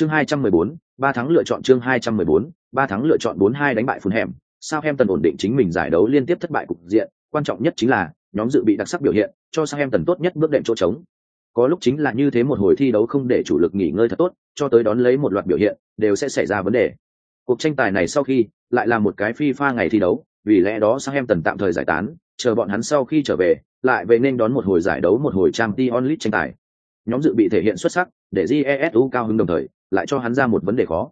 Chương 214, ba tháng lựa chọn chương 214, ba tháng lựa chọn 4-2 đánh bại phun hẻm. Southampton ổn định chính mình giải đấu liên tiếp thất bại cục diện, quan trọng nhất chính là nhóm dự bị đặc sắc biểu hiện, cho Southampton tốt nhất bước đệm chỗ trống. Có lúc chính là như thế một hồi thi đấu không để chủ lực nghỉ ngơi thật tốt, cho tới đón lấy một loạt biểu hiện, đều sẽ xảy ra vấn đề. Cuộc tranh tài này sau khi, lại là một cái FIFA ngày thi đấu, vì lẽ đó Southampton tạm thời giải tán, chờ bọn hắn sau khi trở về, lại về nên đón một hồi giải đấu một hồi Champions League tranh tài. Nhóm dự bị thể hiện xuất sắc, để Jesu cao hứng đồng thời, lại cho hắn ra một vấn đề khó.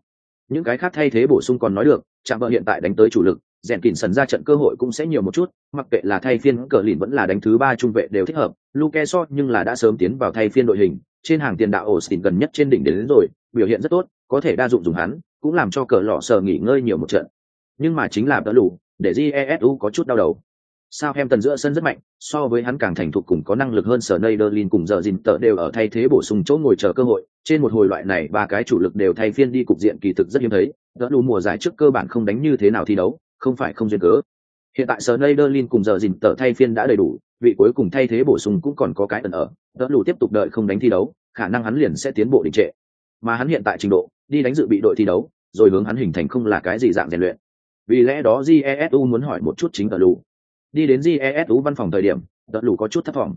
Những cái khác thay thế bổ sung còn nói được, chạm vợ hiện tại đánh tới chủ lực, rèn kỉnh sần ra trận cơ hội cũng sẽ nhiều một chút, mặc kệ là thay phiên cờ lìn vẫn là đánh thứ ba trung vệ đều thích hợp. Luke so nhưng là đã sớm tiến vào thay phiên đội hình, trên hàng tiền đạo Austin gần nhất trên đỉnh đến, đến rồi, biểu hiện rất tốt, có thể đa dụng dùng hắn, cũng làm cho cờ lọ sờ nghỉ ngơi nhiều một trận. Nhưng mà chính là đỡ lù, để Jesu có chút đau đầu. Sao em giữa sân rất mạnh, so với hắn càng thành thục cùng có năng lực hơn sở Neiderlin cùng giờ dìn tợ đều ở thay thế bổ sung chỗ ngồi chờ cơ hội. Trên một hồi loại này ba cái chủ lực đều thay phiên đi cục diện kỳ thực rất hiếm thấy. Đỡ đủ mùa giải trước cơ bản không đánh như thế nào thi đấu, không phải không duyên cớ. Hiện tại sở Neiderlin cùng giờ dìn tợ thay phiên đã đầy đủ, vị cuối cùng thay thế bổ sung cũng còn có cái ẩn ở. Đỡ đủ tiếp tục đợi không đánh thi đấu, khả năng hắn liền sẽ tiến bộ đình trệ. Mà hắn hiện tại trình độ, đi đánh dự bị đội thi đấu, rồi hướng hắn hình thành không là cái gì dạng rèn luyện. Vì lẽ đó Jesu muốn hỏi một chút chính ở lù đi đến jesu văn phòng thời điểm, đợt lù có chút thất vọng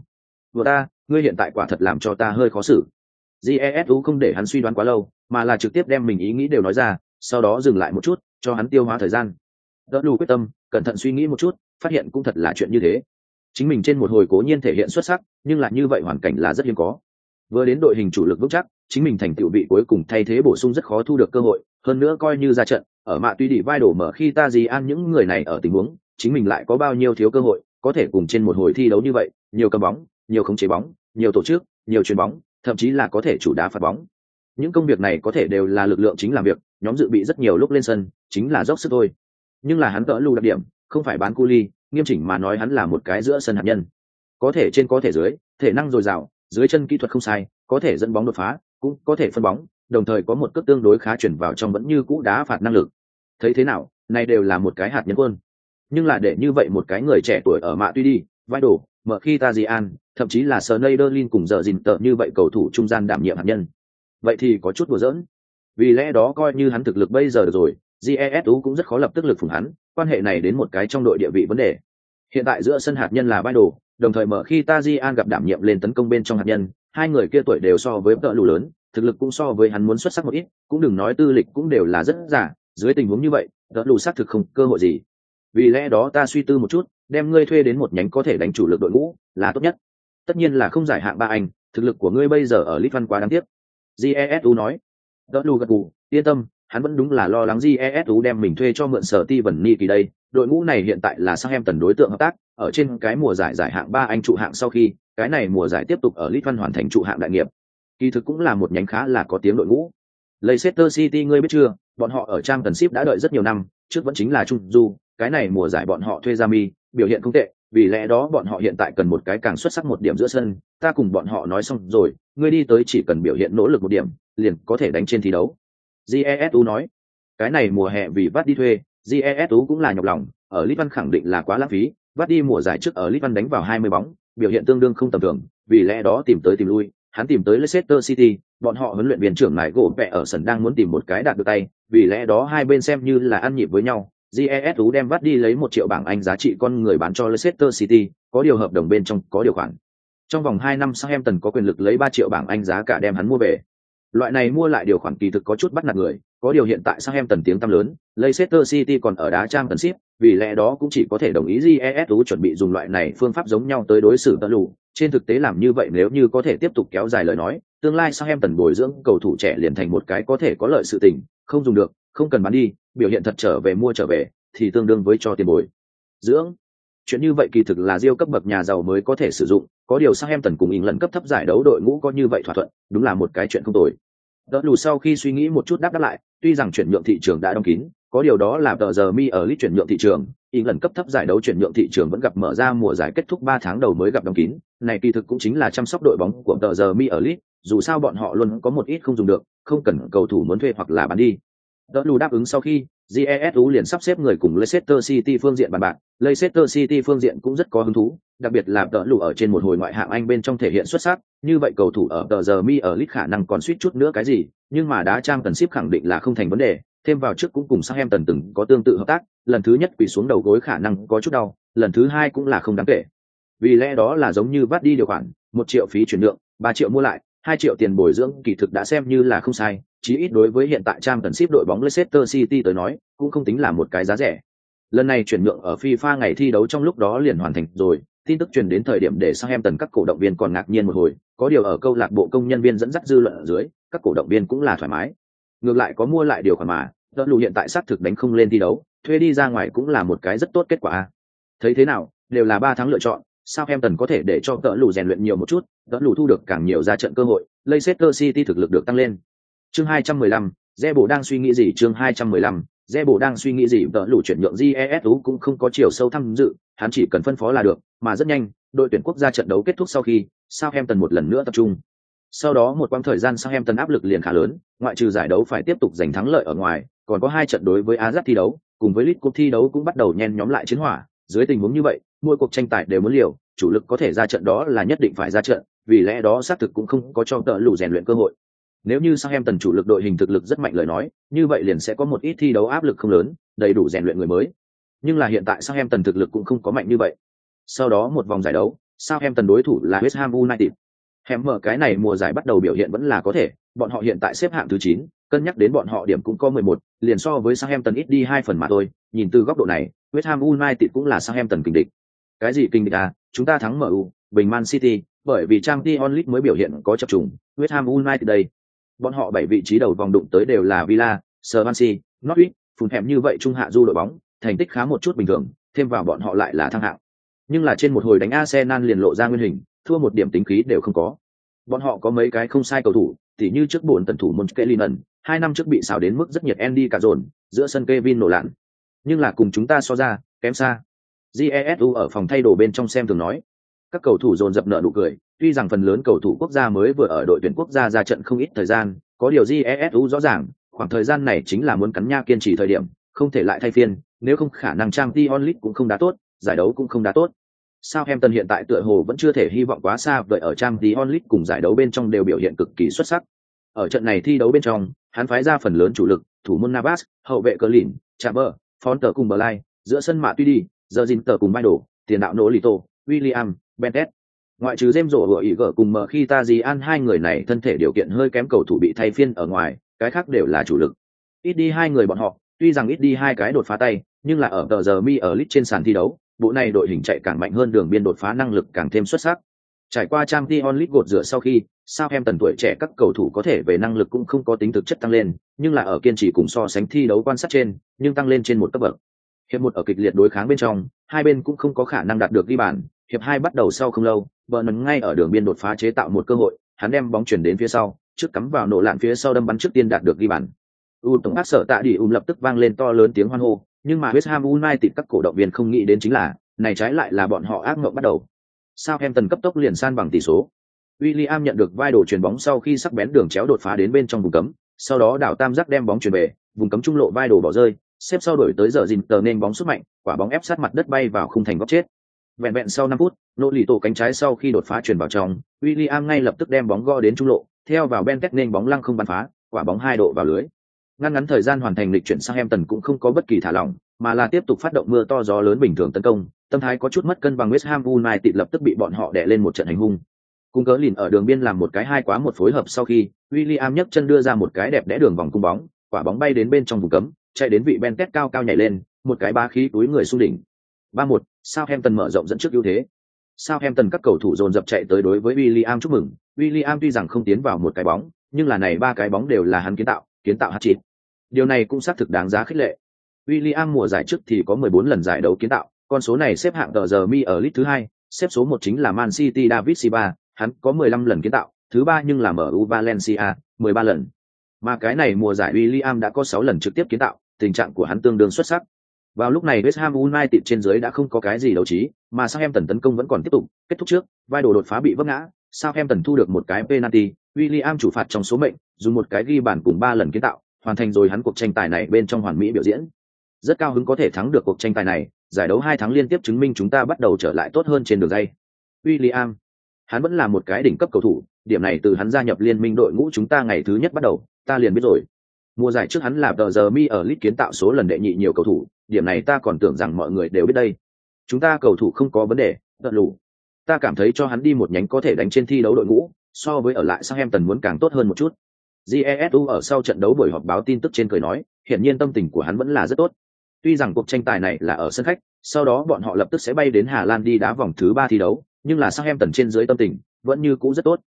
vừa ta, ngươi hiện tại quả thật làm cho ta hơi khó xử. Jesu không để hắn suy đoán quá lâu, mà là trực tiếp đem mình ý nghĩ đều nói ra, sau đó dừng lại một chút, cho hắn tiêu hóa thời gian. Đợt lù quyết tâm, cẩn thận suy nghĩ một chút, phát hiện cũng thật là chuyện như thế. Chính mình trên một hồi cố nhiên thể hiện xuất sắc, nhưng là như vậy hoàn cảnh là rất hiếm có. Vừa đến đội hình chủ lực vững chắc, chính mình thành tựu vị cuối cùng thay thế bổ sung rất khó thu được cơ hội, hơn nữa coi như ra trận, ở mạ tuy đi vai đổ mở khi ta gì ăn những người này ở tình huống chính mình lại có bao nhiêu thiếu cơ hội, có thể cùng trên một hồi thi đấu như vậy, nhiều cầm bóng, nhiều khống chế bóng, nhiều tổ chức, nhiều chuyền bóng, thậm chí là có thể chủ đá phạt bóng. Những công việc này có thể đều là lực lượng chính làm việc, nhóm dự bị rất nhiều lúc lên sân, chính là dốc sức thôi. Nhưng là hắn cỡ lưu đặc điểm, không phải bán cu ly, nghiêm chỉnh mà nói hắn là một cái giữa sân hạt nhân. Có thể trên có thể dưới, thể năng dồi dào, dưới chân kỹ thuật không sai, có thể dẫn bóng đột phá, cũng có thể phân bóng, đồng thời có một cước tương đối khá chuyển vào trong vẫn như cũ đá phạt năng lực. Thấy thế nào, này đều là một cái hạt nhân quân nhưng là để như vậy một cái người trẻ tuổi ở mạ tuy đi vai đổ, mở khi ta Di an, thậm chí là Sneijderlin cùng giờ dìn tợ như vậy cầu thủ trung gian đảm nhiệm hạt nhân. Vậy thì có chút đùa giỡn. Vì lẽ đó coi như hắn thực lực bây giờ được rồi jesu cũng rất khó lập tức lực phủng hắn, quan hệ này đến một cái trong đội địa vị vấn đề. Hiện tại giữa sân hạt nhân là vai đồ đồng thời mở khi ta di an gặp đảm nhiệm lên tấn công bên trong hạt nhân, hai người kia tuổi đều so với tợ lù lớn, thực lực cũng so với hắn muốn xuất sắc một ít, cũng đừng nói tư lịch cũng đều là rất giả, dưới tình huống như vậy, tợ lù xác thực không cơ hội gì vì lẽ đó ta suy tư một chút đem ngươi thuê đến một nhánh có thể đánh chủ lực đội ngũ là tốt nhất. Tất nhiên là không giải hạng ba anh thực lực của ngươi bây giờ ở lit văn quá đáng tiếc. Jesu nói. Đỡ lù gật gù yên tâm hắn vẫn đúng là lo lắng jesu đem mình thuê cho mượn sở ti vần ni kỳ đây. Đội ngũ này hiện tại là sang em tần đối tượng hợp tác ở trên cái mùa giải giải hạng ba anh trụ hạng sau khi cái này mùa giải tiếp tục ở lit văn hoàn thành trụ hạng đại nghiệp. Kỳ thực cũng là một nhánh khá là có tiếng đội ngũ. Leicester City ngươi biết chưa, bọn họ ở trang tần ship đã đợi rất nhiều năm, trước vẫn chính là Trung Du, cái này mùa giải bọn họ thuê ra mi biểu hiện không tệ vì lẽ đó bọn họ hiện tại cần một cái càng xuất sắc một điểm giữa sân ta cùng bọn họ nói xong rồi ngươi đi tới chỉ cần biểu hiện nỗ lực một điểm liền có thể đánh trên thi đấu. Jesu nói cái này mùa hè vì vắt đi thuê jesu cũng là nhọc lòng ở litvan khẳng định là quá lãng phí vắt đi mùa giải trước ở litvan đánh vào 20 bóng biểu hiện tương đương không tầm thường vì lẽ đó tìm tới tìm lui hắn tìm tới Leicester City, bọn họ huấn luyện viên trưởng này gỗ vẽ ở sân đang muốn tìm một cái đạt được tay, vì lẽ đó hai bên xem như là ăn nhịp với nhau, jesu đem vắt đi lấy một triệu bảng anh giá trị con người bán cho leicester city, có điều hợp đồng bên trong có điều khoản. Trong vòng hai năm Southampton có quyền lực lấy ba triệu bảng anh giá cả đem hắn mua về. Loại này mua lại điều khoản kỳ thực có chút bắt nạt người, có điều hiện tại Southampton tiếng tăm lớn, leicester city còn ở đá trang tần ship, vì lẽ đó cũng chỉ có thể đồng ý jesu chuẩn bị dùng loại này phương pháp giống nhau tới đối xử tận lù trên thực tế làm như vậy nếu như có thể tiếp tục kéo dài lời nói, tương lai Southampton bồi dưỡng cầu thủ trẻ liền thành một cái có thể có lợi sự tình, không dùng được, không cần bán đi biểu hiện thật trở về mua trở về, thì tương đương với cho tiền bồi. Dưỡng. Chuyện như vậy kỳ thực là diêu cấp bậc nhà giàu mới có thể sử dụng, có điều sang em tần cùng ỉng lần cấp thấp giải đấu đội ngũ có như vậy thỏa thuận, đúng là một cái chuyện không tồi. Đỡ lù sau khi suy nghĩ một chút đáp đáp lại, tuy rằng chuyển nhượng thị trường đã đóng kín, có điều đó là tờ giờ mi ở lít chuyển nhượng thị trường ỉng lần cấp thấp giải đấu chuyển nhượng thị trường vẫn gặp mở ra mùa giải kết thúc ba tháng đầu mới gặp đóng kín, này kỳ thực cũng chính là chăm sóc đội bóng của tờ giờ mi ở lít, dù sao bọn họ luôn có một ít không dùng được, không cần cầu thủ muốn thuê hoặc là bán đi. Đỡ lù đáp ứng sau khi, GESU liền sắp xếp người cùng Leicester City phương diện bàn bạc, Leicester City phương diện cũng rất có hứng thú, đặc biệt là đỡ lù ở trên một hồi ngoại hạng Anh bên trong thể hiện xuất sắc, như vậy cầu thủ ở tờ giờ mi ở Leeds khả năng còn suýt chút nữa cái gì, nhưng mà đá trang tần ship khẳng định là không thành vấn đề, thêm vào trước cũng cùng Southampton từng có tương tự hợp tác, lần thứ nhất quỳ xuống đầu gối khả năng có chút đau, lần thứ hai cũng là không đáng kể. Vì lẽ đó là giống như vắt đi điều khoản, một triệu phí chuyển nhượng, ba triệu mua lại, hai triệu tiền bồi dưỡng kỳ thực đã xem như là không sai, chí ít đối với hiện tại trang tần ship đội bóng Leicester City tới nói, cũng không tính là một cái giá rẻ. Lần này chuyển nhượng ở FIFA ngày thi đấu trong lúc đó liền hoàn thành rồi, tin tức truyền đến thời điểm để Southampton các cổ động viên còn ngạc nhiên một hồi, có điều ở câu lạc bộ công nhân viên dẫn dắt dư luận ở dưới, các cổ động viên cũng là thoải mái. Ngược lại có mua lại điều khoản mà, đỡ lù hiện tại xác thực đánh không lên thi đấu, thuê đi ra ngoài cũng là một cái rất tốt kết quả. Thấy thế nào, đều là ba tháng lựa chọn, Southampton có thể để cho đỡ lù rèn luyện nhiều một chút, đỡ lù thu được càng nhiều ra trận cơ hội, Leicester City thực lực được tăng lên. Chương 215, Zebo đang suy nghĩ gì? Chương 215, Zebo đang suy nghĩ gì? Đỡ lù chuyển nhượng GESU cũng không có chiều sâu tham dự, hắn chỉ cần phân phó là được, mà rất nhanh, đội tuyển quốc gia trận đấu kết thúc sau khi, Southampton một lần nữa tập trung. Sau đó một quãng thời gian Southampton áp lực liền khá lớn, ngoại trừ giải đấu phải tiếp tục giành thắng lợi ở ngoài, còn có hai trận đối với Ajax thi đấu, cùng với Leeds Cup thi đấu cũng bắt đầu nhen nhóm lại chiến hỏa. Dưới tình huống như vậy, mỗi cuộc tranh tài đều muốn liều, chủ lực có thể ra trận đó là nhất định phải ra trận, vì lẽ đó xác thực cũng không có cho tợ lũ rèn luyện cơ hội. Nếu như Southampton chủ lực đội hình thực lực rất mạnh lời nói, như vậy liền sẽ có một ít thi đấu áp lực không lớn, đầy đủ rèn luyện người mới. Nhưng là hiện tại Southampton thực lực cũng không có mạnh như vậy. Sau đó một vòng giải đấu, Southampton đối thủ là West Ham United. Hẻm mở cái này mùa giải bắt đầu biểu hiện vẫn là có thể, bọn họ hiện tại xếp hạng thứ 9, cân nhắc đến bọn họ điểm cũng có 11, liền so với Southampton ít đi hai phần mà thôi, nhìn từ góc độ này, West Ham United cũng là Southampton kình địch. Cái gì kình địch à, chúng ta thắng MU, bình Man City, bởi vì Trang Champions League mới biểu hiện có chập trùng, West Ham United đây. Bọn họ bảy vị trí đầu vòng đụng tới đều là Villa, Swansea, Norwich, phun hẻm như vậy trung hạ du đội bóng, thành tích khá một chút bình thường, thêm vào bọn họ lại là thăng hạng. Nhưng là trên một hồi đánh Arsenal liền lộ ra nguyên hình, thua một điểm tính khí đều không có. Bọn họ có mấy cái không sai cầu thủ, tỉ như trước buồn tần thủ môn Monkelinan, hai năm trước bị xào đến mức rất nhiệt Andy cả dồn, giữa sân Kevin nổ lạn. Nhưng là cùng chúng ta so ra, kém xa. Jesu ở phòng thay đồ bên trong xem thường nói. Các cầu thủ dồn dập nợ nụ cười, tuy rằng phần lớn cầu thủ quốc gia mới vừa ở đội tuyển quốc gia ra trận không ít thời gian, có điều Jesu rõ ràng, khoảng thời gian này chính là muốn cắn nha kiên trì thời điểm, không thể lại thay phiên, nếu không khả năng trang Dion League cũng không đá tốt, giải đấu cũng không đá tốt. Southampton hiện tại tựa hồ vẫn chưa thể hy vọng quá xa, vậy ở trang Dion League cùng giải đấu bên trong đều biểu hiện cực kỳ xuất sắc. Ở trận này thi đấu bên trong, hắn phái ra phần lớn chủ lực, thủ môn Navas, hậu vệ Cờ Lìn, Chamber, Fonter cùng Blay, giữa sân mạ tuy đi, giờ dinh tờ cùng Michael, tiền đạo Nolito, William, Bentet. Ngoại trừ James rổ vừa ý gở cùng mở khi ta gì an hai người này thân thể điều kiện hơi kém cầu thủ bị thay phiên ở ngoài, cái khác đều là chủ lực. Ít đi hai người bọn họ, tuy rằng ít đi hai cái đột phá tay, nhưng là ở tờ giờ mi ở lit trên sàn thi đấu, bộ này đội hình chạy càng mạnh hơn đường biên đột phá năng lực càng thêm xuất sắc. Trải qua trang Dion League gột rửa sau khi, sao em tần tuổi trẻ các cầu thủ có thể về năng lực cũng không có tính thực chất tăng lên, nhưng là ở kiên trì cùng so sánh thi đấu quan sát trên, nhưng tăng lên trên một cấp bậc. Hiệp một ở kịch liệt đối kháng bên trong, hai bên cũng không có khả năng đạt được ghi bàn, hiệp hai bắt đầu sau không lâu, Burnham ngay ở đường biên đột phá chế tạo một cơ hội, hắn đem bóng chuyển đến phía sau, trước cắm vào nổ lạn phía sau đâm bắn trước tiên đạt được ghi bàn. U tổng ác sở tạ đi um lập tức vang lên to lớn tiếng hoan hô, nhưng mà West Ham United các cổ động viên không nghĩ đến chính là, này trái lại là bọn họ ác mộng bắt đầu. Southampton cấp tốc liền san bằng tỷ số. William nhận được vai đồ chuyền bóng sau khi sắc bén đường chéo đột phá đến bên trong vùng cấm, sau đó đảo tam giác đem bóng chuyển về, vùng cấm trung lộ vai đồ bỏ rơi, xếp sau đổi tới giờ dìn tờ nên bóng xuất mạnh, quả bóng ép sát mặt đất bay vào khung thành góc chết. Vẹn vẹn sau 5 phút, nỗ lì tổ cánh trái sau khi đột phá chuyển vào trong, William ngay lập tức đem bóng gõ đến trung lộ, theo vào Ben nên bóng lăng không bắn phá, quả bóng hai độ vào lưới. Ngăn ngắn thời gian hoàn thành lịch chuyển sang em tần cũng không có bất kỳ thả lỏng, mà là tiếp tục phát động mưa to gió lớn bình thường tấn công, tâm thái có chút mất cân bằng West Ham United lập tức bị bọn họ đè lên một trận hành hung. Cung cớ lìn ở đường biên làm một cái hai quá một phối hợp sau khi, William nhấc chân đưa ra một cái đẹp đẽ đường vòng cung bóng, quả bóng bay đến bên trong vùng cấm, chạy đến vị Bentet cao cao nhảy lên, một cái ba khí túi người xung đỉnh. 3-1, Southampton mở rộng dẫn trước ưu thế. Southampton các cầu thủ dồn dập chạy tới đối với William chúc mừng, William tuy rằng không tiến vào một cái bóng, nhưng là này ba cái bóng đều là hắn kiến tạo, kiến tạo hat-trick. Điều này cũng xác thực đáng giá khích lệ. William mùa giải trước thì có 14 lần giải đấu kiến tạo, con số này xếp hạng tờ giờ mi ở list thứ hai, xếp số một chính là Man City David Silva, hắn có 15 lần kiến tạo, thứ ba nhưng là MU Valencia, 13 lần. Mà cái này mùa giải William đã có 6 lần trực tiếp kiến tạo, tình trạng của hắn tương đương xuất sắc. Vào lúc này West Ham United trên dưới đã không có cái gì đấu trí, mà Southampton tấn công vẫn còn tiếp tục, kết thúc trước, vai đồ đột phá bị vấp ngã, Southampton thu được một cái penalty, William chủ phạt trong số mệnh, dùng một cái ghi bàn cùng ba lần kiến tạo, hoàn thành rồi hắn cuộc tranh tài này bên trong hoàn mỹ biểu diễn. Rất cao hứng có thể thắng được cuộc tranh tài này, giải đấu hai tháng liên tiếp chứng minh chúng ta bắt đầu trở lại tốt hơn trên đường dây. William, hắn vẫn là một cái đỉnh cấp cầu thủ, điểm này từ hắn gia nhập liên minh đội ngũ chúng ta ngày thứ nhất bắt đầu, ta liền biết rồi. Mùa giải trước hắn là tờ giờ mi ở lit kiến tạo số lần đệ nhị nhiều cầu thủ, điểm này ta còn tưởng rằng mọi người đều biết đây. Chúng ta cầu thủ không có vấn đề, tận lù ta cảm thấy cho hắn đi một nhánh có thể đánh trên thi đấu đội ngũ, so với ở lại sang em tần muốn càng tốt hơn một chút jesu ở sau trận đấu buổi họp báo tin tức trên cười nói, hiển nhiên tâm tình của hắn vẫn là rất tốt. Tuy rằng cuộc tranh tài này là ở sân khách, sau đó bọn họ lập tức sẽ bay đến hà lan đi đá vòng thứ ba thi đấu, nhưng là sang em tần trên dưới tâm tình vẫn như cũ rất tốt.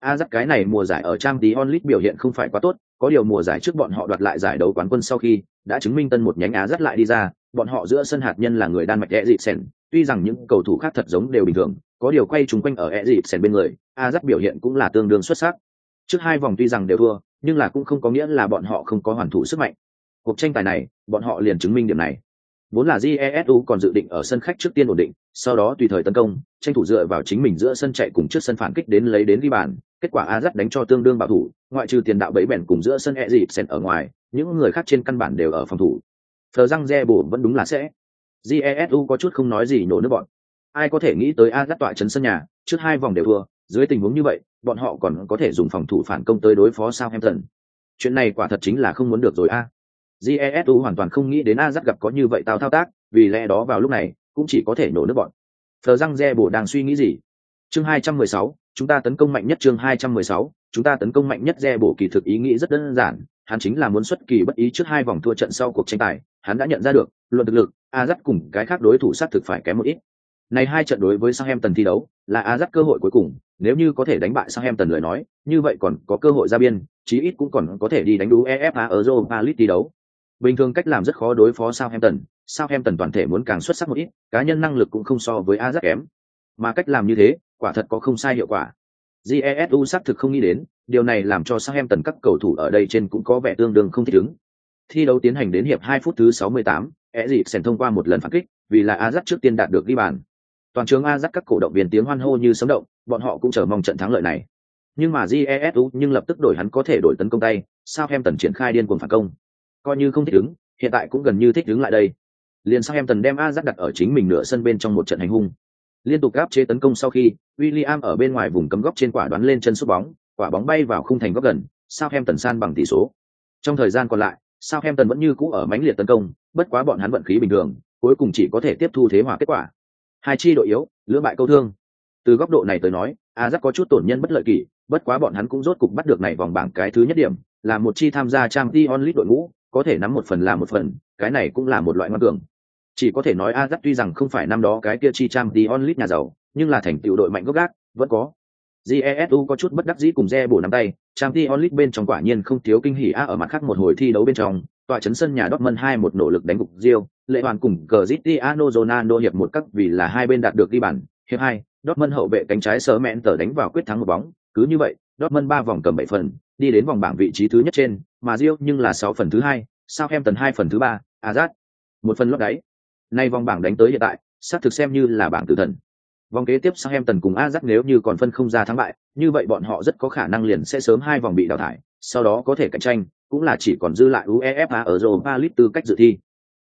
A dắt cái này mùa giải ở trang tí onlit biểu hiện không phải quá tốt, có điều mùa giải trước bọn họ đoạt lại giải đấu quán quân sau khi đã chứng minh tân một nhánh á dắt lại đi ra, bọn họ giữa sân hạt nhân là người đan mạch e dịp sen tuy rằng những cầu thủ khác thật giống đều bình thường, có điều quay chung quanh ở e dịp sen bên người, a dắt biểu hiện cũng là tương đương xuất sắc. Trước hai vòng tuy rằng đều thua nhưng là cũng không có nghĩa là bọn họ không có hoàn thủ sức mạnh. Cuộc tranh tài này, bọn họ liền chứng minh điểm này. Vốn là jesu còn dự định ở sân khách trước tiên ổn định, sau đó tùy thời tấn công, tranh thủ dựa vào chính mình giữa sân chạy cùng trước sân phản kích đến lấy đến ghi bàn, kết quả a dắt đánh cho tương đương bảo thủ, ngoại trừ tiền đạo bẫy bèn cùng giữa sân e dịp sen ở ngoài, những người khác trên căn bản đều ở phòng thủ. Thờ răng re bổ vẫn đúng là sẽ. Jesu có chút không nói gì nổ nước bọn. Ai có thể nghĩ tới a dắt tọa chấn sân nhà, trước hai vòng đều thua dưới tình huống như vậy bọn họ còn có thể dùng phòng thủ phản công tới đối phó Southampton. Chuyện này quả thật chính là không muốn được rồi a. Jesu hoàn toàn không nghĩ đến A gặp có như vậy tao thao tác, vì lẽ đó vào lúc này cũng chỉ có thể nổ nước bọn. thờ răng re bổ đang suy nghĩ gì? Chương 216, chúng ta tấn công mạnh nhất chương 216, chúng ta tấn công mạnh nhất re bổ kỳ thực ý nghĩ rất đơn giản, hắn chính là muốn xuất kỳ bất ý trước hai vòng thua trận sau cuộc tranh tài, hắn đã nhận ra được, luận thực lực, A cùng cái khác đối thủ sát thực phải kém một ít. Này hai trận đối với Southampton thi đấu, là Ajax cơ hội cuối cùng, nếu như có thể đánh bại Southampton lời nói, như vậy còn có cơ hội ra biên, chí ít cũng còn có thể đi đánh đú EFA ở Europa League thi đấu. Bình thường cách làm rất khó đối phó Southampton, Southampton toàn thể muốn càng xuất sắc một ít, cá nhân năng lực cũng không so với Ajax kém. Mà cách làm như thế, quả thật có không sai hiệu quả. Jesu xác thực không nghĩ đến, điều này làm cho Southampton các cầu thủ ở đây trên cũng có vẻ tương đương không thích ứng. Thi đấu tiến hành đến hiệp 2 phút thứ 68, Eriksen thông qua một lần phản kích, vì là Ajax trước tiên đạt được ghi bàn. Toàn trường a dắt các cổ động viên tiếng hoan hô như sấm động, bọn họ cũng chờ mong trận thắng lợi này. Nhưng mà Jesu nhưng lập tức đổi hắn có thể đổi tấn công tay, sao em tần triển khai điên cuồng phản công. Coi như không thích ứng, hiện tại cũng gần như thích ứng lại đây. Liền sao em tần đem a dắt đặt ở chính mình nửa sân bên trong một trận hành hung. Liên tục áp chế tấn công sau khi, William ở bên ngoài vùng cấm góc trên quả đoán lên chân sút bóng, quả bóng bay vào khung thành góc gần, sao em tần san bằng tỷ số. Trong thời gian còn lại, sao em tần vẫn như cũ ở mãnh liệt tấn công, bất quá bọn hắn vận khí bình thường, cuối cùng chỉ có thể tiếp thu thế hòa kết quả. Hai chi đội yếu, lưỡng bại câu thương. Từ góc độ này tới nói, a Ajax có chút tổn nhân bất lợi kỷ bất quá bọn hắn cũng rốt cục bắt được này vòng bảng cái thứ nhất điểm, là một chi tham gia trang Champions onlit đội ngũ, có thể nắm một phần là một phần, cái này cũng là một loại ngoan cường. Chỉ có thể nói a Ajax tuy rằng không phải năm đó cái kia chi trang Champions onlit nhà giàu, nhưng là thành tựu đội mạnh gốc gác, vẫn có. Jesu có chút bất đắc dĩ cùng Re bổ nắm tay, trang Champions onlit bên trong quả nhiên không thiếu kinh hỉ a ở mặt khác một hồi thi đấu bên trong, tòa chấn sân nhà Dortmund 2 một nỗ lực đánh gục Real, lệ hoàn cùng Cristiano Ronaldo hiệp một cấp vì là hai bên đạt được ghi bàn, hiệp hai, Dortmund hậu vệ cánh trái sớm mẹn tờ đánh vào quyết thắng một bóng, cứ như vậy, Dortmund ba vòng cầm bảy phần, đi đến vòng bảng vị trí thứ nhất trên, mà Rio nhưng là sáu phần thứ hai, Southampton hai phần thứ ba, Azat một phần lót đáy. Nay vòng bảng đánh tới hiện tại, xác thực xem như là bảng tử thần. Vòng kế tiếp Southampton cùng Ajax nếu như còn phân không ra thắng bại, như vậy bọn họ rất có khả năng liền sẽ sớm hai vòng bị đào thải, sau đó có thể cạnh tranh, cũng là chỉ còn dư lại UEFA ở Europa League tư cách dự thi.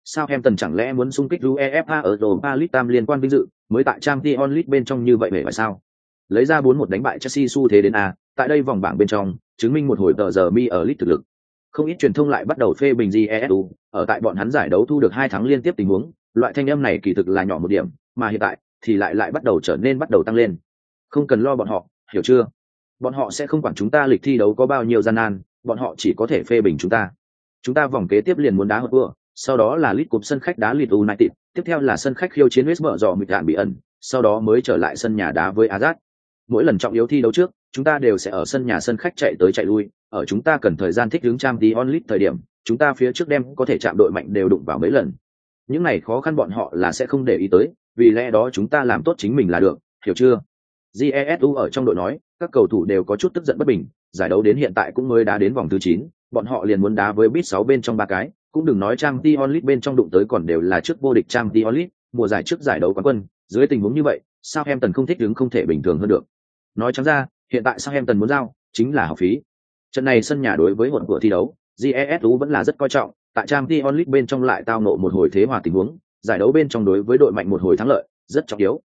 Southampton chẳng lẽ muốn xung kích UEFA ở Europa League tam liên quan vinh dự, mới tại Champions League bên trong như vậy vậy phải sao? Lấy ra 4-1 đánh bại Chelsea xu thế đến A, tại đây vòng bảng bên trong, chứng minh một hồi tờ giờ mi ở League thực lực. Không ít truyền thông lại bắt đầu phê bình GESU, ở tại bọn hắn giải đấu thu được hai tháng liên tiếp tình huống, loại thanh âm này kỳ thực là nhỏ một điểm, mà hiện tại thì lại lại bắt đầu trở nên bắt đầu tăng lên. Không cần lo bọn họ, hiểu chưa? Bọn họ sẽ không quản chúng ta lịch thi đấu có bao nhiêu gian nan, bọn họ chỉ có thể phê bình chúng ta. Chúng ta vòng kế tiếp liền muốn đá hợp vừa, sau đó là lít cụp sân khách đá Leeds United, tiếp theo là sân khách khiêu chiến West Brom dò mịt đạn bị ẩn, sau đó mới trở lại sân nhà đá với Ajax. Mỗi lần trọng yếu thi đấu trước, chúng ta đều sẽ ở sân nhà sân khách chạy tới chạy lui, ở chúng ta cần thời gian thích ứng trang tí onlit thời điểm, chúng ta phía trước đem có thể chạm đội mạnh đều đụng vào mấy lần. Những này khó khăn bọn họ là sẽ không để ý tới, vì lẽ đó chúng ta làm tốt chính mình là được, hiểu chưa? Jesu ở trong đội nói, các cầu thủ đều có chút tức giận bất bình, giải đấu đến hiện tại cũng mới đá đến vòng thứ 9, bọn họ liền muốn đá với bit 6 bên trong ba cái, cũng đừng nói trang Champions bên trong đụng tới còn đều là trước vô địch trang Champions mùa giải trước giải đấu quán quân, dưới tình huống như vậy, sao em tần không thích đứng không thể bình thường hơn được. Nói trắng ra, hiện tại sao em tần muốn giao, chính là học phí. Trận này sân nhà đối với hỗn của thi đấu, jesu vẫn là rất coi trọng tại trang t onlit bên trong lại tao nộ một hồi thế hòa tình huống giải đấu bên trong đối với đội mạnh một hồi thắng lợi rất trọng yếu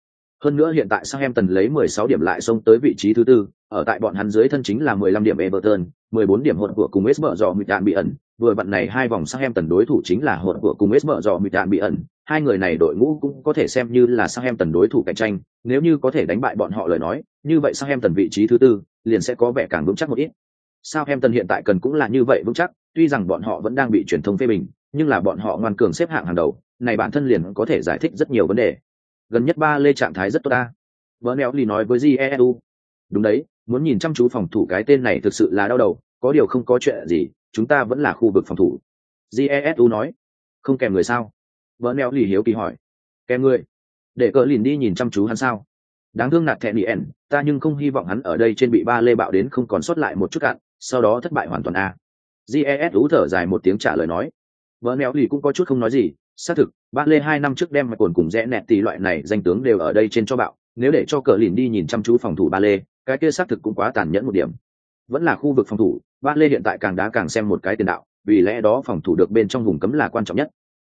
hơn nữa hiện tại Southampton lấy 16 điểm lại xông tới vị trí thứ tư, ở tại bọn hắn dưới thân chính là 15 điểm Everton, 14 điểm hỗn của cùng West Brom mịt đạn bị ẩn, vừa vặn này hai vòng Southampton đối thủ chính là hỗn của cùng West Brom mịt đạn bị ẩn, hai người này đội ngũ cũng có thể xem như là Southampton đối thủ cạnh tranh, nếu như có thể đánh bại bọn họ lời nói, như vậy Southampton vị trí thứ tư liền sẽ có vẻ càng vững chắc một ít. Southampton hiện tại cần cũng là như vậy vững chắc, tuy rằng bọn họ vẫn đang bị truyền thông phê bình, nhưng là bọn họ ngoan cường xếp hạng hàng đầu, này bản thân liền có thể giải thích rất nhiều vấn đề gần nhất ba lê trạng thái rất tốt ta. Vợ neo lì nói với jesu đúng đấy, muốn nhìn chăm chú phòng thủ cái tên này thực sự là đau đầu, có điều không có chuyện gì, chúng ta vẫn là khu vực phòng thủ. Jesu nói. Không kèm người sao? Vợ neo lì hiếu kỳ hỏi. Kèm người. Để cờ lìn đi nhìn chăm chú hắn sao? Đáng thương nạt thẹn yen ta nhưng không hy vọng hắn ở đây trên bị ba lê bạo đến không còn sót lại một chút cạn, sau đó thất bại hoàn toàn a à. jesu thở dài một tiếng trả lời nói. Vợ neo lì cũng có chút không nói gì xác thực ba lê hai năm trước đem mạch cồn cùng rẽ nẹt tỷ loại này danh tướng đều ở đây trên cho bạo, nếu để cho cờ lìn đi nhìn chăm chú phòng thủ ba lê, cái kia xác thực cũng quá tàn nhẫn một điểm. Vẫn là khu vực phòng thủ ba lê hiện tại càng đá càng xem một cái tiền đạo, vì lẽ đó phòng thủ được bên trong vùng cấm là quan trọng nhất.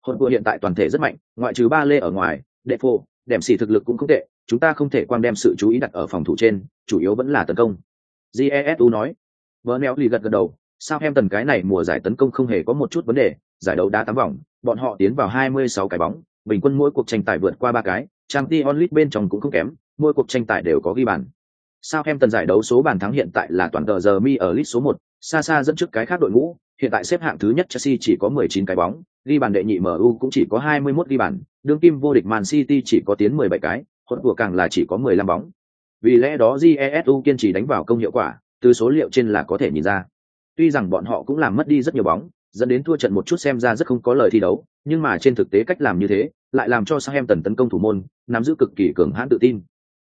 Hôn của hiện tại toàn thể rất mạnh, ngoại trừ ba lê ở ngoài, đệ phô, đệm xì thực lực cũng không tệ, chúng ta không thể quan đem sự chú ý đặt ở phòng thủ trên, chủ yếu vẫn là tấn công. Jesu nói. Vợ neo lì gật gật đầu, sao em tần cái này mùa giải tấn công không hề có một chút vấn đề, giải đấu đá tám vòng bọn họ tiến vào 26 cái bóng, bình quân mỗi cuộc tranh tài vượt qua ba cái, Champions League bên trong cũng không kém, mỗi cuộc tranh tài đều có ghi bàn. Sao em tần giải đấu số bàn thắng hiện tại là toàn tờ giờ mi ở list số 1, xa xa dẫn trước cái khác đội ngũ, hiện tại xếp hạng thứ nhất Chelsea chỉ có 19 cái bóng, ghi bàn đệ nhị MU cũng chỉ có 21 ghi bàn, đương kim vô địch Man City chỉ có tiến 17 cái, hỗn của càng là chỉ có 15 bóng. Vì lẽ đó GESU kiên trì đánh vào công hiệu quả, từ số liệu trên là có thể nhìn ra. Tuy rằng bọn họ cũng làm mất đi rất nhiều bóng, dẫn đến thua trận một chút xem ra rất không có lời thi đấu, nhưng mà trên thực tế cách làm như thế, lại làm cho Southampton tấn công thủ môn, nắm giữ cực kỳ cường hãn tự tin.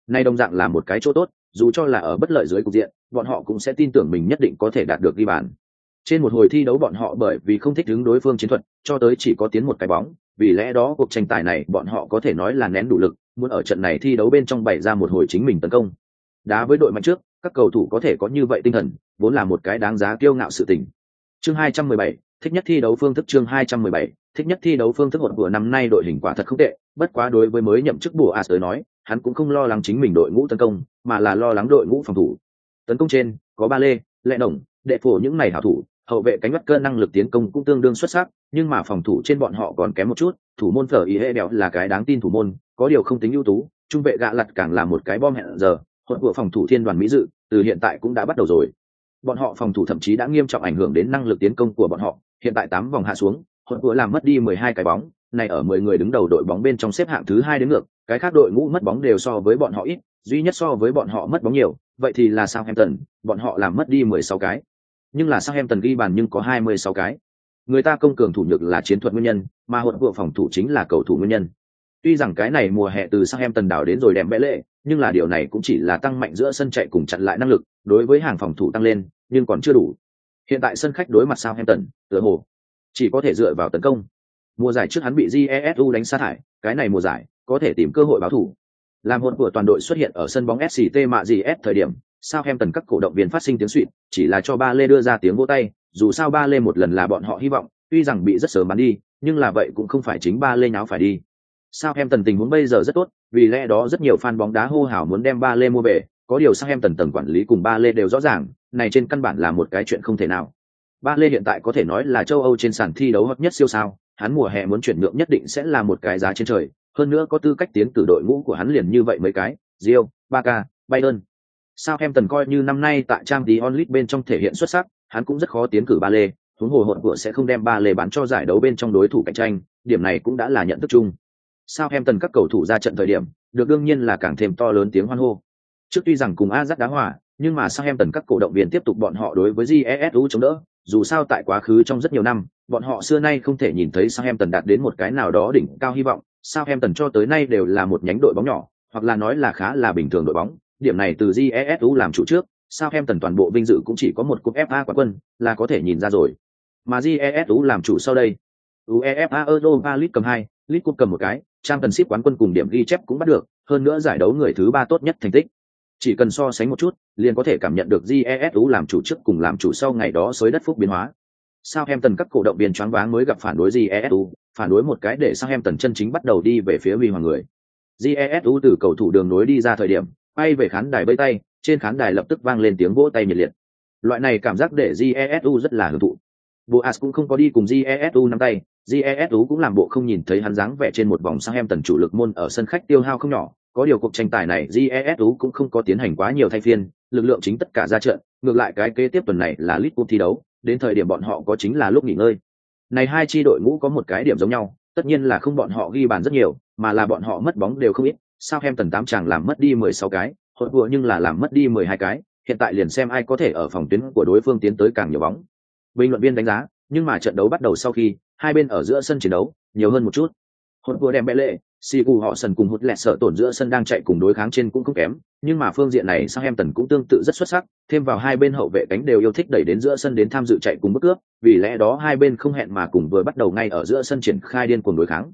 Nay đồng dạng là một cái chỗ tốt, dù cho là ở bất lợi dưới cục diện, bọn họ cũng sẽ tin tưởng mình nhất định có thể đạt được ghi bàn. Trên một hồi thi đấu bọn họ bởi vì không thích đứng đối phương chiến thuật, cho tới chỉ có tiến một cái bóng, vì lẽ đó cuộc tranh tài này bọn họ có thể nói là nén đủ lực, muốn ở trận này thi đấu bên trong bày ra một hồi chính mình tấn công. Đá với đội mạnh trước, các cầu thủ có thể có như vậy tinh thần, vốn là một cái đáng giá kiêu ngạo sự tình. Chương 217, thích nhất thi đấu phương thức chương 217, thích nhất thi đấu phương thức hột của năm nay đội hình quả thật không tệ, bất quá đối với mới nhậm chức bùa a tới nói, hắn cũng không lo lắng chính mình đội ngũ tấn công, mà là lo lắng đội ngũ phòng thủ. Tấn công trên, có ba lê, lệ đồng, đệ phổ những này hảo thủ, hậu vệ cánh bắt cơ năng lực tiến công cũng tương đương xuất sắc, nhưng mà phòng thủ trên bọn họ còn kém một chút, thủ môn phở ý hệ đèo là cái đáng tin thủ môn, có điều không tính ưu tú, trung vệ gạ lật càng là một cái bom hẹn giờ, hột của phòng thủ thiên đoàn mỹ dự, từ hiện tại cũng đã bắt đầu rồi. Bọn họ phòng thủ thậm chí đã nghiêm trọng ảnh hưởng đến năng lực tiến công của bọn họ, hiện tại tám vòng hạ xuống, hụt vừa làm mất đi mười hai cái bóng, này ở mười người đứng đầu đội bóng bên trong xếp hạng thứ hai đến ngược, cái khác đội ngũ mất bóng đều so với bọn họ ít, duy nhất so với bọn họ mất bóng nhiều, vậy thì là Southampton, bọn họ làm mất đi mười sáu cái. Nhưng là Southampton ghi bàn nhưng có hai mươi sáu cái. Người ta công cường thủ nhược là chiến thuật nguyên nhân, mà hụt vừa phòng thủ chính là cầu thủ nguyên nhân. Tuy rằng cái này mùa hè từ Southampton đảo đến rồi đẹp bẽ lệ, nhưng là điều này cũng chỉ là tăng mạnh giữa sân chạy cùng chặn lại năng lực, đối với hàng phòng thủ tăng lên, nhưng còn chưa đủ. Hiện tại sân khách đối mặt Southampton, tựa hồ chỉ có thể dựa vào tấn công. Mùa giải trước hắn bị Jesu đánh sát hại, cái này mùa giải có thể tìm cơ hội báo thủ. Làm hồn của toàn đội xuất hiện ở sân bóng SCT mạ gì S thời điểm, Southampton các cổ động viên phát sinh tiếng xuýt, chỉ là cho ba lê đưa ra tiếng vỗ tay, dù sao ba lê một lần là bọn họ hy vọng, tuy rằng bị rất sớm bắn đi, nhưng là vậy cũng không phải chính ba lê nháo phải đi. Southampton tình huống bây giờ rất tốt, vì lẽ đó rất nhiều fan bóng đá hô hào muốn đem ba lê mua về, có điều sao em tần tầng quản lý cùng ba lê đều rõ ràng, này trên căn bản là một cái chuyện không thể nào. Ba lê hiện tại có thể nói là châu Âu trên sàn thi đấu hot nhất siêu sao, hắn mùa hè muốn chuyển nhượng nhất định sẽ là một cái giá trên trời, hơn nữa có tư cách tiến cử đội ngũ của hắn liền như vậy mấy cái, Rio, Barca, Bayern. tần coi như năm nay tại trang Champions onlit bên trong thể hiện xuất sắc, hắn cũng rất khó tiến cử ba lê, huống hồ hộn của sẽ không đem ba lê bán cho giải đấu bên trong đối thủ cạnh tranh, điểm này cũng đã là nhận thức chung. sao em tần các cầu thủ ra trận thời điểm, được đương nhiên là càng thêm to lớn tiếng hoan hô. Trước tuy rằng cùng Ajax đá hòa, nhưng mà Southampton các cổ động viên tiếp tục bọn họ đối với GESU chống đỡ, dù sao tại quá khứ trong rất nhiều năm, bọn họ xưa nay không thể nhìn thấy Southampton đạt đến một cái nào đó đỉnh cao hy vọng, Southampton cho tới nay đều là một nhánh đội bóng nhỏ, hoặc là nói là khá là bình thường đội bóng, điểm này từ GESU làm chủ trước, Southampton toàn bộ vinh dự cũng chỉ có một cúp FA quán quân, là có thể nhìn ra rồi. Mà GESU làm chủ sau đây, UEFA Europa League cầm hai, League Cup cầm một cái, Championship quán quân cùng điểm ghi chép cũng bắt được, hơn nữa giải đấu người thứ ba tốt nhất thành tích chỉ cần so sánh một chút liền có thể cảm nhận được jesu làm chủ trước cùng làm chủ sau ngày đó xới đất phúc biến hóa Sao em tần các cổ động viên choáng váng mới gặp phản đối Jesu, phản đối một cái để Southampton chân chính bắt đầu đi về phía huy hoàng người. Jesu từ cầu thủ đường nối đi ra thời điểm, bay về khán đài bơi tay, trên khán đài lập tức vang lên tiếng vỗ tay nhiệt liệt. Loại này cảm giác để Jesu rất là hưởng thụ. Boas cũng không có đi cùng Jesu nắm tay, Jesu cũng làm bộ không nhìn thấy hắn dáng vẻ trên một vòng sang em tần chủ lực môn ở sân khách tiêu hao không nhỏ, có điều cuộc tranh tài này GESU cũng không có tiến hành quá nhiều thay phiên, lực lượng chính tất cả ra trận, ngược lại cái kế tiếp tuần này là League Cup thi đấu, đến thời điểm bọn họ có chính là lúc nghỉ ngơi. Này hai chi đội ngũ có một cái điểm giống nhau, tất nhiên là không bọn họ ghi bàn rất nhiều, mà là bọn họ mất bóng đều không ít, Southampton tám chàng làm mất đi 16 cái, hội vừa nhưng là làm mất đi 12 cái, hiện tại liền xem ai có thể ở phòng tuyến của đối phương tiến tới càng nhiều bóng. Bình luận viên đánh giá, nhưng mà trận đấu bắt đầu sau khi, hai bên ở giữa sân chiến đấu, nhiều hơn một chút. Hỗn vừa đem bẽ lệ, si cù họ sần cùng hụt lẹt sợ tổn giữa sân đang chạy cùng đối kháng trên cũng không kém nhưng mà phương diện này sang em tần cũng tương tự rất xuất sắc thêm vào hai bên hậu vệ cánh đều yêu thích đẩy đến giữa sân đến tham dự chạy cùng bất cướp vì lẽ đó hai bên không hẹn mà cùng vừa bắt đầu ngay ở giữa sân triển khai điên cuồng đối kháng.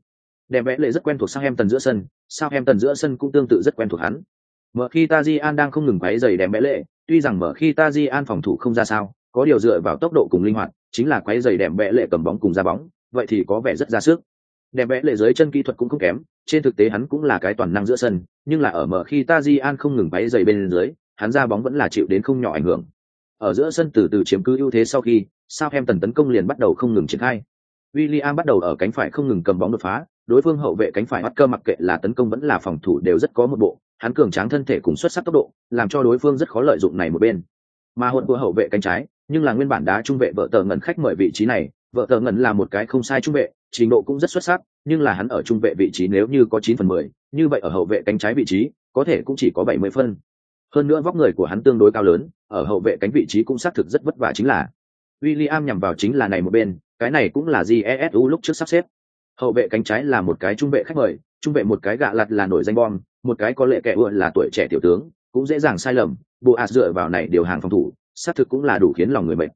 Đẹp vẽ lệ rất quen thuộc sang em tần giữa sân sao em tần giữa sân cũng tương tự rất quen thuộc hắn. Mở khi taji an đang không ngừng quấy giày đẹp vẽ lệ tuy rằng mở khi taji an phòng thủ không ra sao có điều dựa vào tốc độ cùng linh hoạt chính là quấy giày đẹp vẽ lệ cầm bóng cùng ra bóng vậy thì có vẻ rất ra sức đẹp vẽ lệ dưới chân kỹ thuật cũng không kém, trên thực tế hắn cũng là cái toàn năng giữa sân, nhưng là ở mở khi taji an không ngừng bay dày bên dưới, hắn ra bóng vẫn là chịu đến không nhỏ ảnh hưởng. Ở giữa sân từ từ chiếm cứ ưu thế sau khi sao em tần tấn công liền bắt đầu không ngừng triển khai. William bắt đầu ở cánh phải không ngừng cầm bóng đột phá, đối phương hậu vệ cánh phải bắt cơ mặc kệ là tấn công vẫn là phòng thủ đều rất có một bộ, hắn cường tráng thân thể cùng xuất sắc tốc độ, làm cho đối phương rất khó lợi dụng này một bên. Mà hỗn của hậu vệ cánh trái, nhưng là nguyên bản đá trung vệ vợ tờ ngẩn khách mời vị trí này, vợ tờ ngẩn là một cái không sai trung vệ trình độ cũng rất xuất sắc, nhưng là hắn ở trung vệ vị trí nếu như có chín phần mười, như vậy ở hậu vệ cánh trái vị trí, có thể cũng chỉ có bảy mươi phân. Hơn nữa vóc người của hắn tương đối cao lớn, ở hậu vệ cánh vị trí cũng xác thực rất vất vả chính là. William nhằm vào chính là này một bên, cái này cũng là jesu lúc trước sắp xếp. Hậu vệ cánh trái là một cái trung vệ khách mời, trung vệ một cái gạ lặt là nổi danh bom, một cái có lệ kẻ ưa là tuổi trẻ tiểu tướng, cũng dễ dàng sai lầm bộ dựa vào này điều hàng phòng thủ, xác thực cũng là đủ khiến lòng người mệt.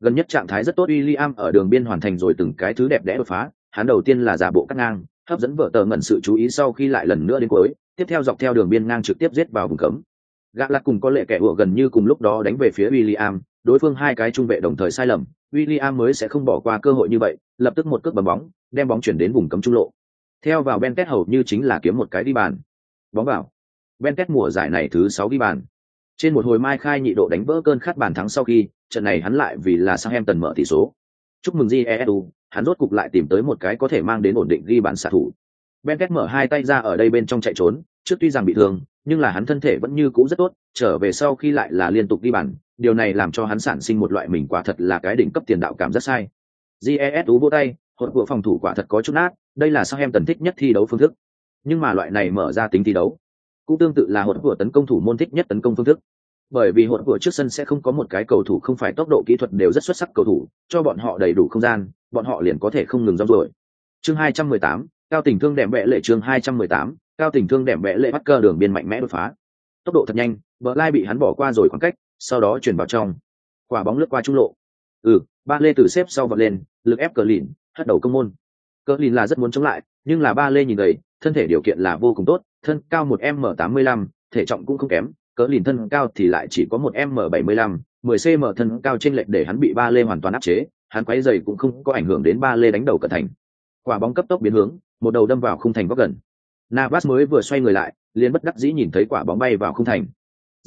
Gần nhất trạng thái rất tốt, William ở đường biên hoàn thành rồi từng cái thứ đẹp đẽ đột phá hắn đầu tiên là giả bộ cắt ngang, hấp dẫn vợ tờ ngẩn sự chú ý sau khi lại lần nữa đến cuối, tiếp theo dọc theo đường biên ngang trực tiếp giết vào vùng cấm. Gã lặt cùng có lệ kẻ ủa gần như cùng lúc đó đánh về phía William, đối phương hai cái trung vệ đồng thời sai lầm, William mới sẽ không bỏ qua cơ hội như vậy, lập tức một cước bấm bóng, đem bóng chuyển đến vùng cấm trung lộ. Theo vào Ben hầu như chính là kiếm một cái đi bàn. Bóng vào. Ben mùa giải này thứ sáu đi bàn. Trên một hồi mai khai nhị độ đánh vỡ cơn khát bàn thắng sau khi, trận này hắn lại vì là sang em tần mở tỷ số chúc mừng jesu hắn rốt cục lại tìm tới một cái có thể mang đến ổn định ghi bàn xạ thủ. Benket mở hai tay ra ở đây bên trong chạy trốn, trước tuy rằng bị thương, nhưng là hắn thân thể vẫn như cũ rất tốt, trở về sau khi lại là liên tục ghi bàn, điều này làm cho hắn sản sinh một loại mình quả thật là cái đỉnh cấp tiền đạo cảm rất sai. Jesu vô tay hỗn của phòng thủ quả thật có chút nát, đây là sao em tần thích nhất thi đấu phương thức. Nhưng mà loại này mở ra tính thi đấu, cũng tương tự là hỗn của tấn công thủ môn thích nhất tấn công phương thức bởi vì hỗn của trước sân sẽ không có một cái cầu thủ không phải tốc độ kỹ thuật đều rất xuất sắc cầu thủ cho bọn họ đầy đủ không gian bọn họ liền có thể không ngừng rong ruổi. chương 218, cao tình thương đệm bẻ lệ chương 218, cao tình thương đệm bẻ lệ bắt cơ đường biên mạnh mẽ đột phá. Tốc độ thật nhanh bờ lai bị hắn bỏ qua rồi khoảng cách sau đó chuyển vào trong. Quả bóng lướt qua trung lộ. Ừ ba lê từ xếp sau vào lên lực ép cờ lìn hất đầu công môn. Cờ lìn là rất muốn chống lại nhưng là ba lê nhìn gầy thân thể điều kiện là vô cùng tốt thân cao một m tám mươi lăm thể trọng cũng không kém cỡ lìn thân cao thì lại chỉ có một m bảy mươi lăm, mười cm thân cao trên lệch để hắn bị ba lê hoàn toàn áp chế, hắn quay dày cũng không có ảnh hưởng đến ba lê đánh đầu cận thành. Quả bóng cấp tốc biến hướng, một đầu đâm vào khung thành góc gần. Navas mới vừa xoay người lại, liền bất đắc dĩ nhìn thấy quả bóng bay vào khung thành.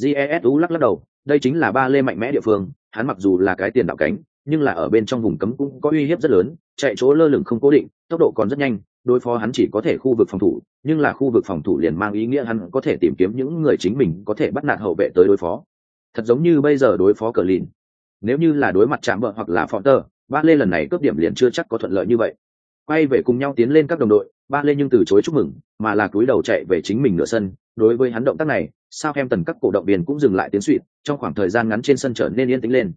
Jesu lắc lắc đầu, đây chính là ba lê mạnh mẽ địa phương, hắn mặc dù là cái tiền đạo cánh, nhưng là ở bên trong vùng cấm cũng có uy hiếp rất lớn, chạy chỗ lơ lửng không cố định, tốc độ còn rất nhanh đối phó hắn chỉ có thể khu vực phòng thủ, nhưng là khu vực phòng thủ liền mang ý nghĩa hắn có thể tìm kiếm những người chính mình có thể bắt nạt hậu vệ tới đối phó. Thật giống như bây giờ đối phó cờ lìn nếu như là đối mặt chạm vợ hoặc là phọn tơ ba lê lần này cướp điểm liền chưa chắc có thuận lợi như vậy. Quay về cùng nhau tiến lên các đồng đội ba lê nhưng từ chối chúc mừng, mà là cúi đầu chạy về chính mình nửa sân. Đối với hắn động tác này sao em tần các cổ động viên cũng dừng lại tiến suỵt trong khoảng thời gian ngắn trên sân trở nên yên tĩnh lên.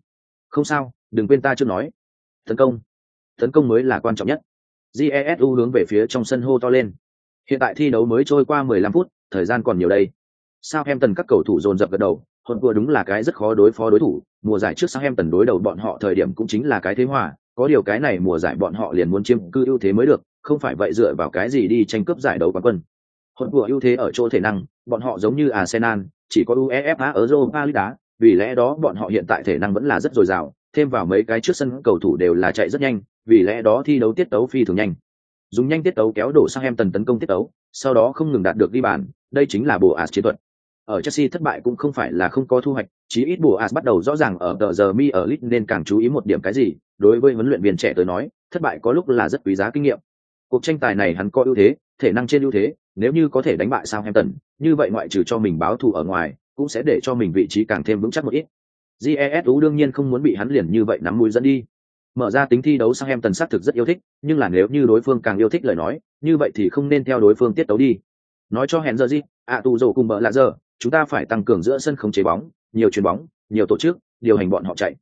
Không sao, đừng quên ta chưa nói. Tấn công. Tấn công mới là quan trọng nhất jesu hướng về phía trong sân hô to lên. Hiện tại thi đấu mới trôi qua 15 phút thời gian còn nhiều đây. Sao em tần các cầu thủ dồn dập gật đầu hơn vừa đúng là cái rất khó đối phó đối thủ mùa giải trước sao em tần đối đầu bọn họ thời điểm cũng chính là cái thế hòa có điều cái này mùa giải bọn họ liền muốn chiếm cư ưu thế mới được không phải vậy dựa vào cái gì đi tranh cướp giải đấu quán quân. Hơn vừa ưu thế ở chỗ thể năng bọn họ giống như arsenal chỉ có uefa ở europa league đá vì lẽ đó bọn họ hiện tại thể năng vẫn là rất dồi dào thêm vào mấy cái trước sân cầu thủ đều là chạy rất nhanh, vì lẽ đó thi đấu tiết tấu phi thường nhanh. Dùng nhanh tiết tấu kéo đổ sang em tần tấn công tiết tấu, sau đó không ngừng đạt được ghi bàn, đây chính là bộ ạt chiến thuật. Ở Chelsea thất bại cũng không phải là không có thu hoạch, chí ít bộ ạt bắt đầu rõ ràng ở tờ giờ mi ở lit nên càng chú ý một điểm cái gì, đối với huấn luyện viên trẻ tới nói, thất bại có lúc là rất quý giá kinh nghiệm. Cuộc tranh tài này hắn có ưu thế, thể năng trên ưu thế, nếu như có thể đánh bại Southampton, như vậy ngoại trừ cho mình báo thù ở ngoài, cũng sẽ để cho mình vị trí càng thêm vững chắc một ít. Jesu đương nhiên không muốn bị hắn liền như vậy nắm mũi dẫn đi. Mở ra tính thi đấu sang em tần sát thực rất yêu thích, nhưng là nếu như đối phương càng yêu thích lời nói, như vậy thì không nên theo đối phương tiết tấu đi. Nói cho hẹn giờ gì, ạ à, tù rổ cùng bờ lạ giờ, chúng ta phải tăng cường giữa sân không chế bóng, nhiều chuyền bóng, nhiều tổ chức, điều hành bọn họ chạy.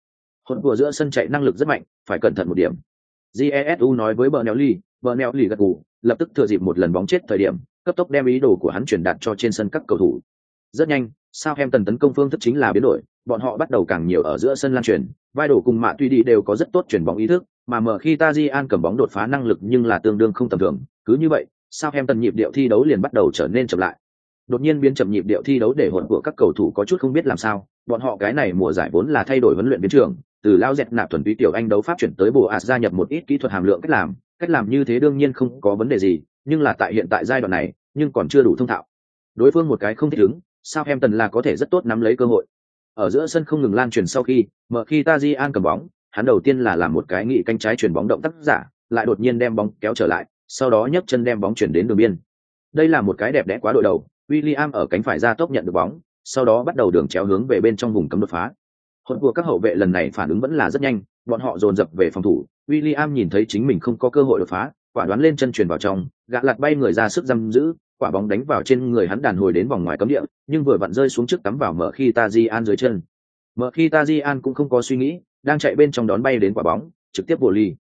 Hỗn vừa giữa sân chạy năng lực rất mạnh, phải cẩn thận một điểm. Jesu nói với bợ neo ly bợ neo ly gật gù, lập tức thừa dịp một lần bóng chết thời điểm, cấp tốc đem ý đồ của hắn truyền đạt cho trên sân các cầu thủ. Rất nhanh, sao em tần tấn công phương thức chính là biến đổi, bọn họ bắt đầu càng nhiều ở giữa sân lan truyền, vai đổ cùng mạ tuy đi đều có rất tốt chuyển bóng ý thức, mà mở khi Tajian cầm bóng đột phá năng lực nhưng là tương đương không tầm thường, cứ như vậy, sao em tần nhịp điệu thi đấu liền bắt đầu trở nên chậm lại. Đột nhiên biến chậm nhịp điệu thi đấu để hỗn của các cầu thủ có chút không biết làm sao, bọn họ cái này mùa giải vốn là thay đổi huấn luyện viên trưởng, từ lao dẹt nạp thuần túy tiểu anh đấu pháp chuyển tới bộ ạt gia nhập một ít kỹ thuật hàm lượng cách làm, cách làm như thế đương nhiên không có vấn đề gì, nhưng là tại hiện tại giai đoạn này, nhưng còn chưa đủ thông thạo. Đối phương một cái không thích ứng, Southampton là có thể rất tốt nắm lấy cơ hội. Ở giữa sân không ngừng lan truyền sau khi, mở khi Tajian cầm bóng, hắn đầu tiên là làm một cái nghị canh trái chuyển bóng động tác giả, lại đột nhiên đem bóng kéo trở lại, sau đó nhấc chân đem bóng chuyển đến đường biên. Đây là một cái đẹp đẽ quá đội đầu, William ở cánh phải ra tốc nhận được bóng, sau đó bắt đầu đường chéo hướng về bên trong vùng cấm đột phá. Hỗn của các hậu vệ lần này phản ứng vẫn là rất nhanh, bọn họ dồn dập về phòng thủ. William nhìn thấy chính mình không có cơ hội đột phá, quả đoán lên chân truyền vào trong, gã lật bay người ra sức giam giữ, quả bóng đánh vào trên người hắn đàn hồi đến vòng ngoài cấm địa, nhưng vừa vặn rơi xuống trước tắm vào mở khi Tajian dưới chân. Mở khi Tajian cũng không có suy nghĩ, đang chạy bên trong đón bay đến quả bóng, trực tiếp vô ly.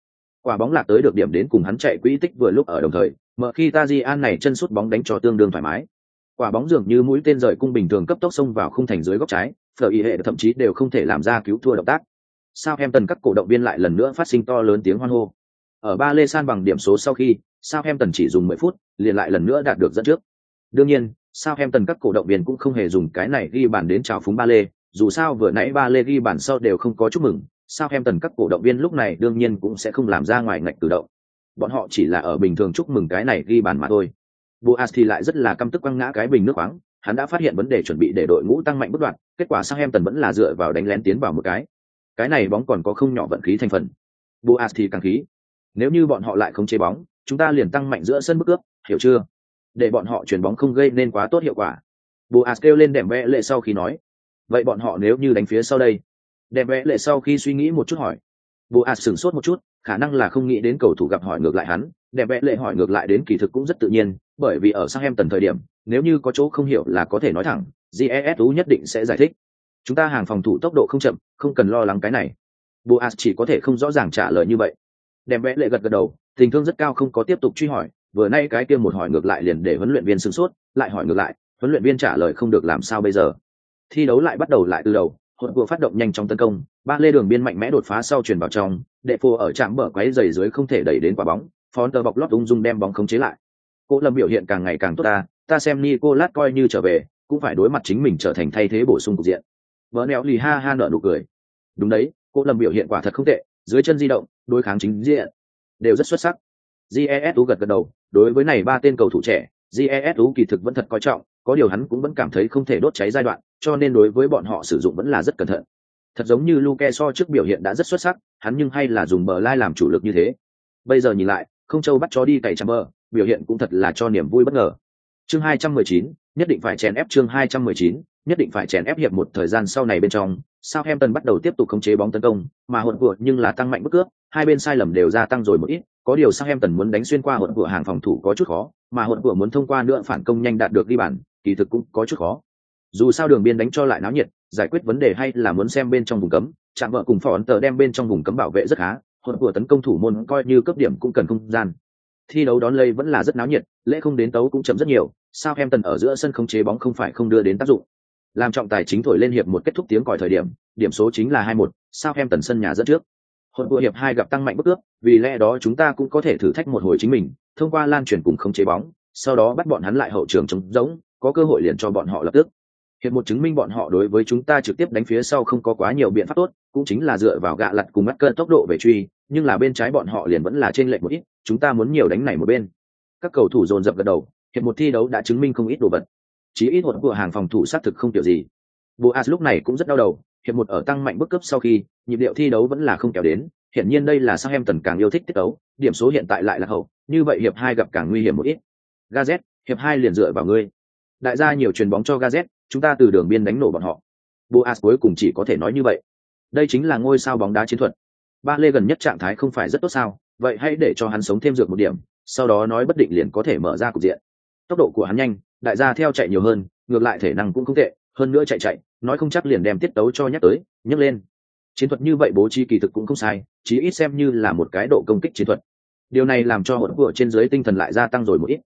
Quả bóng lạc tới được điểm đến cùng hắn chạy quỹ tích vừa lúc ở đồng thời, mở khi Tajian này chân sút bóng đánh cho tương đương thoải mái. Quả bóng dường như mũi tên rời cung bình thường cấp tốc xông vào khung thành dưới góc trái, phở y hệ thậm chí đều không thể làm ra cứu thua động tác. Sao em tần các cổ động viên lại lần nữa phát sinh to lớn tiếng hoan hô. Ở ba lê san bằng điểm số sau khi, sao em tần chỉ dùng 10 phút, liền lại lần nữa đạt được dẫn trước. Đương nhiên, sao em tần các cổ động viên cũng không hề dùng cái này ghi bàn đến chào phúng ba lê, dù sao vừa nãy ba lê ghi bàn sau đều không có chúc mừng, sao em tần các cổ động viên lúc này đương nhiên cũng sẽ không làm ra ngoài ngạch cử động. Bọn họ chỉ là ở bình thường chúc mừng cái này ghi bàn mà thôi. Boas thì lại rất là căm tức quăng ngã cái bình nước khoáng, hắn đã phát hiện vấn đề chuẩn bị để đội ngũ tăng mạnh bất đoạn, kết quả sang em tần vẫn là dựa vào đánh lén tiến vào một cái. Cái này bóng còn có không nhỏ vận khí thành phần. Boas thì càng khí. Nếu như bọn họ lại không chế bóng, chúng ta liền tăng mạnh giữa sân bức ước, hiểu chưa? Để bọn họ chuyển bóng không gây nên quá tốt hiệu quả. Boas kêu lên đệm vẽ lệ sau khi nói. Vậy bọn họ nếu như đánh phía sau đây? Đệm vẽ lệ sau khi suy nghĩ một chút hỏi. Boas sửng sốt một chút, khả năng là không nghĩ đến cầu thủ gặp hỏi ngược lại hắn, đẹp vẽ lệ hỏi ngược lại đến kỳ thực cũng rất tự nhiên bởi vì ở sang em tần thời điểm nếu như có chỗ không hiểu là có thể nói thẳng jesu nhất định sẽ giải thích chúng ta hàng phòng thủ tốc độ không chậm không cần lo lắng cái này boas chỉ có thể không rõ ràng trả lời như vậy đẹp vẽ lệ gật gật đầu tình thương rất cao không có tiếp tục truy hỏi, vừa nay cái kia một hỏi ngược lại liền để huấn luyện viên sửng sốt, lại hỏi ngược lại, huấn luyện viên trả lời không được làm sao bây giờ. Thi đấu lại bắt đầu lại từ đầu hội vừa phát động nhanh trong tấn công, ba lê đường biên mạnh mẽ đột phá sau chuyển vào trong, đệ phô ở trạm bờ quáy dày dưới không thể đẩy đến quả bóng phón tờ bọc lót ung dung đem bóng khống chế lại. Cô lâm biểu hiện càng ngày càng tốt ta ta xem như cô lát coi như trở về, cũng phải đối mặt chính mình trở thành thay thế bổ sung cục diện. Vợ nẹo lì ha ha nở nụ cười. Đúng đấy, cô lâm biểu hiện quả thật không tệ, dưới chân di động, đối kháng chính diện đều rất xuất sắc jesu gật gật đầu đối với này ba tên cầu thủ trẻ jesu kỳ thực vẫn thật coi trọng có điều hắn cũng vẫn cảm thấy không thể đốt cháy giai đoạn cho nên đối với bọn họ sử dụng vẫn là rất cẩn thận thật giống như Luke so trước biểu hiện đã rất xuất sắc, hắn nhưng hay là dùng bờ lai làm chủ lực như thế. Bây giờ nhìn lại, không châu bắt chó đi cày chăm bờ, biểu hiện cũng thật là cho niềm vui bất ngờ. Chương 219, nhất định phải chèn ép chương 219, nhất định phải chèn ép hiệp một thời gian sau này bên trong, Southampton bắt đầu tiếp tục khống chế bóng tấn công, mà hỗn vừa nhưng là tăng mạnh bước cướp, hai bên sai lầm đều gia tăng rồi một ít, có điều Southampton muốn đánh xuyên qua hỗn vừa hàng phòng thủ có chút khó, mà hỗn vừa muốn thông qua nữa phản công nhanh đạt được ghi bàn, kỳ thực cũng có chút khó. Dù sao đường biên đánh cho lại náo nhiệt, giải quyết vấn đề hay là muốn xem bên trong vùng cấm, chạm vợ cùng phỏ ấn tờ đem bên trong vùng cấm bảo vệ rất khá, hỗn vừa tấn công thủ môn coi như cấp điểm cũng cần không gian. Thi đấu đón lây vẫn là rất náo nhiệt, lễ không đến tấu cũng chậm rất nhiều, Southampton em tần ở giữa sân không chế bóng không phải không đưa đến tác dụng. Làm trọng tài chính thổi lên hiệp một kết thúc tiếng còi thời điểm, điểm số chính là hai một, sao em tần sân nhà dẫn trước. Hồi vừa hiệp hai gặp tăng mạnh bất ước, vì lẽ đó chúng ta cũng có thể thử thách một hồi chính mình, thông qua lan truyền cùng không chế bóng, sau đó bắt bọn hắn lại hậu trường chống giống, có cơ hội liền cho bọn họ lập tức. Hiệp một chứng minh bọn họ đối với chúng ta trực tiếp đánh phía sau không có quá nhiều biện pháp tốt, cũng chính là dựa vào gạ lật cùng mắt cơn tốc độ về truy, nhưng là bên trái bọn họ liền vẫn là trên lệch một ít, chúng ta muốn nhiều đánh này một bên. Các cầu thủ dồn dập gật đầu, hiệp một thi đấu đã chứng minh không ít đồ vật. Chí ít một của hàng phòng thủ sát thực không tiểu gì. Boas lúc này cũng rất đau đầu, hiệp một ở tăng mạnh bước cấp sau khi, nhịp điệu thi đấu vẫn là không kéo đến, hiển nhiên đây là Southampton càng yêu thích tiết đấu, điểm số hiện tại lại là hậu, như vậy hiệp hai gặp càng nguy hiểm một ít. Gazet, hiệp hai liền dựa vào ngươi. Đại gia nhiều truyền bóng cho Gazet, chúng ta từ đường biên đánh nổ bọn họ. Boas cuối cùng chỉ có thể nói như vậy. Đây chính là ngôi sao bóng đá chiến thuật. Ba Lê gần nhất trạng thái không phải rất tốt sao, vậy hãy để cho hắn sống thêm dược một điểm, sau đó nói bất định liền có thể mở ra cục diện. Tốc độ của hắn nhanh, đại gia theo chạy nhiều hơn, ngược lại thể năng cũng không tệ, hơn nữa chạy chạy, nói không chắc liền đem tiết tấu cho nhắc tới, nhấc lên. Chiến thuật như vậy bố trí kỳ thực cũng không sai, chí ít xem như là một cái độ công kích chiến thuật. Điều này làm cho hỗn vừa trên dưới tinh thần lại gia tăng rồi một ít.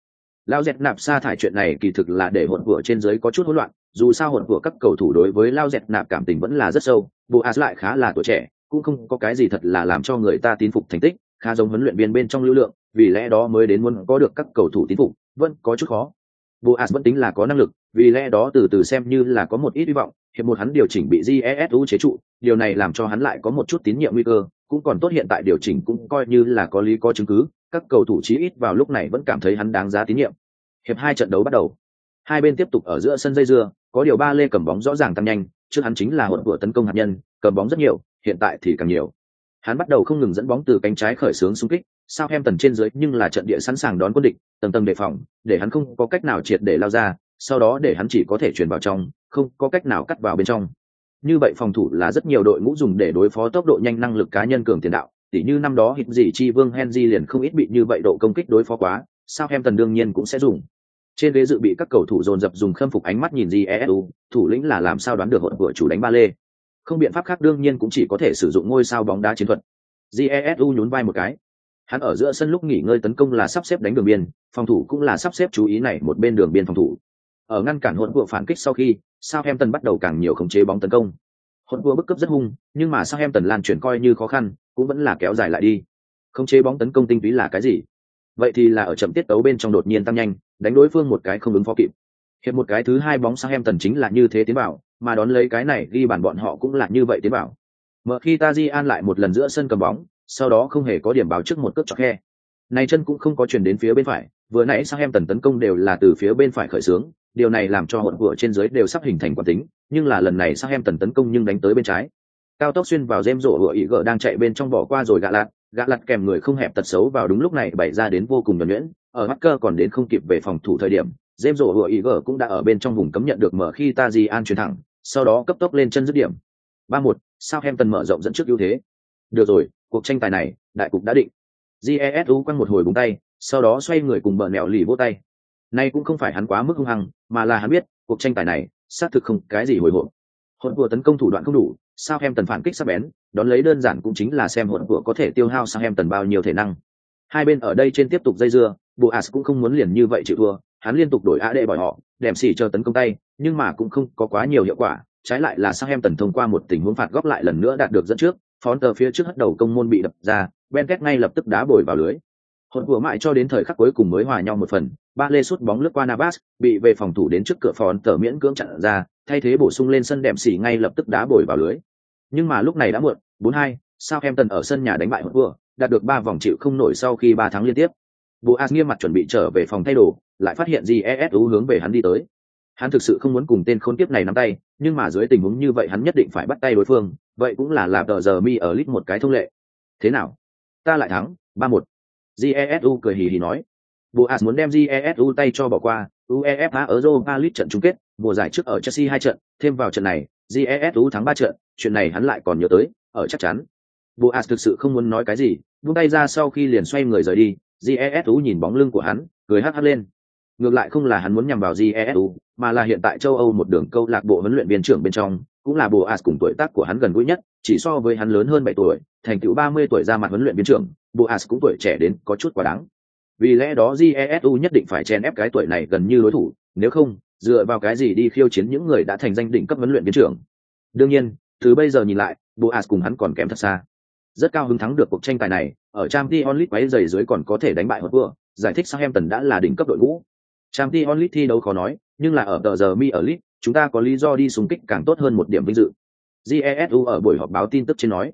Lao dẹt nạp sa thải chuyện này kỳ thực là để hỗn vừa trên dưới có chút hỗn loạn, dù sao hỗn vừa các cầu thủ đối với Lao dẹt nạp cảm tình vẫn là rất sâu, Boas lại khá là tuổi trẻ, cũng không có cái gì thật là làm cho người ta tín phục thành tích, khá giống huấn luyện viên bên trong lưu lượng, vì lẽ đó mới đến muốn có được các cầu thủ tín phục, vẫn có chút khó. Boas vẫn tính là có năng lực, vì lẽ đó từ từ xem như là có một ít hy vọng, hiệp một hắn điều chỉnh bị jesu chế trụ điều này làm cho hắn lại có một chút tín nhiệm nguy cơ cũng còn tốt hiện tại điều chỉnh cũng coi như là có lý có chứng cứ các cầu thủ chí ít vào lúc này vẫn cảm thấy hắn đáng giá tín nhiệm. Hiệp hai trận đấu bắt đầu. Hai bên tiếp tục ở giữa sân dây dưa có điều ba lê cầm bóng rõ ràng tăng nhanh trước hắn chính là hỗn vừa tấn công hạt nhân cầm bóng rất nhiều hiện tại thì càng nhiều hắn bắt đầu không ngừng dẫn bóng từ cánh trái khởi xướng xung kích, sao em tần trên dưới nhưng là trận địa sẵn sàng đón quân địch, tầng tầng đề phòng, để hắn không có cách nào triệt để lao ra, sau đó để hắn chỉ có thể chuyển vào trong, không có cách nào cắt vào bên trong. Như vậy phòng thủ là rất nhiều đội ngũ dùng để đối phó tốc độ nhanh năng lực cá nhân cường tiền đạo, tỉ như năm đó hít gì chi vương henry liền không ít bị như vậy độ công kích đối phó quá, sao em tần đương nhiên cũng sẽ dùng. Trên ghế dự bị các cầu thủ dồn dập dùng khâm phục ánh mắt nhìn jesu thủ lĩnh là làm sao đoán được hỗn của chủ đánh ba lê không biện pháp khác đương nhiên cũng chỉ có thể sử dụng ngôi sao bóng đá chiến thuật jesu nhún vai một cái hắn ở giữa sân lúc nghỉ ngơi tấn công là sắp xếp đánh đường biên phòng thủ cũng là sắp xếp chú ý này một bên đường biên phòng thủ ở ngăn cản hỗn vừa phản kích sau khi Southampton bắt đầu càng nhiều khống chế bóng tấn công. Hỗn vừa bức cấp rất hung, nhưng mà Southampton lan chuyển coi như khó khăn, cũng vẫn là kéo dài lại đi. Khống chế bóng tấn công tinh túy là cái gì? Vậy thì là ở chậm tiết tấu bên trong đột nhiên tăng nhanh, đánh đối phương một cái không ứng phó kịp. Hiệp một cái thứ hai bóng sang em tần chính là như thế tiến vào, mà đón lấy cái này ghi bàn bọn họ cũng là như vậy tiến vào. Mở khi Tajian lại một lần giữa sân cầm bóng, sau đó không hề có điểm báo trước một cước chọc khe. Này chân cũng không có chuyển đến phía bên phải, vừa nãy sang em tần tấn công đều là từ phía bên phải khởi xướng, điều này làm cho hỗn vừa trên dưới đều sắp hình thành quả tính, nhưng là lần này sang em tần tấn công nhưng đánh tới bên trái. Cao tốc xuyên vào James rổ hựa ý gỡ đang chạy bên trong bỏ qua rồi gạ lạt, gạ lạt kèm người không hẹp tật xấu vào đúng lúc này bày ra đến vô cùng nhuẩn nhuyễn, ở mắt cơ còn đến không kịp về phòng thủ thời điểm, James rổ hựa ý gỡ cũng đã ở bên trong vùng cấm nhận được mở khi Taji an chuyển thẳng, sau đó cấp tốc lên chân dứt điểm. 3-1, Southampton mở rộng dẫn trước ưu thế. Được rồi, cuộc tranh tài này, đại cục đã định. Jesu quăng một hồi búng tay, sau đó xoay người cùng bờ mẹo lì vỗ tay. Nay cũng không phải hắn quá mức hung hăng, mà là hắn biết, cuộc tranh tài này, xác thực không cái gì hồi hộp. hồn vừa tấn công thủ đoạn không đủ, sao em tần phản kích sắc bén, đón lấy đơn giản cũng chính là xem hồn vừa có thể tiêu hao sang em tần bao nhiêu thể năng. Hai bên ở đây trên tiếp tục dây dưa, Boas cũng không muốn liền như vậy chịu thua, hắn liên tục đổi AD bỏi họ, đèm xỉ chờ tấn công tay, nhưng mà cũng không có quá nhiều hiệu quả, trái lại là sang em tần thông qua một tình huống phạt góc lại lần nữa đạt được dẫn trước, phón tờ phía trước hất đầu công môn bị đập ra, Benket ngay lập tức đá bồi vào lưới. hồn vừa mãi cho đến thời khắc cuối cùng mới hòa nhau một phần, ba lê sút bóng lướt qua Navas, bị về phòng thủ đến trước cửa phón tờ miễn cưỡng chặn ra, thay thế bổ sung lên sân đệm xỉ ngay lập tức đá bồi vào lưới. Nhưng mà lúc này đã muộn, 4-2, tần ở sân nhà đánh bại hồn vừa, đạt được ba vòng chịu không nổi sau khi ba tháng liên tiếp. Boas nghiêm mặt chuẩn bị trở về phòng thay đồ, lại phát hiện Jesu hướng về hắn đi tới. Hắn thực sự không muốn cùng tên khốn kiếp này nắm tay, nhưng mà dưới tình huống như vậy hắn nhất định phải bắt tay đối phương, vậy cũng là làm tờ giờ mi ở lit một cái thông lệ. Thế nào? Ta lại thắng, 3-1 jesu cười hì hì nói boas muốn đem jesu tay cho bỏ qua uefa ở europa league trận chung kết mùa giải trước ở chelsea hai trận thêm vào trận này jesu thắng ba trận chuyện này hắn lại còn nhớ tới ở chắc chắn boas thực sự không muốn nói cái gì buông tay ra sau khi liền xoay người rời đi jesu nhìn bóng lưng của hắn cười hắt hắt lên ngược lại không là hắn muốn nhằm vào jesu mà là hiện tại châu âu một đường câu lạc bộ huấn luyện viên trưởng bên trong cũng là Boas cùng tuổi tác của hắn gần gũi nhất, chỉ so với hắn lớn hơn bảy tuổi, thành tựu ba mươi tuổi ra mặt huấn luyện viên trưởng, Boas cũng tuổi trẻ đến có chút quá đáng. Vì lẽ đó Jesu nhất định phải chen ép cái tuổi này gần như đối thủ, nếu không, dựa vào cái gì đi khiêu chiến những người đã thành danh đỉnh cấp huấn luyện viên trưởng. Đương nhiên, từ bây giờ nhìn lại, Boas cùng hắn còn kém thật xa. Rất cao hứng thắng được cuộc tranh tài này, ở Champions League quấy giày dưới còn có thể đánh bại Hotspur, vừa, giải thích Southampton đã là đỉnh cấp đội ngũ. Champions League thi đấu khó nói, nhưng là ở tờ giờ mi ở League, chúng ta có lý do đi xung kích càng tốt hơn một điểm vinh dự. Jesu ở buổi họp báo tin tức trên nói.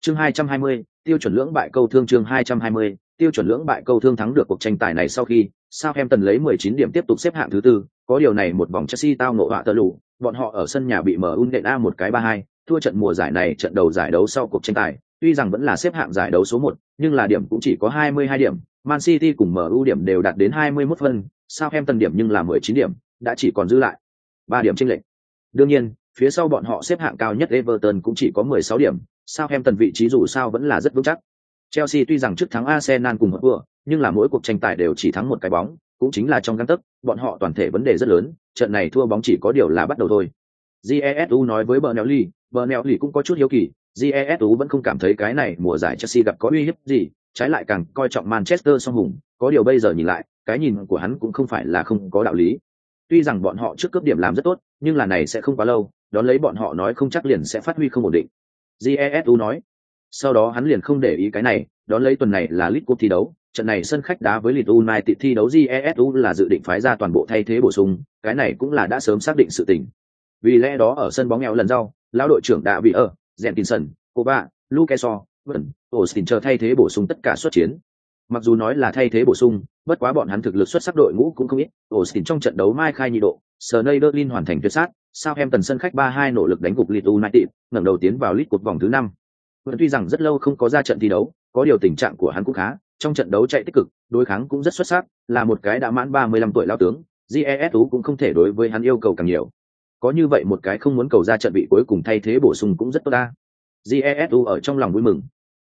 Chương 220, tiêu chuẩn lưỡng bại câu thương chương 220, tiêu chuẩn lưỡng bại câu thương thắng được cuộc tranh tài này sau khi Southampton lấy 19 điểm tiếp tục xếp hạng thứ tư, có điều này một vòng Chelsea tao ngộ họa tơ lù, bọn họ ở sân nhà bị MU nện A một cái 3-2, thua trận mùa giải này trận đầu giải đấu sau cuộc tranh tài, tuy rằng vẫn là xếp hạng giải đấu số 1, nhưng là điểm cũng chỉ có 22 điểm, Man City cùng MU điểm đều đạt đến 21 phân, Southampton điểm nhưng là 19 điểm, đã chỉ còn giữ lại 3 điểm chênh lệch. Đương nhiên, phía sau bọn họ xếp hạng cao nhất Everton cũng chỉ có 16 điểm, Southampton vị trí dù sao vẫn là rất vững chắc. Chelsea tuy rằng trước thắng Arsenal cùng vừa, nhưng là mỗi cuộc tranh tài đều chỉ thắng một cái bóng, cũng chính là trong găng tấc, bọn họ toàn thể vấn đề rất lớn, trận này thua bóng chỉ có điều là bắt đầu thôi. Jesu nói với Bernelli, Bernelli cũng có chút hiếu kỳ, Jesu vẫn không cảm thấy cái này mùa giải Chelsea gặp có uy hiếp gì, trái lại càng coi trọng Manchester song hùng, có điều bây giờ nhìn lại, cái nhìn của hắn cũng không phải là không có đạo lý. Tuy rằng bọn họ trước cướp điểm làm rất tốt, nhưng là này sẽ không quá lâu, đón lấy bọn họ nói không chắc liền sẽ phát huy không ổn định. Jesu nói. Sau đó hắn liền không để ý cái này, đón lấy tuần này là League Cup thi đấu, trận này sân khách đá với Leeds United thi đấu Jesu là dự định phái ra toàn bộ thay thế bổ sung, cái này cũng là đã sớm xác định sự tình. Vì lẽ đó ở sân bóng nghèo lần sau, lão đội trưởng đã bị ở, Jenkinson, Koba, Lukeso, vẫn, Austin chờ thay thế bổ sung tất cả xuất chiến. Mặc dù nói là thay thế bổ sung, bất quá bọn hắn thực lực xuất sắc đội ngũ cũng không ít. Austin trong trận đấu mai khai nhị độ, Sneijderlin hoàn thành tuyệt sát, Southampton sân khách 3-2 nỗ lực đánh gục Leeds United, ngẩng đầu tiến vào lít cuộc vòng thứ 5. Vẫn tuy rằng rất lâu không có ra trận thi đấu, có điều tình trạng của hắn cũng khá, trong trận đấu chạy tích cực, đối kháng cũng rất xuất sắc, là một cái đã mãn 35 tuổi lão tướng, GESU cũng không thể đối với hắn yêu cầu càng nhiều. Có như vậy một cái không muốn cầu ra trận bị cuối cùng thay thế bổ sung cũng rất tốt ta jesu ở trong lòng vui mừng.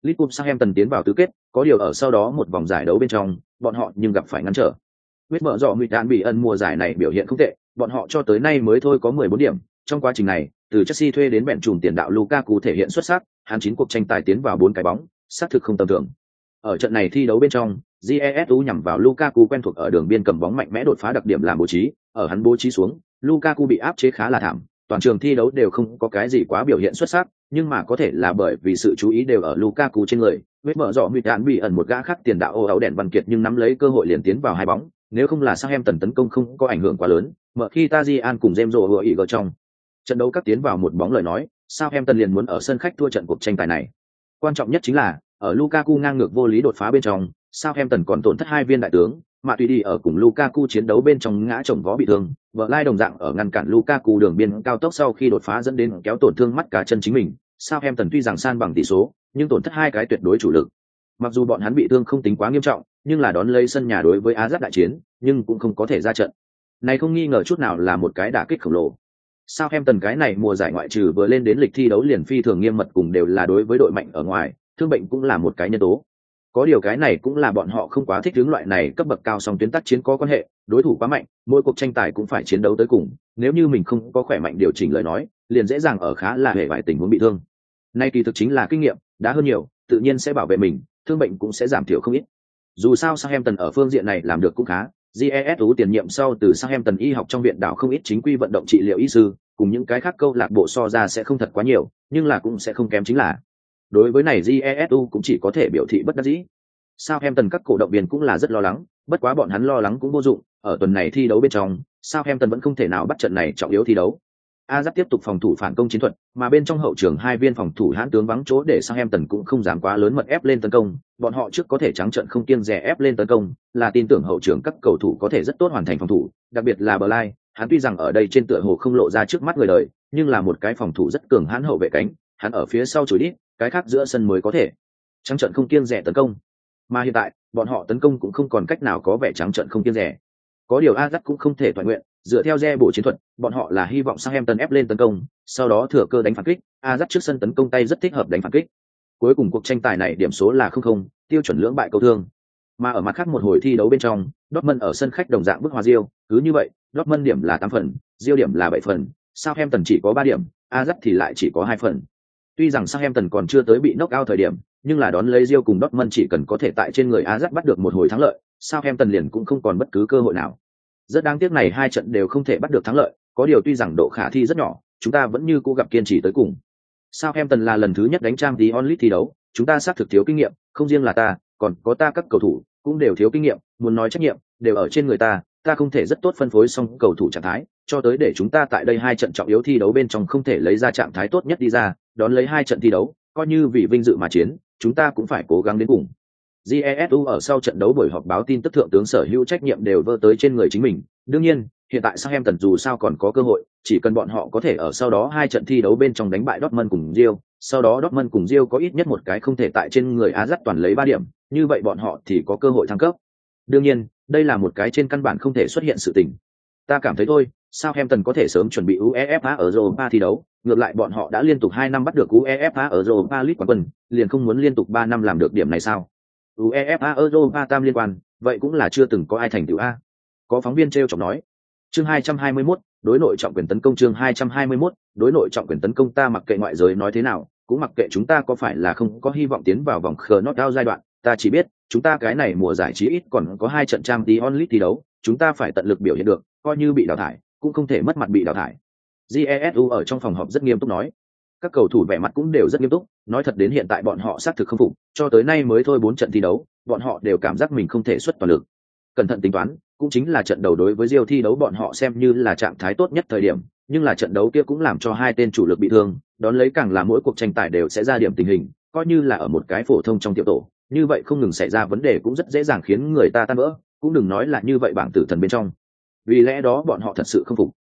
Liverpool tần tiến vào tứ kết, có điều ở sau đó một vòng giải đấu bên trong, bọn họ nhưng gặp phải ngăn trở. huyết mở rõ nguy đạn bị ân mùa giải này biểu hiện không tệ, bọn họ cho tới nay mới thôi có 14 điểm, trong quá trình này, từ Chelsea thuê đến bèn trùm tiền đạo Lukaku thể hiện xuất sắc, hắn chín cuộc tranh tài tiến vào bốn cái bóng, xác thực không tầm thường. Ở trận này thi đấu bên trong, Jesu nhằm vào Lukaku quen thuộc ở đường biên cầm bóng mạnh mẽ đột phá đặc điểm làm bố trí, ở hắn bố trí xuống, Lukaku bị áp chế khá là thảm, toàn trường thi đấu đều không có cái gì quá biểu hiện xuất sắc, nhưng mà có thể là bởi vì sự chú ý đều ở Lukaku trên người, vết mở rõ mịt đạn bị ẩn một gã khác tiền đạo ô áo đèn văn kiệt nhưng nắm lấy cơ hội liền tiến vào hai bóng, nếu không là sang em tần tấn công không có ảnh hưởng quá lớn, mở khi Tajian cùng James Rowe vừa ý gỡ trong. Trận đấu các tiến vào một bóng lời nói, sao em tần liền muốn ở sân khách thua trận cuộc tranh tài này. Quan trọng nhất chính là, ở Lukaku ngang ngược vô lý đột phá bên trong, Southampton còn tổn thất hai viên đại tướng, mà tùy đi ở cùng Lukaku chiến đấu bên trong ngã chồng vó bị thương, vợ lai đồng dạng ở ngăn cản Lukaku đường biên cao tốc sau khi đột phá dẫn đến kéo tổn thương mắt cả chân chính mình. Southampton tuy rằng san bằng tỷ số, nhưng tổn thất hai cái tuyệt đối chủ lực. Mặc dù bọn hắn bị thương không tính quá nghiêm trọng, nhưng là đón lấy sân nhà đối với Á Giáp đại chiến, nhưng cũng không có thể ra trận. Này không nghi ngờ chút nào là một cái đả kích khổng lồ. Southampton cái này mùa giải ngoại trừ vừa lên đến lịch thi đấu liền phi thường nghiêm mật cùng đều là đối với đội mạnh ở ngoài, thương bệnh cũng là một cái nhân tố có điều cái này cũng là bọn họ không quá thích hướng loại này cấp bậc cao song tuyến tác chiến có quan hệ, đối thủ quá mạnh, mỗi cuộc tranh tài cũng phải chiến đấu tới cùng, nếu như mình không có khỏe mạnh điều chỉnh lời nói, liền dễ dàng ở khá là hệ vải tình huống bị thương. Nay kỳ thực chính là kinh nghiệm, đã hơn nhiều, tự nhiên sẽ bảo vệ mình, thương bệnh cũng sẽ giảm thiểu không ít. Dù sao Southampton ở phương diện này làm được cũng khá GESU tiền nhiệm sau từ Southampton y học trong viện đảo không ít chính quy vận động trị liệu y sư, cùng những cái khác câu lạc bộ so ra sẽ không thật quá nhiều, nhưng là cũng sẽ không kém chính là đối với này jesu cũng chỉ có thể biểu thị bất đắc dĩ. Sao em tần các cổ động viên cũng là rất lo lắng, bất quá bọn hắn lo lắng cũng vô dụng, ở tuần này thi đấu bên trong, sao em tần vẫn không thể nào bắt trận này trọng yếu thi đấu. A giáp tiếp tục phòng thủ phản công chiến thuật, mà bên trong hậu trường hai viên phòng thủ hãn tướng vắng chỗ để sao em tần cũng không dám quá lớn mật ép lên tấn công, bọn họ trước có thể trắng trận không kiêng dè ép lên tấn công, là tin tưởng hậu trường các cầu thủ có thể rất tốt hoàn thành phòng thủ, đặc biệt là bờ lai hắn tuy rằng ở đây trên tựa hồ không lộ ra trước mắt người đời, nhưng là một cái phòng thủ rất cường hãn hậu vệ cánh, hắn ở phía sau chối đít cái khác giữa sân mới có thể. Trắng trận không kiêng rẻ tấn công. Mà hiện tại bọn họ tấn công cũng không còn cách nào có vẻ trắng trận không kiêng rẻ. Có điều a cũng không thể toàn nguyện dựa theo re bổ chiến thuật bọn họ là hy vọng sang em tấn ép lên tấn công sau đó thừa cơ đánh phản kích. A trước sân tấn công tay rất thích hợp đánh phản kích. Cuối cùng cuộc tranh tài này điểm số là không không tiêu chuẩn lưỡng bại câu thương. Mà ở mặt khác một hồi thi đấu bên trong Dortmund ở sân khách đồng dạng bức hòa diêu, cứ như vậy, Dortmund điểm là tám phần, diêu điểm là bảy phần, Southampton chỉ có ba điểm, Ajax thì lại chỉ có hai phần. Tuy rằng Southampton còn chưa tới bị knock out thời điểm, nhưng là đón lấy Rio cùng Dortmund chỉ cần có thể tại trên người Ajax bắt được một hồi thắng lợi, Southampton liền cũng không còn bất cứ cơ hội nào. Rất đáng tiếc này hai trận đều không thể bắt được thắng lợi, có điều tuy rằng độ khả thi rất nhỏ, chúng ta vẫn như cố gặp kiên trì tới cùng. Southampton là lần thứ nhất đánh trang tí onlit thi đấu, chúng ta xác thực thiếu kinh nghiệm, không riêng là ta, còn có ta các cầu thủ cũng đều thiếu kinh nghiệm, muốn nói trách nhiệm đều ở trên người ta, ta không thể rất tốt phân phối xong cầu thủ trạng thái, cho tới để chúng ta tại đây hai trận trọng yếu thi đấu bên trong không thể lấy ra trạng thái tốt nhất đi ra, đón lấy hai trận thi đấu, coi như vì vinh dự mà chiến, chúng ta cũng phải cố gắng đến cùng. Jesu ở sau trận đấu buổi họp báo tin tức thượng tướng sở hữu trách nhiệm đều vơ tới trên người chính mình. Đương nhiên, hiện tại sang em tần dù sao còn có cơ hội, chỉ cần bọn họ có thể ở sau đó hai trận thi đấu bên trong đánh bại Dortmund cùng Real, sau đó Dortmund cùng Real có ít nhất một cái không thể tại trên người Á toàn lấy ba điểm, như vậy bọn họ thì có cơ hội thăng cấp. Đương nhiên, đây là một cái trên căn bản không thể xuất hiện sự tình. Ta cảm thấy thôi, sao Southampton có thể sớm chuẩn bị UEFA ở Europa thi đấu, ngược lại bọn họ đã liên tục hai năm bắt được UEFA ở Europa League quán quân, liền không muốn liên tục ba năm làm được điểm này sao? UEFA Europa tam liên quan, vậy cũng là chưa từng có ai thành tựu a. Có phóng viên treo chọc nói. Chương 221, đối nội trọng quyền tấn công chương 221, đối nội trọng quyền tấn công ta mặc kệ ngoại giới nói thế nào, cũng mặc kệ chúng ta có phải là không có hy vọng tiến vào vòng knockout giai đoạn, ta chỉ biết, chúng ta cái này mùa giải trí ít còn có hai trận trang tí onlit thi đấu, chúng ta phải tận lực biểu hiện được, coi như bị đào thải, cũng không thể mất mặt bị đào thải. Jesu ở trong phòng họp rất nghiêm túc nói. Các cầu thủ vẻ mặt cũng đều rất nghiêm túc, nói thật đến hiện tại bọn họ xác thực không phục, cho tới nay mới thôi bốn trận thi đấu, bọn họ đều cảm giác mình không thể xuất toàn lực. Cẩn thận tính toán, cũng chính là trận đầu đối với Diêu thi đấu bọn họ xem như là trạng thái tốt nhất thời điểm, nhưng là trận đấu kia cũng làm cho hai tên chủ lực bị thương, đón lấy càng là mỗi cuộc tranh tài đều sẽ ra điểm tình hình, coi như là ở một cái phổ thông trong tiểu tổ, như vậy không ngừng xảy ra vấn đề cũng rất dễ dàng khiến người ta tan vỡ, cũng đừng nói là như vậy bảng tử thần bên trong. Vì lẽ đó bọn họ thật sự không phục.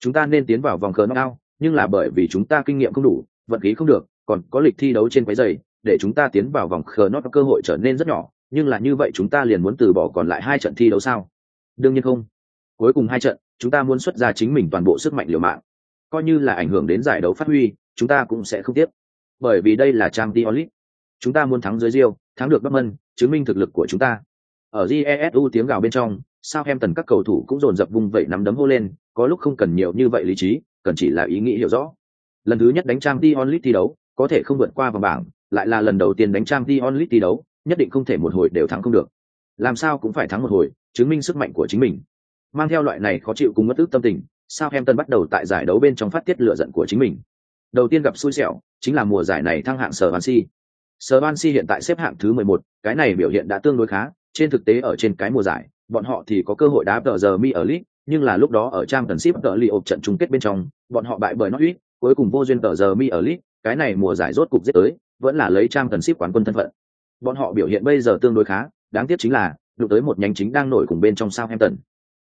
Chúng ta nên tiến vào vòng cờ knockout, nhưng là bởi vì chúng ta kinh nghiệm không đủ, vận khí không được, còn có lịch thi đấu trên quái dày để chúng ta tiến vào vòng cờ knockout cơ hội trở nên rất nhỏ, nhưng là như vậy chúng ta liền muốn từ bỏ còn lại hai trận thi đấu sao? Đương nhiên không. Cuối cùng hai trận, chúng ta muốn xuất ra chính mình toàn bộ sức mạnh liều mạng. Coi như là ảnh hưởng đến giải đấu phát huy, chúng ta cũng sẽ không tiếp. Bởi vì đây là trang League. Chúng ta muốn thắng dưới riêu thắng được bắc mân chứng minh thực lực của chúng ta. Ở Jesu tiếng gào bên trong, sao em tần các cầu thủ cũng dồn dập vung vẩy nắm đấm hô lên, có lúc không cần nhiều như vậy lý trí, cần chỉ là ý nghĩ hiểu rõ. Lần thứ nhất đánh Champions League thi đấu, có thể không vượt qua vòng bảng, lại là lần đầu tiên đánh Champions League thi đấu, nhất định không thể một hồi đều thắng không được. Làm sao cũng phải thắng một hồi, chứng minh sức mạnh của chính mình. Mang theo loại này khó chịu cùng mất ức tâm tình, sao em tần bắt đầu tại giải đấu bên trong phát tiết lửa giận của chính mình. Đầu tiên gặp xui xẻo, chính là mùa giải này thăng hạng sở Van Si. Sở Van Si hiện tại xếp hạng thứ 11, cái này biểu hiện đã tương đối khá, trên thực tế ở trên cái mùa giải, bọn họ thì có cơ hội đá tờ giờ mi ở lit nhưng là lúc đó ở trang tần ship tờ li ộp trận chung kết bên trong, bọn họ bại bởi Norwich, cuối cùng vô duyên tờ giờ mi ở lit cái này mùa giải rốt cục giết tới, vẫn là lấy trang tần ship quán quân thân phận. Bọn họ biểu hiện bây giờ tương đối khá, đáng tiếc chính là, đụng tới một nhánh chính đang nổi cùng bên trong Southampton.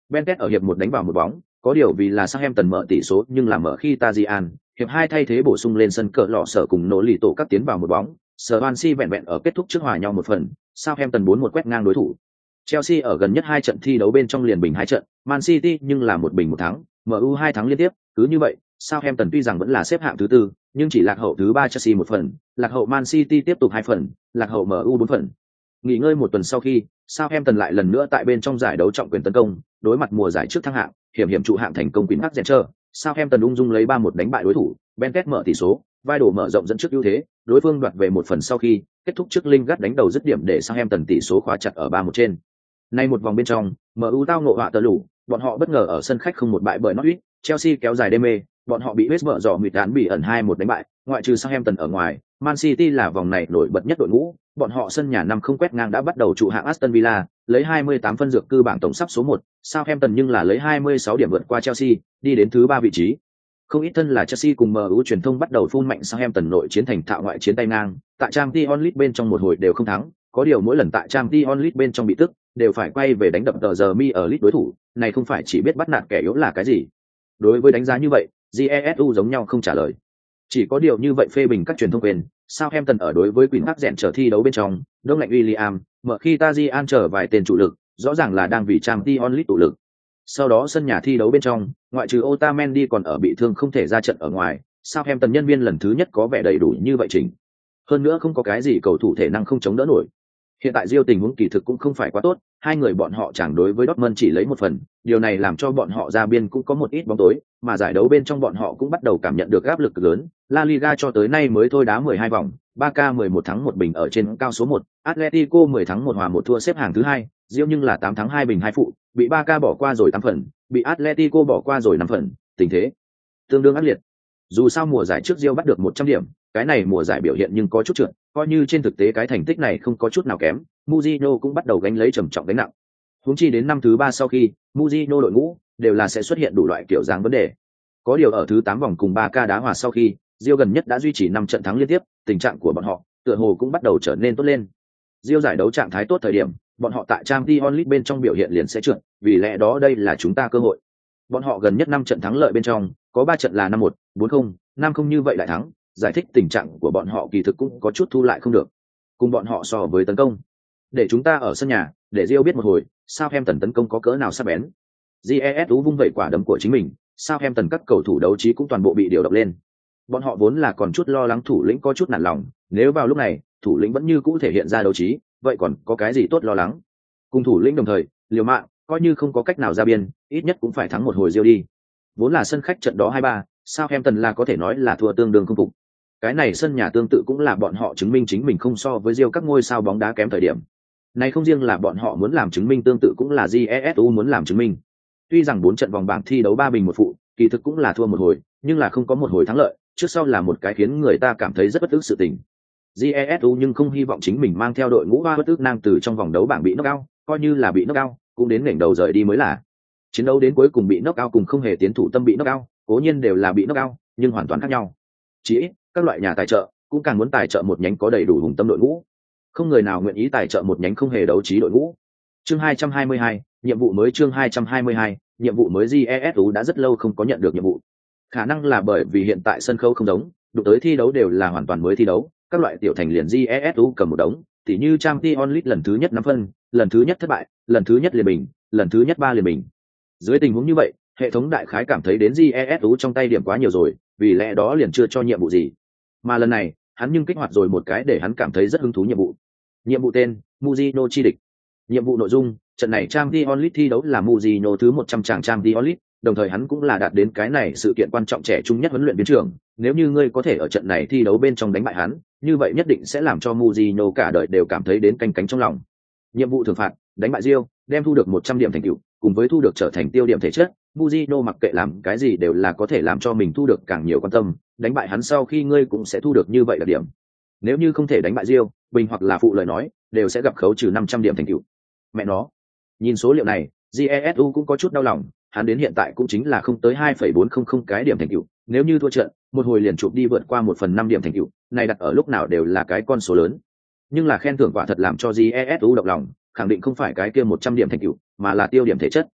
Benket ở hiệp một đánh vào một bóng, có điều vì là Southampton mở tỷ số nhưng là mở khi Tajian, hiệp hai thay thế bổ sung lên sân cờ lọ sở cùng nỗ lì tổ các tiến vào một bóng, Swansea vẹn vẹn ở kết thúc trước hòa nhau một phần, Southampton 4 một quét ngang đối thủ. Chelsea ở gần nhất hai trận thi đấu bên trong liền bình hai trận, Man City nhưng là một bình một thắng, MU hai thắng liên tiếp, cứ như vậy, Southampton tuy rằng vẫn là xếp hạng thứ tư, nhưng chỉ lạc hậu thứ ba Chelsea một phần, lạc hậu Man City tiếp tục hai phần, lạc hậu MU bốn phần. Nghỉ ngơi một tuần sau khi, Southampton lại lần nữa tại bên trong giải đấu trọng quyền tấn công, đối mặt mùa giải trước thăng hạng, hiểm hiểm trụ hạng thành công Queen Park Southampton ung dung lấy 3-1 đánh bại đối thủ, Benket mở tỷ số, vai đổ mở rộng dẫn trước ưu thế, đối phương đoạt về một phần sau khi kết thúc trước linh gắt đánh đầu dứt điểm để Southampton tỷ số khóa chặt ở ba một trên nay một vòng bên trong mu tao ngộ họa tờ lũ, bọn họ bất ngờ ở sân khách không một bại bởi norwich chelsea kéo dài đêm mê bọn họ bị west mở dò mịt án bị ẩn hai một đánh bại ngoại trừ Southampton ở ngoài man city là vòng này nổi bật nhất đội ngũ bọn họ sân nhà năm không quét ngang đã bắt đầu trụ hạng aston villa lấy 28 phân dược cư bảng tổng sắp số 1, Southampton nhưng là lấy 26 điểm vượt qua Chelsea, đi đến thứ ba vị trí. Không ít thân là Chelsea cùng MU truyền thông bắt đầu phun mạnh Southampton nội chiến thành thạo ngoại chiến tay ngang, tại Champions League bên trong một hồi đều không thắng, có điều mỗi lần tại Champions League bên trong bị tức, đều phải quay về đánh đập tờ giờ mi ở lít đối thủ, này không phải chỉ biết bắt nạt kẻ yếu là cái gì. Đối với đánh giá như vậy, Jesu giống nhau không trả lời. Chỉ có điều như vậy phê bình các truyền thông quyền, Southampton ở đối với quyền Park rèn trở thi đấu bên trong, đông lạnh William, mở khi Tajian trở vài tên chủ lực, rõ ràng là đang vì trang t onlit tụ lực. Sau đó sân nhà thi đấu bên trong, ngoại trừ Otamendi còn ở bị thương không thể ra trận ở ngoài, sao em tần nhân viên lần thứ nhất có vẻ đầy đủ như vậy chỉnh. Hơn nữa không có cái gì cầu thủ thể năng không chống đỡ nổi. Hiện tại Rio tình huống kỳ thực cũng không phải quá tốt, hai người bọn họ chẳng đối với Dortmund chỉ lấy một phần, điều này làm cho bọn họ ra biên cũng có một ít bóng tối, mà giải đấu bên trong bọn họ cũng bắt đầu cảm nhận được áp lực lớn. La Liga cho tới nay mới thôi đá 12 vòng, Barca 11 thắng một bình ở trên cao số 1, Atletico 10 thắng một hòa một thua xếp hàng thứ hai, Rio nhưng là 8 thắng 2 bình hai phụ, bị Barca bỏ qua rồi 8 phần, bị Atletico bỏ qua rồi 5 phần, tình thế tương đương ác liệt. Dù sao mùa giải trước Rio bắt được 100 điểm, cái này mùa giải biểu hiện nhưng có chút trượt, coi như trên thực tế cái thành tích này không có chút nào kém, Mujino cũng bắt đầu gánh lấy trầm trọng gánh nặng. Huống chi đến năm thứ ba sau khi, Mujino đội ngũ đều là sẽ xuất hiện đủ loại kiểu dáng vấn đề. Có điều ở thứ tám vòng cùng ba ca đá hòa sau khi, Rio gần nhất đã duy trì năm trận thắng liên tiếp, tình trạng của bọn họ tựa hồ cũng bắt đầu trở nên tốt lên. Rio giải đấu trạng thái tốt thời điểm, bọn họ tại Champions League bên trong biểu hiện liền sẽ trượt, vì lẽ đó đây là chúng ta cơ hội. Bọn họ gần nhất năm trận thắng lợi bên trong, có ba trận là năm một, bốn không, năm không như vậy lại thắng, giải thích tình trạng của bọn họ kỳ thực cũng có chút thu lại không được. Cùng bọn họ so với tấn công, để chúng ta ở sân nhà, để Rio biết một hồi, sao em tần tấn công có cỡ nào sắp bén. GES vung vẩy quả đấm của chính mình, sao em tần các cầu thủ đấu trí cũng toàn bộ bị điều động lên. Bọn họ vốn là còn chút lo lắng thủ lĩnh có chút nản lòng, nếu vào lúc này, thủ lĩnh vẫn như cũ thể hiện ra đấu trí, vậy còn có cái gì tốt lo lắng? Cùng thủ lĩnh đồng thời, liều mạng, coi như không có cách nào ra biên, ít nhất cũng phải thắng một hồi Rio đi. Vốn là sân khách trận đó hai ba, sao em tần là có thể nói là thua tương đương không phục. Cái này sân nhà tương tự cũng là bọn họ chứng minh chính mình không so với Rio các ngôi sao bóng đá kém thời điểm. Này không riêng là bọn họ muốn làm chứng minh tương tự cũng là jesu muốn làm chứng minh. Tuy rằng bốn trận vòng bảng thi đấu ba bình một phụ, kỳ thực cũng là thua một hồi, nhưng là không có một hồi thắng lợi, trước sau là một cái khiến người ta cảm thấy rất bất ức sự tình. jesu nhưng không hy vọng chính mình mang theo đội ngũ ba bất ức năng từ trong vòng đấu bảng bị knock out, coi như là bị knock out, cũng đến đỉnh đầu rời đi mới là. Chiến đấu đến cuối cùng bị knock out cùng không hề tiến thủ tâm bị knock out, cố nhiên đều là bị knock out, nhưng hoàn toàn khác nhau. Chỉ các loại nhà tài trợ cũng càng muốn tài trợ một nhánh có đầy đủ hùng tâm đội ngũ. Không người nào nguyện ý tài trợ một nhánh không hề đấu trí đội ngũ. Chương 222, nhiệm vụ mới chương 222, nhiệm vụ mới jesu đã rất lâu không có nhận được nhiệm vụ. Khả năng là bởi vì hiện tại sân khấu không giống, đụng tới thi đấu đều là hoàn toàn mới thi đấu, các loại tiểu thành liền jesu cầm một đống, tỉ như Champions League lần thứ nhất năm phân, lần thứ nhất thất bại, lần thứ nhất liền bình, lần thứ nhất ba liền bình. Dưới tình huống như vậy, hệ thống đại khái cảm thấy đến jesu trong tay điểm quá nhiều rồi, vì lẽ đó liền chưa cho nhiệm vụ gì. Mà lần này, hắn nhưng kích hoạt rồi một cái để hắn cảm thấy rất hứng thú nhiệm vụ. Nhiệm vụ tên: muzino chi địch. Nhiệm vụ nội dung: trận này Champions onlit thi đấu là muzino thứ một 100 chàng Champions onlit đồng thời hắn cũng là đạt đến cái này sự kiện quan trọng trẻ trung nhất huấn luyện biến trường. nếu như ngươi có thể ở trận này thi đấu bên trong đánh bại hắn, như vậy nhất định sẽ làm cho muzino cả đời đều cảm thấy đến canh cánh trong lòng. Nhiệm vụ thường phạt, đánh bại Rio, đem thu được 100 điểm thành tựu, cùng với thu được trở thành tiêu điểm thể chất, Mujino mặc kệ làm cái gì đều là có thể làm cho mình thu được càng nhiều quan tâm, đánh bại hắn sau khi ngươi cũng sẽ thu được như vậy là điểm. Nếu như không thể đánh bại Diêu bình hoặc là phụ lời nói, đều sẽ gặp khấu trừ 500 điểm thành tựu. Mẹ nó. Nhìn số liệu này, Jesu cũng có chút đau lòng, hắn đến hiện tại cũng chính là không tới 2.400 cái điểm thành tựu, nếu như thua trận, một hồi liền chụp đi vượt qua một phần năm điểm thành tựu, này đặt ở lúc nào đều là cái con số lớn. Nhưng là khen thưởng quả thật làm cho Jesu động lòng, khẳng định không phải cái kia 100 điểm thành tựu, mà là tiêu điểm thể chất.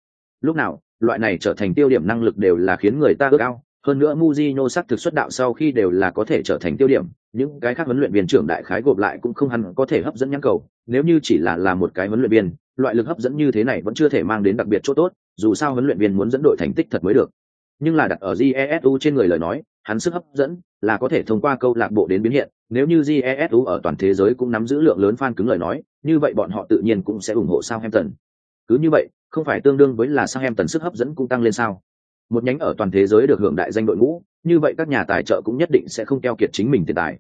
Lúc nào, loại này trở thành tiêu điểm năng lực đều là khiến người ta ước ao, hơn nữa Mujino sắc thực xuất đạo sau khi đều là có thể trở thành tiêu điểm, những cái khác huấn luyện viên trưởng đại khái gộp lại cũng không hẳn có thể hấp dẫn nhãn cầu, nếu như chỉ là là một cái huấn luyện viên, loại lực hấp dẫn như thế này vẫn chưa thể mang đến đặc biệt chỗ tốt, dù sao huấn luyện viên muốn dẫn đội thành tích thật mới được. Nhưng là đặt ở Jesu trên người lời nói, hắn sức hấp dẫn là có thể thông qua câu lạc bộ đến biến hiện, nếu như Jesu ở toàn thế giới cũng nắm giữ lượng lớn fan cứng lời nói, như vậy bọn họ tự nhiên cũng sẽ ủng hộ Southampton. Cứ như vậy, không phải tương đương với là Southampton sức hấp dẫn cũng tăng lên sao? Một nhánh ở toàn thế giới được hưởng đại danh đội ngũ, như vậy các nhà tài trợ cũng nhất định sẽ không keo kiệt chính mình tiền tài.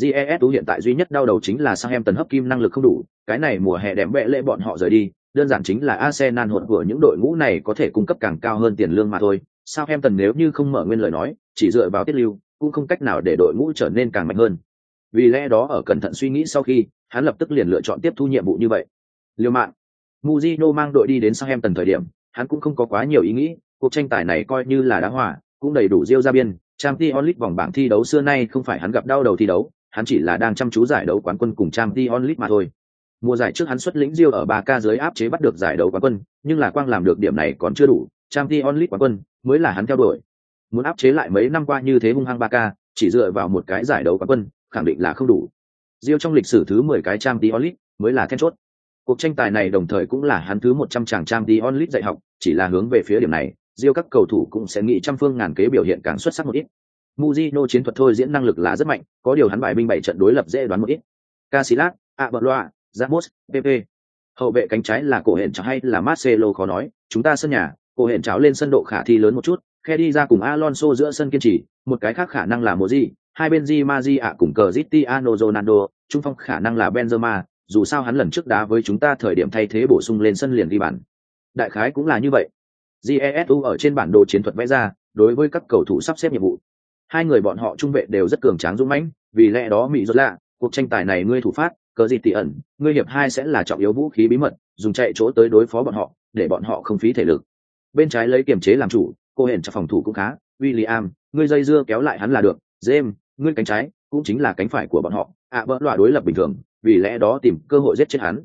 GES hiện tại duy nhất đau đầu chính là sang Em Tần hấp kim năng lực không đủ, cái này mùa hè đẹp vẽ lễ bọn họ rời đi, đơn giản chính là Arsenal hụt của những đội ngũ này có thể cung cấp càng cao hơn tiền lương mà thôi. Sang Em Tần nếu như không mở nguyên lời nói, chỉ dựa vào tiết lưu, cũng không cách nào để đội ngũ trở nên càng mạnh hơn. Vì lẽ đó ở cẩn thận suy nghĩ sau khi, hắn lập tức liền lựa chọn tiếp thu nhiệm vụ như vậy. Liêu mạng, muzino mang đội đi đến Sang Em Tần thời điểm, hắn cũng không có quá nhiều ý nghĩ, cuộc tranh tài này coi như là đá hòa, cũng đầy đủ diêu ra biên, Champions League vòng bảng thi đấu xưa nay không phải hắn gặp đau đầu thi đấu, hắn chỉ là đang chăm chú giải đấu quán quân cùng Champions League mà thôi. Mùa giải trước hắn xuất lĩnh diêu ở 3K dưới áp chế bắt được giải đấu quán quân, nhưng là quang làm được điểm này còn chưa đủ, Champions League quán quân mới là hắn theo đuổi. Muốn áp chế lại mấy năm qua như thế hung hăng 3K, chỉ dựa vào một cái giải đấu quán quân, khẳng định là không đủ. Diêu trong lịch sử thứ 10 cái Champions League mới là then chốt. Cuộc tranh tài này đồng thời cũng là hắn thứ 100 chàng Champions League dạy học, chỉ là hướng về phía điểm này, riêu các cầu thủ cũng sẽ nghĩ trăm phương ngàn kế biểu hiện càng xuất sắc một ít. Mujino chiến thuật thôi diễn năng lực là rất mạnh, có điều hắn bài binh bảy trận đối lập dễ đoán một ít. Casillas, Abloa, Ramos, PP. Hậu vệ cánh trái là cổ hẹn cháo hay là Marcelo khó nói, chúng ta sân nhà, cổ hẹn cháo lên sân độ khả thi lớn một chút, khe đi ra cùng Alonso giữa sân kiên trì, một cái khác khả năng là Moji, hai bên Di Maria cùng Cristiano Ronaldo, trung phong khả năng là Benzema, dù sao hắn lần trước đá với chúng ta thời điểm thay thế bổ sung lên sân liền đi bàn. Đại khái cũng là như vậy. Jesu ở trên bản đồ chiến thuật vẽ ra, đối với các cầu thủ sắp xếp nhiệm vụ. Hai người bọn họ trung vệ đều rất cường tráng dũng mãnh, vì lẽ đó Mỹ rất lạ, cuộc tranh tài này ngươi thủ phát, cờ gì tỉ ẩn, ngươi hiệp hai sẽ là trọng yếu vũ khí bí mật, dùng chạy chỗ tới đối phó bọn họ, để bọn họ không phí thể lực. bên trái lấy kiềm chế làm chủ cô hẹn cho phòng thủ cũng khá William, ngươi dây dưa kéo lại hắn là được James, ngươi cánh trái cũng chính là cánh phải của bọn họ ạ à, vỡ loại đối lập bình thường vì lẽ đó tìm cơ hội giết chết hắn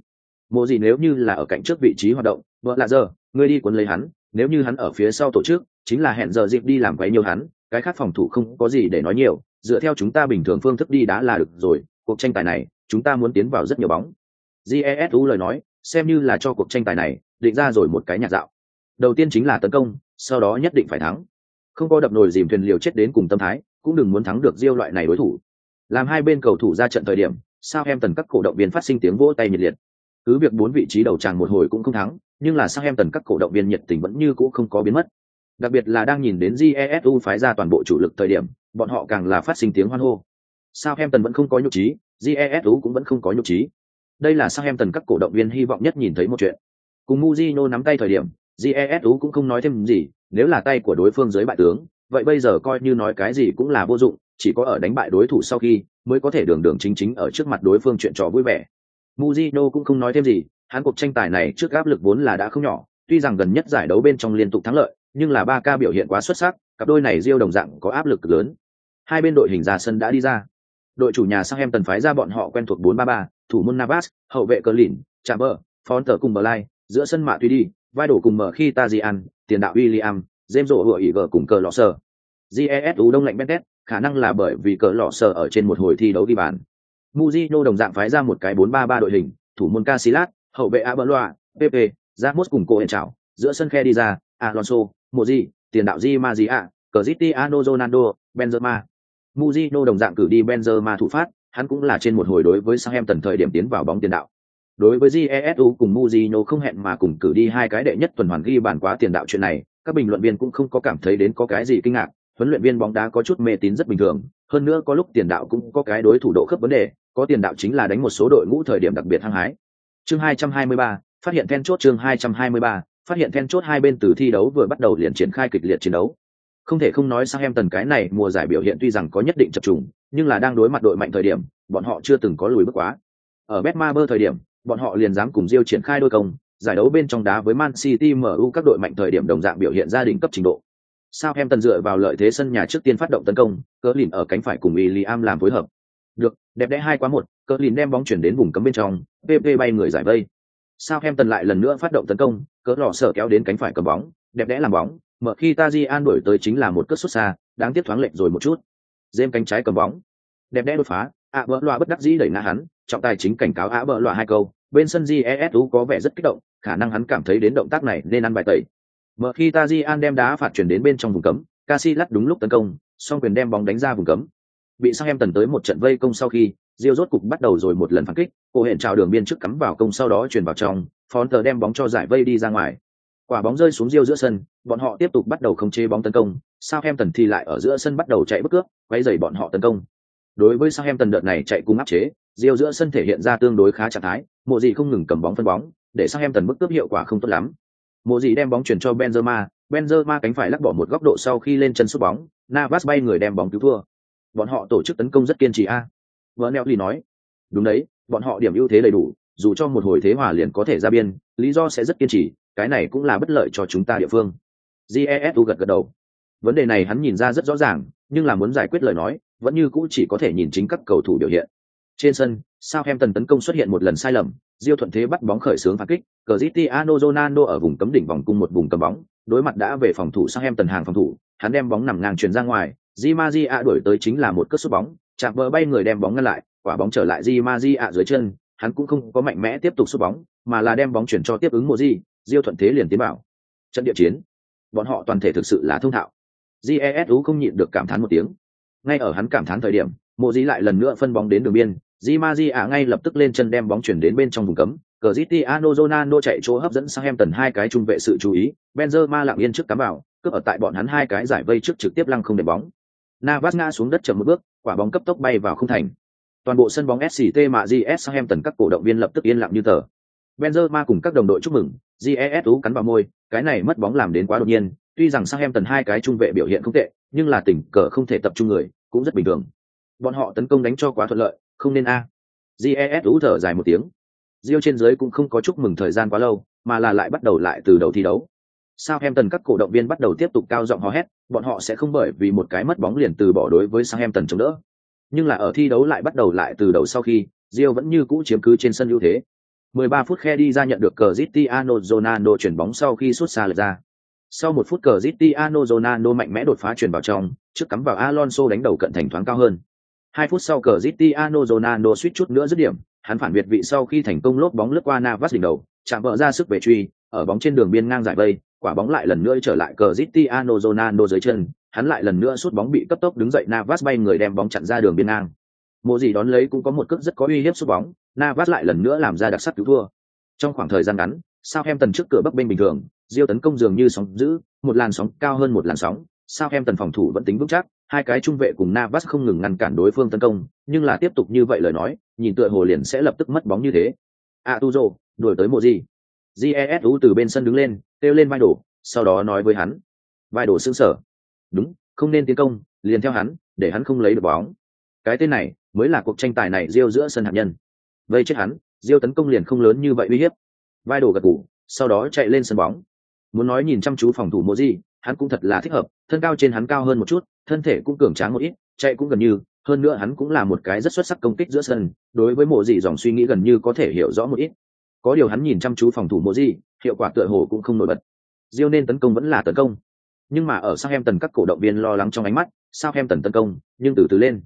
mộ gì nếu như là ở cạnh trước vị trí hoạt động vợ là giờ ngươi đi cuốn lấy hắn nếu như hắn ở phía sau tổ chức, chính là hẹn giờ dịp đi làm quấy nhiều hắn, cái khác phòng thủ không có gì để nói nhiều, dựa theo chúng ta bình thường phương thức đi đã là được rồi, cuộc tranh tài này, chúng ta muốn tiến vào rất nhiều bóng. Jesu lời nói, xem như là cho cuộc tranh tài này, định ra rồi một cái nhạc dạo. Đầu tiên chính là tấn công, sau đó nhất định phải thắng. Không có đập nồi dìm thuyền liều chết đến cùng tâm thái, cũng đừng muốn thắng được diêu loại này đối thủ. Làm hai bên cầu thủ ra trận thời điểm sao em tần các cổ động viên phát sinh tiếng vỗ tay nhiệt liệt. Cứ việc bốn vị trí đầu tràng một hồi cũng không thắng nhưng là Sang em tần các cổ động viên nhiệt tình vẫn như cũ không có biến mất. Đặc biệt là đang nhìn đến jesu phái ra toàn bộ chủ lực thời điểm, bọn họ càng là phát sinh tiếng hoan hô. Sao em tần vẫn không có nhục trí jesu cũng vẫn không có nhục trí. Đây là sao em tần các cổ động viên hy vọng nhất nhìn thấy một chuyện. Cùng Mujino nắm tay thời điểm jesu cũng không nói thêm gì, nếu là tay của đối phương dưới bại tướng, vậy bây giờ coi như nói cái gì cũng là vô dụng, chỉ có ở đánh bại đối thủ sau khi mới có thể đường đường chính chính ở trước mặt đối phương chuyện trò vui vẻ. Mujino cũng không nói thêm gì hắn cuộc tranh tài này trước áp lực vốn là đã không nhỏ tuy rằng gần nhất giải đấu bên trong liên tục thắng lợi nhưng là ba ca biểu hiện quá xuất sắc cặp đôi này riêu đồng dạng có áp lực lớn hai bên đội hình ra sân đã đi ra đội chủ nhà sang em tần phái ra bọn họ quen thuộc 4-3-3, thủ môn Navas, hậu vệ cờ lỉn, Chamber, Fonter cùng Blay, giữa sân mạ tùy đi, vai đổ cùng mở khi Tajian, tiền đạo William, James rổ hựa ý gờ cùng cờ lọ sờ. GESU đông lạnh Bentet, khả năng là bởi vì cờ lọ sờ ở trên một hồi thi đấu ghi bàn. Mujino đồng dạng phái ra một cái 4-3-3 đội hình, thủ môn Casillas, hậu vệ Albert Loa, PP, Ramos cùng cô chào, giữa sân khe đi ra, Alonso, Moji, tiền đạo Di Maria, Cristiano Ronaldo, Benzema. Mujino đồng dạng cử đi Benzema thủ phát, hắn cũng là trên một hồi đối với Southampton thời điểm tiến vào bóng tiền đạo. Đối với Jesu cùng Mujino không hẹn mà cùng cử đi hai cái đệ nhất tuần hoàn ghi bàn quá tiền đạo chuyện này, các bình luận viên cũng không có cảm thấy đến có cái gì kinh ngạc, huấn luyện viên bóng đá có chút mê tín rất bình thường, hơn nữa có lúc tiền đạo cũng có cái đối thủ độ khớp vấn đề, có tiền đạo chính là đánh một số đội ngũ thời điểm đặc biệt hăng hái. Chương 223, phát hiện then chốt chương 223, phát hiện then chốt hai bên từ thi đấu vừa bắt đầu liền triển khai kịch liệt chiến đấu. Không thể không nói sang em tần cái này mùa giải biểu hiện tuy rằng có nhất định chập trùng, nhưng là đang đối mặt đội mạnh thời điểm, bọn họ chưa từng có lùi bước quá. Ở Betmaber thời điểm, bọn họ liền dám cùng Rio triển khai đôi công, giải đấu bên trong đá với Man City MU các đội mạnh thời điểm đồng dạng biểu hiện gia đình cấp trình độ. Sao em tần dựa vào lợi thế sân nhà trước tiên phát động tấn công, cỡ lìn ở cánh phải cùng William làm phối hợp. Được, đẹp đẽ hai quá một, cỡ lìn đem bóng chuyển đến vùng cấm bên trong, PP bay người giải vây. Sao em tần lại lần nữa phát động tấn công, cỡ lò sở kéo đến cánh phải cầm bóng, đẹp đẽ làm bóng, mở khi Tajian đổi tới chính là một cất xuất xa, đáng tiếc thoáng lệch rồi một chút. Dêm cánh trái cầm bóng, đẹp đẽ đột phá, ạ bỡ loa bất đắc dĩ đẩy ngã hắn, trọng tài chính cảnh cáo ạ bỡ loa hai câu, bên sân GESU có vẻ rất kích động khả năng hắn cảm thấy đến động tác này nên ăn bài tẩy mở khi tajian đem đá phạt chuyển đến bên trong vùng cấm Casillas đúng lúc tấn công song quyền đem bóng đánh ra vùng cấm bị sang em tần tới một trận vây công sau khi Diêu rốt cục bắt đầu rồi một lần phản kích, cô hẹn chào đường biên trước cắm vào công sau đó truyền vào trong Fonter đem bóng cho giải vây đi ra ngoài. Quả bóng rơi xuống Diêu giữa sân, bọn họ tiếp tục bắt đầu khống chế bóng tấn công, Southampton tần thì lại ở giữa sân bắt đầu chạy bất cướp quấy rầy bọn họ tấn công. Đối với Southampton tần đợt này chạy cùng áp chế, Diêu giữa sân thể hiện ra tương đối khá trạng thái, mộ gì không ngừng cầm bóng phân bóng, để Southampton tần bức cướp hiệu quả không tốt lắm. Mộ gì đem bóng chuyển cho benzema benzema cánh phải lắc bỏ một góc độ sau khi lên chân sút bóng, navas bay người đem bóng cứu thua. Bọn họ tổ chức tấn công rất kiên trì a vợ neo nói đúng đấy bọn họ điểm ưu thế đầy đủ dù cho một hồi thế hòa liền có thể ra biên lý do sẽ rất kiên trì cái này cũng là bất lợi cho chúng ta địa phương. Jesu gật gật đầu. Vấn đề này hắn nhìn ra rất rõ ràng nhưng là muốn giải quyết lời nói vẫn như cũ chỉ có thể nhìn chính các cầu thủ biểu hiện. Trên sân, Southampton tấn công xuất hiện một lần sai lầm, Diêu thuận thế bắt bóng khởi xướng phản kích, Cristiano Ronaldo ở vùng cấm đỉnh vòng cung một vùng cầm bóng, đối mặt đã về phòng thủ Southampton hàng phòng thủ, hắn đem bóng nằm ngang truyền ra ngoài, Di Maria đuổi tới chính là một cất sút bóng, chạm bờ bay người đem bóng ngăn lại, quả bóng trở lại Di Ma Di ạ dưới chân, hắn cũng không có mạnh mẽ tiếp tục sút bóng, mà là đem bóng chuyển cho tiếp ứng Moji, Diêu thuận thế liền tiến vào. Trận địa chiến, bọn họ toàn thể thực sự là thông thạo. Jesu không nhịn được cảm thán một tiếng. Ngay ở hắn cảm thán thời điểm, Moji lại lần nữa phân bóng đến đường biên, Di Ma Di ạ ngay lập tức lên chân đem bóng chuyển đến bên trong vùng cấm, cờ ziti ano zonano chạy chỗ hấp dẫn sang em tần hai cái trung vệ sự chú ý, Benzema lặng yên trước cắm vào, cướp ở tại bọn hắn hai cái giải vây trước trực tiếp lăng không để bóng. Navas ngã xuống đất chậm một bước, quả bóng cấp tốc bay vào không thành. Toàn bộ sân bóng SCT mà GS Southampton các cổ động viên lập tức yên lặng như tờ. Benzema cùng các đồng đội chúc mừng, GESU cắn vào môi, cái này mất bóng làm đến quá đột nhiên, tuy rằng Southampton hai cái trung vệ biểu hiện không tệ, nhưng là tỉnh cờ không thể tập trung người, cũng rất bình thường. Bọn họ tấn công đánh cho quá thuận lợi, không nên a jes ú thở dài một tiếng Rio trên dưới cũng không có chúc mừng thời gian quá lâu mà là lại bắt đầu lại từ đầu thi đấu Southampton các cổ động viên bắt đầu tiếp tục cao giọng hò hét, bọn họ sẽ không bởi vì một cái mất bóng liền từ bỏ đối với Southampton chống đỡ. Nhưng là ở thi đấu lại bắt đầu lại từ đầu sau khi, Rio vẫn như cũ chiếm cứ trên sân ưu thế. 13 phút khe đi ra nhận được Cristiano Ronaldo chuyển bóng sau khi sút xa lệch ra. Sau một phút Cristiano Ronaldo mạnh mẽ đột phá chuyển vào trong, trước cắm vào Alonso đánh đầu cận thành thoáng cao hơn. 2 phút sau Cristiano Ronaldo suýt chút nữa dứt điểm, hắn phản biệt vị sau khi thành công lốp bóng lướt qua Navas đỉnh đầu, chạm vợ ra sức về truy, ở bóng trên đường biên ngang giải vây, quả bóng lại lần nữa trở lại Cristiano Ronaldo dưới chân, hắn lại lần nữa sút bóng bị cấp tốc đứng dậy Navas bay người đem bóng chặn ra đường biên ngang. Mộ gì đón lấy cũng có một cước rất có uy hiếp sút bóng, Navas lại lần nữa làm ra đặc sắc cứu thua. Trong khoảng thời gian ngắn, Southampton trước cửa bắc bên bình thường, Diêu tấn công dường như sóng dữ, một làn sóng cao hơn một làn sóng, Southampton phòng thủ vẫn tính vững chắc, hai cái trung vệ cùng Navas không ngừng ngăn cản đối phương tấn công, nhưng là tiếp tục như vậy lời nói, nhìn tựa hồ liền sẽ lập tức mất bóng như thế. Atuzo, đuổi tới mộ gì? Jesu từ bên sân đứng lên, kêu lên vai đổ, sau đó nói với hắn. Vai đổ sững sở. Đúng, không nên tiến công, liền theo hắn, để hắn không lấy được bóng. Cái tên này mới là cuộc tranh tài này Diêu giữa sân hạt nhân. Vây chết hắn, Diêu tấn công liền không lớn như vậy uy hiếp. Vai đổ gật gù, sau đó chạy lên sân bóng. Muốn nói nhìn chăm chú phòng thủ gì, hắn cũng thật là thích hợp, thân cao trên hắn cao hơn một chút, thân thể cũng cường tráng một ít, chạy cũng gần như, hơn nữa hắn cũng là một cái rất xuất sắc công kích giữa sân, đối với mộ gì dòng suy nghĩ gần như có thể hiểu rõ một ít. Có điều hắn nhìn chăm chú phòng thủ mộ gì, hiệu quả tựa hồ cũng không nổi bật. Diêu nên tấn công vẫn là tấn công, nhưng mà ở sang em tần các cổ động viên lo lắng trong ánh mắt, sao em tần tấn công, nhưng từ từ lên.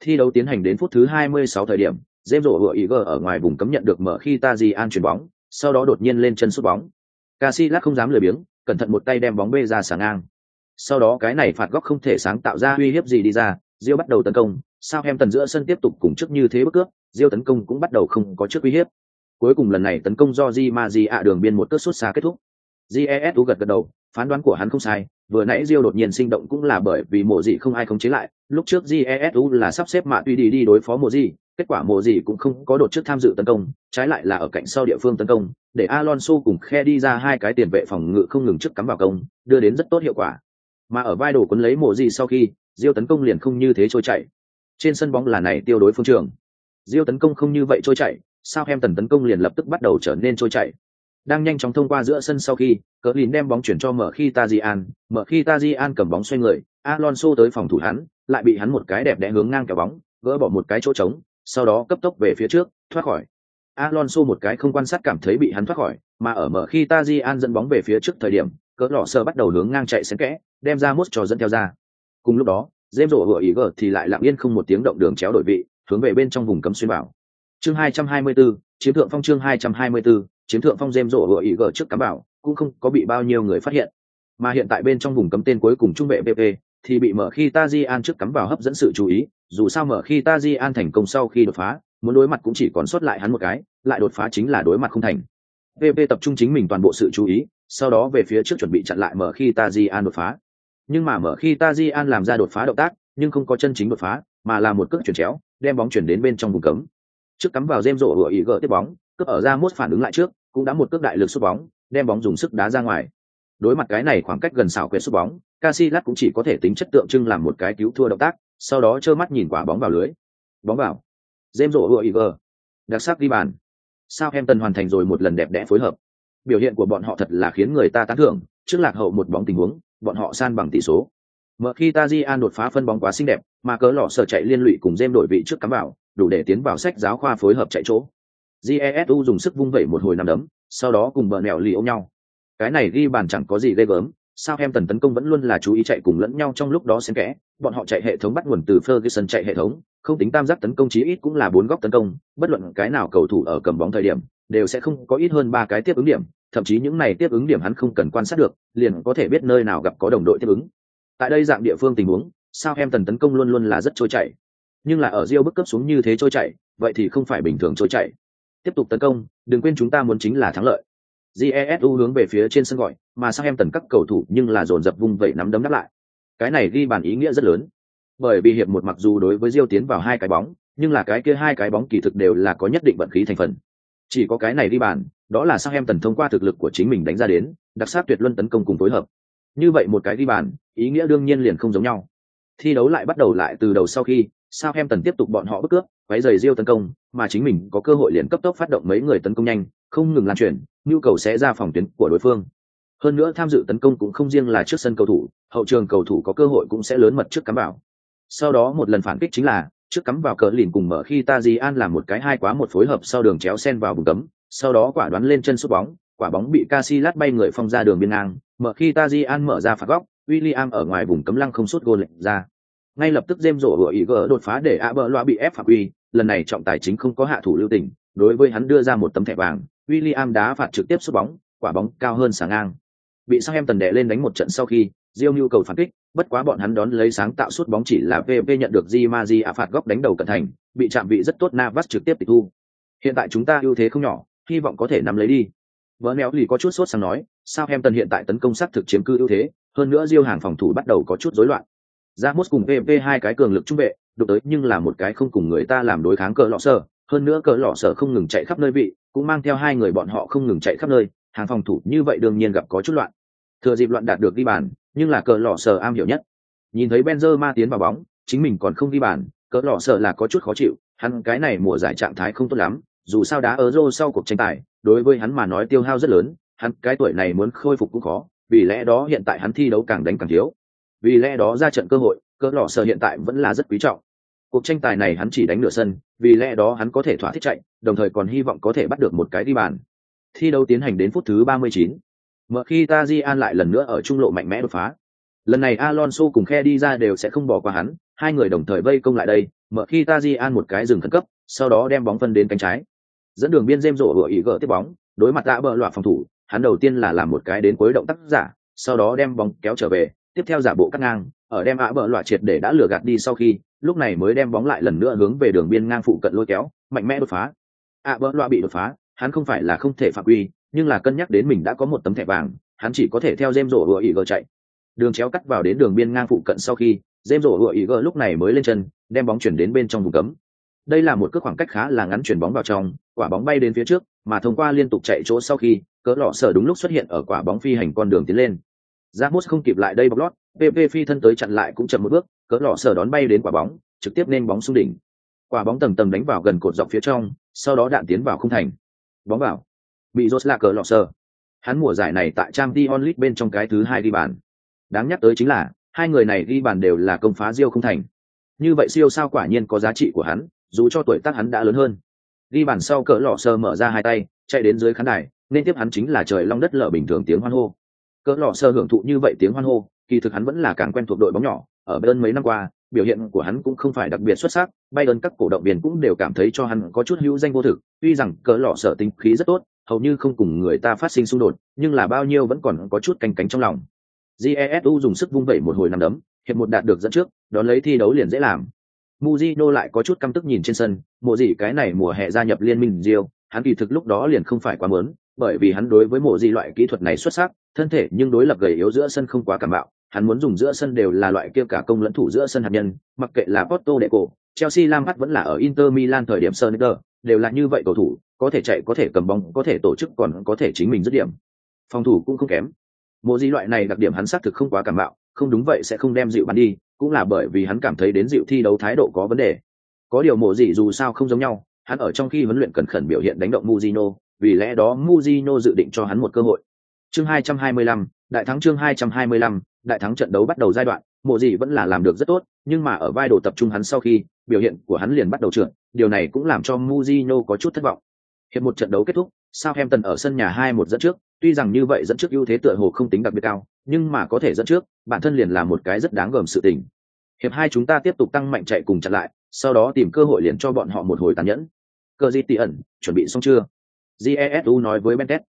Thi đấu tiến hành đến phút thứ 26 thời điểm, dêm rổ vừa ý gờ ở ngoài vùng cấm nhận được mở khi Taji an chuyển bóng, sau đó đột nhiên lên chân sút bóng. Casillas không dám lười biếng, cẩn thận một tay đem bóng bê ra sáng ngang. Sau đó cái này phạt góc không thể sáng tạo ra uy hiếp gì đi ra, diêu bắt đầu tấn công, sao em tần giữa sân tiếp tục cùng trước như thế bước cướp, diêu tấn công cũng bắt đầu không có trước uy hiếp. Cuối cùng lần này tấn công do Di Ma Di ạ đường biên một cước sút xa kết thúc. Jesu gật gật đầu, phán đoán của hắn không sai, vừa nãy Rio đột nhiên sinh động cũng là bởi vì mộ dị không ai khống chế lại, lúc trước Jesu là sắp xếp mạ tuy đi đi đối phó mộ dị, kết quả mộ dị cũng không có đột trước tham dự tấn công, trái lại là ở cạnh sau địa phương tấn công, để Alonso cùng khe đi ra hai cái tiền vệ phòng ngự không ngừng trước cắm vào công, đưa đến rất tốt hiệu quả. Mà ở vai đổ cuốn lấy mộ dị sau khi, Rio tấn công liền không như thế trôi chảy. Trên sân bóng là này tiêu đối phương trường. Rio tấn công không như vậy trôi chảy, sao em tần tấn công liền lập tức bắt đầu trở nên trôi chảy. Đang nhanh chóng thông qua giữa sân sau khi, cỡ lìn đem bóng chuyển cho mở khi Tajian, mở khi Tajian cầm bóng xoay người, Alonso tới phòng thủ hắn, lại bị hắn một cái đẹp đẽ hướng ngang kéo bóng, gỡ bỏ một cái chỗ trống, sau đó cấp tốc về phía trước, thoát khỏi. Alonso một cái không quan sát cảm thấy bị hắn thoát khỏi, mà ở mở khi Tajian dẫn bóng về phía trước thời điểm, cỡ lọ sơ bắt đầu hướng ngang chạy xén kẽ, đem ra mốt cho dẫn theo ra. Cùng lúc đó, James rổ vừa ý gờ thì lại lặng yên không một tiếng động đường chéo đổi vị, hướng về bên trong vùng cấm xuyên bảo. Chương 224, chiếm thượng phong chương 224, chiếm thượng phong dêm rộ vừa ý gở trước cắm bảo, cũng không có bị bao nhiêu người phát hiện. Mà hiện tại bên trong vùng cấm tên cuối cùng trung vệ PP thì bị mở khi Tajian trước cắm vào hấp dẫn sự chú ý, dù sao mở khi Tajian thành công sau khi đột phá, muốn đối mặt cũng chỉ còn sót lại hắn một cái, lại đột phá chính là đối mặt không thành. PP tập trung chính mình toàn bộ sự chú ý, sau đó về phía trước chuẩn bị chặn lại mở khi Tajian đột phá. Nhưng mà mở khi Tajian làm ra đột phá động tác, nhưng không có chân chính đột phá, mà là một cước chuyển chéo, đem bóng chuyển đến bên trong vùng cấm. Trước cắm vào rêm rổ vừa ý gỡ tiếp bóng, cướp ở ra mốt phản ứng lại trước, cũng đã một cước đại lực sút bóng, đem bóng dùng sức đá ra ngoài. Đối mặt cái này khoảng cách gần xảo quyệt sút bóng, Casillas cũng chỉ có thể tính chất tượng trưng làm một cái cứu thua động tác, sau đó trơ mắt nhìn quả bóng vào lưới. Bóng vào. rêm rổ vừa ý gỡ. Đặc sắc đi bàn. Sao em tần hoàn thành rồi một lần đẹp đẽ phối hợp biểu hiện của bọn họ thật là khiến người ta tán thưởng trước lạc hậu một bóng tình huống bọn họ san bằng tỷ số mở khi Tajian đột phá phân bóng quá xinh đẹp, mà cớ lọ sở chạy liên lụy cùng Gem đổi vị trước cắm vào, đủ để tiến vào sách giáo khoa phối hợp chạy chỗ. Jesu dùng sức vung vẩy một hồi nằm đấm, sau đó cùng bờ mèo lì ôm nhau. Cái này ghi bàn chẳng có gì ghê gớm, sao em tần tấn công vẫn luôn là chú ý chạy cùng lẫn nhau trong lúc đó xen kẽ, bọn họ chạy hệ thống bắt nguồn từ ferguson chạy hệ thống, không tính tam giác tấn công chí ít cũng là bốn góc tấn công, bất luận cái nào cầu thủ ở cầm bóng thời điểm, đều sẽ không có ít hơn ba cái tiếp ứng điểm, thậm chí những này tiếp ứng điểm hắn không cần quan sát được, liền có thể biết nơi nào gặp có đồng đội tiếp ứng tại đây dạng địa phương tình huống sao em tần tấn công luôn luôn là rất trôi chảy? Nhưng là ở rio bức cấp xuống như thế trôi chảy vậy thì không phải bình thường trôi chảy. Tiếp tục tấn công đừng quên chúng ta muốn chính là thắng lợi. Jesu hướng về phía trên sân gọi mà sao em tần các cầu thủ nhưng là dồn dập vung vẩy nắm đấm đáp lại. Cái này ghi bàn ý nghĩa rất lớn. Bởi vì hiệp một mặc dù đối với rio tiến vào hai cái bóng nhưng là cái kia hai cái bóng kỳ thực đều là có nhất định vận khí thành phần. Chỉ có cái này ghi bàn, đó là sao em tần thông qua thực lực của chính mình đánh ra đến, đặc sắc tuyệt luân tấn công cùng phối hợp. Như vậy một cái ghi bàn, ý nghĩa đương nhiên liền không giống nhau. Thi đấu lại bắt đầu lại từ đầu sau khi, sao em tần tiếp tục bọn họ bức cướp, váy giày riêu tấn công, mà chính mình có cơ hội liền cấp tốc phát động mấy người tấn công nhanh, không ngừng lan truyền, nhu cầu sẽ ra phòng tuyến của đối phương. Hơn nữa tham dự tấn công cũng không riêng là trước sân cầu thủ, hậu trường cầu thủ có cơ hội cũng sẽ lớn mật trước cắm vào. Sau đó một lần phản kích chính là trước cắm vào cờ lìn cùng mở khi Tajian làm một cái hai quá một phối hợp sau đường chéo sen vào vùng cấm, sau đó quả đoán lên chân sút bóng, quả bóng bị Casillas bay người phong ra đường biên ngang, mở khi Tajian mở ra phạt góc, William ở ngoài vùng cấm lăng không sút gol lệnh ra. Ngay lập tức James rổ của ý gỡ đột phá để Aberloa bị ép phạm quy, lần này trọng tài chính không có hạ thủ lưu tình, đối với hắn đưa ra một tấm thẻ vàng, William đá phạt trực tiếp sút bóng, quả bóng cao hơn sáng ngang. Bị Southampton đè lên đánh một trận sau khi, Rio nhu cầu phản kích, bất quá bọn hắn đón lấy sáng tạo sút bóng chỉ là VV nhận được Di Maji à phạt góc đánh đầu cận thành, bị chạm vị rất tốt Navas trực tiếp tịch thu. Hiện tại chúng ta ưu thế không nhỏ, hy vọng có thể nắm lấy đi. Vỡ néo lì có chút sốt sang nói, Southampton hiện tại tấn công sát thực chiếm cư ưu thế, hơn nữa diêu hàng phòng thủ bắt đầu có chút rối loạn. Ramos cùng pp hai cái cường lực trung vệ, đụng tới nhưng là một cái không cùng người ta làm đối kháng cờ lọ sở, hơn nữa cờ lọ sở không ngừng chạy khắp nơi vị, cũng mang theo hai người bọn họ không ngừng chạy khắp nơi, hàng phòng thủ như vậy đương nhiên gặp có chút loạn. Thừa dịp loạn đạt được đi bàn, nhưng là cờ lọ sở am hiểu nhất. Nhìn thấy Benzema tiến vào bóng, chính mình còn không đi bàn, cờ lọ sở là có chút khó chịu, hắn cái này mùa giải trạng thái không tốt lắm, dù sao đá Euro sau cuộc tranh tài, đối với hắn mà nói tiêu hao rất lớn, hắn cái tuổi này muốn khôi phục cũng khó, vì lẽ đó hiện tại hắn thi đấu càng đánh càng thiếu. Vì lẽ đó ra trận cơ hội, cỡ lọ sở hiện tại vẫn là rất quý trọng. Cuộc tranh tài này hắn chỉ đánh nửa sân, vì lẽ đó hắn có thể thỏa thích chạy, đồng thời còn hy vọng có thể bắt được một cái đi bàn. Thi đấu tiến hành đến phút thứ 39. Mở khi Tajian lại lần nữa ở trung lộ mạnh mẽ đột phá. Lần này Alonso cùng khe đi ra đều sẽ không bỏ qua hắn, hai người đồng thời vây công lại đây, mở khi Tajian một cái dừng khẩn cấp, sau đó đem bóng phân đến cánh trái. Dẫn đường biên James rổ vừa ý gỡ tiếp bóng, đối mặt đã bờ loạt phòng thủ, hắn đầu tiên là làm một cái đến cuối động tác giả, sau đó đem bóng kéo trở về, tiếp theo giả bộ cắt ngang, ở đem ạ bờ loại triệt để đã lừa gạt đi sau khi, lúc này mới đem bóng lại lần nữa hướng về đường biên ngang phụ cận lôi kéo, mạnh mẽ đột phá. ạ bờ loại bị đột phá, hắn không phải là không thể phạm quy, nhưng là cân nhắc đến mình đã có một tấm thẻ vàng, hắn chỉ có thể theo dêm rổ vừa ý gờ chạy. Đường chéo cắt vào đến đường biên ngang phụ cận sau khi, dêm rổ vừa ý gờ lúc này mới lên chân, đem bóng chuyển đến bên trong vùng cấm. Đây là một cước khoảng cách khá là ngắn chuyển bóng vào trong, quả bóng bay đến phía trước, mà thông qua liên tục chạy chỗ sau khi, cỡ lọ sở đúng lúc xuất hiện ở quả bóng phi hành con đường tiến lên. Ramos không kịp lại đây bọc lót, PP phi thân tới chặn lại cũng chậm một bước, cỡ lọ sở đón bay đến quả bóng, trực tiếp nên bóng xuống đỉnh. Quả bóng tầng tầng đánh vào gần cột dọc phía trong, sau đó đạn tiến vào không thành. Bóng vào. Bị rốt là cỡ lọ sở. Hắn mùa giải này tại trang Dion League bên trong cái thứ hai ghi bàn. Đáng nhắc tới chính là, hai người này ghi bàn đều là công phá diêu không thành. Như vậy siêu sao quả nhiên có giá trị của hắn, dù cho tuổi tác hắn đã lớn hơn. Ghi bàn sau cỡ lọ sơ mở ra hai tay, chạy đến dưới khán đài, nên tiếp hắn chính là trời long đất lở bình thường tiếng hoan hô. Cỡ lọ sơ hưởng thụ như vậy tiếng hoan hô, kỳ thực hắn vẫn là càng quen thuộc đội bóng nhỏ, ở bên mấy năm qua, biểu hiện của hắn cũng không phải đặc biệt xuất sắc, Bayern các cổ động viên cũng đều cảm thấy cho hắn có chút hữu danh vô thực, tuy rằng cỡ lọ sở tính khí rất tốt, hầu như không cùng người ta phát sinh xung đột, nhưng là bao nhiêu vẫn còn có chút canh cánh trong lòng. Jesu dùng sức vung vẩy một hồi năm đấm, hiệp một đạt được dẫn trước, đón lấy thi đấu liền dễ làm. Mujino lại có chút căm tức nhìn trên sân, mùa gì cái này mùa hè gia nhập liên minh Rio, hắn kỳ thực lúc đó liền không phải quá muốn, bởi vì hắn đối với mộ gì loại kỹ thuật này xuất sắc, thân thể nhưng đối lập gầy yếu giữa sân không quá cảm bạo, hắn muốn dùng giữa sân đều là loại kia cả công lẫn thủ giữa sân hạt nhân, mặc kệ là Porto đệ cổ, Chelsea Lam Lampard vẫn là ở Inter Milan thời điểm Sonicer, đều là như vậy cầu thủ, có thể chạy có thể cầm bóng, có thể tổ chức còn có thể chính mình dứt điểm. Phòng thủ cũng không kém. Mộ gì loại này đặc điểm hắn xác thực không quá cảm bạo, không đúng vậy sẽ không đem dịu bắn đi, cũng là bởi vì hắn cảm thấy đến dịu thi đấu thái độ có vấn đề. Có điều mộ gì dù sao không giống nhau, hắn ở trong khi huấn luyện cẩn khẩn biểu hiện đánh động Mujino, vì lẽ đó Mujino dự định cho hắn một cơ hội. Chương 225, đại thắng chương 225, đại thắng trận đấu bắt đầu giai đoạn, Mộ gì vẫn là làm được rất tốt, nhưng mà ở vai đồ tập trung hắn sau khi, biểu hiện của hắn liền bắt đầu trượt, điều này cũng làm cho Mujino có chút thất vọng. Hiệp một trận đấu kết thúc, Southampton ở sân nhà 2-1 dẫn trước, tuy rằng như vậy dẫn trước ưu thế tựa hồ không tính đặc biệt cao, nhưng mà có thể dẫn trước, bản thân liền là một cái rất đáng gờm sự tình. Hiệp hai chúng ta tiếp tục tăng mạnh chạy cùng chặn lại, sau đó tìm cơ hội liền cho bọn họ một hồi tàn nhẫn. Cơ di tỉ ẩn, chuẩn bị xong chưa? Jesu nói với Bentet.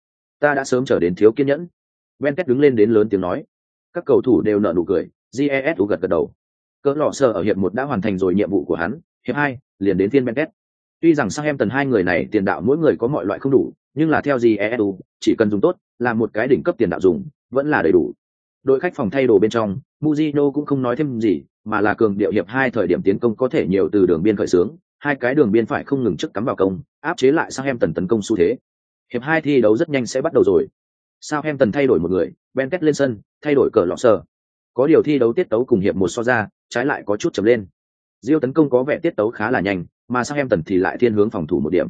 Ta đã sớm trở đến thiếu kiên nhẫn. Bentet đứng lên đến lớn tiếng nói. Các cầu thủ đều nở nụ cười, Jesu gật gật đầu. Cỡ lọ sờ ở hiệp một đã hoàn thành rồi nhiệm vụ của hắn, hiệp hai liền đến phiên Bentet. Tuy rằng sang em tần hai người này tiền đạo mỗi người có mọi loại không đủ, nhưng là theo Jesu, chỉ cần dùng tốt, làm một cái đỉnh cấp tiền đạo dùng, vẫn là đầy đủ. Đội khách phòng thay đồ bên trong, Mujino cũng không nói thêm gì, mà là cường điệu hiệp hai thời điểm tiến công có thể nhiều từ đường biên khởi xướng, hai cái đường biên phải không ngừng trước cắm vào công, áp chế lại sang hem tần tấn công xu thế. Hiệp hai thi đấu rất nhanh sẽ bắt đầu rồi. Southampton thay đổi một người, Ben Kết lên sân, thay đổi cờ lọ sờ. Có điều thi đấu tiết tấu cùng hiệp một so ra, trái lại có chút chậm lên. Diêu tấn công có vẻ tiết tấu khá là nhanh, mà sang hem tần thì lại thiên hướng phòng thủ một điểm.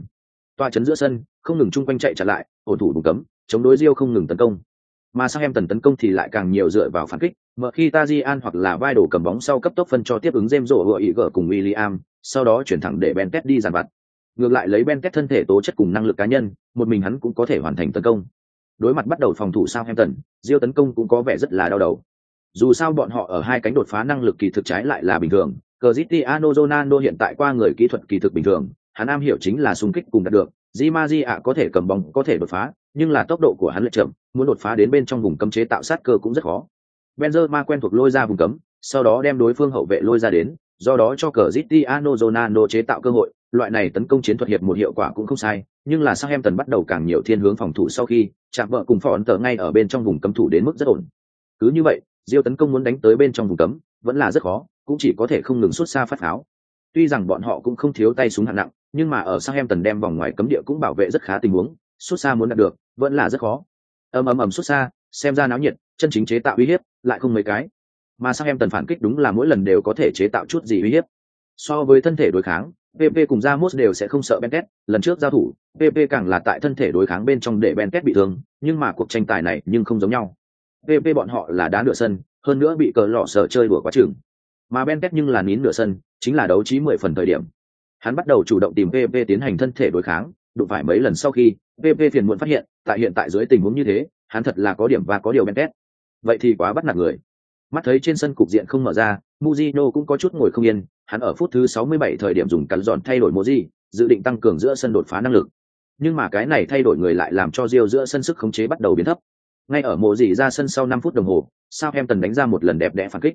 Toa chấn giữa sân, không ngừng chung quanh chạy trả lại, ổn thủ đúng cấm, chống đối Diêu không ngừng tấn công. Mà sang hem tần tấn công thì lại càng nhiều dựa vào phản kích, mở khi Tajian hoặc là vai đổ cầm bóng sau cấp tốc phân cho tiếp ứng James rổ vừa ý gỡ cùng William, sau đó chuyển thẳng để Ben đi dàn vặt. Ngược lại lấy Ben thân thể tố chất cùng năng lực cá nhân, một mình hắn cũng có thể hoàn thành tấn công. Đối mặt bắt đầu phòng thủ Southampton, diêu tấn công cũng có vẻ rất là đau đầu. Dù sao bọn họ ở hai cánh đột phá năng lực kỳ thực trái lại là bình thường, Cristiano Ronaldo hiện tại qua người kỹ thuật kỳ thực bình thường, hắn am hiểu chính là xung kích cùng đạt được, Di Maria có thể cầm bóng, có thể đột phá, nhưng là tốc độ của hắn lại chậm, muốn đột phá đến bên trong vùng cấm chế tạo sát cơ cũng rất khó. Benzema quen thuộc lôi ra vùng cấm, sau đó đem đối phương hậu vệ lôi ra đến, do đó cho cờ Zitiano Zonano chế tạo cơ hội, loại này tấn công chiến thuật hiệp một hiệu quả cũng không sai, nhưng là Southampton bắt đầu càng nhiều thiên hướng phòng thủ sau khi, chạm vợ cùng phò ấn tờ ngay ở bên trong vùng cấm thủ đến mức rất ổn. Cứ như vậy, Diêu tấn công muốn đánh tới bên trong vùng cấm, vẫn là rất khó, cũng chỉ có thể không ngừng xuất xa phát áo. Tuy rằng bọn họ cũng không thiếu tay súng hạng nặng, nhưng mà ở Southampton đem vòng ngoài cấm địa cũng bảo vệ rất khá tình huống, xuất xa muốn đạt được, vẫn là rất khó. Ầm ầm ầm xuất xa, xem ra náo nhiệt, chân chính chế tạo uy hiếp, lại không mấy cái. Mà sao em tần phản kích đúng là mỗi lần đều có thể chế tạo chút gì uy hiếp. So với thân thể đối kháng, PP cùng Ramos đều sẽ không sợ Benket, lần trước giao thủ, PP càng là tại thân thể đối kháng bên trong để Benket bị thương, nhưng mà cuộc tranh tài này nhưng không giống nhau. PP bọn họ là đá nửa sân, hơn nữa bị cờ lọ sở chơi đùa quá chừng. Mà Benket nhưng là nín nửa sân, chính là đấu trí mười phần thời điểm. Hắn bắt đầu chủ động tìm PP tiến hành thân thể đối kháng, đụng phải mấy lần sau khi, PP phiền muộn phát hiện, tại hiện tại dưới tình huống như thế, hắn thật là có điểm và có điều Benket. Vậy thì quá bắt nạt người. Mắt thấy trên sân cục diện không mở ra, Mujino cũng có chút ngồi không yên, hắn ở phút thứ 67 thời điểm dùng cắn giòn thay đổi Moji, dự định tăng cường giữa sân đột phá năng lực. Nhưng mà cái này thay đổi người lại làm cho Rio giữa sân sức khống chế bắt đầu biến thấp. Ngay ở Moji gì ra sân sau 5 phút đồng hồ, Southampton đánh ra một lần đẹp đẽ phản kích.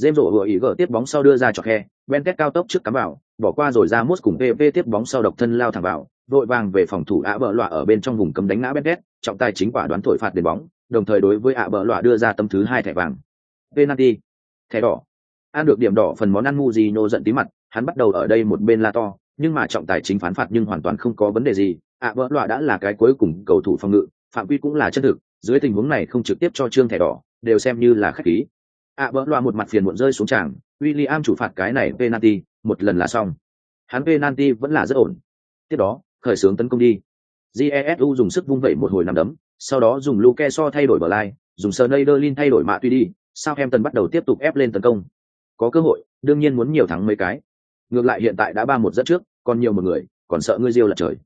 James rổ vừa ý gỡ tiếp bóng sau đưa ra cho khe, Benket cao tốc trước cắm vào, bỏ qua rồi ra mút cùng PP tiếp bóng sau độc thân lao thẳng vào, vội vàng về phòng thủ ạ bờ loạ ở bên trong vùng cấm đánh ngã Benket, trọng tài chính quả đoán thổi phạt đền bóng, đồng thời đối với ạ bờ loạ đưa ra tấm thứ hai thẻ vàng. Penalty. Thẻ đỏ. Ăn được điểm đỏ phần món ăn Mujino giận tí mặt, hắn bắt đầu ở đây một bên la to, nhưng mà trọng tài chính phán phạt nhưng hoàn toàn không có vấn đề gì, ạ vỡ loạ đã là cái cuối cùng cầu thủ phòng ngự, phạm vi cũng là chân thực, dưới tình huống này không trực tiếp cho trương thẻ đỏ, đều xem như là khách khí. ạ vỡ loạ một mặt phiền muộn rơi xuống tràng, William chủ phạt cái này penalty, một lần là xong. Hắn penalty vẫn là rất ổn. Tiếp đó, khởi xướng tấn công đi. Jesu dùng sức vung vẩy một hồi nằm đấm, sau đó dùng Luke so thay đổi bờ lai, dùng Sneijderlin thay đổi mạ tuy đi, Southampton bắt đầu tiếp tục ép lên tấn công. Có cơ hội, đương nhiên muốn nhiều thắng mấy cái. Ngược lại hiện tại đã ba một dẫn trước, còn nhiều một người, còn sợ ngươi diêu là trời.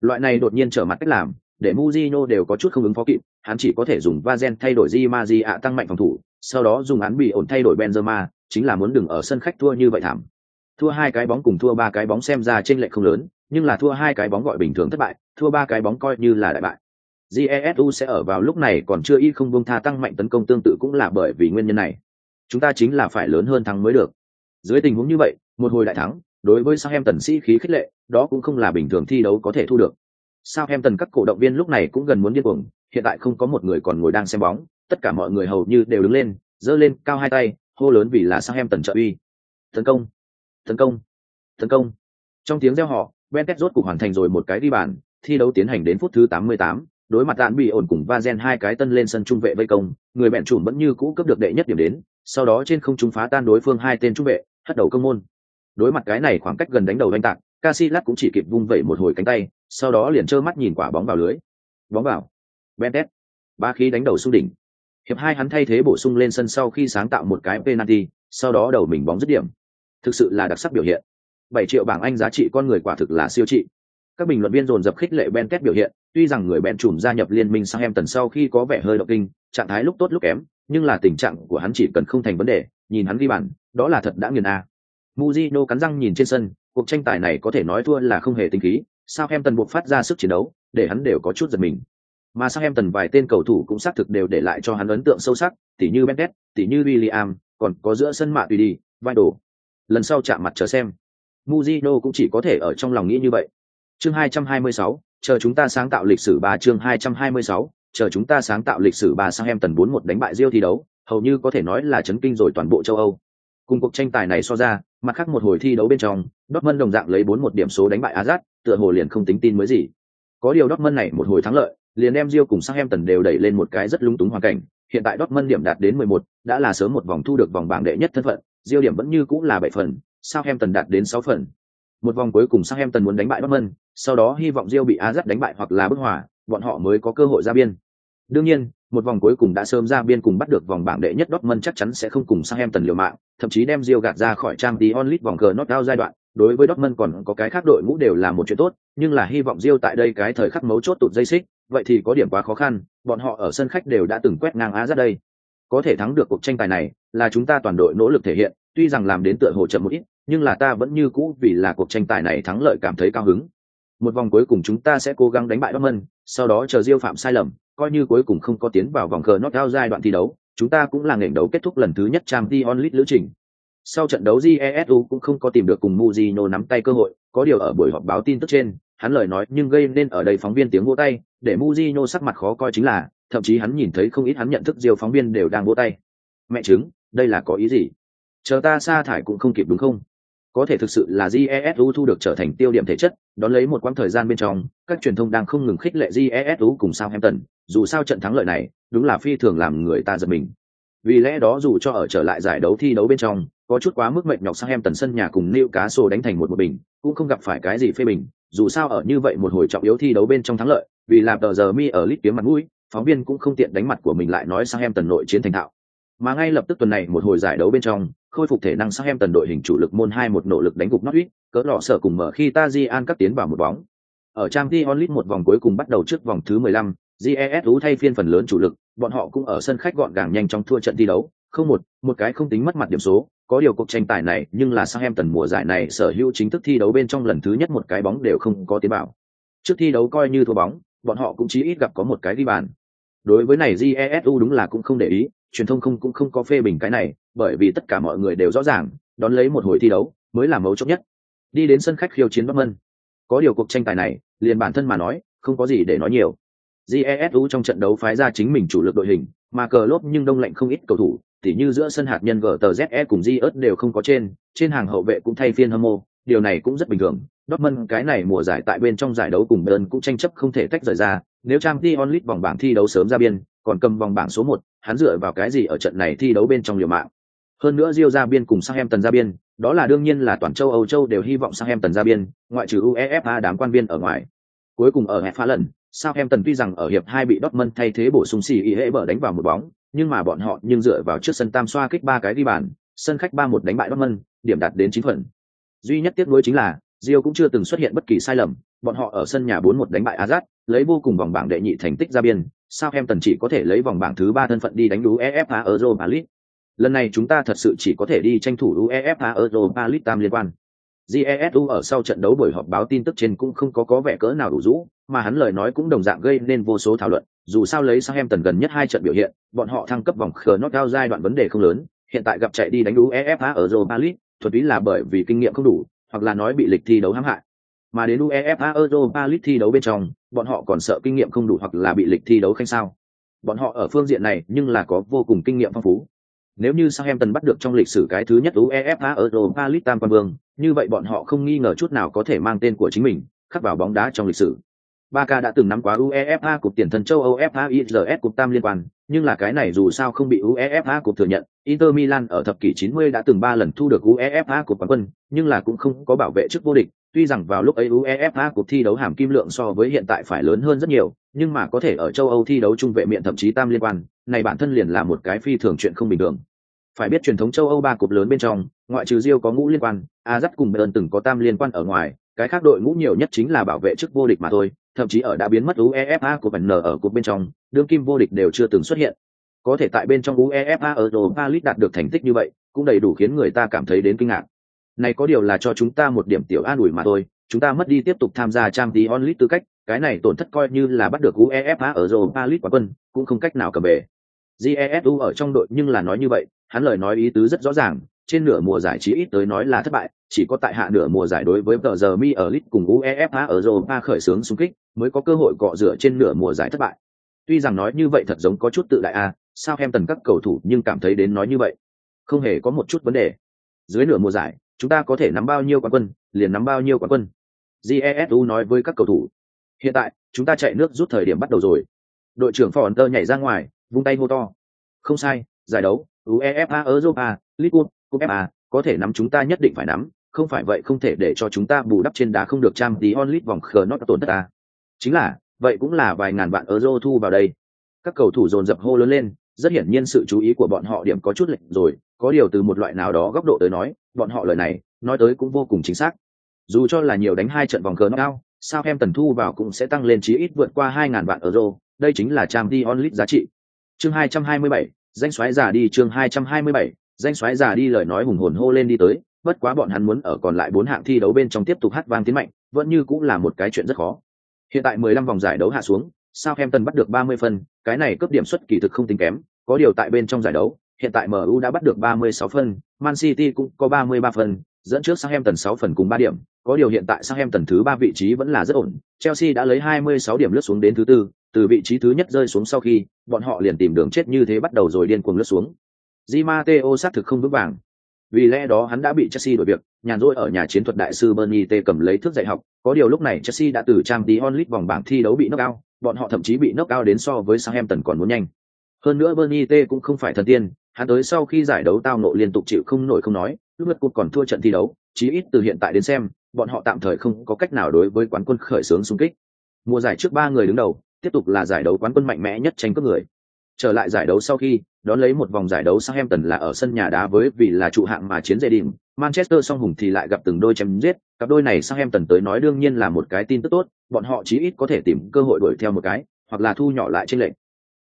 Loại này đột nhiên trở mặt cách làm, để Mujino đều có chút không ứng phó kịp, hắn chỉ có thể dùng Vazen thay đổi Di Maria tăng mạnh phòng thủ, sau đó dùng án bị ổn thay đổi Benzema, chính là muốn đừng ở sân khách thua như vậy thảm. Thua hai cái bóng cùng thua ba cái bóng xem ra chênh lệch không lớn, nhưng là thua hai cái bóng gọi bình thường thất bại, thua ba cái bóng coi như là đại bại. Jesu sẽ ở vào lúc này còn chưa y không buông tha tăng mạnh tấn công tương tự cũng là bởi vì nguyên nhân này. Chúng ta chính là phải lớn hơn thắng mới được. Dưới tình huống như vậy, một hồi đại thắng, đối với Southampton sĩ khí khích lệ, đó cũng không là bình thường thi đấu có thể thu được. Southampton các cổ động viên lúc này cũng gần muốn điên cuồng, hiện tại không có một người còn ngồi đang xem bóng, tất cả mọi người hầu như đều đứng lên, giơ lên cao hai tay, hô lớn vì là Southampton trợ uy. Tấn công, tấn công, tấn công. Trong tiếng reo hò, Bentet rốt cục hoàn thành rồi một cái đi bàn, thi đấu tiến hành đến phút thứ 88, đối mặt đạn bị ổn cùng va gen hai cái tân lên sân trung vệ vây công, người bẹn chủn vẫn như cũ cấp được đệ nhất điểm đến, sau đó trên không trung phá tan đối phương hai tên trung vệ, hất đầu công môn. Đối mặt cái này khoảng cách gần đánh đầu đánh tạc, Casillas cũng chỉ kịp vung vẩy một hồi cánh tay, sau đó liền trơ mắt nhìn quả bóng vào lưới. Bóng vào. Bentet ba khí đánh đầu xung đỉnh. Hiệp hai hắn thay thế bổ sung lên sân sau khi sáng tạo một cái penalty, sau đó đầu mình bóng dứt điểm. Thực sự là đặc sắc biểu hiện. Bảy triệu bảng anh giá trị con người quả thực là siêu trị các bình luận viên dồn dập khích lệ Ben Kết biểu hiện, tuy rằng người bèn trùm gia nhập liên minh sang em tần sau khi có vẻ hơi động kinh, trạng thái lúc tốt lúc kém, nhưng là tình trạng của hắn chỉ cần không thành vấn đề, nhìn hắn ghi bàn, đó là thật đã nghiền a. Mujino cắn răng nhìn trên sân, cuộc tranh tài này có thể nói thua là không hề tính khí, sao em tần buộc phát ra sức chiến đấu, để hắn đều có chút giật mình. Mà sao em tần vài tên cầu thủ cũng xác thực đều để lại cho hắn ấn tượng sâu sắc, tỉ như Bennet, tỉ như William, còn có giữa sân mạ tùy đi, vai đồ. Lần sau chạm mặt chờ xem. Mujino cũng chỉ có thể ở trong lòng nghĩ như vậy chương 226, chờ chúng ta sáng tạo lịch sử ba chương 226, chờ chúng ta sáng tạo lịch sử ba sang em tần 4-1 đánh bại Rio thi đấu, hầu như có thể nói là chấn kinh rồi toàn bộ châu Âu. Cùng cuộc tranh tài này so ra, mặt khác một hồi thi đấu bên trong, Dortmund đồng dạng lấy 4-1 điểm số đánh bại Ajax, tựa hồ liền không tính tin mới gì. Có điều Dortmund này một hồi thắng lợi, liền đem Rio cùng Sang Em Tần đều đẩy lên một cái rất lung túng hoàn cảnh. Hiện tại Dortmund điểm đạt đến 11, đã là sớm một vòng thu được vòng bảng đệ nhất thân phận, Rio điểm vẫn như cũng là 7 phần, Southampton đạt đến 6 phần. Một vòng cuối cùng Southampton muốn đánh bại Dortmund, sau đó hy vọng Rio bị Ajax đánh bại hoặc là bức hòa, bọn họ mới có cơ hội ra biên. Đương nhiên, một vòng cuối cùng đã sớm ra biên cùng bắt được vòng bảng đệ nhất Dortmund chắc chắn sẽ không cùng sang em tần liều mạng, thậm chí đem Real gạt ra khỏi trang tí onlit vòng cờ knockout giai đoạn. Đối với Dortmund còn có cái khác đội ngũ đều là một chuyện tốt, nhưng là hy vọng Real tại đây cái thời khắc mấu chốt tụt dây xích, vậy thì có điểm quá khó khăn, bọn họ ở sân khách đều đã từng quét ngang Á ra đây. Có thể thắng được cuộc tranh tài này, là chúng ta toàn đội nỗ lực thể hiện, tuy rằng làm đến tựa hồ chậm một ít, nhưng là ta vẫn như cũ vì là cuộc tranh tài này thắng lợi cảm thấy cao hứng. Một vòng cuối cùng chúng ta sẽ cố gắng đánh bại Dortmund, sau đó chờ Diêu phạm sai lầm, coi như cuối cùng không có tiến vào vòng knockout giai đoạn thi đấu, chúng ta cũng là nghển đấu kết thúc lần thứ nhất Champions League lữ trình. Sau trận đấu Jesu cũng không có tìm được cùng Mujino nắm tay cơ hội, có điều ở buổi họp báo tin tức trên, hắn lời nói nhưng gây nên ở đây phóng viên tiếng vỗ tay, để Mujino sắc mặt khó coi chính là, thậm chí hắn nhìn thấy không ít hắn nhận thức Diêu phóng viên đều đang vỗ tay. Mẹ chứng, đây là có ý gì? Chờ ta sa thải cũng không kịp đúng không? Có thể thực sự là Jesu thu được trở thành tiêu điểm thể chất, đón lấy một quãng thời gian bên trong, các truyền thông đang không ngừng khích lệ Jesu cùng Southampton, dù sao trận thắng lợi này, đúng là phi thường làm người ta giật mình. Vì lẽ đó dù cho ở trở lại giải đấu thi đấu bên trong, có chút quá mức mệt nhọc sang em tần sân nhà cùng Liêu Cá Sô đánh thành một một bình, cũng không gặp phải cái gì phê bình, dù sao ở như vậy một hồi trọng yếu thi đấu bên trong thắng lợi, vì làm tờ giờ mi ở lít kiếm mặt mũi, phóng viên cũng không tiện đánh mặt của mình lại nói sang em tần nội chiến thành thạo. Mà ngay lập tức tuần này một hồi giải đấu bên trong, khôi phục thể năng sang em tần đội hình chủ lực môn hai một nỗ lực đánh gục Norwich, cỡ lọ sở cùng mở khi Tajian cắt tiến vào một bóng. Ở trang Champions Onlit một vòng cuối cùng bắt đầu trước vòng thứ 15, GESU thay phiên phần lớn chủ lực, bọn họ cũng ở sân khách gọn gàng nhanh chóng thua trận thi đấu, không một, một cái không tính mất mặt điểm số, có điều cuộc tranh tài này, nhưng là sang em tần mùa giải này sở hữu chính thức thi đấu bên trong lần thứ nhất một cái bóng đều không có tiến bảo. Trước thi đấu coi như thua bóng, bọn họ cũng chỉ ít gặp có một cái ghi bàn. Đối với này GESU đúng là cũng không để ý, truyền thông không cũng không có phê bình cái này, bởi vì tất cả mọi người đều rõ ràng, đón lấy một hồi thi đấu mới là mấu chốt nhất. Đi đến sân khách khiêu chiến Bắc Mân. Có điều cuộc tranh tài này, liền bản thân mà nói, không có gì để nói nhiều jesu trong trận đấu phái ra chính mình chủ lực đội hình mà cờ lốp nhưng đông lạnh không ít cầu thủ tỉ như giữa sân hạt nhân gtze cùng di đều không có trên trên hàng hậu vệ cũng thay phiên hâm mộ điều này cũng rất bình thường Dortmund cái này mùa giải tại bên trong giải đấu cùng Bayern cũng tranh chấp không thể tách rời ra, nếu Champions League vòng bảng thi đấu sớm ra biên, còn cầm vòng bảng số một, hắn dựa vào cái gì ở trận này thi đấu bên trong liều mạng. Hơn nữa Rio ra biên cùng Sang Em Tần ra biên, đó là đương nhiên là toàn châu Âu châu đều hy vọng Sang Em Tần ra biên, ngoại trừ UEFA đám quan viên ở ngoài. Cuối cùng ở hẹp phá lần, Sang Em Tần tuy rằng ở hiệp hai bị Dortmund thay thế bổ sung xì ý hệ bở đánh vào một bóng, nhưng mà bọn họ nhưng dựa vào trước sân tam xoa kích ba cái đi bàn, sân khách 3-1 đánh bại Dortmund, điểm đạt đến 9 phần. Duy nhất tiếc nuối chính là Rio cũng chưa từng xuất hiện bất kỳ sai lầm, bọn họ ở sân nhà 4-1 đánh bại Ajax, lấy vô cùng vòng bảng đệ nhị thành tích ra biên, Southampton chỉ có thể lấy vòng bảng thứ ba thân phận đi đánh đú EFA Europa League. Lần này chúng ta thật sự chỉ có thể đi tranh thủ UEFA Europa League tam liên quan. Jesu ở sau trận đấu buổi họp báo tin tức trên cũng không có có vẻ cỡ nào đủ rũ, mà hắn lời nói cũng đồng dạng gây nên vô số thảo luận, dù sao lấy sang em tần gần nhất hai trận biểu hiện, bọn họ thăng cấp vòng khờ knockout giai đoạn vấn đề không lớn, hiện tại gặp chạy đi đánh UEFA EFA ở Europa League, thuật ý là bởi vì kinh nghiệm không đủ, hoặc là nói bị lịch thi đấu hãm hại. Mà đến UEFA Europa League thi đấu bên trong, bọn họ còn sợ kinh nghiệm không đủ hoặc là bị lịch thi đấu khanh sao. Bọn họ ở phương diện này nhưng là có vô cùng kinh nghiệm phong phú. Nếu như Southampton bắt được trong lịch sử cái thứ nhất UEFA Europa League tam quan vương, như vậy bọn họ không nghi ngờ chút nào có thể mang tên của chính mình, khắc vào bóng đá trong lịch sử. Barca đã từng nắm quá UEFA cục tiền thân châu Âu FA IRS cục tam liên quan, nhưng là cái này dù sao không bị UEFA cục thừa nhận. Inter Milan ở thập kỷ 90 đã từng ba lần thu được UEFA cục quán quân, nhưng là cũng không có bảo vệ chức vô địch. Tuy rằng vào lúc ấy UEFA cục thi đấu hàm kim lượng so với hiện tại phải lớn hơn rất nhiều, nhưng mà có thể ở châu Âu thi đấu trung vệ miệng thậm chí tam liên quan, này bản thân liền là một cái phi thường chuyện không bình thường. Phải biết truyền thống châu Âu ba cục lớn bên trong, ngoại trừ Rio có ngũ liên quan, Ajax cùng Bayern từng có tam liên quan ở ngoài, cái khác đội ngũ nhiều nhất chính là bảo vệ chức vô địch mà thôi, thậm chí ở đã biến mất UEFA của Bayern ở cuộc bên trong, đương kim vô địch đều chưa từng xuất hiện. Có thể tại bên trong UEFA ở Europa League đạt được thành tích như vậy, cũng đầy đủ khiến người ta cảm thấy đến kinh ngạc. Này có điều là cho chúng ta một điểm tiểu an ủi mà thôi, chúng ta mất đi tiếp tục tham gia Champions League tư cách, cái này tổn thất coi như là bắt được UEFA ở Europa League quá quân, cũng không cách nào cầm bể. Jesu ở trong đội nhưng là nói như vậy, hắn lời nói ý tứ rất rõ ràng, trên nửa mùa giải chỉ ít tới nói là thất bại, chỉ có tại hạ nửa mùa giải đối với tờ giờ mi ở lit cùng uefa ở europa khởi xướng xung kích mới có cơ hội cọ rửa trên nửa mùa giải thất bại tuy rằng nói như vậy thật giống có chút tự đại a, sao em tần các cầu thủ nhưng cảm thấy đến nói như vậy? Không hề có một chút vấn đề. Dưới nửa mùa giải, chúng ta có thể nắm bao nhiêu quán quân, liền nắm bao nhiêu quán quân. Jesu nói với các cầu thủ. Hiện tại, chúng ta chạy nước rút thời điểm bắt đầu rồi. Đội trưởng phò tơ nhảy ra ngoài, vung tay hô to. Không sai, giải đấu, uefa, europa league cup fa có thể nắm chúng ta nhất định phải nắm, không phải vậy không thể để cho chúng ta bù đắp trên đá không được trang tí onlit vòng khờ nó tổn thất ta. Chính là vậy cũng là vài ngàn vạn euro thu vào đây Các cầu thủ dồn dập hô lớn lên, rất hiển nhiên sự chú ý của bọn họ điểm có chút lệch rồi, có điều từ một loại nào đó góc độ tới nói, bọn họ lời này, nói tới cũng vô cùng chính xác. Dù cho là nhiều đánh hai trận vòng cờ em tần thu vào cũng sẽ tăng lên chí ít vượt qua 2000 vạn euro, đây chính là Champions League giá trị. Chương 227, danh xoáy giả đi chương 227, danh xoáy giả đi lời nói hùng hồn hô lên đi tới, bất quá bọn hắn muốn ở còn lại bốn hạng thi đấu bên trong tiếp tục hát vang tiến mạnh, vẫn như cũng là một cái chuyện rất khó. Hiện tại 15 vòng giải đấu hạ xuống, Southampton bắt được 30 phân, cái này cấp điểm xuất kỳ thực không tính kém, có điều tại bên trong giải đấu, hiện tại MU đã bắt được 36 phân, Man City cũng có 33 phân, dẫn trước Southampton 6 phần cùng 3 điểm, có điều hiện tại Southampton thứ 3 vị trí vẫn là rất ổn. Chelsea đã lấy 26 điểm lướt xuống đến thứ tư, từ vị trí thứ nhất rơi xuống sau khi, bọn họ liền tìm đường chết như thế bắt đầu rồi điên cuồng lướt xuống. Di Matteo xác thực không vững vàng. Vì lẽ đó hắn đã bị Chelsea đổi việc, nhàn rỗi ở nhà chiến thuật đại sư Bernie T cầm lấy thước dạy học, có điều lúc này Chelsea đã từ trang tí onlit vòng bảng thi đấu bị knock out, bọn họ thậm chí bị knock out đến so với Southampton còn muốn nhanh. Hơn nữa Bernie T cũng không phải thần tiên, hắn tới sau khi giải đấu tao nộ liên tục chịu không nổi không nói, lúc lượt còn thua trận thi đấu, chí ít từ hiện tại đến xem, bọn họ tạm thời không có cách nào đối với quán quân khởi xướng xung kích. Mùa giải trước ba người đứng đầu, tiếp tục là giải đấu quán quân mạnh mẽ nhất tranh cướp người. Trở lại giải đấu sau khi, đón lấy một vòng giải đấu Southampton là ở sân nhà đá với vì là trụ hạng mà chiến dây đỉnh, Manchester song hùng thì lại gặp từng đôi chém giết, cặp đôi này Southampton tới nói đương nhiên là một cái tin tức tốt, bọn họ chí ít có thể tìm cơ hội đuổi theo một cái, hoặc là thu nhỏ lại trên lệnh.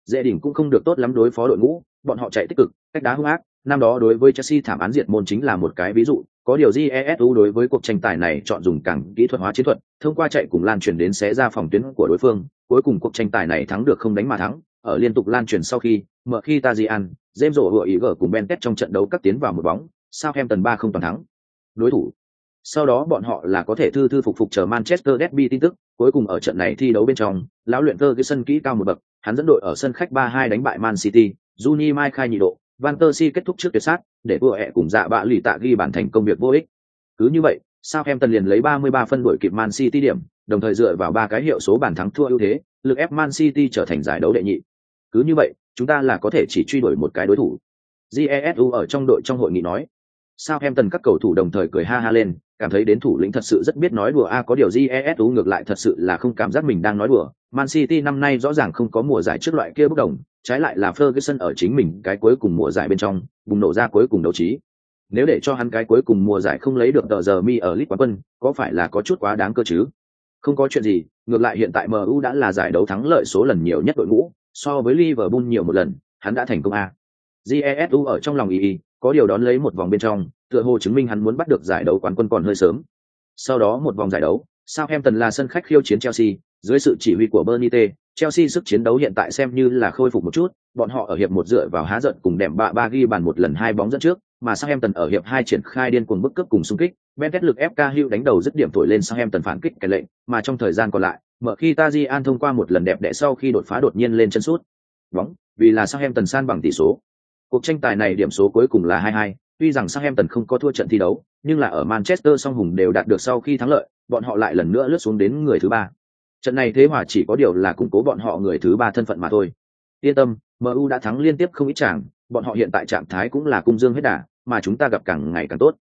Dễ đỉnh cũng không được tốt lắm đối phó đội ngũ, bọn họ chạy tích cực, cách đá hung ác, năm đó đối với Chelsea thảm án diệt môn chính là một cái ví dụ, có điều GESU đối với cuộc tranh tài này chọn dùng càng kỹ thuật hóa chiến thuật thông qua chạy cùng lan truyền đến xé ra phòng tuyến của đối phương cuối cùng cuộc tranh tài này thắng được không đánh mà thắng ở liên tục lan truyền sau khi mở khi tajian james rổ hựa ý gở cùng ben trong trận đấu cắt tiến vào một bóng Southampton ba không toàn thắng đối thủ sau đó bọn họ là có thể thư thư phục phục chờ manchester derby tin tức cuối cùng ở trận này thi đấu bên trong lão luyện cơ cái sân kỹ cao một bậc hắn dẫn đội ở sân khách 3-2 đánh bại man city juni mai khai nhị độ Van der Si kết thúc trước tuyệt sát, để vua ẹ cùng dạ bạ lì tạ ghi bản thành công việc vô ích. Cứ như vậy, Southampton liền lấy 33 phân đuổi kịp Man City điểm, đồng thời dựa vào ba cái hiệu số bàn thắng thua ưu thế, lực ép Man City trở thành giải đấu đệ nhị. Cứ như vậy, chúng ta là có thể chỉ truy đuổi một cái đối thủ. Jesu ở trong đội trong hội nghị nói. sao em tần các cầu thủ đồng thời cười ha ha lên, cảm thấy đến thủ lĩnh thật sự rất biết nói đùa a có điều Jesu ngược lại thật sự là không cảm giác mình đang nói đùa. Man City năm nay rõ ràng không có mùa giải trước loại kia bất đồng, trái lại là Ferguson ở chính mình cái cuối cùng mùa giải bên trong, bùng nổ ra cuối cùng đấu trí. Nếu để cho hắn cái cuối cùng mùa giải không lấy được tờ giờ mi ở League quán quân, có phải là có chút quá đáng cơ chứ? Không có chuyện gì, ngược lại hiện tại MU đã là giải đấu thắng lợi số lần nhiều nhất đội ngũ, so với Liverpool nhiều một lần, hắn đã thành công a. Jesu ở trong lòng ý ý, có điều đón lấy một vòng bên trong, tựa hồ chứng minh hắn muốn bắt được giải đấu quán quân còn hơi sớm. Sau đó một vòng giải đấu, Southampton là sân khách khiêu chiến Chelsea, dưới sự chỉ huy của Bernie T, Chelsea sức chiến đấu hiện tại xem như là khôi phục một chút, bọn họ ở hiệp một dựa vào há giận cùng đệm bạ ba ghi bàn một lần hai bóng dẫn trước, mà Southampton ở hiệp hai triển khai điên cuồng bức cướp cùng xung kích, Benket lực FK Hugh đánh đầu dứt điểm thổi lên Southampton phản kích cái lệnh, mà trong thời gian còn lại, mở khi Tajian thông qua một lần đẹp đẽ sau khi đột phá đột nhiên lên chân sút. Bóng, vì là Southampton san bằng tỷ số. Cuộc tranh tài này điểm số cuối cùng là 2-2, tuy rằng Southampton không có thua trận thi đấu, nhưng là ở Manchester song hùng đều đạt được sau khi thắng lợi, bọn họ lại lần nữa lướt xuống đến người thứ ba trận này thế hòa chỉ có điều là củng cố bọn họ người thứ ba thân phận mà thôi yên tâm mu đã thắng liên tiếp không ít chàng bọn họ hiện tại trạng thái cũng là cung dương hết đà mà chúng ta gặp càng ngày càng tốt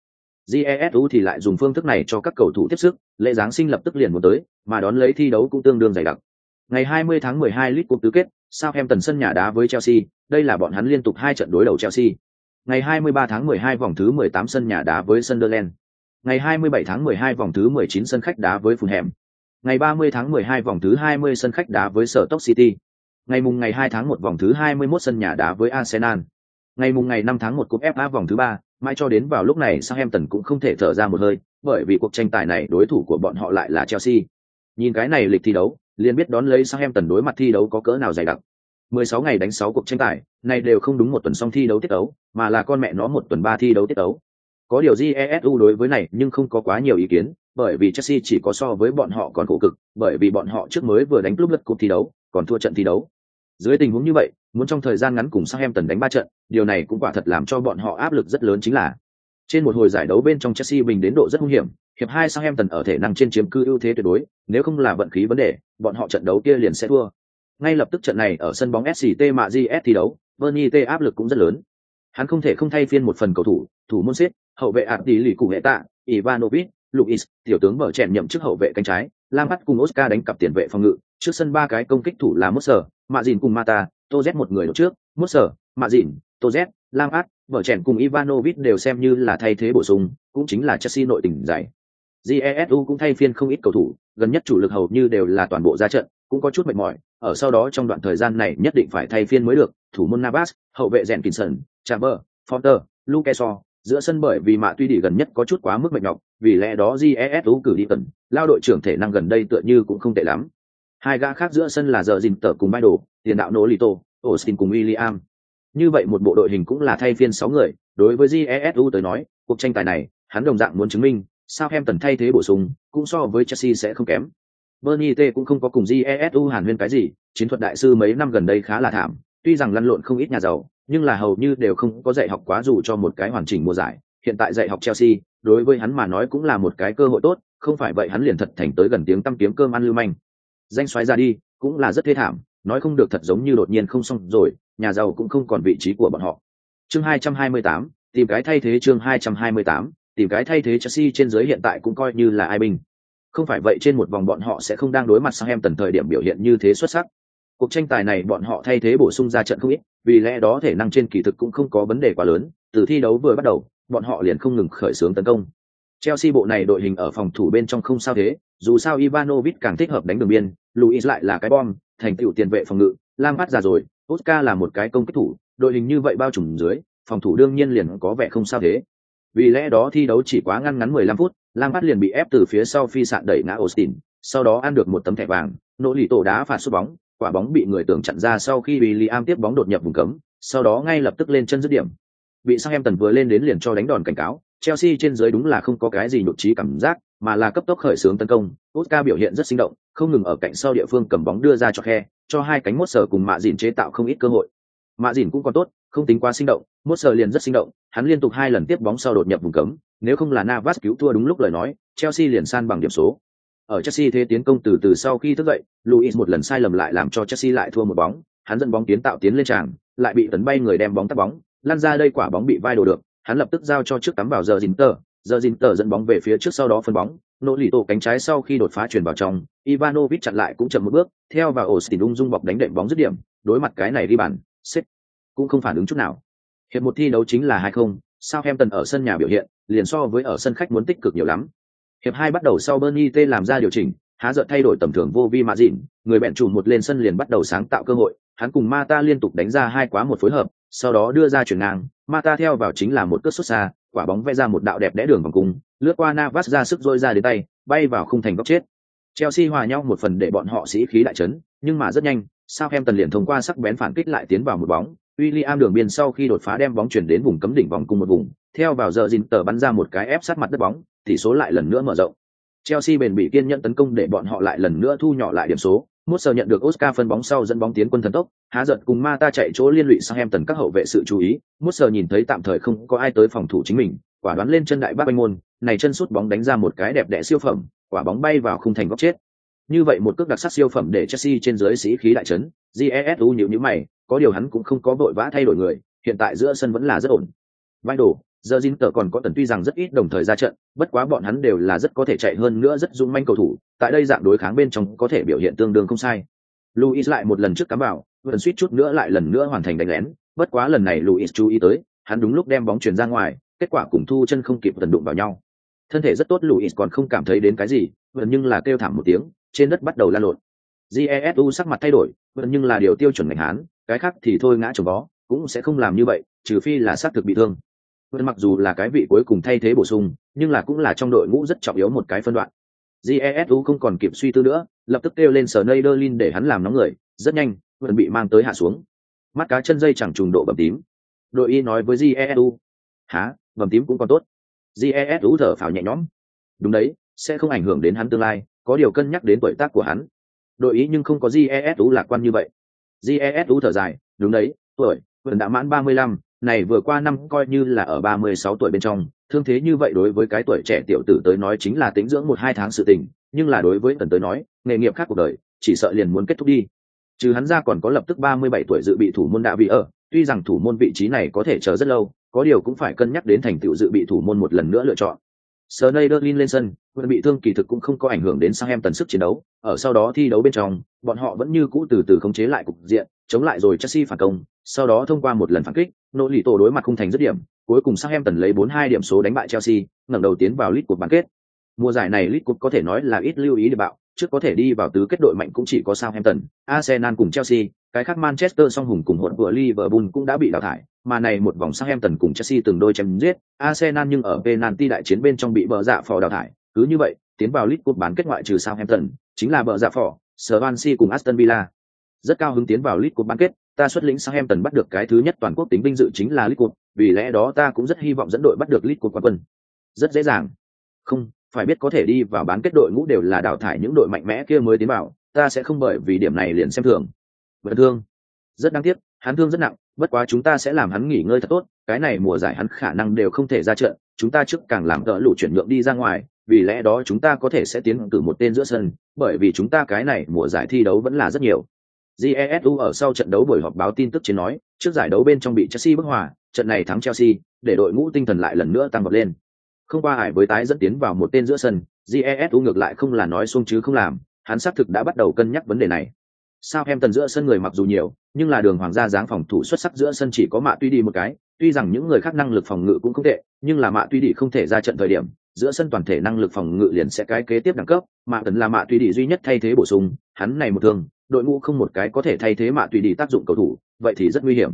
jesu thì lại dùng phương thức này cho các cầu thủ tiếp sức, lễ giáng sinh lập tức liền muốn tới, mà đón lấy thi đấu cũng tương đương dày đặc ngày 20 tháng 12 lít cuộc tứ kết, Southampton sân nhà đá với Chelsea, đây là bọn hắn liên tục hai trận đối đầu Chelsea ngày 23 tháng 12 vòng thứ 18 sân nhà đá với Sunderland ngày 27 tháng 12 vòng thứ 19 sân khách đá với Fulham Ngày 30 tháng 12 vòng thứ 20 sân khách đá với Sở Stoke City. Ngày mùng ngày 2 tháng 1 vòng thứ 21 sân nhà đá với Arsenal. Ngày mùng ngày 5 tháng 1 cúp FA vòng thứ 3, mãi cho đến vào lúc này Southampton cũng không thể thở ra một hơi, bởi vì cuộc tranh tài này đối thủ của bọn họ lại là Chelsea. Nhìn cái này lịch thi đấu, liền biết đón lấy Southampton đối mặt thi đấu có cỡ nào dày đặc. 16 ngày đánh 6 cuộc tranh tài, này đều không đúng một tuần xong thi đấu tiết đấu, mà là con mẹ nó một tuần ba thi đấu tiết đấu. Có điều GESU đối với này nhưng không có quá nhiều ý kiến, bởi vì Chelsea chỉ có so với bọn họ còn khổ cực, bởi vì bọn họ trước mới vừa đánh club lật cuộc thi đấu, còn thua trận thi đấu. Dưới tình huống như vậy, muốn trong thời gian ngắn cùng Southampton đánh ba trận, điều này cũng quả thật làm cho bọn họ áp lực rất lớn chính là. Trên một hồi giải đấu bên trong Chelsea bình đến độ rất nguy hiểm, hiệp hai Southampton ở thể năng trên chiếm cư ưu thế tuyệt đối, nếu không là vận khí vấn đề, bọn họ trận đấu kia liền sẽ thua. Ngay lập tức trận này ở sân bóng SCT Mạ GS thi đấu, Bernie T áp lực cũng rất lớn. Hắn không thể không thay phiên một phần cầu thủ, thủ môn xếp, hậu vệ ạt tỷ lì cùng hệ tạ, Ivanovic, Luis, tiểu tướng mở chèn nhậm chức hậu vệ cánh trái, Lampard cùng Oscar đánh cặp tiền vệ phòng ngự, trước sân ba cái công kích thủ là Musser, mạ dìn cùng Mata, Tô Z một người đột trước, Mốt Sở, Mạ dìn, Tô Z, Lam Át, vợ chèn cùng Ivanovic đều xem như là thay thế bổ sung, cũng chính là Chelsea nội tình giải. Jesu cũng thay phiên không ít cầu thủ, gần nhất chủ lực hầu như đều là toàn bộ ra trận, cũng có chút mệt mỏi, ở sau đó trong đoạn thời gian này nhất định phải thay phiên mới được, thủ môn Navas, hậu vệ rèn Kinson, Chamber, forter Lukeso, giữa sân bởi vì mạ tuy đi gần nhất có chút quá mức mệt nhọc, vì lẽ đó Jesu cử đi cần, lao đội trưởng thể năng gần đây tựa như cũng không tệ lắm. Hai gã khác giữa sân là giờ dình tở cùng Mai Đồ, tiền đạo nỗ Lito, Austin cùng William. Như vậy một bộ đội hình cũng là thay phiên sáu người, đối với Jesu tới nói, cuộc tranh tài này, hắn đồng dạng muốn chứng minh, sao em tần thay thế bổ sung, cũng so với Chelsea sẽ không kém. Bernie T cũng không có cùng Jesu hàn huyên cái gì, chiến thuật đại sư mấy năm gần đây khá là thảm, tuy rằng lăn lộn không ít nhà giàu, nhưng là hầu như đều không có dạy học quá dù cho một cái hoàn chỉnh mùa giải. Hiện tại dạy học Chelsea, đối với hắn mà nói cũng là một cái cơ hội tốt, không phải vậy hắn liền thật thành tới gần tiếng tăm kiếm cơm ăn lưu manh. Danh xoáy ra đi, cũng là rất thê thảm, nói không được thật giống như đột nhiên không xong rồi, nhà giàu cũng không còn vị trí của bọn họ. Chương 228, tìm cái thay thế chương 228, tìm cái thay thế Chelsea trên dưới hiện tại cũng coi như là ai bình. Không phải vậy trên một vòng bọn họ sẽ không đang đối mặt sang em tần thời điểm biểu hiện như thế xuất sắc. Cuộc tranh tài này bọn họ thay thế bổ sung ra trận không ít, vì lẽ đó thể năng trên kỳ thực cũng không có vấn đề quá lớn, từ thi đấu vừa bắt đầu, bọn họ liền không ngừng khởi xướng tấn công. Chelsea bộ này đội hình ở phòng thủ bên trong không sao thế, dù sao Ivanovic càng thích hợp đánh đường biên, Luis lại là cái bom, thành tựu tiền vệ phòng ngự, Lam phát già rồi, Oscar là một cái công kích thủ, đội hình như vậy bao trùm dưới, phòng thủ đương nhiên liền có vẻ không sao thế. Vì lẽ đó thi đấu chỉ quá ngăn ngắn 15 phút, Lam phát liền bị ép từ phía sau phi sạn đẩy ngã Austin, sau đó ăn được một tấm thẻ vàng, nỗ lì tổ đá phạt sút bóng, quả bóng bị người tưởng chặn ra sau khi William tiếp bóng đột nhập vùng cấm, sau đó ngay lập tức lên chân dứt điểm. Bị Southampton vừa lên đến liền cho đánh đòn cảnh cáo, Chelsea trên dưới đúng là không có cái gì nhụt trí cảm giác, mà là cấp tốc khởi xướng tấn công. Oscar biểu hiện rất sinh động, không ngừng ở cạnh sau địa phương cầm bóng đưa ra cho khe, cho hai cánh mốt sở cùng mạ dìn chế tạo không ít cơ hội. Mạ dìn cũng còn tốt, không tính quá sinh động, mốt sở liền rất sinh động, hắn liên tục hai lần tiếp bóng sau đột nhập vùng cấm, nếu không là Navas cứu thua đúng lúc lời nói, Chelsea liền san bằng điểm số. Ở Chelsea thế tiến công từ từ sau khi thức dậy, Luis một lần sai lầm lại làm cho Chelsea lại thua một bóng, hắn dẫn bóng tiến tạo tiến lên tràng, lại bị tấn bay người đem bóng tắt bóng, lăn ra đây quả bóng bị vai đồ được, hắn lập tức giao cho trước tắm vào giờ dính tờ, giờ dìn tờ dẫn bóng về phía trước sau đó phân bóng, nỗ lì tổ cánh trái sau khi đột phá chuyển vào trong, Ivanovic chặn lại cũng chậm một bước, theo vào Austin ung dung bọc đánh đệm bóng dứt điểm, đối mặt cái này đi bàn, xếp cũng không phản ứng chút nào. Hiệp một thi đấu chính là hai không, sao em tần ở sân nhà biểu hiện, liền so với ở sân khách muốn tích cực nhiều lắm. Hiệp hai bắt đầu sau Bernie T làm ra điều chỉnh, há giận thay đổi tầm thường vô vi mạ dịn, người bẹn trùm một lên sân liền bắt đầu sáng tạo cơ hội, hắn cùng Mata liên tục đánh ra hai quá một phối hợp, sau đó đưa ra chuyển ngang, Mata theo vào chính là một cước xuất xa, quả bóng vẽ ra một đạo đẹp đẽ đường vòng cung, lướt qua Navas ra sức rôi ra đến tay, bay vào khung thành góc chết. Chelsea hòa nhau một phần để bọn họ sĩ khí đại chấn, nhưng mà rất nhanh, Southampton liền thông qua sắc bén phản kích lại tiến vào một bóng, William đường biên sau khi đột phá đem bóng chuyển đến vùng cấm đỉnh vòng cung một vùng, theo vào giờ dìn tờ bắn ra một cái ép sát mặt đất bóng, tỷ số lại lần nữa mở rộng. Chelsea bền bỉ kiên nhẫn tấn công để bọn họ lại lần nữa thu nhỏ lại điểm số. Moser nhận được Oscar phân bóng sau dẫn bóng tiến quân thần tốc, há giật cùng Mata chạy chỗ liên lụy sang em tần các hậu vệ sự chú ý. Moser nhìn thấy tạm thời không có ai tới phòng thủ chính mình, quả đoán lên chân đại bác anh môn, này chân sút bóng đánh ra một cái đẹp đẽ siêu phẩm, quả bóng bay vào khung thành góc chết. Như vậy một cước đặc sắc siêu phẩm để Chelsea trên dưới sĩ khí đại chấn, Jesu nhíu nhíu mày, có điều hắn cũng không có vội vã thay đổi người, hiện tại giữa sân vẫn là rất ổn. Vai đổ giờ dính tờ còn có tần tuy rằng rất ít đồng thời ra trận, bất quá bọn hắn đều là rất có thể chạy hơn nữa rất dũng manh cầu thủ, tại đây dạng đối kháng bên trong có thể biểu hiện tương đương không sai. Luis lại một lần trước cắm vào, vẫn suýt chút nữa lại lần nữa hoàn thành đánh lén, bất quá lần này Luis chú ý tới, hắn đúng lúc đem bóng chuyển ra ngoài, kết quả cùng thu chân không kịp tần đụng vào nhau. Thân thể rất tốt Luis còn không cảm thấy đến cái gì, vẫn nhưng là kêu thảm một tiếng, trên đất bắt đầu la lộn. Jesu sắc mặt thay đổi, vẫn nhưng là điều tiêu chuẩn ngành hán, cái khác thì thôi ngã chồng bó cũng sẽ không làm như vậy, trừ phi là xác thực bị thương vẫn mặc dù là cái vị cuối cùng thay thế bổ sung, nhưng là cũng là trong đội ngũ rất trọng yếu một cái phân đoạn. Jesu không còn kịp suy tư nữa, lập tức kêu lên sở lin để hắn làm nóng người, rất nhanh vẫn bị mang tới hạ xuống. Mắt cá chân dây chẳng trùng độ bầm tím. Đội y nói với jesu há bầm tím cũng còn tốt. Jesu thở phào nhẹ nhõm. Đúng đấy, sẽ không ảnh hưởng đến hắn tương lai, có điều cân nhắc đến tuổi tác của hắn. Đội ý nhưng không có jesu lạc quan như vậy. Jesu thở dài, đúng đấy, tuổi vẫn đã mãn ba mươi lăm này vừa qua năm coi như là ở ba mươi sáu tuổi bên trong, thương thế như vậy đối với cái tuổi trẻ tiểu tử tới nói chính là tính dưỡng một hai tháng sự tình, nhưng là đối với tần tới nói, nghề nghiệp khác cuộc đời, chỉ sợ liền muốn kết thúc đi. Trừ hắn ra còn có lập tức ba mươi bảy tuổi dự bị thủ môn đạo vị ở, tuy rằng thủ môn vị trí này có thể chờ rất lâu, có điều cũng phải cân nhắc đến thành tựu dự bị thủ môn một lần nữa lựa chọn. Sneijderlin lên sân, vẫn bị thương kỳ thực cũng không có ảnh hưởng đến sang em tần sức chiến đấu, ở sau đó thi đấu bên trong, bọn họ vẫn như cũ từ từ khống chế lại cục diện, chống lại rồi Chelsea phản công, sau đó thông qua một lần phản kích, nỗ lì tổ đối mặt không thành dứt điểm, cuối cùng Southampton lấy 4-2 điểm số đánh bại Chelsea, ngẩng đầu tiến vào lit Cup bán kết. Mùa giải này lit Cup có thể nói là ít lưu ý để bạo, trước có thể đi vào tứ kết đội mạnh cũng chỉ có Southampton, Arsenal cùng Chelsea, cái khác Manchester song hùng cùng hỗn vừa Liverpool cũng đã bị đào thải, mà này một vòng Southampton cùng Chelsea từng đôi chém giết, Arsenal nhưng ở penalty đại chiến bên trong bị bờ dạ phò đào thải, cứ như vậy, tiến vào League Cup bán kết ngoại trừ Southampton, chính là bờ dạ phò, Swansea cùng Aston Villa. Rất cao hứng tiến vào League Cup bán kết, ta xuất lĩnh Southampton bắt được cái thứ nhất toàn quốc tính vinh dự chính là League vì lẽ đó ta cũng rất hy vọng dẫn đội bắt được League Cup quán quân. Rất dễ dàng. Không, phải biết có thể đi vào bán kết đội ngũ đều là đào thải những đội mạnh mẽ kia mới tiến vào, ta sẽ không bởi vì điểm này liền xem thường. Vẫn thương. Rất đáng tiếc, hắn thương rất nặng, bất quá chúng ta sẽ làm hắn nghỉ ngơi thật tốt, cái này mùa giải hắn khả năng đều không thể ra trận, chúng ta trước càng làm đỡ lũ chuyển nhượng đi ra ngoài, vì lẽ đó chúng ta có thể sẽ tiến cử một tên giữa sân, bởi vì chúng ta cái này mùa giải thi đấu vẫn là rất nhiều. Jesu ở sau trận đấu buổi họp báo tin tức trên nói, trước giải đấu bên trong bị Chelsea bức hòa, trận này thắng Chelsea, để đội ngũ tinh thần lại lần nữa tăng vọt lên. Không qua hải với tái dẫn tiến vào một tên giữa sân, Jesu ngược lại không là nói xuông chứ không làm, hắn xác thực đã bắt đầu cân nhắc vấn đề này. Sao em tần giữa sân người mặc dù nhiều, nhưng là đường hoàng gia dáng phòng thủ xuất sắc giữa sân chỉ có mạ tuy đi một cái, tuy rằng những người khác năng lực phòng ngự cũng không tệ, nhưng là mạ tuy đi không thể ra trận thời điểm, giữa sân toàn thể năng lực phòng ngự liền sẽ cái kế tiếp đẳng cấp, mạ tần là mạ tuy đi duy nhất thay thế bổ sung, hắn này một thương đội ngũ không một cái có thể thay thế mạ tùy đi tác dụng cầu thủ vậy thì rất nguy hiểm.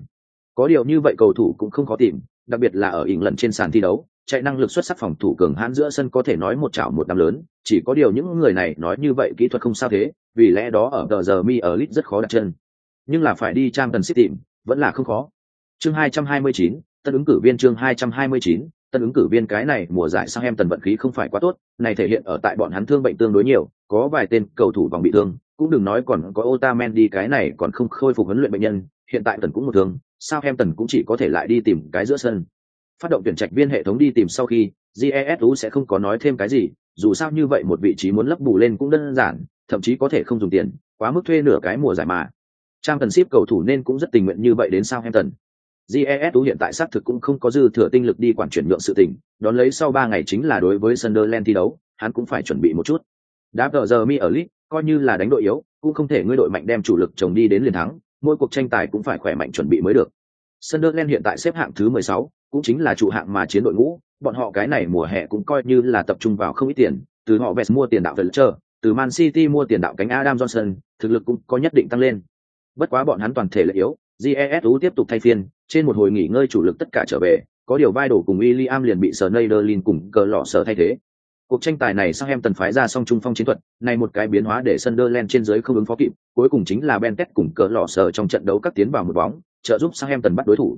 Có điều như vậy cầu thủ cũng không khó tìm đặc biệt là ở ỉng lần trên sàn thi đấu chạy năng lực xuất sắc phòng thủ cường hãn giữa sân có thể nói một chảo một năm lớn chỉ có điều những người này nói như vậy kỹ thuật không sao thế vì lẽ đó ở tờ giờ mi ở lit rất khó đặt chân. Nhưng là phải đi trang tần xích tìm vẫn là không khó. Chương 229, tân ứng cử viên chương 229, tân ứng cử viên cái này mùa giải sang em tần vận khí không phải quá tốt này thể hiện ở tại bọn hắn thương bệnh tương đối nhiều có vài tên cầu thủ vòng bị thương cũng đừng nói còn có Otamendi cái này còn không khôi phục huấn luyện bệnh nhân, hiện tại tần cũng một thương, sao em tần cũng chỉ có thể lại đi tìm cái giữa sân. Phát động tuyển trạch viên hệ thống đi tìm sau khi, GESU sẽ không có nói thêm cái gì, dù sao như vậy một vị trí muốn lấp bù lên cũng đơn giản, thậm chí có thể không dùng tiền, quá mức thuê nửa cái mùa giải mà. Trang tần ship cầu thủ nên cũng rất tình nguyện như vậy đến sao em tần. GESU hiện tại xác thực cũng không có dư thừa tinh lực đi quản chuyển nhượng sự tình, đón lấy sau ba ngày chính là đối với Sunderland thi đấu, hắn cũng phải chuẩn bị một chút. Đáp giờ mi ở lit coi như là đánh đội yếu cũng không thể ngươi đội mạnh đem chủ lực chồng đi đến liền thắng mỗi cuộc tranh tài cũng phải khỏe mạnh chuẩn bị mới được. Sunderland hiện tại xếp hạng thứ 16, cũng chính là trụ hạng mà chiến đội ngũ bọn họ cái này mùa hè cũng coi như là tập trung vào không ít tiền từ họ vest mua tiền đạo Fletcher, từ Man City mua tiền đạo cánh Adam Johnson thực lực cũng có nhất định tăng lên. Bất quá bọn hắn toàn thể là yếu jesu tiếp tục thay phiên trên một hồi nghỉ ngơi chủ lực tất cả trở về có điều vai đổ cùng William liền bị Sneijderlin cùng cờ lọ sở thay thế. Cuộc tranh tài này sang em tần phái ra song trung phong chiến thuật, này một cái biến hóa để Sunderland trên dưới không ứng phó kịp, cuối cùng chính là Bentet cùng cỡ lọ sở trong trận đấu các tiến vào một bóng, trợ giúp sang em tần bắt đối thủ.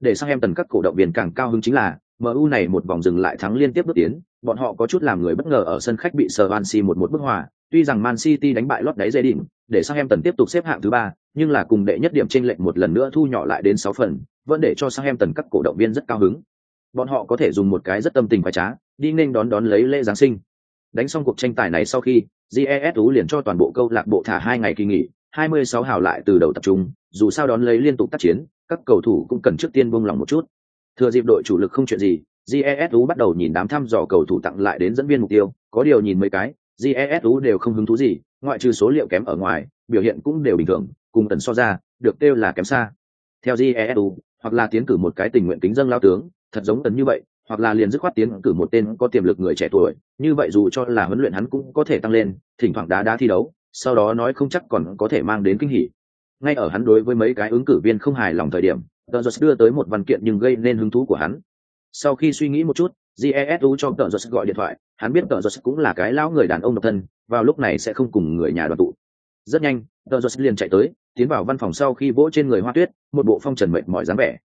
Để sang em tần các cổ động viên càng cao hứng chính là, MU này một vòng dừng lại thắng liên tiếp bước tiến, bọn họ có chút làm người bất ngờ ở sân khách bị Swansea một một bức hòa, tuy rằng Man City đánh bại lót đáy dây đỉnh, để sang em tần tiếp tục xếp hạng thứ ba, nhưng là cùng đệ nhất điểm trên lệnh một lần nữa thu nhỏ lại đến sáu phần, vẫn để cho sang em tần các cổ động viên rất cao hứng. Bọn họ có thể dùng một cái rất tâm tình phải trá, đi nên đón đón lấy lễ giáng sinh. Đánh xong cuộc tranh tài này sau khi jesu liền cho toàn bộ câu lạc bộ thả hai ngày kỳ nghỉ 26 hào lại từ đầu tập trung, dù sao đón lấy liên tục tác chiến, các cầu thủ cũng cần trước tiên buông lòng một chút. Thừa dịp đội chủ lực không chuyện gì jesu bắt đầu nhìn đám thăm dò cầu thủ tặng lại đến dẫn viên mục tiêu, có điều nhìn mấy cái jesu đều không hứng thú gì, ngoại trừ số liệu kém ở ngoài, biểu hiện cũng đều bình thường, cùng tần so ra, được kêu là kém xa. Theo jesu hoặc là tiến cử một cái tình nguyện kính dân lao tướng, thật giống tần như vậy hoặc là liền dứt khoát tiến cử một tên có tiềm lực người trẻ tuổi, như vậy dù cho là huấn luyện hắn cũng có thể tăng lên, thỉnh thoảng đá đá thi đấu, sau đó nói không chắc còn có thể mang đến kinh hỉ. Ngay ở hắn đối với mấy cái ứng cử viên không hài lòng thời điểm, tờ giật đưa tới một văn kiện nhưng gây nên hứng thú của hắn. Sau khi suy nghĩ một chút jesu cho tờ giật gọi điện thoại, hắn biết tờ giật cũng là cái lão người đàn ông độc thân, vào lúc này sẽ không cùng người nhà đoàn tụ. Rất nhanh, tờ giật liền chạy tới, tiến vào văn phòng sau khi vỗ trên người hoa tuyết, một bộ phong trần mệt mỏi dáng vẻ.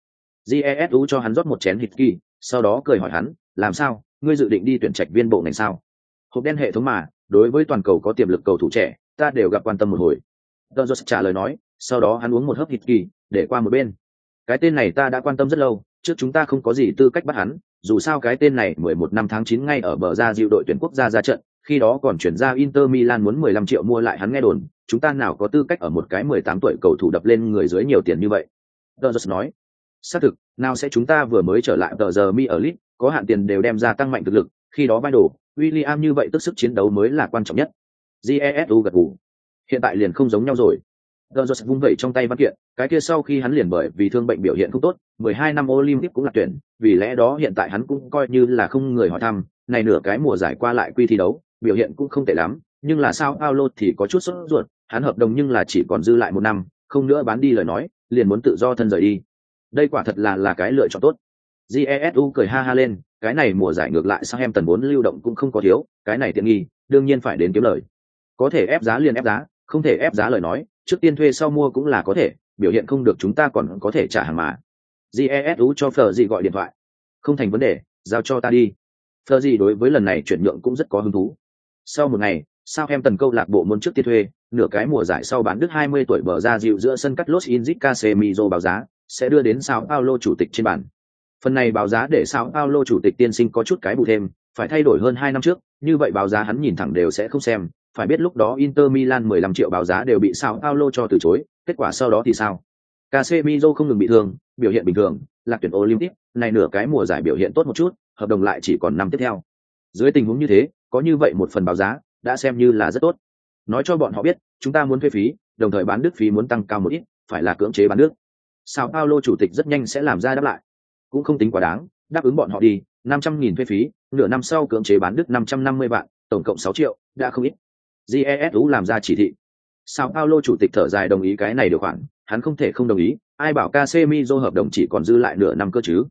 Jesu cho hắn rót một chén hít kỳ sau đó cười hỏi hắn làm sao? Ngươi dự định đi tuyển trạch viên bộ ngành sao? Hộp đen hệ thống mà đối với toàn cầu có tiềm lực cầu thủ trẻ ta đều gặp quan tâm một hồi. Don Jose trả lời nói sau đó hắn uống một hớp hít kỳ để qua một bên. Cái tên này ta đã quan tâm rất lâu trước chúng ta không có gì tư cách bắt hắn dù sao cái tên này mười một năm tháng chín ngay ở bờ ra dịu đội tuyển quốc gia ra trận khi đó còn chuyển ra Inter Milan muốn mười lăm triệu mua lại hắn nghe đồn, chúng ta nào có tư cách ở một cái mười tám tuổi cầu thủ đập lên người dưới nhiều tiền như vậy. Dodgers nói, xác thực nào sẽ chúng ta vừa mới trở lại tờ giờ mi ở lit có hạn tiền đều đem ra tăng mạnh thực lực Khi đó vai đồ, William như vậy tức sức chiến đấu mới là quan trọng nhất. Jesu gật gù. Hiện tại liền không giống nhau rồi. Gonzalez vung vẩy trong tay văn kiện, cái kia sau khi hắn liền bởi vì thương bệnh biểu hiện không tốt, 12 năm Olympic cũng là tuyển, vì lẽ đó hiện tại hắn cũng coi như là không người hỏi thăm, này nửa cái mùa giải qua lại quy thi đấu, biểu hiện cũng không tệ lắm, nhưng là sao Paulo thì có chút sốt ruột, hắn hợp đồng nhưng là chỉ còn dư lại một năm, không nữa bán đi lời nói, liền muốn tự do thân rời đi. Đây quả thật là là cái lựa chọn tốt. Jesu cười ha ha lên, cái này mùa giải ngược lại sang em tần bốn lưu động cũng không có thiếu, cái này tiện nghi, đương nhiên phải đến kiếm lời. Có thể ép giá liền ép giá, không thể ép giá lời nói, trước tiên thuê sau mua cũng là có thể, biểu hiện không được chúng ta còn có thể trả hàng mà. Jesu cho Phở gì gọi điện thoại. Không thành vấn đề, giao cho ta đi. Phở gì đối với lần này chuyển nhượng cũng rất có hứng thú. Sau một ngày, sao em tần câu lạc bộ muốn trước tiên thuê, nửa cái mùa giải sau bán đứt 20 tuổi bờ ra dịu giữa sân cắt Los Inzit Casemiro báo giá, sẽ đưa đến Sao Paulo chủ tịch trên bản. Phần này báo giá để Sao Paulo chủ tịch tiên sinh có chút cái bù thêm, phải thay đổi hơn 2 năm trước, như vậy báo giá hắn nhìn thẳng đều sẽ không xem, phải biết lúc đó Inter Milan 15 triệu báo giá đều bị Sao Paulo cho từ chối, kết quả sau đó thì sao? Casemiro không ngừng bị thương, biểu hiện bình thường, lạc tuyển Olympic, này nửa cái mùa giải biểu hiện tốt một chút, hợp đồng lại chỉ còn năm tiếp theo. Dưới tình huống như thế, có như vậy một phần báo giá, đã xem như là rất tốt. Nói cho bọn họ biết, chúng ta muốn thuê phí, đồng thời bán nước phí muốn tăng cao một ít, phải là cưỡng chế bán nước. Sao Paulo chủ tịch rất nhanh sẽ làm ra đáp lại. Cũng không tính quá đáng, đáp ứng bọn họ đi, năm trăm nghìn thuê phí, nửa năm sau cưỡng chế bán đứt năm trăm năm mươi vạn, tổng cộng sáu triệu, đã không ít. GESU làm ra chỉ thị. Sao Paulo chủ tịch thở dài đồng ý cái này điều khoản, hắn không thể không đồng ý, ai bảo Casemiro hợp đồng chỉ còn dư lại nửa năm cơ chứ.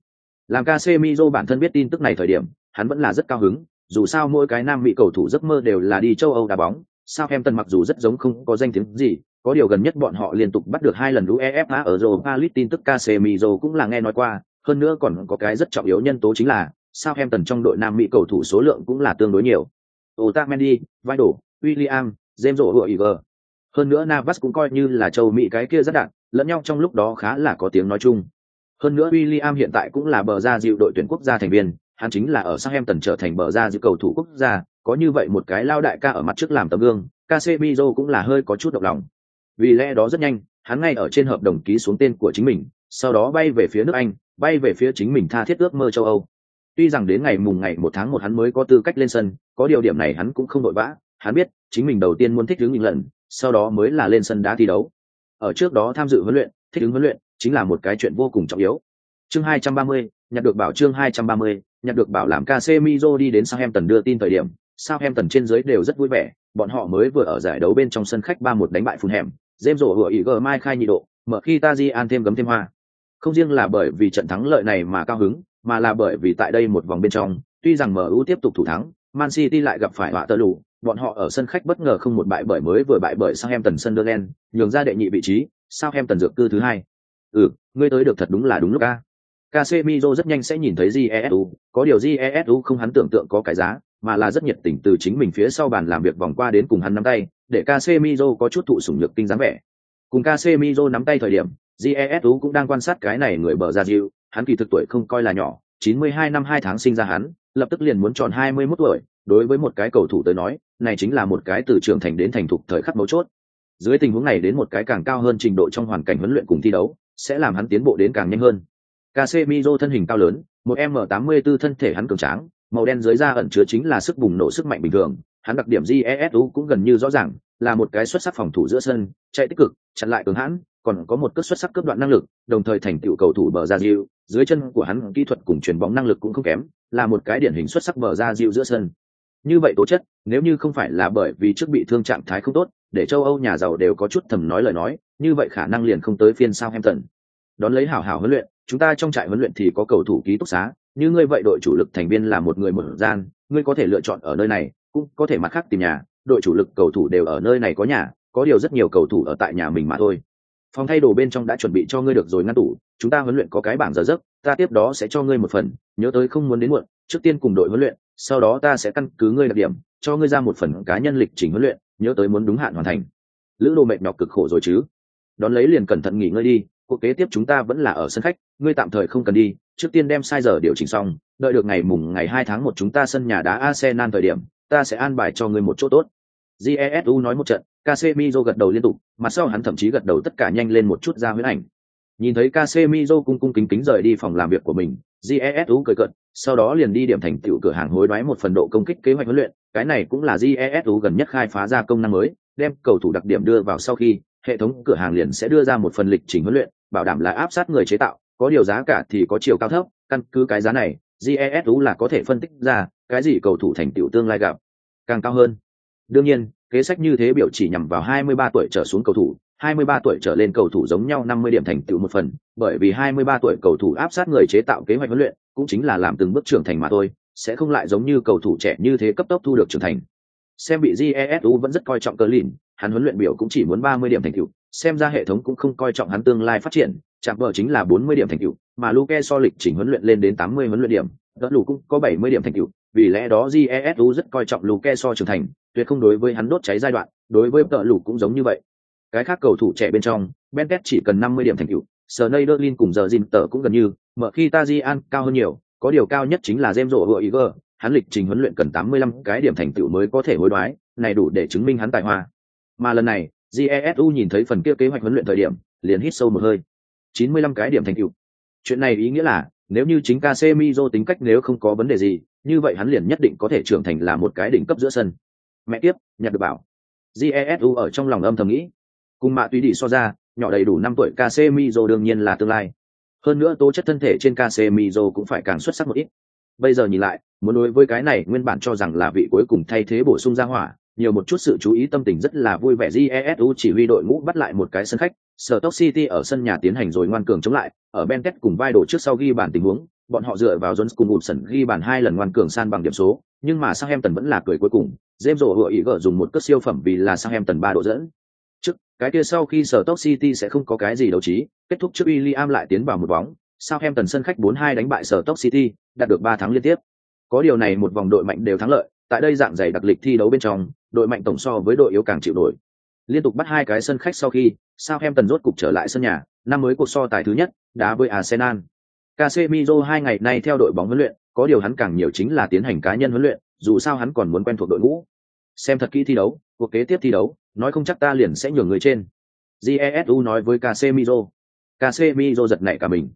Làm Casemiro bản thân biết tin tức này thời điểm, hắn vẫn là rất cao hứng, dù sao mỗi cái nam mỹ cầu thủ giấc mơ đều là đi châu Âu đá bóng, sao em tân mặc dù rất giống không có danh tiếng gì, có điều gần nhất bọn họ liên tục bắt được hai lần UEFA ở Europa League tin tức Casemiro cũng là nghe nói qua, hơn nữa còn có cái rất trọng yếu nhân tố chính là sao em tần trong đội nam mỹ cầu thủ số lượng cũng là tương đối nhiều. Otamendi, Vidal, William, James Rodriguez. Hơn nữa Navas cũng coi như là châu Mỹ cái kia rất đạn, lẫn nhau trong lúc đó khá là có tiếng nói chung. Hơn nữa William hiện tại cũng là bờ ra dịu đội tuyển quốc gia thành viên, hắn chính là ở Southampton trở thành bờ ra dịu cầu thủ quốc gia, có như vậy một cái lao đại ca ở mặt trước làm tấm gương, Casemiro cũng là hơi có chút động lòng. Vì lẽ đó rất nhanh, hắn ngay ở trên hợp đồng ký xuống tên của chính mình, sau đó bay về phía nước Anh, bay về phía chính mình tha thiết ước mơ châu Âu. Tuy rằng đến ngày mùng ngày một tháng một hắn mới có tư cách lên sân, có điều điểm này hắn cũng không đội vã, hắn biết chính mình đầu tiên muốn thích ứng những lần, sau đó mới là lên sân đá thi đấu. Ở trước đó tham dự huấn luyện, thích ứng huấn luyện chính là một cái chuyện vô cùng trọng yếu. Chương 230, nhặt được bảo chương 230, nhặt được bảo làm Casemiro đi đến Southampton đưa tin thời điểm, Southampton trên dưới đều rất vui vẻ, bọn họ mới vừa ở giải đấu bên trong sân khách 3-1 đánh bại Fulham, dêm rổ hủa ý gờ mai khai nhị độ, mở khi ta di an thêm gấm thêm hoa. Không riêng là bởi vì trận thắng lợi này mà cao hứng, mà là bởi vì tại đây một vòng bên trong, tuy rằng MU tiếp tục thủ thắng, Man City lại gặp phải họa tơ lù, bọn họ ở sân khách bất ngờ không một bại bởi mới vừa bại bởi Southampton Sunderland, nhường ra đệ nhị vị trí, Southampton dược cư thứ hai. Ừ, ngươi tới được thật đúng là đúng lúc a. Casemiro rất nhanh sẽ nhìn thấy Jesu, có điều Jesu không hắn tưởng tượng có cái giá, mà là rất nhiệt tình từ chính mình phía sau bàn làm việc vòng qua đến cùng hắn nắm tay, để Casemiro có chút thụ sủng nhược kinh dáng vẻ. Cùng Casemiro nắm tay thời điểm, Jesu cũng đang quan sát cái này người bờ ra diu. hắn kỳ thực tuổi không coi là nhỏ, 92 năm 2 tháng sinh ra hắn, lập tức liền muốn tròn 21 tuổi, đối với một cái cầu thủ tới nói, này chính là một cái từ trưởng thành đến thành thục thời khắc mấu chốt. Dưới tình huống này đến một cái càng cao hơn trình độ trong hoàn cảnh huấn luyện cùng thi đấu, sẽ làm hắn tiến bộ đến càng nhanh hơn. Casemiro thân hình cao lớn, một M84 thân thể hắn cường tráng, màu đen dưới da ẩn chứa chính là sức bùng nổ sức mạnh bình thường, hắn đặc điểm GESU cũng gần như rõ ràng, là một cái xuất sắc phòng thủ giữa sân, chạy tích cực, chặn lại cường hãn, còn có một cước xuất sắc cướp đoạn năng lực, đồng thời thành tựu cầu thủ bờ ra diệu dưới chân của hắn kỹ thuật cùng chuyển bóng năng lực cũng không kém, là một cái điển hình xuất sắc bờ ra diệu giữa sân. Như vậy tố chất, nếu như không phải là bởi vì trước bị thương trạng thái không tốt, để châu Âu nhà giàu đều có chút thầm nói lời nói, như vậy khả năng liền không tới phiên Southampton. Đón lấy hảo hảo huấn luyện, chúng ta trong trại huấn luyện thì có cầu thủ ký túc xá, như ngươi vậy đội chủ lực thành viên là một người một gian, ngươi có thể lựa chọn ở nơi này, cũng có thể mặt khác tìm nhà, đội chủ lực cầu thủ đều ở nơi này có nhà, có điều rất nhiều cầu thủ ở tại nhà mình mà thôi. Phòng thay đồ bên trong đã chuẩn bị cho ngươi được rồi ngăn tủ, chúng ta huấn luyện có cái bảng giờ giấc, ta tiếp đó sẽ cho ngươi một phần, nhớ tới không muốn đến muộn, trước tiên cùng đội huấn luyện, sau đó ta sẽ căn cứ ngươi đặc điểm, cho ngươi ra một phần cá nhân lịch trình huấn luyện, nhớ tới muốn đúng hạn hoàn thành. Lữ Đồ mệt nhọc cực khổ rồi chứ? Đón lấy liền cẩn thận nghỉ ngơi đi, cuộc kế tiếp chúng ta vẫn là ở sân khách, ngươi tạm thời không cần đi, trước tiên đem sai giờ điều chỉnh xong, đợi được ngày mùng ngày hai tháng một chúng ta sân nhà đá Arsenal thời điểm, ta sẽ an bài cho ngươi một chỗ tốt. Jesu nói một trận, Casemiro gật đầu liên tục, mặt sau hắn thậm chí gật đầu tất cả nhanh lên một chút ra huyễn ảnh. Nhìn thấy Casemiro cung cung kính kính rời đi phòng làm việc của mình, Jesu cười cợt, sau đó liền đi điểm thành tựu cửa hàng hối đoái một phần độ công kích kế hoạch huấn luyện cái này cũng là jesu gần nhất khai phá ra công năng mới đem cầu thủ đặc điểm đưa vào sau khi hệ thống cửa hàng liền sẽ đưa ra một phần lịch trình huấn luyện bảo đảm là áp sát người chế tạo có điều giá cả thì có chiều cao thấp căn cứ cái giá này jesu là có thể phân tích ra cái gì cầu thủ thành tựu tương lai gặp càng cao hơn. Đương nhiên, kế sách như thế biểu chỉ nhằm vào 23 tuổi trở xuống cầu thủ 23 tuổi trở lên cầu thủ giống nhau 50 điểm thành tựu một phần, bởi vì 23 tuổi cầu thủ áp sát người chế tạo kế hoạch huấn luyện cũng chính là làm từng bước trưởng thành mà thôi, sẽ không lại giống như cầu thủ trẻ như thế cấp tốc thu được trưởng thành. Xem bị jesu vẫn rất coi trọng cờ lìn, hắn huấn luyện biểu cũng chỉ muốn 30 điểm thành tựu, xem ra hệ thống cũng không coi trọng hắn tương lai phát triển, chạm bờ chính là 40 điểm thành tựu mà Luke so lịch chỉnh huấn luyện lên đến 80 huấn luyện điểm đỡ lù cũng có 70 điểm thành tựu vì lẽ đó jesu rất coi trọng Luke so trưởng thành tuyệt không đối với hắn đốt cháy giai đoạn đối với tợ lù cũng giống như vậy cái khác cầu thủ trẻ bên trong bentet chỉ cần 50 điểm thành tựu Sneijderlin cùng giờ Jin Tợ cũng gần như, mở khi Tajian cao hơn nhiều, có điều cao nhất chính là James Iver. hắn lịch trình huấn luyện cần 85 cái điểm thành tựu mới có thể hối đoái, này đủ để chứng minh hắn tài hoa. Mà lần này, Jesu nhìn thấy phần kia kế hoạch huấn luyện thời điểm, liền hít sâu một hơi. 95 cái điểm thành tựu. Chuyện này ý nghĩa là, nếu như chính Casemiro tính cách nếu không có vấn đề gì, như vậy hắn liền nhất định có thể trưởng thành là một cái đỉnh cấp giữa sân. Mẹ tiếp, nhặt được bảo. Jesu ở trong lòng âm thầm nghĩ. Cùng mạ tùy đi so ra, nhỏ đầy đủ năm tuổi Casemiro đương nhiên là tương lai. Hơn nữa tố chất thân thể trên Casemiro cũng phải càng xuất sắc một ít. Bây giờ nhìn lại, muốn đối với cái này nguyên bản cho rằng là vị cuối cùng thay thế bổ sung ra hỏa, nhiều một chút sự chú ý tâm tình rất là vui vẻ jesu chỉ huy đội ngũ bắt lại một cái sân khách, Stoke City ở sân nhà tiến hành rồi ngoan cường chống lại, ở Bentet cùng vai đổ trước sau ghi bàn tình huống, bọn họ dựa vào Jones cùng Hudson ghi bàn hai lần ngoan cường san bằng điểm số, nhưng mà Southampton vẫn là cười cuối cùng, James rổ hựa ý gỡ dùng một cất siêu phẩm vì là Southampton ba độ dẫn. Trước, cái kia sau khi Stoke City sẽ không có cái gì đấu trí, kết thúc trước William lại tiến vào một bóng Southampton sân khách 4-2 đánh bại Stoke City, đạt được ba thắng liên tiếp. Có điều này một vòng đội mạnh đều thắng lợi, tại đây dạng giày đặc lịch thi đấu bên trong đội mạnh tổng so với đội yếu càng chịu nổi. Liên tục bắt hai cái sân khách sau khi, Southampton rốt cục trở lại sân nhà, năm mới cuộc so tài thứ nhất, đá với Arsenal. Casemiro hai ngày nay theo đội bóng huấn luyện, có điều hắn càng nhiều chính là tiến hành cá nhân huấn luyện, dù sao hắn còn muốn quen thuộc đội ngũ. Xem thật kỹ thi đấu, cuộc kế tiếp thi đấu, nói không chắc ta liền sẽ nhường người trên. Jesu nói với Casemiro. Casemiro giật nảy cả mình.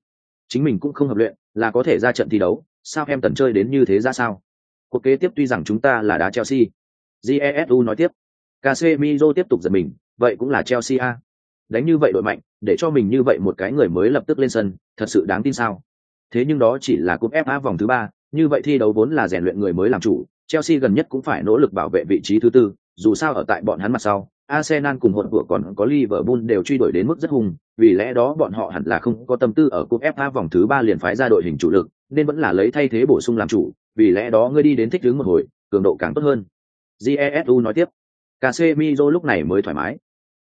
Chính mình cũng không hợp luyện, là có thể ra trận thi đấu, sao em tần chơi đến như thế ra sao? Cuộc kế tiếp tuy rằng chúng ta là đá Chelsea, jesu nói tiếp. Casemiro tiếp tục giật mình vậy cũng là chelsea a. Đánh như vậy đội mạnh để cho mình như vậy một cái người mới lập tức lên sân thật sự đáng tin sao? Thế nhưng đó chỉ là cúp fa vòng thứ ba như vậy thi đấu vốn là rèn luyện người mới làm chủ chelsea gần nhất cũng phải nỗ lực bảo vệ vị trí thứ tư dù sao ở tại bọn hắn mặt sau Arsenal cùng hỗn vừa còn có Liverpool đều truy đuổi đến mức rất hùng, vì lẽ đó bọn họ hẳn là không có tâm tư ở cúp FA vòng thứ ba liền phái ra đội hình chủ lực, nên vẫn là lấy thay thế bổ sung làm chủ, vì lẽ đó ngươi đi đến thích ứng một hồi, cường độ càng tốt hơn jesu nói tiếp. Casemiro lúc này mới thoải mái.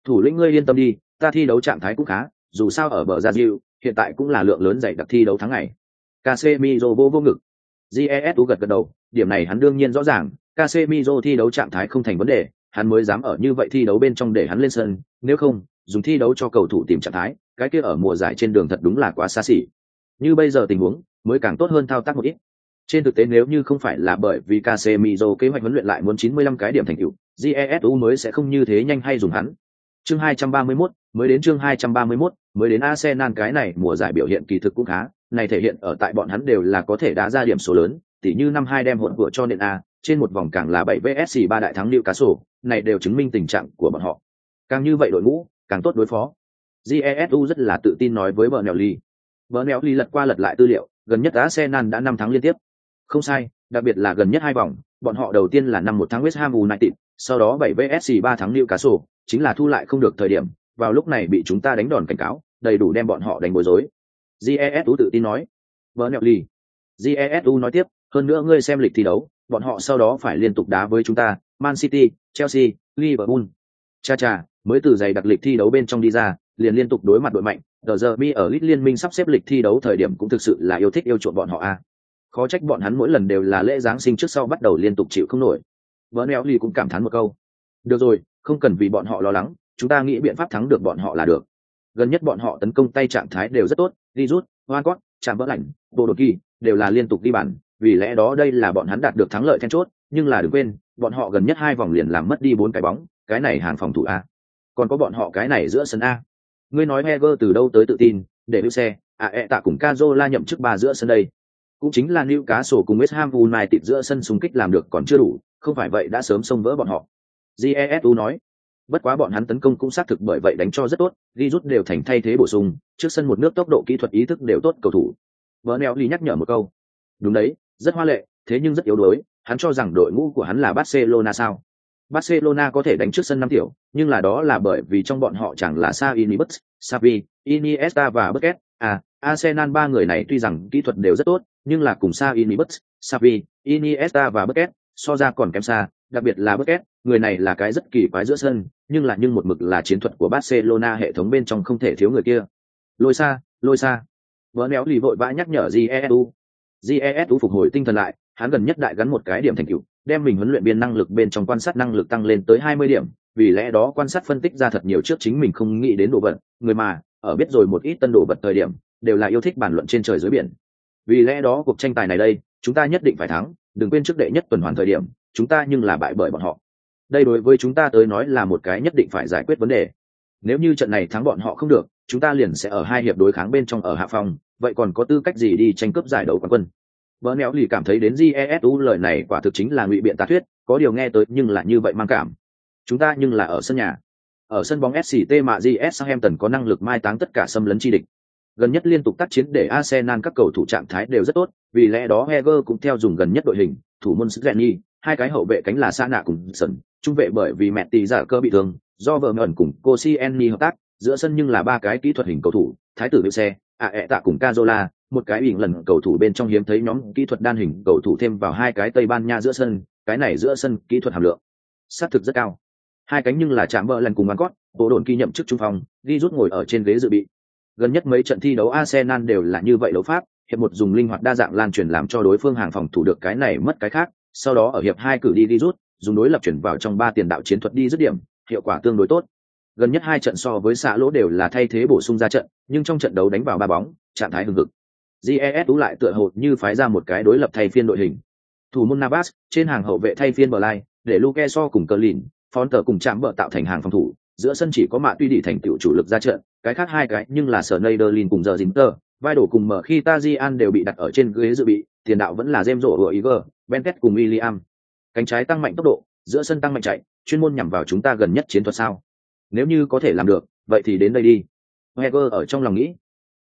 Thủ lĩnh ngươi yên tâm đi, ta thi đấu trạng thái cũng khá, dù sao ở bờ gia diệu hiện tại cũng là lượng lớn dạy đặc thi đấu tháng ngày. Casemiro vô vô ngực. Jesu gật gật đầu, điểm này hắn đương nhiên rõ ràng casemiro thi đấu trạng thái không thành vấn đề, hắn mới dám ở như vậy thi đấu bên trong để hắn lên sân, nếu không, dùng thi đấu cho cầu thủ tìm trạng thái, cái kia ở mùa giải trên đường thật đúng là quá xa xỉ. Như bây giờ tình huống, mới càng tốt hơn thao tác một ít trên thực tế nếu như không phải là bởi vì Casemiro kế hoạch huấn luyện lại muốn 95 cái điểm thành tựu, GESU mới sẽ không như thế nhanh hay dùng hắn. Chương 231, mới đến chương 231, mới đến Arsenal cái này mùa giải biểu hiện kỳ thực cũng khá, này thể hiện ở tại bọn hắn đều là có thể đá ra điểm số lớn, tỉ như năm hai đem hỗn vừa cho nền A, trên một vòng càng là 7 VSC 3 đại thắng Newcastle, này đều chứng minh tình trạng của bọn họ. Càng như vậy đội ngũ, càng tốt đối phó. GESU rất là tự tin nói với Bernelli. Bernelli lật qua lật lại tư liệu, gần nhất Arsenal đã năm tháng liên tiếp. Không sai, đặc biệt là gần nhất hai vòng, bọn họ đầu tiên là năm một tháng West Ham United, sau đó 7 VSC 3 tháng Newcastle, chính là thu lại không được thời điểm, vào lúc này bị chúng ta đánh đòn cảnh cáo, đầy đủ đem bọn họ đánh bối rối. GESU tự tin nói. Bernelli. GESU nói tiếp, hơn nữa ngươi xem lịch thi đấu, bọn họ sau đó phải liên tục đá với chúng ta, Man City, Chelsea, Liverpool. Cha cha, mới từ giày đặc lịch thi đấu bên trong đi ra, liền liên tục đối mặt đội mạnh, giờ giờ mi ở Lit liên minh sắp xếp lịch thi đấu thời điểm cũng thực sự là yêu thích yêu chuộng bọn họ a khó trách bọn hắn mỗi lần đều là lễ giáng sinh trước sau bắt đầu liên tục chịu không nổi. Vợ neo ly cũng cảm thán một câu. Được rồi, không cần vì bọn họ lo lắng, chúng ta nghĩ biện pháp thắng được bọn họ là được. Gần nhất bọn họ tấn công tay trạng thái đều rất tốt đi rút hoan cót chạm vỡ lạnh, bộ đột kỳ đều là liên tục đi bàn, vì lẽ đó đây là bọn hắn đạt được thắng lợi then chốt, nhưng là đừng quên, bọn họ gần nhất hai vòng liền làm mất đi bốn cái bóng, cái này hàng phòng thủ a. Còn có bọn họ cái này giữa sân a. Ngươi nói heger từ đâu tới tự tin, để hữu xe à ẹ tạ cùng Cazo la nhậm chức ba giữa sân đây? Cũng chính là Newcastle cùng West Ham United giữa sân xung kích làm được còn chưa đủ, không phải vậy đã sớm xông vỡ bọn họ. Jesu nói. Bất quá bọn hắn tấn công cũng xác thực bởi vậy đánh cho rất tốt, ghi rút đều thành thay thế bổ sung, trước sân một nước tốc độ kỹ thuật ý thức đều tốt cầu thủ. Bernelli nhắc nhở một câu. Đúng đấy, rất hoa lệ, thế nhưng rất yếu đuối, hắn cho rằng đội ngũ của hắn là Barcelona sao? Barcelona có thể đánh trước sân năm tiểu, nhưng là đó là bởi vì trong bọn họ chẳng là Sa Inibus, Xavi, Iniesta và Busquets. À, Arsenal ba người này tuy rằng kỹ thuật đều rất tốt, nhưng là cùng xa Inibus, Xavi, Iniesta và Busquets so ra còn kém xa, đặc biệt là Busquets, người này là cái rất kỳ quái giữa sân, nhưng là nhưng một mực là chiến thuật của Barcelona hệ thống bên trong không thể thiếu người kia. Lôi xa, lôi xa. Vỡ néo lì vội vã nhắc nhở Jesu. Jesu phục hồi tinh thần lại, hắn gần nhất đại gắn một cái điểm thành tựu, đem mình huấn luyện biên năng lực bên trong quan sát năng lực tăng lên tới 20 điểm, vì lẽ đó quan sát phân tích ra thật nhiều trước chính mình không nghĩ đến đồ vật, người mà, ở biết rồi một ít tân đồ vật thời điểm, đều là yêu thích bàn luận trên trời dưới biển. Vì lẽ đó cuộc tranh tài này đây, chúng ta nhất định phải thắng, đừng quên trước đệ nhất tuần hoàn thời điểm, chúng ta nhưng là bại bởi bọn họ. Đây đối với chúng ta tới nói là một cái nhất định phải giải quyết vấn đề. Nếu như trận này thắng bọn họ không được, chúng ta liền sẽ ở hai hiệp đối kháng bên trong ở hạ phòng, vậy còn có tư cách gì đi tranh cướp giải đấu quán quân? Bỡ néo lì cảm thấy đến Jesu lời này quả thực chính là ngụy biện tà thuyết, có điều nghe tới nhưng là như vậy mang cảm. Chúng ta nhưng là ở sân nhà. Ở sân bóng SCT mà GS Southampton có năng lực mai táng tất cả xâm lấn chi địch. Gần nhất liên tục tác chiến để Arsenal các cầu thủ trạng thái đều rất tốt, vì lẽ đó Heger cũng theo dùng gần nhất đội hình, thủ môn Sgeni, hai cái hậu vệ cánh là Sa nạ cùng Sẩn, trung vệ bởi vì mẹ tỷ giả cơ bị thương, do vợ ẩn cùng Koscielny hợp tác, giữa sân nhưng là ba cái kỹ thuật hình cầu thủ, thái tử Biểu xe, ạ ẹ tạ cùng Cazola, một cái ỉn lần cầu thủ bên trong hiếm thấy nhóm kỹ thuật đan hình cầu thủ thêm vào hai cái Tây Ban Nha giữa sân, cái này giữa sân kỹ thuật hàm lượng sát thực rất cao. Hai cánh nhưng là chạm bờ lần cùng Van Cott, bộ đồn kỳ nhậm chức trung phòng, đi rút ngồi ở trên ghế dự bị. Gần nhất mấy trận thi đấu Arsenal đều là như vậy đấu pháp, hiệp một dùng linh hoạt đa dạng lan truyền làm cho đối phương hàng phòng thủ được cái này mất cái khác, sau đó ở hiệp hai cử đi đi rút, dùng đối lập chuyển vào trong ba tiền đạo chiến thuật đi dứt điểm, hiệu quả tương đối tốt. Gần nhất hai trận so với xạ lỗ đều là thay thế bổ sung ra trận, nhưng trong trận đấu đánh vào ba bóng, trạng thái hưng hực. GES tú lại tựa hồ như phái ra một cái đối lập thay phiên đội hình. Thủ môn Navas, trên hàng hậu vệ thay phiên Blay, để Luke so cùng Clean, Fonter cùng chạm bờ tạo thành hàng phòng thủ, giữa sân chỉ có mạ tuy đi thành tiểu chủ lực ra trận, cái khác hai cái nhưng là sở Sneijderlin cùng giờ Dinter, vai đổ cùng mở khi Tajian đều bị đặt ở trên ghế dự bị, tiền đạo vẫn là jem Rổ của Iver, Benket cùng William. Cánh trái tăng mạnh tốc độ, giữa sân tăng mạnh chạy, chuyên môn nhằm vào chúng ta gần nhất chiến thuật sao? Nếu như có thể làm được, vậy thì đến đây đi. Heger ở trong lòng nghĩ.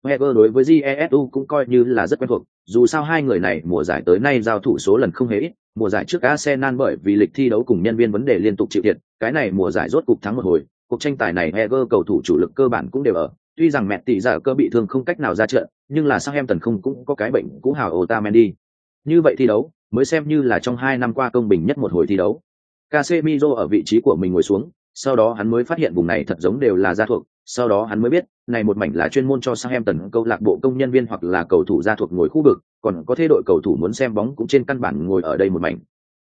Heger đối với Jesu cũng coi như là rất quen thuộc, dù sao hai người này mùa giải tới nay giao thủ số lần không hề ít, mùa giải trước Arsenal bởi vì lịch thi đấu cùng nhân viên vấn đề liên tục chịu thiệt, cái này mùa giải rốt cục thắng một hồi, cuộc tranh tài này Heger cầu thủ chủ lực cơ bản cũng đều ở, tuy rằng mẹ tỷ giả cơ bị thương không cách nào ra trận, nhưng là Southampton không cũng có cái bệnh cũ hào Otamendi. Như vậy thi đấu mới xem như là trong hai năm qua công bình nhất một hồi thi đấu. Casemiro ở vị trí của mình ngồi xuống, sau đó hắn mới phát hiện vùng này thật giống đều là gia thuộc, sau đó hắn mới biết, này một mảnh là chuyên môn cho Southampton câu lạc bộ công nhân viên hoặc là cầu thủ gia thuộc ngồi khu vực, còn có thế đội cầu thủ muốn xem bóng cũng trên căn bản ngồi ở đây một mảnh.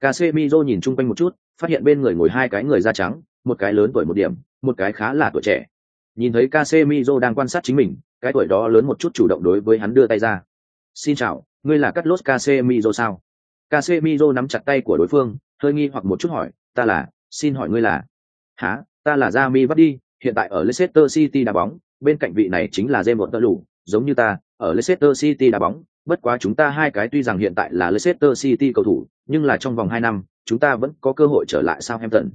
Casemiro nhìn chung quanh một chút, phát hiện bên người ngồi hai cái người da trắng, một cái lớn tuổi một điểm, một cái khá là tuổi trẻ. Nhìn thấy Casemiro đang quan sát chính mình, cái tuổi đó lớn một chút chủ động đối với hắn đưa tay ra. "Xin chào, ngươi là Carlos Casemiro sao?" Casemiro nắm chặt tay của đối phương, hơi nghi hoặc một chút hỏi, "Ta là, xin hỏi ngươi là?" "Hả, ta là Jamie Vardy, hiện tại ở Leicester City đá bóng, bên cạnh vị này chính là James Lù, giống như ta, ở Leicester City đá bóng, bất quá chúng ta hai cái tuy rằng hiện tại là Leicester City cầu thủ, nhưng là trong vòng hai năm, chúng ta vẫn có cơ hội trở lại Southampton.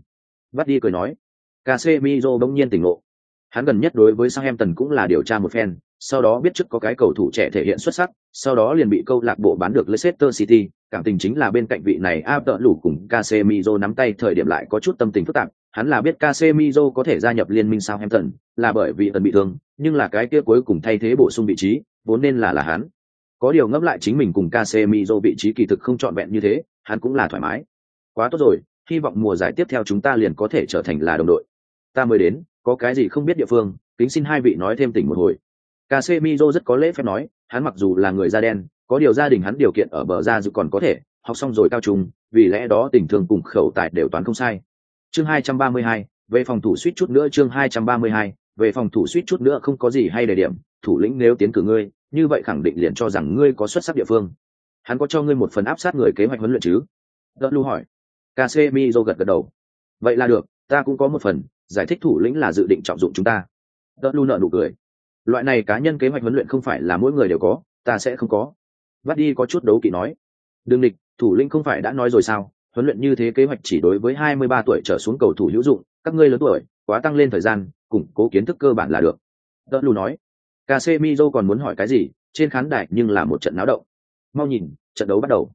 Vardy cười nói. Casemiro bỗng nhiên tỉnh ngộ. Hắn gần nhất đối với Southampton cũng là điều tra một phen, sau đó biết trước có cái cầu thủ trẻ thể hiện xuất sắc, sau đó liền bị câu lạc bộ bán được Leicester City, cảm tình chính là bên cạnh vị này áp tợ lủ cùng Casemiro nắm tay thời điểm lại có chút tâm tình phức tạp, hắn là biết Casemiro có thể gia nhập liên minh Southampton, là bởi vì tần bị thương, nhưng là cái kia cuối cùng thay thế bổ sung vị trí, vốn nên là là hắn. Có điều ngẫm lại chính mình cùng Casemiro vị trí kỳ thực không trọn vẹn như thế, hắn cũng là thoải mái. Quá tốt rồi, hy vọng mùa giải tiếp theo chúng ta liền có thể trở thành là đồng đội. Ta mới đến, có cái gì không biết địa phương, kính xin hai vị nói thêm tỉnh một hồi. Casemiro rất có lễ phép nói, hắn mặc dù là người da đen, có điều gia đình hắn điều kiện ở bờ ra dự còn có thể, học xong rồi cao trung, vì lẽ đó tình thường cùng khẩu tài đều toán không sai. Chương 232, về phòng thủ suýt chút nữa chương 232, về phòng thủ suýt chút nữa không có gì hay đề điểm, thủ lĩnh nếu tiến cử ngươi, như vậy khẳng định liền cho rằng ngươi có xuất sắc địa phương. Hắn có cho ngươi một phần áp sát người kế hoạch huấn luyện chứ? Đợt lưu hỏi. Casemiro gật gật đầu. Vậy là được, ta cũng có một phần, giải thích thủ lĩnh là dự định trọng dụng chúng ta. Đợt Lu nợ nụ cười. Loại này cá nhân kế hoạch huấn luyện không phải là mỗi người đều có, ta sẽ không có. vắt đi có chút đấu kỵ nói đừng địch thủ lĩnh không phải đã nói rồi sao huấn luyện như thế kế hoạch chỉ đối với 23 tuổi trở xuống cầu thủ hữu dụng các ngươi lớn tuổi quá tăng lên thời gian củng cố kiến thức cơ bản là được Đợt lù nói Casemiro còn muốn hỏi cái gì trên khán đài nhưng là một trận náo động mau nhìn trận đấu bắt đầu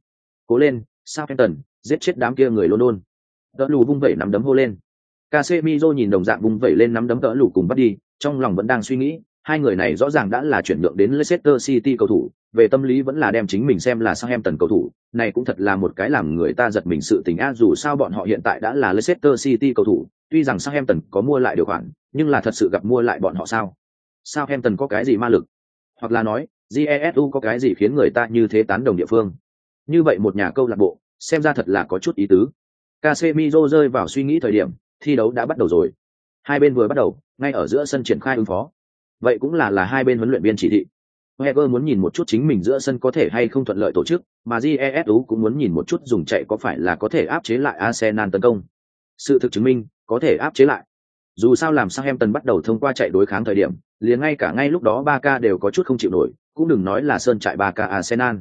cố lên Southampton giết chết đám kia người London đỡ lù vung vẩy nắm đấm hô lên Casemiro nhìn đồng dạng vung vẩy lên nắm đấm đỡ lù cùng bắt đi trong lòng vẫn đang suy nghĩ hai người này rõ ràng đã là chuyển nhượng đến Leicester City cầu thủ, về tâm lý vẫn là đem chính mình xem là Southampton cầu thủ, này cũng thật là một cái làm người ta giật mình sự tình a dù sao bọn họ hiện tại đã là Leicester City cầu thủ, tuy rằng Southampton có mua lại điều khoản, nhưng là thật sự gặp mua lại bọn họ sao? Southampton có cái gì ma lực? Hoặc là nói, Jesu có cái gì khiến người ta như thế tán đồng địa phương? Như vậy một nhà câu lạc bộ, xem ra thật là có chút ý tứ. Casemiro rơi vào suy nghĩ thời điểm, thi đấu đã bắt đầu rồi. Hai bên vừa bắt đầu, ngay ở giữa sân triển khai ứng phó vậy cũng là là hai bên huấn luyện viên chỉ thị Heger muốn nhìn một chút chính mình giữa sân có thể hay không thuận lợi tổ chức, mà Jesu cũng muốn nhìn một chút dùng chạy có phải là có thể áp chế lại Arsenal tấn công. Sự thực chứng minh, có thể áp chế lại. Dù sao làm sao Southampton bắt đầu thông qua chạy đối kháng thời điểm, liền ngay cả ngay lúc đó 3K đều có chút không chịu nổi, cũng đừng nói là sơn chạy 3K Arsenal.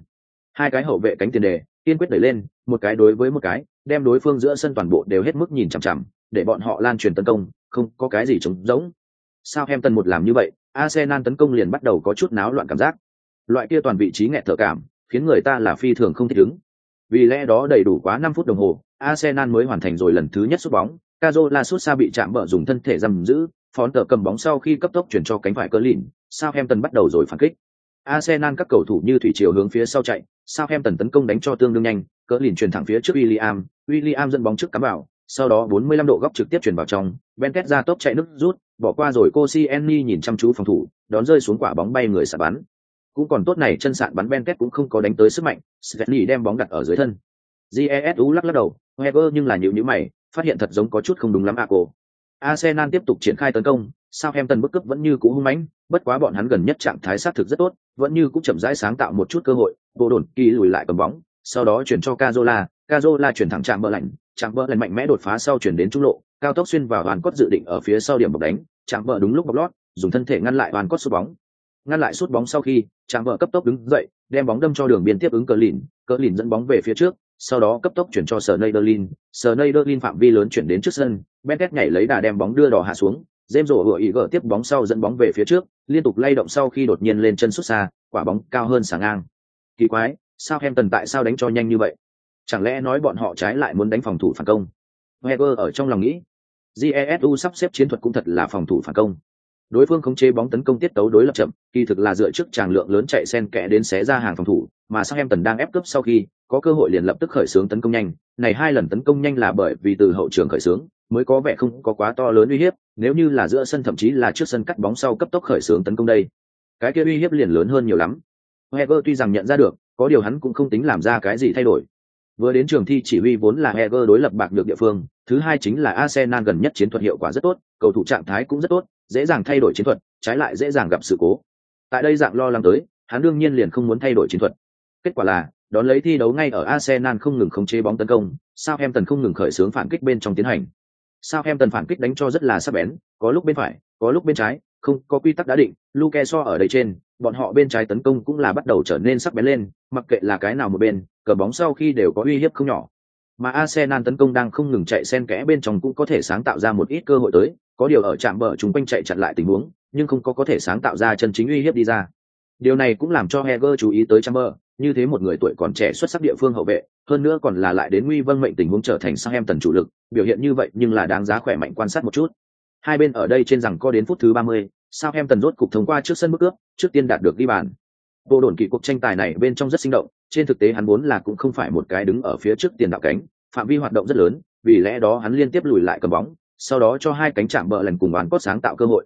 Hai cái hậu vệ cánh tiền đề, tiên quyết đẩy lên, một cái đối với một cái, đem đối phương giữa sân toàn bộ đều hết mức nhìn chằm chằm, để bọn họ lan truyền tấn công, không có cái gì trống rỗng. Sao Southampton một làm như vậy, Arsenal tấn công liền bắt đầu có chút náo loạn cảm giác. Loại kia toàn vị trí nghẹt thở cảm, khiến người ta là phi thường không thích ứng. Vì lẽ đó đầy đủ quá 5 phút đồng hồ, Arsenal mới hoàn thành rồi lần thứ nhất sút bóng, Cazola sút xa bị chạm bờ dùng thân thể giam giữ, phón tờ cầm bóng sau khi cấp tốc chuyển cho cánh phải Clean, Southampton bắt đầu rồi phản kích. Arsenal các cầu thủ như thủy triều hướng phía sau chạy, Southampton tấn công đánh cho tương đương nhanh, Clean chuyển thẳng phía trước William, William dẫn bóng trước cắm vào, sau đó 45 độ góc trực tiếp chuyển vào trong, Benket ra tốc chạy nước rút, bỏ qua rồi Koscielny nhìn chăm chú phòng thủ, đón rơi xuống quả bóng bay người sả bắn. Cũng còn tốt này chân sạn bắn Benket cũng không có đánh tới sức mạnh, Svetny đem bóng đặt ở dưới thân. Jesu lắc lắc đầu, Weber nhưng là nhíu nhíu mày, phát hiện thật giống có chút không đúng lắm Aco. Arsenal tiếp tục triển khai tấn công, Southampton bức cấp vẫn như cũ hung mãnh, bất quá bọn hắn gần nhất trạng thái sát thực rất tốt, vẫn như cũng chậm rãi sáng tạo một chút cơ hội, vô đồn kỳ lùi lại cầm bóng, sau đó chuyển cho Cazola, Cazola chuyển thẳng chạm bờ lạnh, chạm bờ lạnh mạnh mẽ đột phá sau chuyển đến trung lộ, cao tốc xuyên vào hoàn cốt dự định ở phía sau điểm bọc đánh, chạm bờ đúng lúc bọc lót, dùng thân thể ngăn lại hoàn cốt sút bóng. Ngăn lại sút bóng sau khi, chạm bờ cấp tốc đứng dậy, đem bóng đâm cho đường biên tiếp ứng cờ lìn, cờ lìn dẫn bóng về phía trước, sau đó cấp tốc chuyển cho Sneijderlin, Sneijderlin phạm vi lớn chuyển đến trước sân, Benet nhảy lấy đà đem bóng đưa đỏ hạ xuống, James rổ hựa ý gỡ tiếp bóng sau dẫn bóng về phía trước, liên tục lay động sau khi đột nhiên lên chân xuất xa, quả bóng cao hơn sáng ngang. Kỳ quái, sao Hampton tại sao đánh cho nhanh như vậy? Chẳng lẽ nói bọn họ trái lại muốn đánh phòng thủ phản công? Wenger ở trong lòng nghĩ. Jesu sắp xếp chiến thuật cũng thật là phòng thủ phản công. Đối phương khống chế bóng tấn công tiết tấu đối lập chậm, kỳ thực là dựa trước tràng lượng lớn chạy sen kẽ đến xé ra hàng phòng thủ, mà Southampton đang ép cướp sau khi có cơ hội liền lập tức khởi xướng tấn công nhanh, này hai lần tấn công nhanh là bởi vì từ hậu trường khởi xướng, mới có vẻ không có quá to lớn uy hiếp, nếu như là giữa sân thậm chí là trước sân cắt bóng sau cấp tốc khởi xướng tấn công đây. Cái kia uy hiếp liền lớn hơn nhiều lắm. Heger tuy rằng nhận ra được, có điều hắn cũng không tính làm ra cái gì thay đổi. Vừa đến trường thi chỉ huy vốn là Heger đối lập bạc được địa phương, thứ hai chính là Arsenal gần nhất chiến thuật hiệu quả rất tốt, cầu thủ trạng thái cũng rất tốt, dễ dàng thay đổi chiến thuật, trái lại dễ dàng gặp sự cố. Tại đây dạng lo lắng tới, hắn đương nhiên liền không muốn thay đổi chiến thuật. Kết quả là, đón lấy thi đấu ngay ở Arsenal không ngừng khống chế bóng tấn công, Southampton không ngừng khởi xướng phản kích bên trong tiến hành sao em tần phản kích đánh cho rất là sắc bén, có lúc bên phải, có lúc bên trái, không có quy tắc đã định, Luke so ở đây trên, bọn họ bên trái tấn công cũng là bắt đầu trở nên sắc bén lên, mặc kệ là cái nào một bên, cờ bóng sau khi đều có uy hiếp không nhỏ. Mà Arsenal tấn công đang không ngừng chạy xen kẽ bên trong cũng có thể sáng tạo ra một ít cơ hội tới, có điều ở chạm bờ chúng quanh chạy chặn lại tình huống, nhưng không có có thể sáng tạo ra chân chính uy hiếp đi ra. Điều này cũng làm cho Heger chú ý tới Chamber, như thế một người tuổi còn trẻ xuất sắc địa phương hậu vệ, hơn nữa còn là lại đến nguy vâng mệnh tình huống trở thành sang em tần chủ lực, biểu hiện như vậy nhưng là đáng giá khỏe mạnh quan sát một chút. Hai bên ở đây trên rằng có đến phút thứ 30, sao em tần rốt cục thông qua trước sân bước ước, trước tiên đạt được ghi bàn. Vô đồn kỳ cuộc tranh tài này bên trong rất sinh động, trên thực tế hắn vốn là cũng không phải một cái đứng ở phía trước tiền đạo cánh, phạm vi hoạt động rất lớn, vì lẽ đó hắn liên tiếp lùi lại cầm bóng, sau đó cho hai cánh chạm bờ lần cùng oán cốt sáng tạo cơ hội.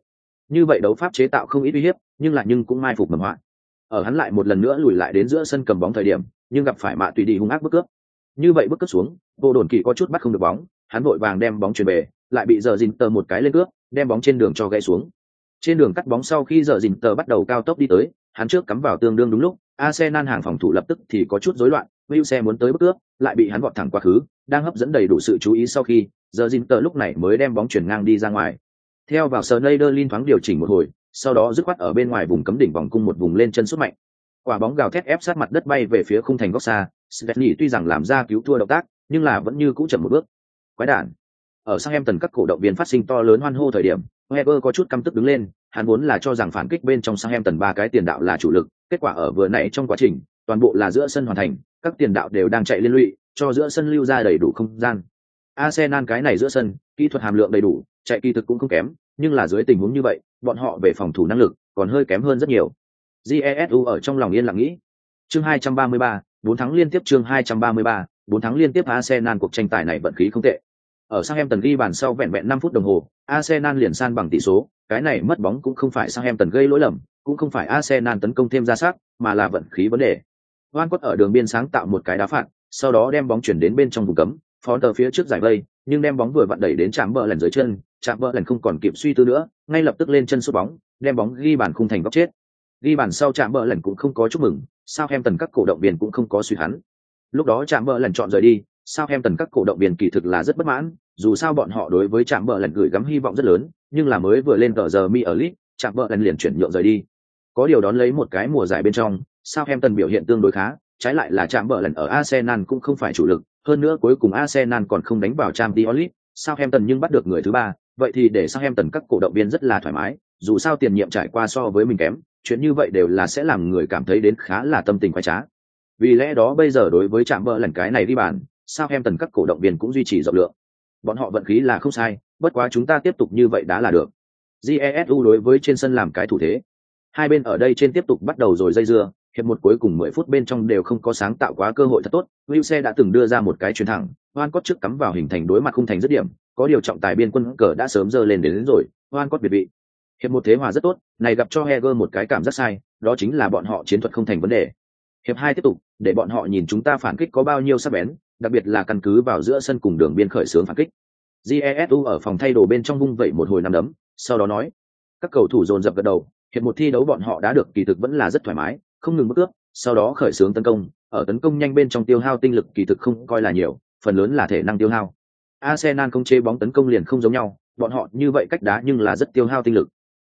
Như vậy đấu pháp chế tạo không ít uy hiếp, nhưng lại nhưng cũng mai phục mầm hoạn ở hắn lại một lần nữa lùi lại đến giữa sân cầm bóng thời điểm, nhưng gặp phải mạ tùy đi hung ác bước cướp. Như vậy bước cướp xuống, vô đồn kỳ có chút bắt không được bóng, hắn vội vàng đem bóng chuyển về, lại bị giờ dìn tờ một cái lên cướp, đem bóng trên đường cho gãy xuống. Trên đường cắt bóng sau khi giờ dìn tờ bắt đầu cao tốc đi tới, hắn trước cắm vào tương đương đúng lúc, Arsenal hàng phòng thủ lập tức thì có chút rối loạn, xe muốn tới bước cướp, lại bị hắn vọt thẳng quá khứ, đang hấp dẫn đầy đủ sự chú ý sau khi, giờ dìn tờ lúc này mới đem bóng chuyển ngang đi ra ngoài. Theo vào Sneijderlin thoáng điều chỉnh một hồi, sau đó dứt khoát ở bên ngoài vùng cấm đỉnh vòng cung một vùng lên chân sút mạnh. Quả bóng gào thét ép sát mặt đất bay về phía khung thành góc xa, svetny tuy rằng làm ra cứu thua động tác, nhưng là vẫn như cũ chậm một bước. Quái đản. Ở sang em tần các cổ động viên phát sinh to lớn hoan hô thời điểm, Weber có chút căm tức đứng lên, hắn vốn là cho rằng phản kích bên trong sang em tần ba cái tiền đạo là chủ lực, kết quả ở vừa nãy trong quá trình, toàn bộ là giữa sân hoàn thành, các tiền đạo đều đang chạy liên lụy, cho giữa sân lưu ra đầy đủ không gian. Arsenal cái này giữa sân, kỹ thuật hàm lượng đầy đủ, chạy kỳ thực cũng không kém, nhưng là dưới tình huống như vậy, bọn họ về phòng thủ năng lực còn hơi kém hơn rất nhiều. Jesu ở trong lòng yên lặng nghĩ. Chương 233, bốn thắng liên tiếp chương 233, bốn thắng liên tiếp Arsenal cuộc tranh tài này vận khí không tệ. Ở Southampton ghi bàn sau vẹn vẹn 5 phút đồng hồ, Arsenal liền san bằng tỷ số, cái này mất bóng cũng không phải Southampton gây lỗi lầm, cũng không phải Arsenal tấn công thêm ra sát, mà là vận khí vấn đề. Van Cott ở đường biên sáng tạo một cái đá phạt, sau đó đem bóng chuyển đến bên trong vùng cấm, phó tờ phía trước giải vây, nhưng đem bóng vừa vặn đẩy đến chạm bờ lần dưới chân, chạm bờ lần không còn kịp suy tư nữa, ngay lập tức lên chân sút bóng, đem bóng ghi bàn khung thành góc chết. Ghi bàn sau chạm bờ lần cũng không có chúc mừng, sao em tần các cổ động viên cũng không có suy hắn. Lúc đó chạm bờ lần chọn rời đi, sao em tần các cổ động viên kỳ thực là rất bất mãn, dù sao bọn họ đối với chạm bờ lần gửi gắm hy vọng rất lớn, nhưng là mới vừa lên tờ giờ mi ở lit, chạm bờ lần liền chuyển nhượng rời đi. Có điều đón lấy một cái mùa giải bên trong, sao em tần biểu hiện tương đối khá, trái lại là chạm bờ lần ở Arsenal cũng không phải chủ lực, hơn nữa cuối cùng Arsenal còn không đánh vào sao em Southampton nhưng bắt được người thứ ba, vậy thì để sao em tần các cổ động viên rất là thoải mái, dù sao tiền nhiệm trải qua so với mình kém, chuyện như vậy đều là sẽ làm người cảm thấy đến khá là tâm tình khoái trá. Vì lẽ đó bây giờ đối với chạm bờ lần cái này đi bàn, tần các cổ động viên cũng duy trì rộng lượng. Bọn họ vận khí là không sai, bất quá chúng ta tiếp tục như vậy đã là được. Jesu đối với trên sân làm cái thủ thế. Hai bên ở đây trên tiếp tục bắt đầu rồi dây dưa, hiệp một cuối cùng 10 phút bên trong đều không có sáng tạo quá cơ hội thật tốt. Wilse đã từng đưa ra một cái chuyền thẳng, Hoan Cott trước cắm vào hình thành đối mặt khung thành rất điểm, có điều trọng tài biên quân cờ đã sớm dơ lên đến, đến rồi, Hoan Cott biệt vị. Hiệp một thế hòa rất tốt, này gặp cho Heger một cái cảm giác sai, đó chính là bọn họ chiến thuật không thành vấn đề. Hiệp hai tiếp tục, để bọn họ nhìn chúng ta phản kích có bao nhiêu sắc bén, đặc biệt là căn cứ vào giữa sân cùng đường biên khởi xướng phản kích. Jesu ở phòng thay đồ bên trong vung vậy một hồi năm đấm, sau đó nói: "Các cầu thủ dồn dập gật đầu, hiệp một thi đấu bọn họ đã được kỳ thực vẫn là rất thoải mái, không ngừng bước cướp, sau đó khởi xướng tấn công, ở tấn công nhanh bên trong tiêu hao tinh lực kỳ thực không coi là nhiều, phần lớn là thể năng tiêu hao. Arsenal không chế bóng tấn công liền không giống nhau, bọn họ như vậy cách đá nhưng là rất tiêu hao tinh lực.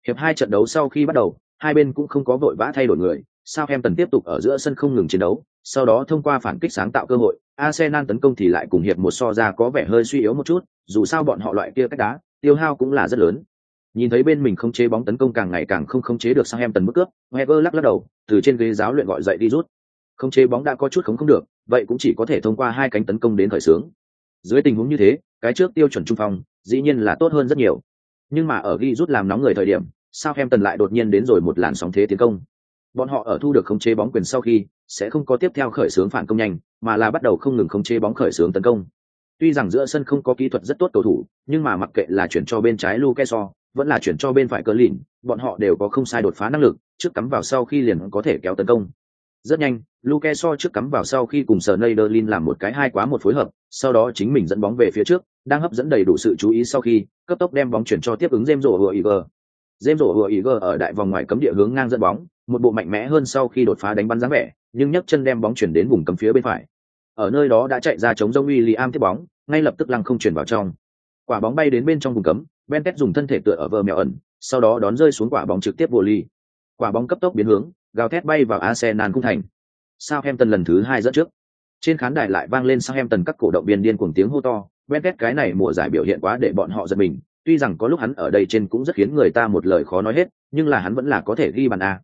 Hiệp hai trận đấu sau khi bắt đầu, hai bên cũng không có vội vã thay đổi người, Southampton tiếp tục ở giữa sân không ngừng chiến đấu, sau đó thông qua phản kích sáng tạo cơ hội, Arsenal tấn công thì lại cùng hiệp một so ra có vẻ hơi suy yếu một chút, dù sao bọn họ loại kia cách đá, tiêu hao cũng là rất lớn. Nhìn thấy bên mình không chế bóng tấn công càng ngày càng không khống chế được sang em tần mức cướp, heger lắc lắc đầu, từ trên ghế giáo luyện gọi dậy đi rút. Không chế bóng đã có chút khống không được, vậy cũng chỉ có thể thông qua hai cánh tấn công đến khởi sướng. Dưới tình huống như thế, cái trước tiêu chuẩn trung phong, dĩ nhiên là tốt hơn rất nhiều. Nhưng mà ở ghi rút làm nóng người thời điểm, sao em tần lại đột nhiên đến rồi một làn sóng thế tiến công. Bọn họ ở thu được không chế bóng quyền sau khi, sẽ không có tiếp theo khởi sướng phản công nhanh, mà là bắt đầu không ngừng không chế bóng khởi sướng tấn công. Tuy rằng giữa sân không có kỹ thuật rất tốt cầu thủ, nhưng mà mặc kệ là chuyển cho bên trái Luke so vẫn là chuyển cho bên phải cờ lìn, bọn họ đều có không sai đột phá năng lực, trước cắm vào sau khi liền có thể kéo tấn công. Rất nhanh, luke so trước cắm vào sau khi cùng sở neiderlin làm một cái hai quá một phối hợp, sau đó chính mình dẫn bóng về phía trước, đang hấp dẫn đầy đủ sự chú ý sau khi, cấp tốc đem bóng chuyển cho tiếp ứng jem rổ hựa iger jem rổ hựa iger ở đại vòng ngoài cấm địa hướng ngang dẫn bóng, một bộ mạnh mẽ hơn sau khi đột phá đánh bắn dáng vẻ, nhưng nhấc chân đem bóng chuyển đến vùng cấm phía bên phải. Ở nơi đó đã chạy ra chống dông am tiếp bóng, ngay lập tức lăng không chuyển vào trong. Quả bóng bay đến bên trong vùng cấm Bentet dùng thân thể tựa ở vờ mèo ẩn, sau đó đón rơi xuống quả bóng trực tiếp vô ly. Quả bóng cấp tốc biến hướng, gào thét bay vào Arsenal cung thành. Southampton lần thứ hai dẫn trước. Trên khán đài lại vang lên Southampton các cổ động viên điên cuồng tiếng hô to, Bentet cái này mùa giải biểu hiện quá để bọn họ giật mình, tuy rằng có lúc hắn ở đây trên cũng rất khiến người ta một lời khó nói hết, nhưng là hắn vẫn là có thể ghi bàn a.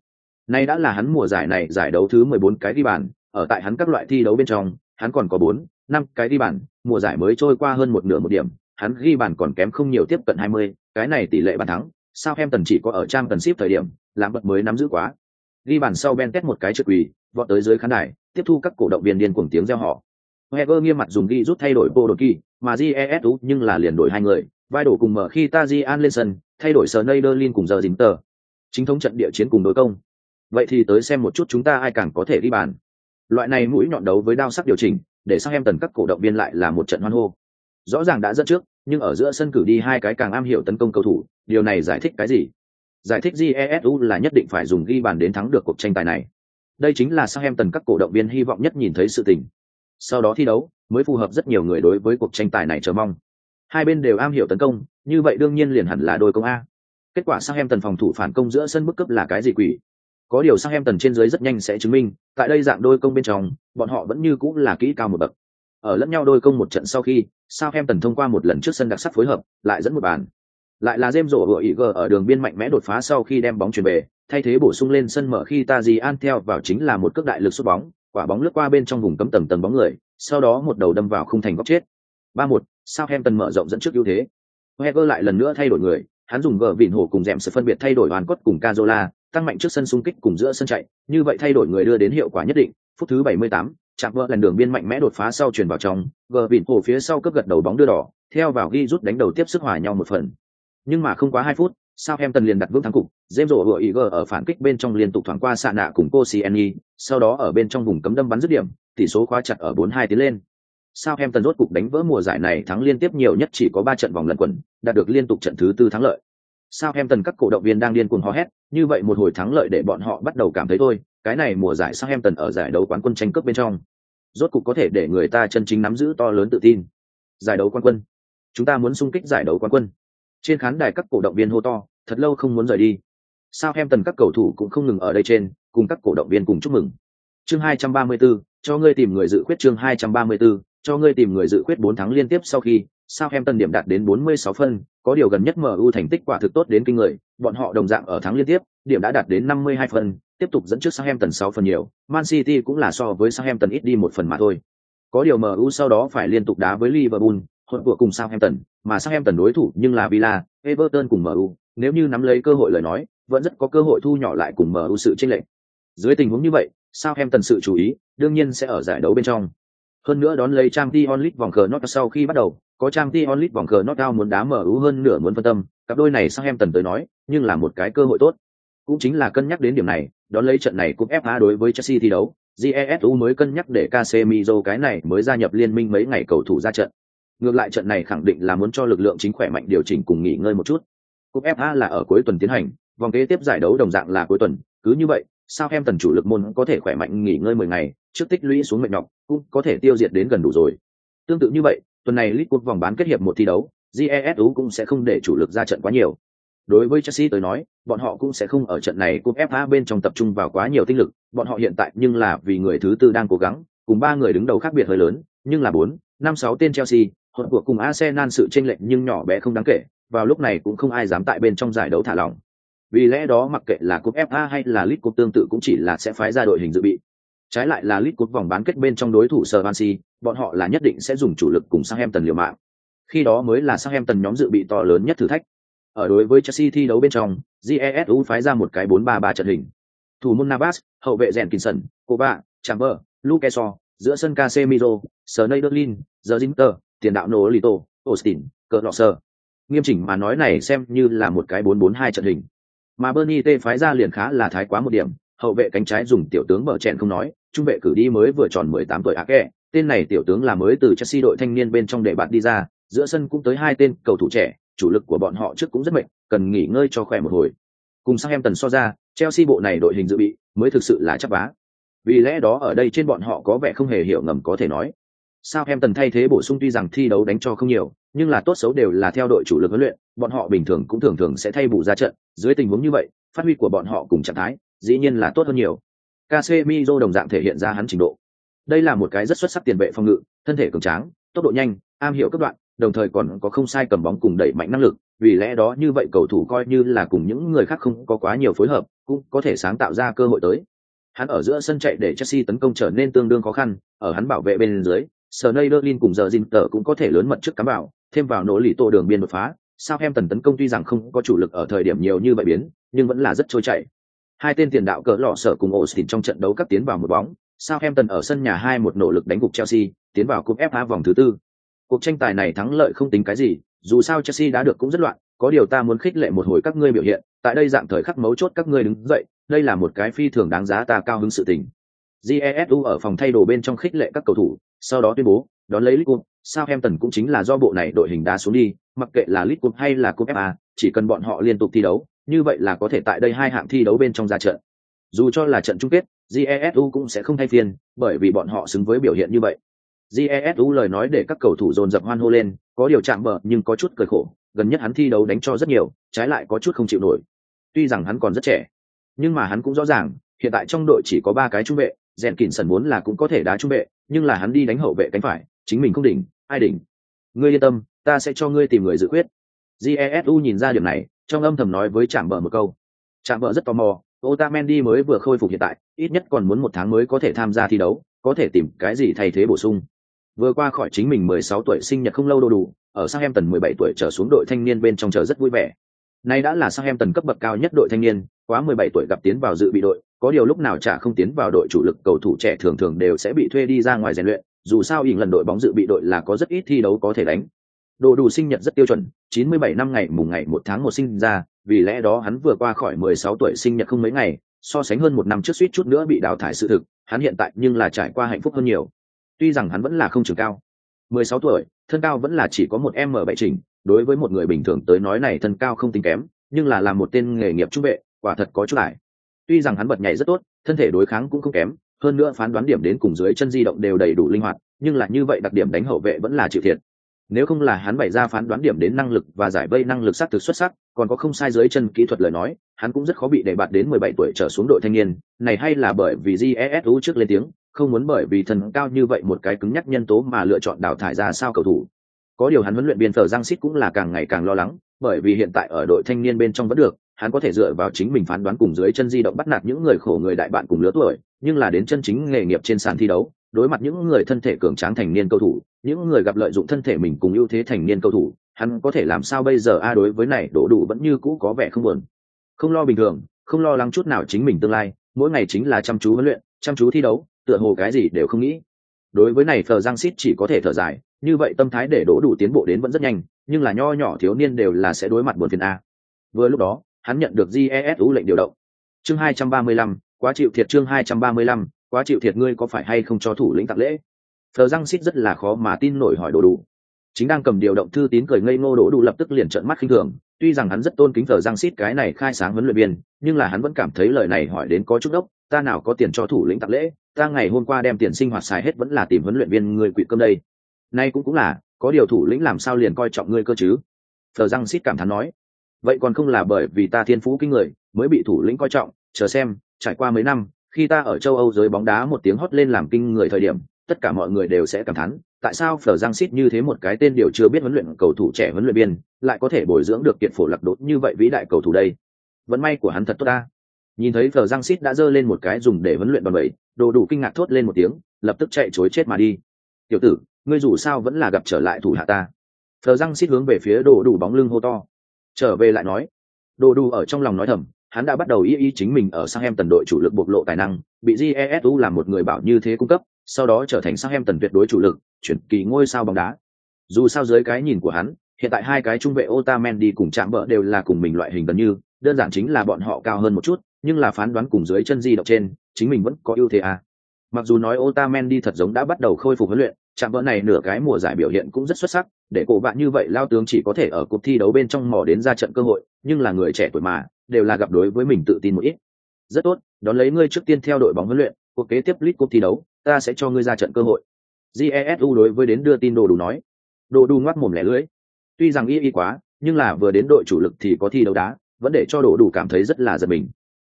Nay đã là hắn mùa giải này giải đấu thứ 14 cái ghi bàn, ở tại hắn các loại thi đấu bên trong, hắn còn có 4, 5 cái ghi bàn, mùa giải mới trôi qua hơn một nửa một điểm, hắn ghi bàn còn kém không nhiều tiếp cận 20, cái này tỷ lệ bàn thắng, sao em tần chỉ có ở trang cần ship thời điểm, làm bật mới nắm giữ quá. Ghi bàn sau Ben test một cái trượt quỳ, vọt tới dưới khán đài, tiếp thu các cổ động viên điên cuồng tiếng reo họ. Heger nghiêm mặt dùng ghi rút thay đổi bộ đột kỳ, mà GESU nhưng là liền đổi hai người, vai đổ cùng mở khi Tajian lên sân, thay đổi Sneijderlin cùng giờ dính tờ. Chính thống trận địa chiến cùng đối công. Vậy thì tới xem một chút chúng ta ai càng có thể ghi bàn. Loại này mũi nhọn đấu với đao sắc điều chỉnh, để sang em tần các cổ động viên lại là một trận hoan hô rõ ràng đã dẫn trước nhưng ở giữa sân cử đi hai cái càng am hiểu tấn công cầu thủ điều này giải thích cái gì? Giải thích jesu là nhất định phải dùng ghi bàn đến thắng được cuộc tranh tài này. Đây chính là sao em tần các cổ động viên hy vọng nhất nhìn thấy sự tình. Sau đó thi đấu mới phù hợp rất nhiều người đối với cuộc tranh tài này chờ mong. Hai bên đều am hiểu tấn công như vậy đương nhiên liền hẳn là đôi công a. Kết quả sang em tần phòng thủ phản công giữa sân bức cấp là cái gì quỷ? Có điều sang em tần trên dưới rất nhanh sẽ chứng minh, tại đây dạng đôi công bên trong, bọn họ vẫn như cũng là kỹ cao một bậc. Ở lẫn nhau đôi công một trận sau khi, sao em tần thông qua một lần trước sân đặc sắc phối hợp, lại dẫn một bàn. Lại là James rổ ý gờ ở đường biên mạnh mẽ đột phá sau khi đem bóng chuyển về, thay thế bổ sung lên sân mở khi Taji An theo vào chính là một cước đại lực sút bóng, quả bóng lướt qua bên trong vùng cấm tầng tầng bóng người, sau đó một đầu đâm vào khung thành góc chết. 3-1, tần mở rộng dẫn trước ưu thế. heger lại lần nữa thay đổi người, hắn dùng gờ vịn hổ cùng dẹm sự phân biệt thay đổi hoàn cốt cùng Cazola, tăng mạnh trước sân xung kích cùng giữa sân chạy, như vậy thay đổi người đưa đến hiệu quả nhất định. Phút thứ 78, chạm vỡ lần đường biên mạnh mẽ đột phá sau truyền vào trong, gờ vịn cổ phía sau cướp gật đầu bóng đưa đỏ, theo vào ghi rút đánh đầu tiếp sức hòa nhau một phần. Nhưng mà không quá hai phút, Sao Hem tần liền đặt vững thắng cục, dêm rổ vừa ý ở phản kích bên trong liên tục thoảng qua xạ nạ cùng cô cne sau đó ở bên trong vùng cấm đâm bắn dứt điểm, tỷ số khóa chặt ở 4-2 tiến lên. Sao Hem tần rốt cục đánh vỡ mùa giải này thắng liên tiếp nhiều nhất chỉ có ba trận vòng lần quẩn, đạt được liên tục trận thứ tư thắng lợi. Sao em tần các cổ động viên đang điên cuồng hò hét, như vậy một hồi thắng lợi để bọn họ bắt đầu cảm thấy thôi, cái này mùa giải sau em tần ở giải đấu quán quân tranh cướp bên trong, rốt cục có thể để người ta chân chính nắm giữ to lớn tự tin. Giải đấu quán quân, chúng ta muốn xung kích giải đấu quán quân. Trên khán đài các cổ động viên hô to, thật lâu không muốn rời đi. sao em tần các cầu thủ cũng không ngừng ở đây trên, cùng các cổ động viên cùng chúc mừng. Chương 234, cho ngươi tìm người dự khuyết chương 234, cho ngươi tìm người dự khuyết 4 tháng liên tiếp sau khi Southampton điểm đạt đến 46 phân, có điều gần nhất MU thành tích quả thực tốt đến kinh người, bọn họ đồng dạng ở thắng liên tiếp, điểm đã đạt đến 52 phần, tiếp tục dẫn trước Southampton 6 phần nhiều, Man City cũng là so với Southampton ít đi một phần mà thôi. Có điều MU sau đó phải liên tục đá với Liverpool, hỗn vừa cùng Southampton, mà Southampton đối thủ nhưng là Villa, Everton cùng MU, nếu như nắm lấy cơ hội lời nói, vẫn rất có cơ hội thu nhỏ lại cùng MU sự chênh lệch. Dưới tình huống như vậy, Southampton sự chú ý, đương nhiên sẽ ở giải đấu bên trong. Hơn nữa đón lấy trang Champions League vòng cờ knock sau khi bắt đầu, có trang Champions League vòng cờ knock muốn đá mở ưu hơn nửa muốn phân tâm, cặp đôi này sao em tần tới nói, nhưng là một cái cơ hội tốt. Cũng chính là cân nhắc đến điểm này, đón lấy trận này cũng FA đối với Chelsea thi đấu, GESU mới cân nhắc để Casemiro cái này mới gia nhập liên minh mấy ngày cầu thủ ra trận. Ngược lại trận này khẳng định là muốn cho lực lượng chính khỏe mạnh điều chỉnh cùng nghỉ ngơi một chút. Cúp FA là ở cuối tuần tiến hành, vòng kế tiếp giải đấu đồng dạng là cuối tuần, cứ như vậy, sao em tần chủ lực môn có thể khỏe mạnh nghỉ ngơi 10 ngày, trước tích lũy xuống mệt nhọc, cũng có thể tiêu diệt đến gần đủ rồi. Tương tự như vậy, tuần này League Cup vòng bán kết hiệp một thi đấu, jesu cũng sẽ không để chủ lực ra trận quá nhiều. Đối với Chelsea tới nói, bọn họ cũng sẽ không ở trận này cúp FA bên trong tập trung vào quá nhiều tinh lực, bọn họ hiện tại nhưng là vì người thứ tư đang cố gắng, cùng ba người đứng đầu khác biệt hơi lớn, nhưng là bốn, năm sáu tên Chelsea, hỗn của cùng Arsenal sự chênh lệch nhưng nhỏ bé không đáng kể, vào lúc này cũng không ai dám tại bên trong giải đấu thả lỏng. Vì lẽ đó mặc kệ là cúp FA hay là League Cup tương tự cũng chỉ là sẽ phái ra đội hình dự bị. Trái lại là lít cuộc vòng bán kết bên trong đối thủ Swansea, bọn họ là nhất định sẽ dùng chủ lực cùng Southampton liều mạng. Khi đó mới là Southampton nhóm dự bị to lớn nhất thử thách. Ở đối với Chelsea thi đấu bên trong, GESU phái ra một cái 4-3-3 trận hình. Thủ môn Navas, hậu vệ Jenkinson, Coba, Chamber, Lukeso, giữa sân Casemiro, Sneijderlin, Zinter, tiền đạo Nolito, Austin, Closser. Nghiêm chỉnh mà nói này xem như là một cái 4-4-2 trận hình. Mà Bernie T phái ra liền khá là thái quá một điểm, hậu vệ cánh trái dùng tiểu tướng mở chèn không nói, trung vệ cử đi mới vừa tròn 18 tuổi Ake, tên này tiểu tướng là mới từ Chelsea đội thanh niên bên trong để bạn đi ra, giữa sân cũng tới hai tên cầu thủ trẻ, chủ lực của bọn họ trước cũng rất mệt, cần nghỉ ngơi cho khỏe một hồi. Cùng sang em tần so ra, Chelsea bộ này đội hình dự bị mới thực sự là chắc vá. Vì lẽ đó ở đây trên bọn họ có vẻ không hề hiểu ngầm có thể nói. Sao em tần thay thế bổ sung tuy rằng thi đấu đánh cho không nhiều, nhưng là tốt xấu đều là theo đội chủ lực huấn luyện, bọn họ bình thường cũng thường thường sẽ thay bù ra trận, dưới tình huống như vậy, phát huy của bọn họ cùng trạng thái, dĩ nhiên là tốt hơn nhiều. Casemiro đồng dạng thể hiện ra hắn trình độ. Đây là một cái rất xuất sắc tiền vệ phòng ngự, thân thể cường tráng, tốc độ nhanh, am hiểu cấp đoạn, đồng thời còn có không sai cầm bóng cùng đẩy mạnh năng lực, vì lẽ đó như vậy cầu thủ coi như là cùng những người khác không có quá nhiều phối hợp, cũng có thể sáng tạo ra cơ hội tới. Hắn ở giữa sân chạy để Chelsea tấn công trở nên tương đương khó khăn, ở hắn bảo vệ bên dưới, Sneijderlin cùng giờ Zinter cũng có thể lớn mật trước cắm bảo, thêm vào nỗ lý tô đường biên đột phá, Southampton em tấn công tuy rằng không có chủ lực ở thời điểm nhiều như vậy biến, nhưng vẫn là rất trôi chảy. Hai tên tiền đạo cỡ lọ sở cùng Austin trong trận đấu cắt tiến vào một bóng, Southampton ở sân nhà hai một nỗ lực đánh gục Chelsea, tiến vào cúp FA vòng thứ tư. Cuộc tranh tài này thắng lợi không tính cái gì, dù sao Chelsea đã được cũng rất loạn, có điều ta muốn khích lệ một hồi các ngươi biểu hiện, tại đây dạng thời khắc mấu chốt các ngươi đứng dậy, đây là một cái phi thường đáng giá ta cao hứng sự tình. Jesu ở phòng thay đồ bên trong khích lệ các cầu thủ, sau đó tuyên bố, đón lấy League Cup, Southampton cũng chính là do bộ này đội hình đá xuống đi, mặc kệ là League Cup hay là Cup FA, chỉ cần bọn họ liên tục thi đấu, như vậy là có thể tại đây hai hạng thi đấu bên trong ra trận. Dù cho là trận chung kết, Jesu cũng sẽ không thay phiên, bởi vì bọn họ xứng với biểu hiện như vậy. Jesu lời nói để các cầu thủ dồn dập hoan hô lên, có điều chạm bờ nhưng có chút cười khổ, gần nhất hắn thi đấu đánh cho rất nhiều, trái lại có chút không chịu nổi. Tuy rằng hắn còn rất trẻ, nhưng mà hắn cũng rõ ràng hiện tại trong đội chỉ có ba cái trung vệ rèn kỉnh sần muốn là cũng có thể đá trung vệ nhưng là hắn đi đánh hậu vệ cánh phải chính mình không đỉnh ai đỉnh ngươi yên tâm ta sẽ cho ngươi tìm người dự quyết jesu nhìn ra điểm này trong âm thầm nói với trạm bờ một câu. Trạm bờ rất tò mò otamendi mới vừa khôi phục hiện tại ít nhất còn muốn một tháng mới có thể tham gia thi đấu có thể tìm cái gì thay thế bổ sung. Vừa qua khỏi chính mình 16 tuổi sinh nhật không lâu đâu đủ ở sang em tần 17 tuổi trở xuống đội thanh niên bên trong chờ rất vui vẻ. Nay đã là sang em tần cấp bậc cao nhất đội thanh niên, quá 17 tuổi gặp tiến vào dự bị đội, có điều lúc nào chả không tiến vào đội chủ lực cầu thủ trẻ thường thường đều sẽ bị thuê đi ra ngoài rèn luyện, dù sao ỉn lần đội bóng dự bị đội là có rất ít thi đấu có thể đánh. Đồ đủ sinh nhật rất tiêu chuẩn, 97 năm ngày mùng ngày 1 tháng 1 sinh ra, vì lẽ đó hắn vừa qua khỏi 16 tuổi sinh nhật không mấy ngày, so sánh hơn một năm trước suýt chút nữa bị đào thải sự thực, hắn hiện tại nhưng là trải qua hạnh phúc hơn nhiều. Tuy rằng hắn vẫn là không trưởng cao, 16 tuổi, thân cao vẫn là chỉ có một m bảy trình, đối với một người bình thường tới nói này thân cao không tính kém nhưng là làm một tên nghề nghiệp trung vệ quả thật có chút lại tuy rằng hắn bật nhảy rất tốt thân thể đối kháng cũng không kém hơn nữa phán đoán điểm đến cùng dưới chân di động đều đầy đủ linh hoạt nhưng là như vậy đặc điểm đánh hậu vệ vẫn là chịu thiệt nếu không là hắn bày ra phán đoán điểm đến năng lực và giải vây năng lực xác thực xuất sắc, còn có không sai dưới chân kỹ thuật lời nói, hắn cũng rất khó bị đề bạt đến 17 tuổi trở xuống đội thanh niên, này hay là bởi vì jesu trước lên tiếng, không muốn bởi vì thần cao như vậy một cái cứng nhắc nhân tố mà lựa chọn đào thải ra sao cầu thủ. Có điều hắn huấn luyện viên thờ giang xít cũng là càng ngày càng lo lắng, bởi vì hiện tại ở đội thanh niên bên trong vẫn được, hắn có thể dựa vào chính mình phán đoán cùng dưới chân di động bắt nạt những người khổ người đại bạn cùng lứa tuổi, nhưng là đến chân chính nghề nghiệp trên sàn thi đấu đối mặt những người thân thể cường tráng thành niên cầu thủ những người gặp lợi dụng thân thể mình cùng ưu thế thành niên cầu thủ hắn có thể làm sao bây giờ? A đối với này đổ đủ vẫn như cũ có vẻ không buồn. Không lo bình thường không lo lắng chút nào chính mình tương lai mỗi ngày chính là chăm chú huấn luyện chăm chú thi đấu tựa hồ cái gì đều không nghĩ. Đối với này thờ giang xít chỉ có thể thở dài như vậy tâm thái để đổ đủ tiến bộ đến vẫn rất nhanh nhưng là nho nhỏ thiếu niên đều là sẽ đối mặt buồn phiền a. Vừa lúc đó hắn nhận được jesu lệnh điều động. Chương 235, quá chịu thiệt chương 235, quá chịu thiệt ngươi có phải hay không cho thủ lĩnh tặng lễ? Thờ răng xít rất là khó mà tin nổi hỏi đồ đủ. Chính đang cầm điều động thư tín cười ngây ngô đồ đủ lập tức liền trợn mắt khinh thường. Tuy rằng hắn rất tôn kính thờ răng xít cái này khai sáng huấn luyện viên, nhưng là hắn vẫn cảm thấy lời này hỏi đến có chút đốc, ta nào có tiền cho thủ lĩnh tặng lễ, ta ngày hôm qua đem tiền sinh hoạt xài hết vẫn là tìm huấn luyện viên người quỵ cơm đây. Nay cũng cũng là, có điều thủ lĩnh làm sao liền coi trọng ngươi cơ chứ? Thờ răng xít cảm thán nói. Vậy còn không là bởi vì ta thiên phú kinh người, mới bị thủ lĩnh coi trọng, chờ xem, trải qua mấy năm khi ta ở châu âu giới bóng đá một tiếng hót lên làm kinh người thời điểm, tất cả mọi người đều sẽ cảm thán, tại sao phở giang xít như thế một cái tên điều chưa biết huấn luyện cầu thủ trẻ huấn luyện viên, lại có thể bồi dưỡng được kiện phổ lạc đốt như vậy vĩ đại cầu thủ đây? Vẫn may của hắn thật tốt ta. Nhìn thấy phở giang xít đã giơ lên một cái dùng để huấn luyện đòn bẩy đồ đủ kinh ngạc thốt lên một tiếng, lập tức chạy chối chết mà đi. Tiểu tử, ngươi dù sao vẫn là gặp trở lại thủ hạ ta. Phở giang xít hướng về phía đồ đủ bóng lưng hô to. Trở về lại nói. Đồ đủ ở trong lòng nói thầm hắn đã bắt đầu ý ý chính mình ở sang em tần đội chủ lực bộc lộ tài năng, bị jesu làm một người bảo như thế cung cấp, sau đó trở thành sang em tần tuyệt đối chủ lực, chuyển kỳ ngôi sao bóng đá dù sao dưới cái nhìn của hắn, hiện tại hai cái trung vệ otamendi cùng chạm bỡ đều là cùng mình loại hình gần như, đơn giản chính là bọn họ cao hơn một chút, nhưng là phán đoán cùng dưới chân di động trên, chính mình vẫn có ưu thế à. mặc dù nói otamendi thật giống đã bắt đầu khôi phục huấn luyện, chạm bỡ này nửa cái mùa giải biểu hiện cũng rất xuất sắc, để cổ bạn như vậy, lao tướng chỉ có thể ở cuộc thi đấu bên trong mò đến ra trận cơ hội, nhưng là người trẻ tuổi mà đều là gặp đối với mình tự tin một ít. Rất tốt, đón lấy ngươi trước tiên theo đội bóng huấn luyện, cuộc kế tiếp lit cup thi đấu, ta sẽ cho ngươi ra trận cơ hội. Jesu đối với đến đưa tin đồ đủ nói. Đồ đủ ngoắt mồm lẻ lưỡi. tuy rằng y y quá, nhưng là vừa đến đội chủ lực thì có thi đấu đá, vẫn để cho đồ đủ cảm thấy rất là giật mình.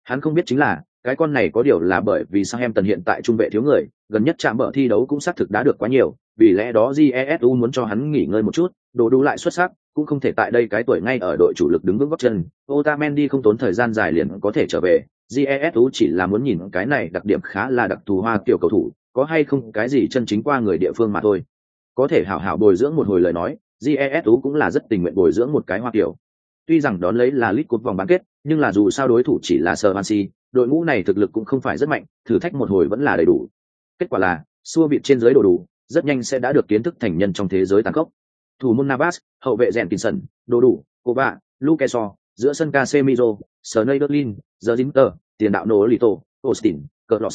Hắn không biết chính là, cái con này có điều là bởi vì sang em tần hiện tại trung vệ thiếu người, gần nhất chạm mở thi đấu cũng xác thực đã được quá nhiều, vì lẽ đó jesu muốn cho hắn nghỉ ngơi một chút, đồ đủ lại xuất sắc cũng không thể tại đây cái tuổi ngay ở đội chủ lực đứng vững góc chân. Otamendi không tốn thời gian dài liền có thể trở về. Jesu chỉ là muốn nhìn cái này đặc điểm khá là đặc thù hoa kiểu cầu thủ, có hay không cái gì chân chính qua người địa phương mà thôi. Có thể hảo hảo bồi dưỡng một hồi lời nói jesu cũng là rất tình nguyện bồi dưỡng một cái hoa kiểu. Tuy rằng đón lấy là lít cột vòng bán kết, nhưng là dù sao đối thủ chỉ là sờ đội ngũ này thực lực cũng không phải rất mạnh, thử thách một hồi vẫn là đầy đủ. Kết quả là, xua vịt trên dưới đồ đủ, rất nhanh sẽ đã được kiến thức thành nhân trong thế giới tàn khốc thủ môn navas hậu vệ rèn kinson đồ đủ Cova, Lukeso, giữa sân casemiro sernei berlin giờ zinter tiền đạo Nolito, austin cờ lọ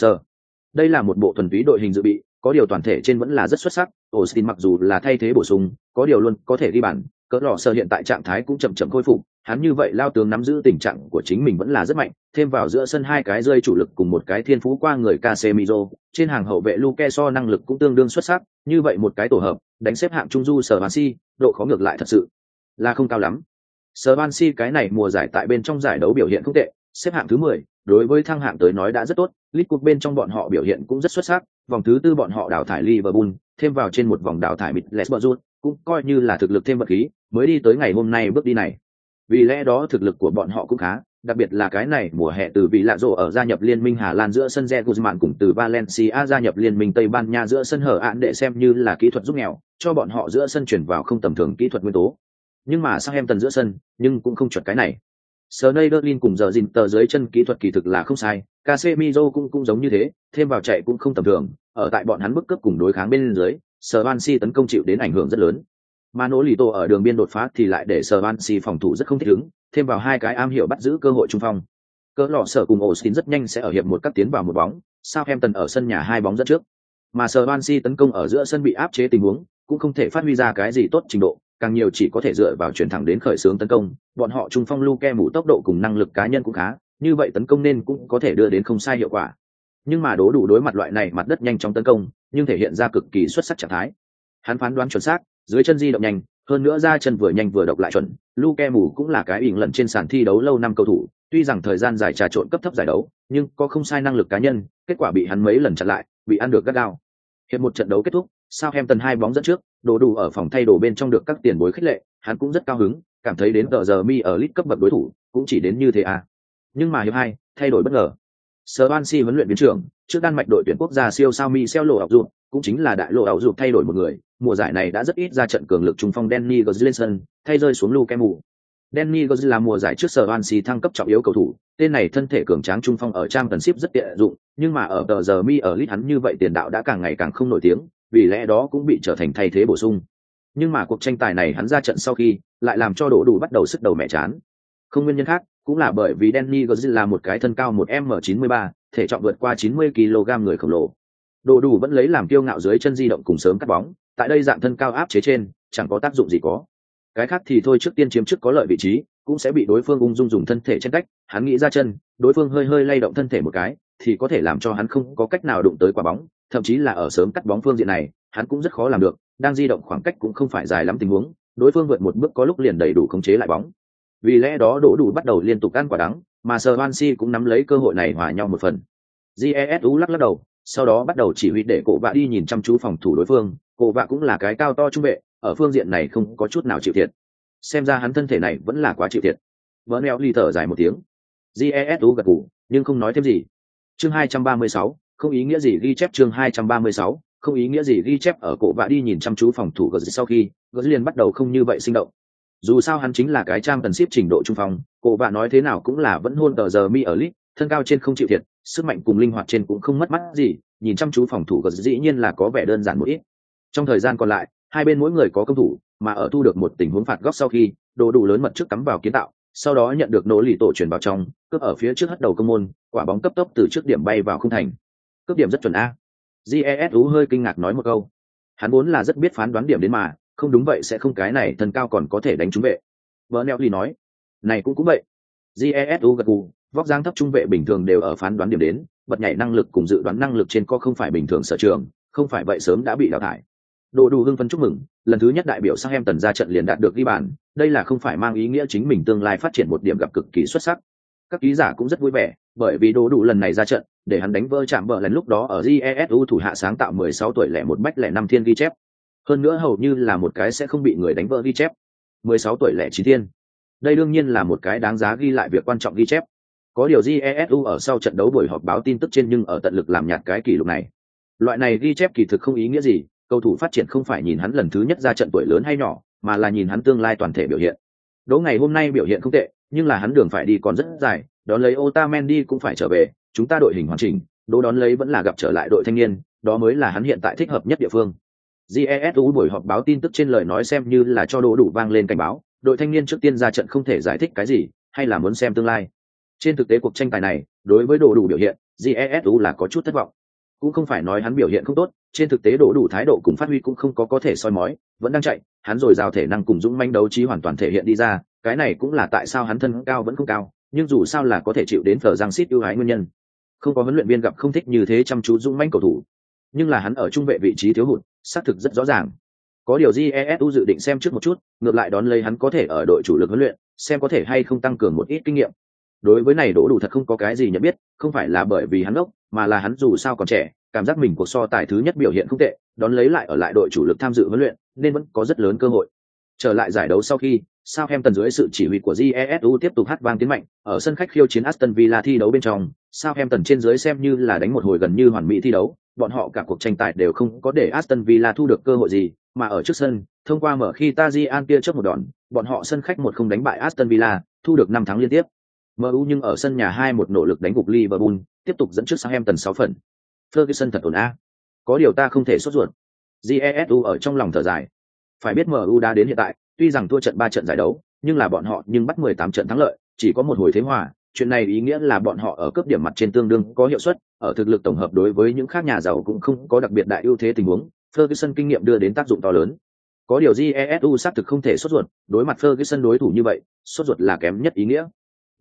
đây là một bộ thuần túy đội hình dự bị có điều toàn thể trên vẫn là rất xuất sắc. Austin mặc dù là thay thế bổ sung có điều luôn có thể đi bàn. Cỡ lọ sơ hiện tại trạng thái cũng chậm chậm khôi phục. Hắn như vậy lao tướng nắm giữ tình trạng của chính mình vẫn là rất mạnh. Thêm vào giữa sân hai cái rơi chủ lực cùng một cái thiên phú qua người Casemiro, trên hàng hậu vệ Luke so năng lực cũng tương đương xuất sắc, như vậy một cái tổ hợp, đánh xếp hạng trung du sở Swansea, độ khó ngược lại thật sự là không cao lắm. Swansea cái này mùa giải tại bên trong giải đấu biểu hiện không tệ, xếp hạng thứ 10, đối với thăng hạng tới nói đã rất tốt, Lit cuộc bên trong bọn họ biểu hiện cũng rất xuất sắc, vòng thứ tư bọn họ đào thải Liverpool, thêm vào trên một vòng đào thải Middlesbrough, cũng coi như là thực lực thêm vật khí, mới đi tới ngày hôm nay bước đi này. Vì lẽ đó thực lực của bọn họ cũng khá, đặc biệt là cái này mùa hè từ vị lạ rộ ở gia nhập liên minh Hà Lan giữa sân Re Guzman cùng từ Valencia gia nhập liên minh Tây Ban Nha giữa sân hở án để xem như là kỹ thuật giúp nghèo, cho bọn họ giữa sân chuyển vào không tầm thường kỹ thuật nguyên tố. Nhưng mà sang em tần giữa sân, nhưng cũng không chuẩn cái này. Sneijderlin cùng giờ dìn tờ dưới chân kỹ thuật kỳ thực là không sai, Casemiro cũng cũng giống như thế, thêm vào chạy cũng không tầm thường, ở tại bọn hắn bức cấp cùng đối kháng bên dưới, Swansea tấn công chịu đến ảnh hưởng rất lớn. Mà ở đường biên đột phá thì lại để Swansea phòng thủ rất không thích ứng, thêm vào hai cái am hiểu bắt giữ cơ hội trung phong. Cỡ lọ sở cùng Austin rất nhanh sẽ ở hiệp một cắt tiến vào một bóng, Southampton ở sân nhà hai bóng dẫn trước. Mà Swansea tấn công ở giữa sân bị áp chế tình huống, cũng không thể phát huy ra cái gì tốt trình độ, càng nhiều chỉ có thể dựa vào chuyển thẳng đến khởi xướng tấn công, bọn họ trung phong Luke mũ tốc độ cùng năng lực cá nhân cũng khá, như vậy tấn công nên cũng có thể đưa đến không sai hiệu quả. Nhưng mà đố đủ đối mặt loại này mặt đất nhanh chóng tấn công, nhưng thể hiện ra cực kỳ xuất sắc trạng thái. Hắn phán đoán chuẩn xác, dưới chân di động nhanh, hơn nữa ra chân vừa nhanh vừa độc lại chuẩn, Luke mù cũng là cái ỉn lần trên sàn thi đấu lâu năm cầu thủ, tuy rằng thời gian dài trà trộn cấp thấp giải đấu, nhưng có không sai năng lực cá nhân, kết quả bị hắn mấy lần chặn lại, bị ăn được gắt gao. Hiện một trận đấu kết thúc, sao em tần hai bóng dẫn trước, đồ đủ ở phòng thay đồ bên trong được các tiền bối khích lệ, hắn cũng rất cao hứng, cảm thấy đến tờ giờ mi ở lit cấp bậc đối thủ, cũng chỉ đến như thế à. Nhưng mà hiệp hai, thay đổi bất ngờ. Swansea huấn luyện viên trưởng, trước Đan Mạch đội tuyển quốc gia siêu sao mi xeo Lộ học dụng, cũng chính là đại lộ ảo dụng thay đổi một người, mùa giải này đã rất ít ra trận cường lực trung phong Danny Goslinson, thay rơi xuống Luke Mù. Danny Goslinson là mùa giải trước Swansea thăng cấp trọng yếu cầu thủ, tên này thân thể cường tráng trung phong ở trang tần ship rất tiện dụng, nhưng mà ở tờ giờ mi ở lit hắn như vậy tiền đạo đã càng ngày càng không nổi tiếng, vì lẽ đó cũng bị trở thành thay thế bổ sung. Nhưng mà cuộc tranh tài này hắn ra trận sau khi lại làm cho đổ đủ bắt đầu sức đầu mẹ chán. Không nguyên nhân khác cũng là bởi vì Danny Gozil là một cái thân cao một m 93 thể trọng vượt qua 90 kg người khổng lồ. Đồ đủ vẫn lấy làm kiêu ngạo dưới chân di động cùng sớm cắt bóng tại đây dạng thân cao áp chế trên, chẳng có tác dụng gì có. Cái khác thì thôi, trước tiên chiếm trước có lợi vị trí, cũng sẽ bị đối phương ung dung dùng thân thể trên cách. Hắn nghĩ ra chân, đối phương hơi hơi lay động thân thể một cái, thì có thể làm cho hắn không có cách nào đụng tới quả bóng. Thậm chí là ở sớm cắt bóng phương diện này, hắn cũng rất khó làm được, đang di động khoảng cách cũng không phải dài lắm tình huống, đối phương vượt một bước có lúc liền đầy đủ khống chế lại bóng. Vì lẽ đó đỗ đủ bắt đầu liên tục ăn quả đắng, mà sờ van si cũng nắm lấy cơ hội này hòa nhau một phần. Jesu lắc lắc đầu, sau đó bắt đầu chỉ huy để cổ vạ đi nhìn chăm chú phòng thủ đối phương cổ vạ cũng là cái cao to trung vệ ở phương diện này không có chút nào chịu thiệt. Xem ra hắn thân thể này vẫn là quá chịu thiệt. Vỡ neo ly thở dài một tiếng. Jesu gật ngủ nhưng không nói thêm gì. Chương 236, không ý nghĩa gì ghi chép chương 236, không ý nghĩa gì ghi chép ở cổ vạ đi nhìn chăm chú phòng thủ gờ sau khi gờ liền bắt đầu không như vậy sinh động. Dù sao hắn chính là cái trang tần ship trình độ trung phòng cổ vạ nói thế nào cũng là vẫn hôn tờ giờ mi ở lit thân cao trên không chịu thiệt sức mạnh cùng linh hoạt trên cũng không mất mắt gì nhìn chăm chú phòng thủ gờ dĩ nhiên là có vẻ đơn giản một ít trong thời gian còn lại, hai bên mỗi người có công thủ, mà ở thu được một tình huống phạt góc sau khi, đồ đủ lớn mật trước cắm vào kiến tạo, sau đó nhận được nỗ lì tổ chuyển vào trong, cướp ở phía trước hất đầu công môn, quả bóng cấp tốc từ trước điểm bay vào không thành. Cướp điểm rất chuẩn a. Jesu hơi kinh ngạc nói một câu. Hắn vốn là rất biết phán đoán điểm đến mà, không đúng vậy sẽ không cái này thần cao còn có thể đánh trúng vệ. Vợ neo lì nói, này cũng cũng vậy. Jesu gật gù, vóc dáng thấp trung vệ bình thường đều ở phán đoán điểm đến, bật nhảy năng lực cùng dự đoán năng lực trên co không phải bình thường sở trường, không phải vậy sớm đã bị đào thải đồ đủ hưng phấn chúc mừng, lần thứ nhất đại biểu sang em tần ra trận liền đạt được ghi bàn, đây là không phải mang ý nghĩa chính mình tương lai phát triển một điểm gặp cực kỳ xuất sắc. Các ký giả cũng rất vui vẻ, bởi vì đồ đủ lần này ra trận, để hắn đánh vỡ chạm vợ lần lúc đó ở jesu thủ hạ sáng tạo 16 tuổi lẻ một bách lẻ năm thiên ghi chép. Hơn nữa hầu như là một cái sẽ không bị người đánh vỡ ghi chép. 16 tuổi lẻ chín thiên. Đây đương nhiên là một cái đáng giá ghi lại việc quan trọng ghi chép. Có điều jesu ở sau trận đấu buổi họp báo tin tức trên nhưng ở tận lực làm nhạt cái kỷ lục này. Loại này ghi chép kỳ thực không ý nghĩa gì cầu thủ phát triển không phải nhìn hắn lần thứ nhất ra trận tuổi lớn hay nhỏ, mà là nhìn hắn tương lai toàn thể biểu hiện. Đỗ ngày hôm nay biểu hiện không tệ, nhưng là hắn đường phải đi còn rất dài, đón lấy otamendi cũng phải trở về, chúng ta đội hình hoàn chỉnh đỗ đón lấy vẫn là gặp trở lại đội thanh niên, đó mới là hắn hiện tại thích hợp nhất địa phương. Jesu buổi họp báo tin tức trên lời nói xem như là cho đỗ đủ vang lên cảnh báo, đội thanh niên trước tiên ra trận không thể giải thích cái gì, hay là muốn xem tương lai. Trên thực tế cuộc tranh tài này, đối với Đỗ đủ biểu hiện jesu là có chút thất vọng. Cũng không phải nói hắn biểu hiện không tốt trên thực tế đỗ đủ thái độ cùng phát huy cũng không có có thể soi mói, vẫn đang chạy, hắn rồi rào thể năng cùng dũng manh đấu trí hoàn toàn thể hiện đi ra, cái này cũng là tại sao hắn thân cao vẫn không cao, nhưng dù sao là có thể chịu đến thờ giang xít ưu ái nguyên nhân. Không có huấn luyện viên gặp không thích như thế chăm chú dũng manh cầu thủ. Nhưng là hắn ở trung vệ vị trí thiếu hụt, xác thực rất rõ ràng. Có điều jesu dự định xem trước một chút, ngược lại đón lấy hắn có thể ở đội chủ lực huấn luyện, xem có thể hay không tăng cường một ít kinh nghiệm đối với này đỗ đủ thật không có cái gì nhận biết, không phải là bởi vì hắn ốc mà là hắn dù sao còn trẻ, cảm giác mình cuộc so tài thứ nhất biểu hiện không tệ, đón lấy lại ở lại đội chủ lực tham dự huấn luyện, nên vẫn có rất lớn cơ hội. Trở lại giải đấu sau khi sao em tần dưới sự chỉ huy của jesu tiếp tục hát vang tiến mạnh, ở sân khách khiêu chiến aston villa thi đấu bên trong sao em tần trên dưới xem như là đánh một hồi gần như hoàn mỹ thi đấu, bọn họ cả cuộc tranh tài đều không có để aston villa thu được cơ hội gì, mà ở trước sân, thông qua mở khi tajian kia trước một đòn, bọn họ sân khách một không đánh bại aston villa, thu được năm tháng liên tiếp. MU nhưng ở sân nhà hai một nỗ lực đánh gục Liverpool, tiếp tục dẫn trước Southampton 6 phần. Ferguson thật ổn a. Có điều ta không thể sốt ruột. Jesu ở trong lòng thở dài. Phải biết MU đã đến hiện tại, tuy rằng thua trận ba trận giải đấu, nhưng là bọn họ nhưng bắt 18 trận thắng lợi, chỉ có một hồi thế hòa. Chuyện này ý nghĩa là bọn họ ở cấp điểm mặt trên tương đương có hiệu suất, ở thực lực tổng hợp đối với những khác nhà giàu cũng không có đặc biệt đại ưu thế tình huống. Ferguson kinh nghiệm đưa đến tác dụng to lớn. Có điều Jesu xác thực không thể sốt ruột, đối mặt Ferguson đối thủ như vậy, sốt ruột là kém nhất ý nghĩa.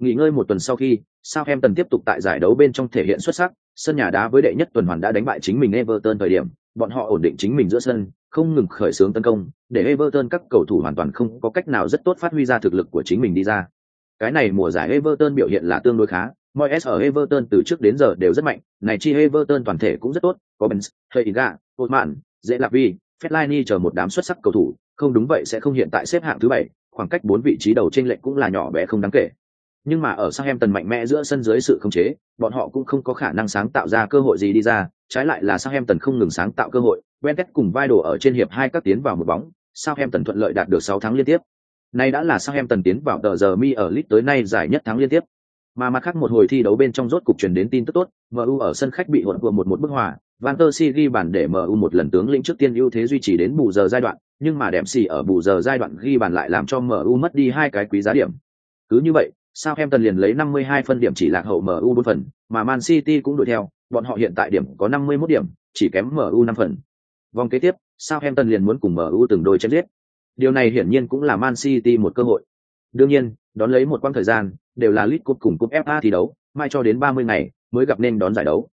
Nghỉ ngơi một tuần sau khi, Southampton tiếp tục tại giải đấu bên trong thể hiện xuất sắc, sân nhà đá với đệ nhất tuần hoàn đã đánh bại chính mình Everton thời điểm, bọn họ ổn định chính mình giữa sân, không ngừng khởi xướng tấn công, để Everton các cầu thủ hoàn toàn không có cách nào rất tốt phát huy ra thực lực của chính mình đi ra. Cái này mùa giải Everton biểu hiện là tương đối khá, Moyes ở Everton từ trước đến giờ đều rất mạnh, này chi Everton toàn thể cũng rất tốt, có Benz, Heiga, Otman, Dễ Lạp Vi, Fellaini chờ một đám xuất sắc cầu thủ, không đúng vậy sẽ không hiện tại xếp hạng thứ bảy, khoảng cách bốn vị trí đầu trên lệnh cũng là nhỏ bé không đáng kể nhưng mà ở sang em tần mạnh mẽ giữa sân dưới sự khống chế, bọn họ cũng không có khả năng sáng tạo ra cơ hội gì đi ra, trái lại là sang em tần không ngừng sáng tạo cơ hội. Bentet cùng vai đồ ở trên hiệp hai các tiến vào một bóng sao em tần thuận lợi đạt được sáu tháng liên tiếp. Nay đã là sao em tần tiến vào tờ giờ mi ở lit tới nay giải nhất thắng liên tiếp. Mà mặt khác một hồi thi đấu bên trong rốt cục truyền đến tin tức tốt mu ở sân khách bị hụt vừa một một bức hòa. Van der si ghi bàn để mu một lần tướng lĩnh trước tiên ưu thế duy trì đến bù giờ giai đoạn, nhưng mà đẹp xì ở bù giờ giai đoạn ghi bàn lại làm cho mu mất đi hai cái quý giá điểm. Cứ như vậy Southampton liền lấy 52 phân điểm chỉ lạc hậu MU 4 phần, mà Man City cũng đuổi theo, bọn họ hiện tại điểm có 51 điểm, chỉ kém MU 5 phần. Vòng kế tiếp, Southampton liền muốn cùng MU từng đôi chém giết. Điều này hiển nhiên cũng là Man City một cơ hội. Đương nhiên, đón lấy một quãng thời gian, đều là League Cup cùng Cup FA thi đấu, mai cho đến 30 ngày mới gặp nên đón giải đấu.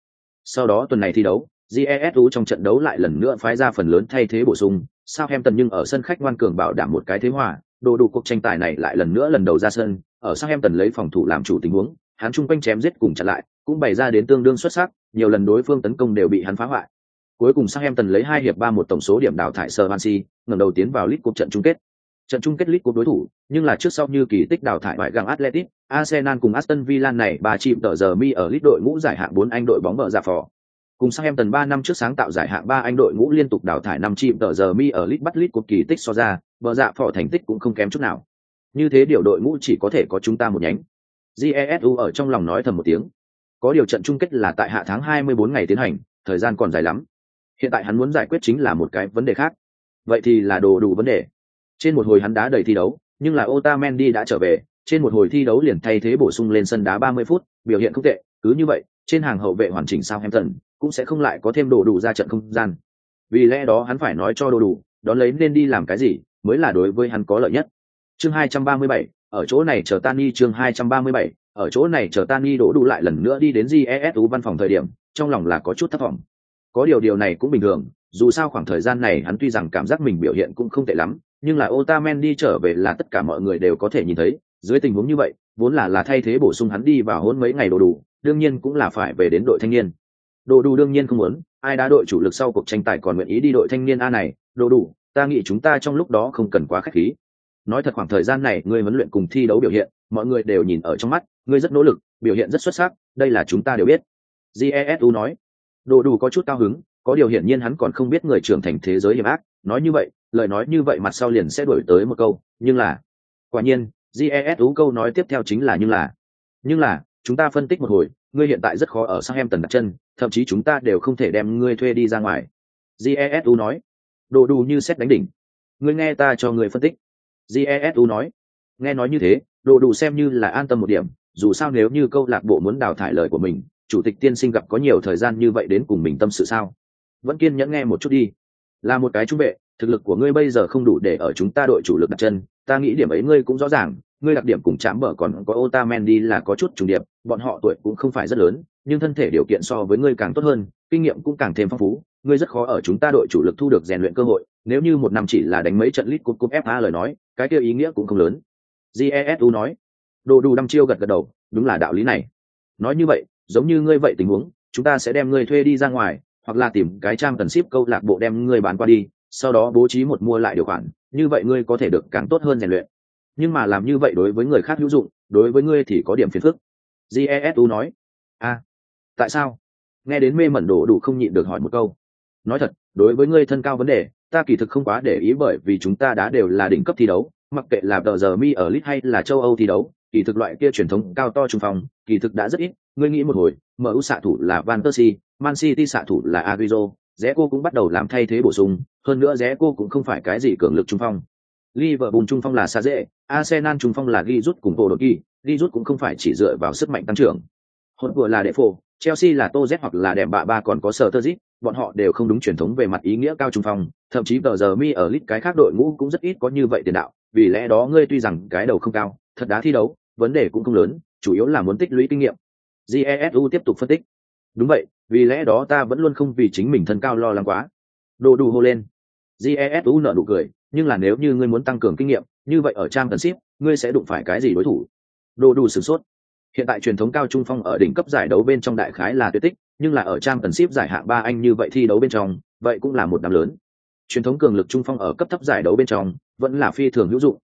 Sau đó tuần này thi đấu, GESU trong trận đấu lại lần nữa phái ra phần lớn thay thế bổ sung, Southampton nhưng ở sân khách ngoan cường bảo đảm một cái thế hòa, đồ đủ cuộc tranh tài này lại lần nữa lần đầu ra sân, ở sang em tần lấy phòng thủ làm chủ tình huống, hắn chung quanh chém giết cùng chặn lại, cũng bày ra đến tương đương xuất sắc, nhiều lần đối phương tấn công đều bị hắn phá hoại. Cuối cùng sang em tần lấy hai hiệp ba một tổng số điểm đào thải Swansea, ngẩng đầu tiến vào lít cuộc trận chung kết. Trận chung kết lít cuộc đối thủ, nhưng là trước sau như kỳ tích đào thải bại găng Atletico, Arsenal cùng Aston Villa này bà chìm tờ giờ mi ở lít đội ngũ giải hạng 4 Anh đội bóng mở giả dạ phò. Cùng sang em tần ba năm trước sáng tạo giải hạng 3 Anh đội ngũ liên tục đào thải năm chìm tờ giờ mi ở lít bắt lít cuộc kỳ tích so ra, vợ dạ phò thành tích cũng không kém chút nào như thế điều đội ngũ chỉ có thể có chúng ta một nhánh. Jesu ở trong lòng nói thầm một tiếng. Có điều trận chung kết là tại hạ tháng 24 ngày tiến hành, thời gian còn dài lắm. Hiện tại hắn muốn giải quyết chính là một cái vấn đề khác. Vậy thì là đồ đủ vấn đề. Trên một hồi hắn đá đầy thi đấu, nhưng là otamendi đã trở về, trên một hồi thi đấu liền thay thế bổ sung lên sân đá 30 phút, biểu hiện không tệ, cứ như vậy, trên hàng hậu vệ hoàn chỉnh sao Southampton cũng sẽ không lại có thêm đồ đủ ra trận không gian. Vì lẽ đó hắn phải nói cho đồ đủ, đón lấy nên đi làm cái gì mới là đối với hắn có lợi nhất chương 237, ở chỗ này chờ Tani chương 237, ở chỗ này chờ Tani đổ đủ lại lần nữa đi đến GESU văn phòng thời điểm, trong lòng là có chút thất vọng. Có điều điều này cũng bình thường, dù sao khoảng thời gian này hắn tuy rằng cảm giác mình biểu hiện cũng không tệ lắm, nhưng là Otamendi trở về là tất cả mọi người đều có thể nhìn thấy, dưới tình huống như vậy, vốn là là thay thế bổ sung hắn đi vào hôn mấy ngày đồ đủ, đương nhiên cũng là phải về đến đội thanh niên. Đồ đủ đương nhiên không muốn, ai đã đội chủ lực sau cuộc tranh tài còn nguyện ý đi đội thanh niên A này, đồ đủ, ta nghĩ chúng ta trong lúc đó không cần quá khách khí nói thật khoảng thời gian này ngươi huấn luyện cùng thi đấu biểu hiện, mọi người đều nhìn ở trong mắt, ngươi rất nỗ lực, biểu hiện rất xuất sắc, đây là chúng ta đều biết. Jesu nói. Đồ đủ có chút cao hứng, có điều hiển nhiên hắn còn không biết người trưởng thành thế giới hiểm ác, nói như vậy, lời nói như vậy mặt sau liền sẽ đổi tới một câu, nhưng là, quả nhiên jesu câu nói tiếp theo chính là nhưng là. Nhưng là, chúng ta phân tích một hồi, ngươi hiện tại rất khó ở sang em tần đặt chân, thậm chí chúng ta đều không thể đem ngươi thuê đi ra ngoài. Jesu nói. Đồ đủ như xét đánh đỉnh. Ngươi nghe ta cho người phân tích jesu nói. Nghe nói như thế đồ đủ xem như là an tâm một điểm dù sao nếu như câu lạc bộ muốn đào thải lời của mình chủ tịch tiên sinh gặp có nhiều thời gian như vậy đến cùng mình tâm sự sao? Vẫn kiên nhẫn nghe một chút đi. Là một cái trung vệ thực lực của ngươi bây giờ không đủ để ở chúng ta đội chủ lực đặt chân ta nghĩ điểm ấy ngươi cũng rõ ràng ngươi đặc điểm cùng chạm bờ còn có Otamendi là có chút trùng điệp, bọn họ tuổi cũng không phải rất lớn, nhưng thân thể điều kiện so với ngươi càng tốt hơn, kinh nghiệm cũng càng thêm phong phú, ngươi rất khó ở chúng ta đội chủ lực thu được rèn luyện cơ hội, nếu như một năm chỉ là đánh mấy trận lít cúp cúp FA lời nói, cái kia ý nghĩa cũng không lớn. Jesu nói. Đồ đủ đăm chiêu gật gật đầu, đúng là đạo lý này. Nói như vậy giống như ngươi vậy tình huống chúng ta sẽ đem ngươi thuê đi ra ngoài hoặc là tìm cái trang cần ship câu lạc bộ đem ngươi bán qua đi sau đó bố trí một mua lại điều khoản như vậy ngươi có thể được càng tốt hơn rèn luyện. Nhưng mà làm như vậy đối với người khác hữu dụng đối với ngươi thì có điểm phiền phức. Jesu nói. A tại sao? Nghe đến mê mẩn đồ đủ không nhịn được hỏi một câu. Nói thật đối với ngươi thân cao vấn đề ta kỳ thực không quá để ý bởi vì chúng ta đã đều là đỉnh cấp thi đấu mặc kệ là tờ giờ mi ở lit hay là châu âu thi đấu kỳ thực loại kia truyền thống cao to trung phòng kỳ thực đã rất ít. Ngươi nghĩ một hồi mu xạ thủ là van persie man city xạ thủ là Agüero, rẽ cô cũng bắt đầu làm thay thế bổ sung hơn nữa rẽ cô cũng không phải cái gì cường lực trung phong. Liverpool trung phong là xa dễ arsenal trung phong là ghi rút cùng bộ đội kỳ ghi rút cũng không phải chỉ dựa vào sức mạnh tăng trưởng. Hốt vừa là đệ phổ chelsea là tô z hoặc là đẹp bạ ba còn có sở tơ dít, bọn họ đều không đúng truyền thống về mặt ý nghĩa cao trung phong, thậm chí tờ giờ mi ở lít cái khác đội ngũ cũng rất ít có như vậy tiền đạo, vì lẽ đó ngươi tuy rằng cái đầu không cao, thật đá thi đấu, vấn đề cũng không lớn, chủ yếu là muốn tích lũy kinh nghiệm. Jesu tiếp tục phân tích. Đúng vậy, vì lẽ đó ta vẫn luôn không vì chính mình thân cao lo lắng quá. Đồ đủ hô lên. Jesu nợ nụ cười, nhưng là nếu như ngươi muốn tăng cường kinh nghiệm, như vậy ở trang cần ship ngươi sẽ đụng phải cái gì đối thủ? Đồ đủ sửng sốt hiện tại truyền thống cao trung phong ở đỉnh cấp giải đấu bên trong đại khái là tuyệt tích, nhưng là ở trang tần ship giải hạng ba anh như vậy thi đấu bên trong, vậy cũng là một năm lớn. Truyền thống cường lực trung phong ở cấp thấp giải đấu bên trong, vẫn là phi thường hữu dụng.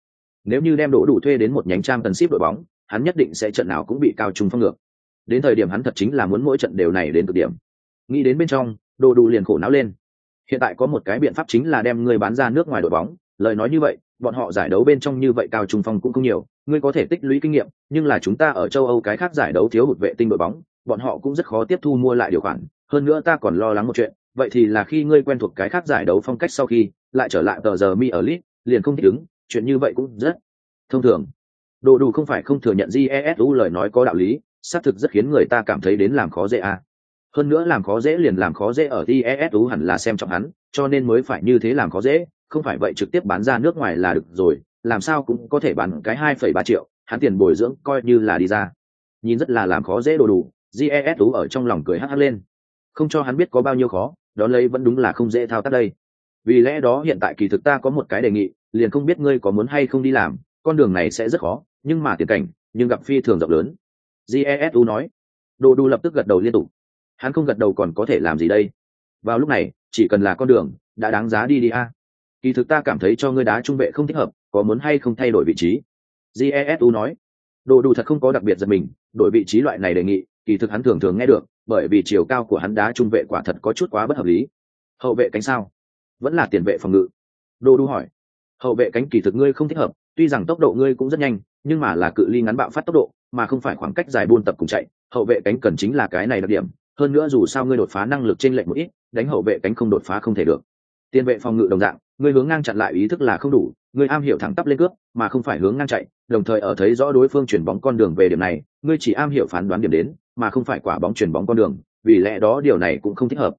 Nếu như đem đỗ đủ thuê đến một nhánh trang tần ship đội bóng, hắn nhất định sẽ trận nào cũng bị cao trung phong ngược. Đến thời điểm hắn thật chính là muốn mỗi trận đều này đến cực điểm. Nghĩ đến bên trong, đồ đủ liền khổ não lên. Hiện tại có một cái biện pháp chính là đem người bán ra nước ngoài đội bóng, lời nói như vậy bọn họ giải đấu bên trong như vậy cao trung phong cũng không nhiều, ngươi có thể tích lũy kinh nghiệm, nhưng là chúng ta ở châu âu cái khác giải đấu thiếu hụt vệ tinh đội bóng, bọn họ cũng rất khó tiếp thu mua lại điều khoản, hơn nữa ta còn lo lắng một chuyện, vậy thì là khi ngươi quen thuộc cái khác giải đấu phong cách sau khi, lại trở lại tờ giờ mi ở lit liền không thích ứng, chuyện như vậy cũng rất thông thường đồ đủ không phải không thừa nhận GESU lời nói có đạo lý, xác thực rất khiến người ta cảm thấy đến làm khó dễ à. hơn nữa làm khó dễ liền làm khó dễ ở jesu hẳn là xem trọng hắn, cho nên mới phải như thế làm khó dễ không phải vậy trực tiếp bán ra nước ngoài là được rồi, làm sao cũng có thể bán cái hai phẩy ba triệu, hắn tiền bồi dưỡng coi như là đi ra. Nhìn rất là làm khó dễ đồ đủ jesu ở trong lòng cười hắc hắc lên. Không cho hắn biết có bao nhiêu khó, đón lấy vẫn đúng là không dễ thao tác đây. Vì lẽ đó hiện tại kỳ thực ta có một cái đề nghị, liền không biết ngươi có muốn hay không đi làm, con đường này sẽ rất khó, nhưng mà tiền cảnh, nhưng gặp phi thường rộng lớn. Jesu nói. Đồ đủ lập tức gật đầu liên tục. Hắn không gật đầu còn có thể làm gì đây? Vào lúc này, chỉ cần là con đường, đã đáng giá đi đi a kỳ thực ta cảm thấy cho ngươi đá trung vệ không thích hợp, có muốn hay không thay đổi vị trí? Jesu nói. Đồ đủ thật không có đặc biệt giật mình, đổi vị trí loại này đề nghị, kỳ thực hắn thường thường nghe được, bởi vì chiều cao của hắn đá trung vệ quả thật có chút quá bất hợp lý. Hậu vệ cánh sao? Vẫn là tiền vệ phòng ngự. Đồ đủ hỏi. Hậu vệ cánh kỳ thực ngươi không thích hợp, tuy rằng tốc độ ngươi cũng rất nhanh, nhưng mà là cự ly ngắn bạo phát tốc độ, mà không phải khoảng cách dài buôn tập cùng chạy, hậu vệ cánh cần chính là cái này đặc điểm, hơn nữa dù sao ngươi đột phá năng lực trên lệnh một ít, đánh hậu vệ cánh không đột phá không thể được. Tiền vệ phòng ngự đồng dạng ngươi hướng ngang chặn lại ý thức là không đủ, ngươi am hiểu thẳng tắp lên cướp mà không phải hướng ngang chạy, đồng thời ở thấy rõ đối phương chuyển bóng con đường về điểm này, ngươi chỉ am hiểu phán đoán điểm đến, mà không phải quả bóng chuyển bóng con đường, vì lẽ đó điều này cũng không thích hợp.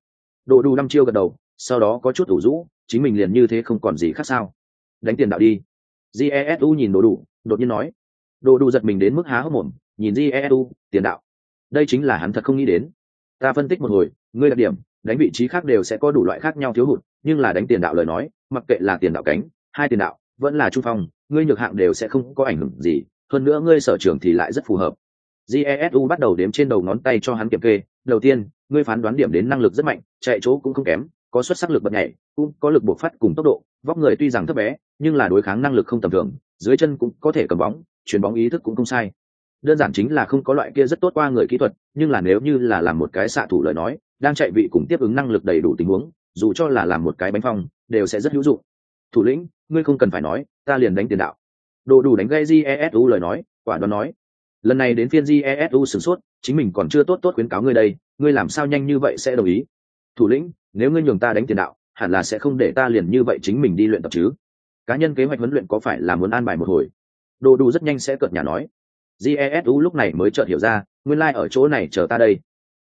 Độ đủ năm chiêu gật đầu, sau đó có chút ủ rũ, chính mình liền như thế không còn gì khác sao? Đánh tiền đạo đi. Jesu nhìn đồ đủ đột nhiên nói. Đồ đủ giật mình đến mức há hốc mồm, nhìn jesu tiền đạo. Đây chính là hắn thật không nghĩ đến. Ta phân tích một hồi, ngươi đặc điểm, đánh vị trí khác đều sẽ có đủ loại khác nhau thiếu hụt nhưng là đánh tiền đạo lời nói, mặc kệ là tiền đạo cánh, hai tiền đạo, vẫn là trung phong, ngươi nhược hạng đều sẽ không có ảnh hưởng gì, hơn nữa ngươi sở trường thì lại rất phù hợp. Jesu bắt đầu đếm trên đầu ngón tay cho hắn kiểm kê, đầu tiên, ngươi phán đoán điểm đến năng lực rất mạnh, chạy chỗ cũng không kém, có xuất sắc lực bật nhảy, cũng có lực buộc phát cùng tốc độ, vóc người tuy rằng thấp bé, nhưng là đối kháng năng lực không tầm thường, dưới chân cũng có thể cầm bóng, chuyền bóng ý thức cũng không sai. Đơn giản chính là không có loại kia rất tốt qua người kỹ thuật, nhưng là nếu như là làm một cái xạ thủ lời nói, đang chạy vị cùng tiếp ứng năng lực đầy đủ tình huống dù cho là làm một cái bánh phong đều sẽ rất hữu dụng. Thủ lĩnh ngươi không cần phải nói ta liền đánh tiền đạo. Đồ đủ đánh gây jesu lời nói quả đoán nói. Lần này đến phiên jesu sửng sốt chính mình còn chưa tốt tốt khuyến cáo ngươi đây ngươi làm sao nhanh như vậy sẽ đồng ý? Thủ lĩnh nếu ngươi nhường ta đánh tiền đạo hẳn là sẽ không để ta liền như vậy chính mình đi luyện tập chứ? Cá nhân kế hoạch huấn luyện có phải là muốn an bài một hồi? Đồ đủ rất nhanh sẽ cợt nhà nói. Jesu lúc này mới chợt hiểu ra nguyên lai ở chỗ này chờ ta đây.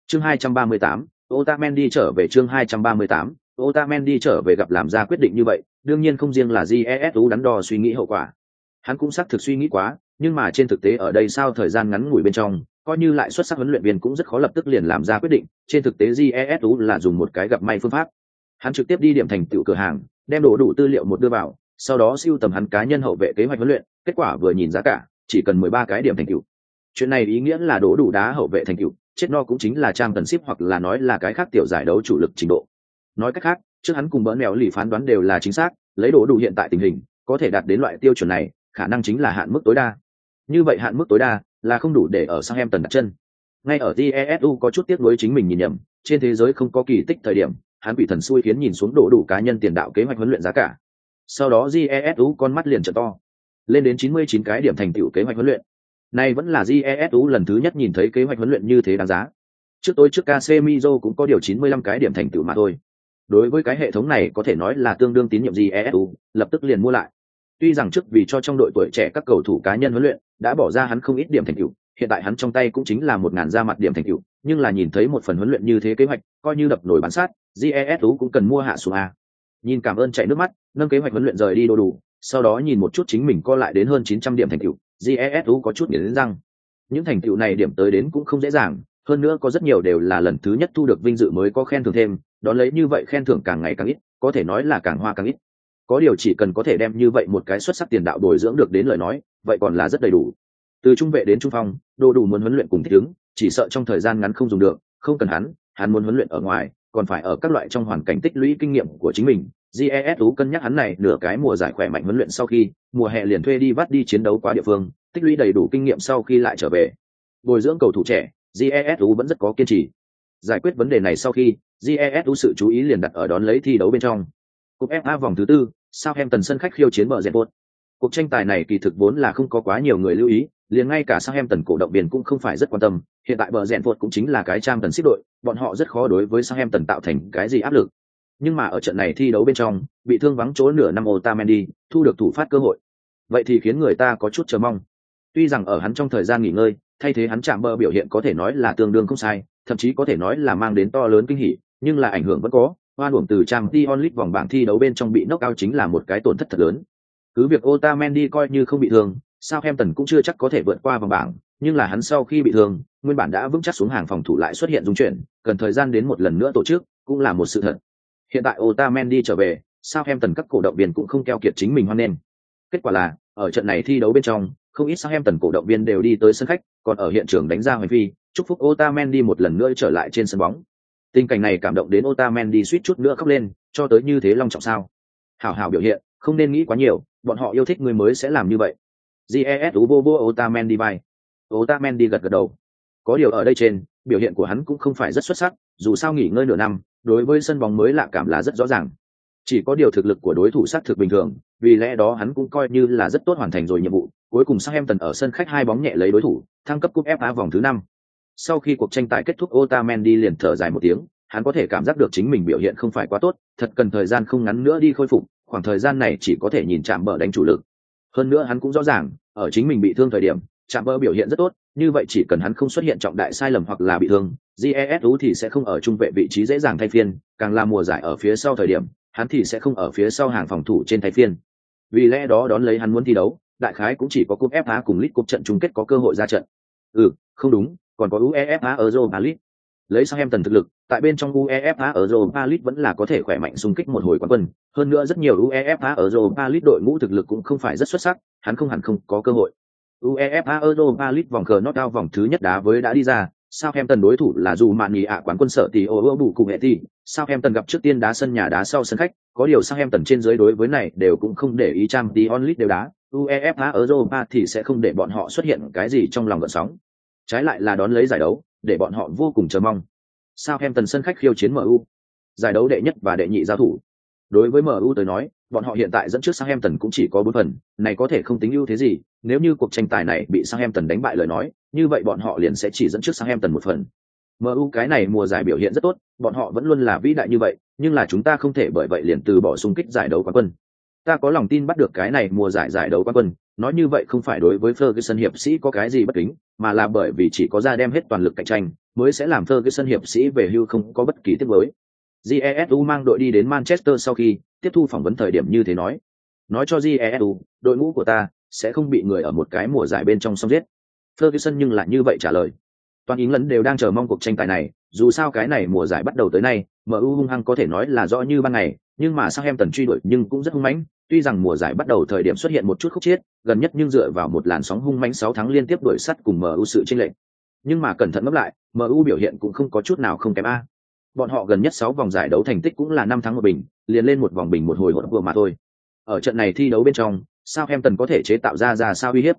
Chương hai trăm ba mươi tám, Ota men đi trở về chương 238, Otamendi trở về gặp làm ra quyết định như vậy, đương nhiên không riêng là GESU đắn đo suy nghĩ hậu quả. Hắn cũng xác thực suy nghĩ quá, nhưng mà trên thực tế ở đây sao thời gian ngắn ngủi bên trong, coi như lại xuất sắc huấn luyện viên cũng rất khó lập tức liền làm ra quyết định, trên thực tế GESU là dùng một cái gặp may phương pháp. Hắn trực tiếp đi điểm thành tựu cửa hàng, đem đồ đủ tư liệu một đưa vào, sau đó siêu tầm hắn cá nhân hậu vệ kế hoạch huấn luyện, kết quả vừa nhìn giá cả, chỉ cần mười ba cái điểm thành tựu. Chuyện này ý nghĩa là đổ đủ đá hậu vệ thành tựu, chết no cũng chính là trang cần ship hoặc là nói là cái khác tiểu giải đấu chủ lực trình độ nói cách khác, trước hắn cùng bỡ mèo lì phán đoán đều là chính xác, lấy đồ đủ hiện tại tình hình, có thể đạt đến loại tiêu chuẩn này, khả năng chính là hạn mức tối đa. Như vậy hạn mức tối đa là không đủ để ở sang em tần đặt chân. Ngay ở jesu có chút tiếc nuối chính mình nhìn nhầm, trên thế giới không có kỳ tích thời điểm, hắn bị thần xui khiến nhìn xuống đổ đủ cá nhân tiền đạo kế hoạch huấn luyện giá cả. Sau đó jesu con mắt liền trở to. Lên đến 99 cái điểm thành tựu kế hoạch huấn luyện. Này vẫn là jesu lần thứ nhất nhìn thấy kế hoạch huấn luyện như thế đáng giá. Trước tôi trước Casemiro cũng có điều 95 cái điểm thành tựu mà thôi đối với cái hệ thống này có thể nói là tương đương tín nhiệm jesu lập tức liền mua lại. Tuy rằng trước vì cho trong đội tuổi trẻ các cầu thủ cá nhân huấn luyện, đã bỏ ra hắn không ít điểm thành tựu, hiện tại hắn trong tay cũng chính là một ngàn ra mặt điểm thành tựu, nhưng là nhìn thấy một phần huấn luyện như thế kế hoạch, coi như đập nổi bán sát jesu cũng cần mua hạ xuống a. Nhìn cảm ơn chạy nước mắt, nâng kế hoạch huấn luyện rời đi đồ đủ, sau đó nhìn một chút chính mình co lại đến hơn chín trăm điểm thành tựu jesu có chút nghiến răng. Những thành tựu này điểm tới đến cũng không dễ dàng, hơn nữa có rất nhiều đều là lần thứ nhất thu được vinh dự mới có khen thưởng thêm đón lấy như vậy khen thưởng càng ngày càng ít, có thể nói là càng hoa càng ít. Có điều chỉ cần có thể đem như vậy một cái xuất sắc tiền đạo bồi dưỡng được đến lời nói, vậy còn là rất đầy đủ. Từ trung vệ đến trung phong đồ đủ muốn huấn luyện cùng thích ứng, chỉ sợ trong thời gian ngắn không dùng được, không cần hắn hắn muốn huấn luyện ở ngoài, còn phải ở các loại trong hoàn cảnh tích lũy kinh nghiệm của chính mình. Jesu cân nhắc hắn này, nửa cái mùa giải khỏe mạnh huấn luyện sau khi, mùa hè liền thuê đi vắt đi chiến đấu qua địa phương, tích lũy đầy đủ kinh nghiệm sau khi lại trở về. Bồi dưỡng cầu thủ trẻ jesu vẫn rất có kiên trì. Giải quyết vấn đề này sau khi jesu sự chú ý liền đặt ở đón lấy thi đấu bên trong. Cúp fa vòng thứ tư sao em tần sân khách khiêu chiến bờ dẹp bột cuộc tranh tài này kỳ thực vốn là không có quá nhiều người lưu ý, liền ngay cả sang em tần cổ động viên cũng không phải rất quan tâm. Hiện tại bờ rèn bột cũng chính là cái trang tần xích đội, bọn họ rất khó đối với sang em tần tạo thành cái gì áp lực. Nhưng mà ở trận này thi đấu bên trong, bị thương vắng chỗ nửa năm otamendi, thu được thủ phát cơ hội. Vậy thì khiến người ta có chút chờ mong. Tuy rằng ở hắn trong thời gian nghỉ ngơi, thay thế hắn chạm bờ biểu hiện có thể nói là tương đương không sai, thậm chí có thể nói là mang đến to lớn kinh hỉ nhưng là ảnh hưởng vẫn có. Hoan uổng từ trang t onlit vòng bảng thi đấu bên trong bị knock out chính là một cái tổn thất thật lớn. Cứ việc otamendi coi như không bị thương, Southampton cũng chưa chắc có thể vượt qua vòng bảng, nhưng là hắn sau khi bị thương, nguyên bản đã vững chắc xuống hàng phòng thủ lại xuất hiện dung chuyển, cần thời gian đến một lần nữa tổ chức, cũng là một sự thật. Hiện tại otamendi trở về, Southampton các cổ động viên cũng không keo kiệt chính mình hoan nghênh. Kết quả là, ở trận này thi đấu bên trong, không ít Southampton cổ động viên đều đi tới sân khách, còn ở hiện trường đánh ra hoành vi, chúc phúc otamendi một lần nữa trở lại trên sân bóng tình cảnh này cảm động đến otamendi suýt chút nữa khóc lên, cho tới như thế long trọng sao? Hảo hảo biểu hiện, không nên nghĩ quá nhiều, bọn họ yêu thích người mới sẽ làm như vậy. Jes vô vô otamendi vai. Otamendi gật gật đầu. Có điều ở đây trên, biểu hiện của hắn cũng không phải rất xuất sắc, dù sao nghỉ ngơi nửa năm, đối với sân bóng mới lạ cảm là rất rõ ràng. Chỉ có điều thực lực của đối thủ sát thực bình thường, vì lẽ đó hắn cũng coi như là rất tốt hoàn thành rồi nhiệm vụ, cuối cùng sang em tần ở sân khách hai bóng nhẹ lấy đối thủ, thăng cấp cúp fa vòng thứ năm sau khi cuộc tranh tài kết thúc, otamendi liền thở dài một tiếng, hắn có thể cảm giác được chính mình biểu hiện không phải quá tốt, thật cần thời gian không ngắn nữa đi khôi phục, khoảng thời gian này chỉ có thể nhìn chạm bờ đánh chủ lực. Hơn nữa hắn cũng rõ ràng, ở chính mình bị thương thời điểm, chạm bờ biểu hiện rất tốt, như vậy chỉ cần hắn không xuất hiện trọng đại sai lầm hoặc là bị thương jesu thì sẽ không ở trung vệ vị trí dễ dàng thay phiên, càng là mùa giải ở phía sau thời điểm, hắn thì sẽ không ở phía sau hàng phòng thủ trên thay phiên. Vì lẽ đó đón lấy hắn muốn thi đấu, đại khái cũng chỉ có cúp fa cùng lit cúp trận chung kết có cơ hội ra trận. Ừ không đúng còn có uefa europa league lấy sang em tần thực lực tại bên trong uefa europa league vẫn là có thể khỏe mạnh xung kích một hồi quán quân hơn nữa rất nhiều uefa europa league đội ngũ thực lực cũng không phải rất xuất sắc hắn không hẳn không có cơ hội uefa europa league vòng cờ knockout vòng thứ nhất đá với đã đi ra Southampton đối thủ là dù mạn nhì ạ quán quân sở tỷ ô ô bù cùng hệ tỷ. Southampton gặp trước tiên đá sân nhà đá sau sân khách, có điều Southampton trên dưới đối với này đều cũng không để ý trang tí onlit đều đá. UEFA Europa thì sẽ không để bọn họ xuất hiện cái gì trong lòng gợn sóng. Trái lại là đón lấy giải đấu, để bọn họ vô cùng chờ mong. Sao Hem Tần sân khách khiêu chiến MU. Giải đấu đệ nhất và đệ nhị giao thủ. Đối với MU tới nói, bọn họ hiện tại dẫn trước Sang Hem Tần cũng chỉ có bốn phần, này có thể không tính ưu thế gì, nếu như cuộc tranh tài này bị Sang Hem Tần đánh bại lời nói, như vậy bọn họ liền sẽ chỉ dẫn trước Sang Hem Tần một phần. MU cái này mùa giải biểu hiện rất tốt, bọn họ vẫn luôn là vĩ đại như vậy, nhưng là chúng ta không thể bởi vậy liền từ bỏ xung kích giải đấu quán quân. Ta có lòng tin bắt được cái này mùa giải giải đấu quán quân, nói như vậy không phải đối với Ferguson hiệp sĩ có cái gì bất kính, mà là bởi vì chỉ có ra đem hết toàn lực cạnh tranh, mới sẽ làm Ferguson hiệp sĩ về hưu không có bất kỳ tiếc nuối. GESU mang đội đi đến Manchester sau khi tiếp thu phỏng vấn thời điểm như thế nói. Nói cho GESU, đội ngũ của ta sẽ không bị người ở một cái mùa giải bên trong xong giết. Ferguson nhưng lại như vậy trả lời. Toàn England đều đang chờ mong cuộc tranh tài này, dù sao cái này mùa giải bắt đầu tới nay, MU hung hăng có thể nói là rõ như ban ngày, nhưng mà sao em tần truy đuổi nhưng cũng rất hung mãnh, tuy rằng mùa giải bắt đầu thời điểm xuất hiện một chút khúc chiết, gần nhất nhưng dựa vào một làn sóng hung mãnh 6 tháng liên tiếp đuổi sắt cùng MU sự chênh lệch. Nhưng mà cẩn thận ngẫm lại, MU biểu hiện cũng không có chút nào không kém a. Bọn họ gần nhất 6 vòng giải đấu thành tích cũng là 5 thắng một bình, liền lên một vòng bình một hồi hỗn vừa mà thôi. Ở trận này thi đấu bên trong, Southampton có thể chế tạo ra ra sao uy hiếp.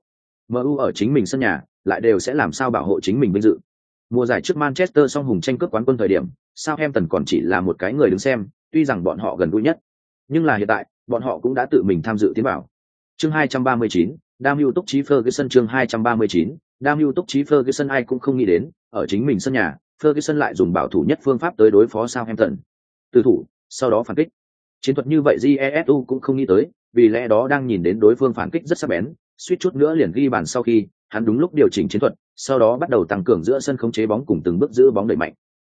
MU ở chính mình sân nhà, lại đều sẽ làm sao bảo hộ chính mình vinh dự. Mùa giải trước Manchester song hùng tranh cướp quán quân thời điểm, Southampton còn chỉ là một cái người đứng xem, tuy rằng bọn họ gần gũi nhất, nhưng là hiện tại, bọn họ cũng đã tự mình tham dự tiến vào. Chương 239, Đam Hưu Túc Chí Ferguson chương 239, Đam Hưu Túc Chí Ferguson ai cũng không nghĩ đến, ở chính mình sân nhà, Ferguson lại dùng bảo thủ nhất phương pháp tới đối phó Southampton. Từ thủ, sau đó phản kích. Chiến thuật như vậy Jesu cũng không nghĩ tới, vì lẽ đó đang nhìn đến đối phương phản kích rất sắc bén, suýt chút nữa liền ghi bàn sau khi, hắn đúng lúc điều chỉnh chiến thuật, sau đó bắt đầu tăng cường giữa sân khống chế bóng cùng từng bước giữ bóng đẩy mạnh.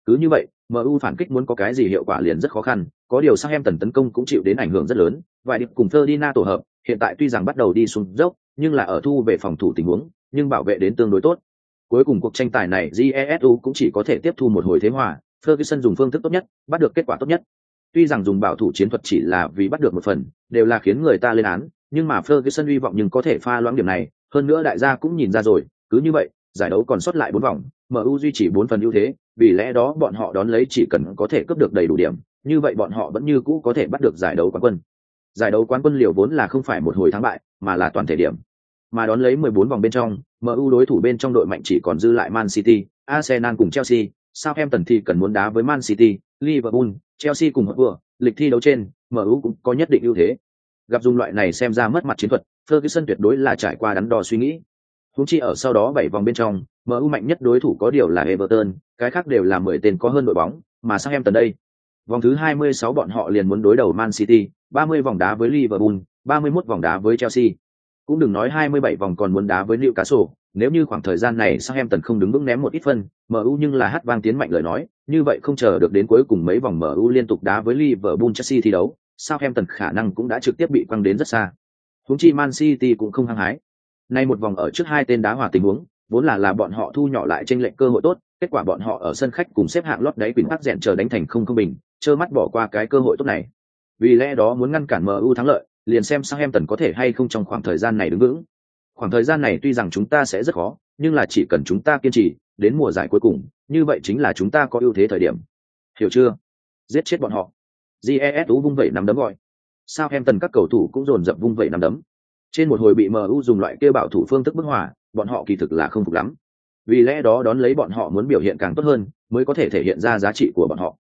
Cứ như vậy, MU phản kích muốn có cái gì hiệu quả liền rất khó khăn, có điều sang em tần tấn công cũng chịu đến ảnh hưởng rất lớn, vài điệp cùng Ferdinand tổ hợp, hiện tại tuy rằng bắt đầu đi xuống dốc, nhưng là ở thu về phòng thủ tình huống, nhưng bảo vệ đến tương đối tốt. Cuối cùng cuộc tranh tài này GESU cũng chỉ có thể tiếp thu một hồi thế hòa, Ferguson dùng phương thức tốt nhất, bắt được kết quả tốt nhất. Tuy rằng dùng bảo thủ chiến thuật chỉ là vì bắt được một phần, đều là khiến người ta lên án, nhưng mà Ferguson hy vọng nhưng có thể pha loãng điểm này, hơn nữa đại gia cũng nhìn ra rồi, cứ như vậy, giải đấu còn sót lại bốn vòng, MU duy trì bốn phần ưu thế, vì lẽ đó bọn họ đón lấy chỉ cần có thể cướp được đầy đủ điểm, như vậy bọn họ vẫn như cũ có thể bắt được giải đấu quán quân. Giải đấu quán quân liều vốn là không phải một hồi thắng bại, mà là toàn thể điểm. Mà đón lấy 14 vòng bên trong, MU đối thủ bên trong đội mạnh chỉ còn dư lại Man City, Arsenal cùng Chelsea, Southampton thì cần muốn đá với Man City, Liverpool, Chelsea cùng hợp vừa, lịch thi đấu trên, MU cũng có nhất định ưu thế. Gặp dùng loại này xem ra mất mặt chiến thuật, Ferguson tuyệt đối là trải qua đắn đo suy nghĩ. Húng chi ở sau đó 7 vòng bên trong, MU mạnh nhất đối thủ có điều là Everton, cái khác đều là 10 tên có hơn đội bóng, mà Southampton đây. Vòng thứ 26 bọn họ liền muốn đối đầu Man City, 30 vòng đá với Liverpool, 31 vòng đá với Chelsea. Cũng đừng nói 27 vòng còn muốn đá với Newcastle, nếu như khoảng thời gian này Southampton không đứng vững ném một ít phân, MU nhưng là hát vang tiến mạnh lời nói, như vậy không chờ được đến cuối cùng mấy vòng MU liên tục đá với Liverpool Chelsea thi đấu, Southampton khả năng cũng đã trực tiếp bị quăng đến rất xa. Húng chi Man City cũng không hăng hái. Nay một vòng ở trước hai tên đá hòa tình huống, vốn là là bọn họ thu nhỏ lại trên lệnh cơ hội tốt, kết quả bọn họ ở sân khách cùng xếp hạng lót đáy quỳnh tắc rèn chờ đánh thành không công bình, trơ mắt bỏ qua cái cơ hội tốt này. Vì lẽ đó muốn ngăn cản MU thắng lợi, liền xem xong em tần có thể hay không trong khoảng thời gian này đứng vững. Khoảng thời gian này tuy rằng chúng ta sẽ rất khó, nhưng là chỉ cần chúng ta kiên trì, đến mùa giải cuối cùng, như vậy chính là chúng ta có ưu thế thời điểm. Hiểu chưa? Giết chết bọn họ. GES vung vẩy nắm đấm gọi. Sao em tần các cầu thủ cũng dồn dập vung vẩy nắm đấm. Trên một hồi bị MU dùng loại kêu bảo thủ phương thức bức hỏa, bọn họ kỳ thực là không phục lắm. Vì lẽ đó đón lấy bọn họ muốn biểu hiện càng tốt hơn, mới có thể thể hiện ra giá trị của bọn họ.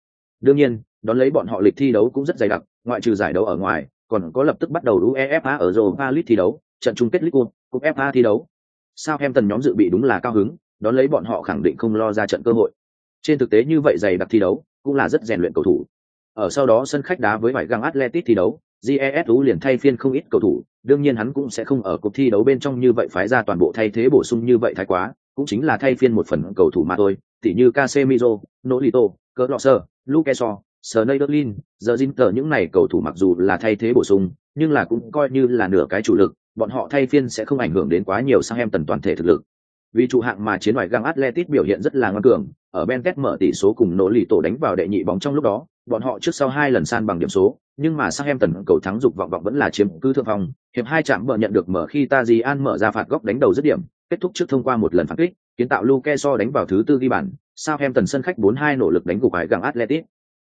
Đương nhiên, đón lấy bọn họ lịch thi đấu cũng rất dày đặc, ngoại trừ giải đấu ở ngoài, còn có lập tức bắt đầu UEFA ở Europa League thi đấu, trận chung kết League Cup, FA thi đấu. Southampton nhóm dự bị đúng là cao hứng, đón lấy bọn họ khẳng định không lo ra trận cơ hội. Trên thực tế như vậy dày đặc thi đấu, cũng là rất rèn luyện cầu thủ. Ở sau đó sân khách đá với vải găng Atletico thi đấu, GESU liền thay phiên không ít cầu thủ, đương nhiên hắn cũng sẽ không ở cuộc thi đấu bên trong như vậy phái ra toàn bộ thay thế bổ sung như vậy thái quá, cũng chính là thay phiên một phần cầu thủ mà thôi, tỉ như Casemiro, Nolito, Closser, Lukeso, Sneijderlin, giờ Zinter những này cầu thủ mặc dù là thay thế bổ sung, nhưng là cũng coi như là nửa cái chủ lực, bọn họ thay phiên sẽ không ảnh hưởng đến quá nhiều sang em tần toàn thể thực lực. Vì chủ hạng mà chiến ngoại găng Atletic biểu hiện rất là ngoan cường, ở Bentet mở tỷ số cùng nỗ lì tổ đánh vào đệ nhị bóng trong lúc đó, bọn họ trước sau hai lần san bằng điểm số, nhưng mà Southampton cầu thắng dục vọng vọng vẫn là chiếm cứ thượng phong, hiệp hai chạm bờ nhận được mở khi Tajian mở ra phạt góc đánh đầu dứt điểm, kết thúc trước thông qua một lần phản kích, kiến tạo Luke so đánh vào thứ tư ghi bàn, Southampton sân khách 4-2 nỗ lực đánh gục hải gặng Athletic.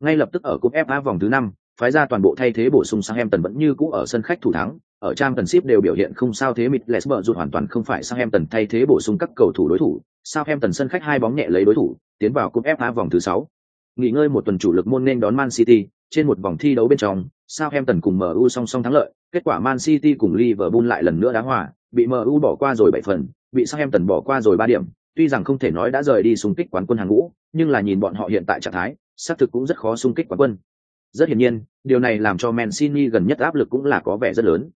Ngay lập tức ở cúp FA vòng thứ 5, phái ra toàn bộ thay thế bổ sung Southampton vẫn như cũ ở sân khách thủ thắng, ở Championship đều biểu hiện không sao thế mịt Leicester rụt hoàn toàn không phải Southampton thay thế bổ sung các cầu thủ đối thủ, Southampton sân khách hai bóng nhẹ lấy đối thủ, tiến vào cúp FA vòng thứ 6. Nghỉ ngơi một tuần chủ lực môn nên đón Man City, trên một vòng thi đấu bên trong, Southampton cùng MU song song thắng lợi, kết quả Man City cùng Liverpool lại lần nữa đá hòa, bị MU bỏ qua rồi 7 phần, bị Southampton bỏ qua rồi 3 điểm, tuy rằng không thể nói đã rời đi xung kích quán quân hàng ngũ, nhưng là nhìn bọn họ hiện tại trạng thái, xác thực cũng rất khó xung kích quán quân. Rất hiển nhiên, điều này làm cho Mancini gần nhất áp lực cũng là có vẻ rất lớn.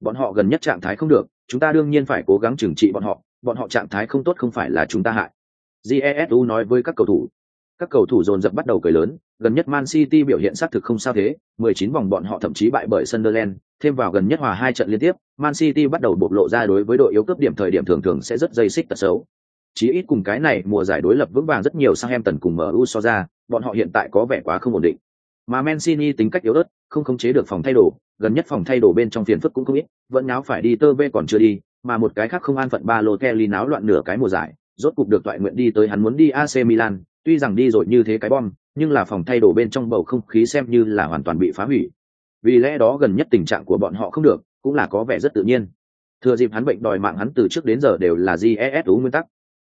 Bọn họ gần nhất trạng thái không được, chúng ta đương nhiên phải cố gắng trừng trị bọn họ, bọn họ trạng thái không tốt không phải là chúng ta hại. Jesu nói với các cầu thủ. Các cầu thủ dồn dập bắt đầu cười lớn, gần nhất Man City biểu hiện xác thực không sao thế, 19 vòng bọn họ thậm chí bại bởi Sunderland, thêm vào gần nhất hòa hai trận liên tiếp, Man City bắt đầu bộc lộ ra đối với đội yếu cấp điểm thời điểm thường thường sẽ rất dây xích tật xấu. Chí ít cùng cái này mùa giải đối lập vững vàng rất nhiều sang em tần cùng MU so ra, bọn họ hiện tại có vẻ quá không ổn định. Mà Mancini tính cách yếu ớt, không khống chế được phòng thay đồ, gần nhất phòng thay đồ bên trong phiền phức cũng không ít, vẫn náo phải đi tơ vê còn chưa đi, mà một cái khác không an phận ba lô Kelly náo loạn nửa cái mùa giải, rốt cục được toại nguyện đi tới hắn muốn đi AC Milan, tuy rằng đi rồi như thế cái bom, nhưng là phòng thay đồ bên trong bầu không khí xem như là hoàn toàn bị phá hủy. Vì lẽ đó gần nhất tình trạng của bọn họ không được, cũng là có vẻ rất tự nhiên. Thừa dịp hắn bệnh đòi mạng hắn từ trước đến giờ đều là GESU nguyên tắc.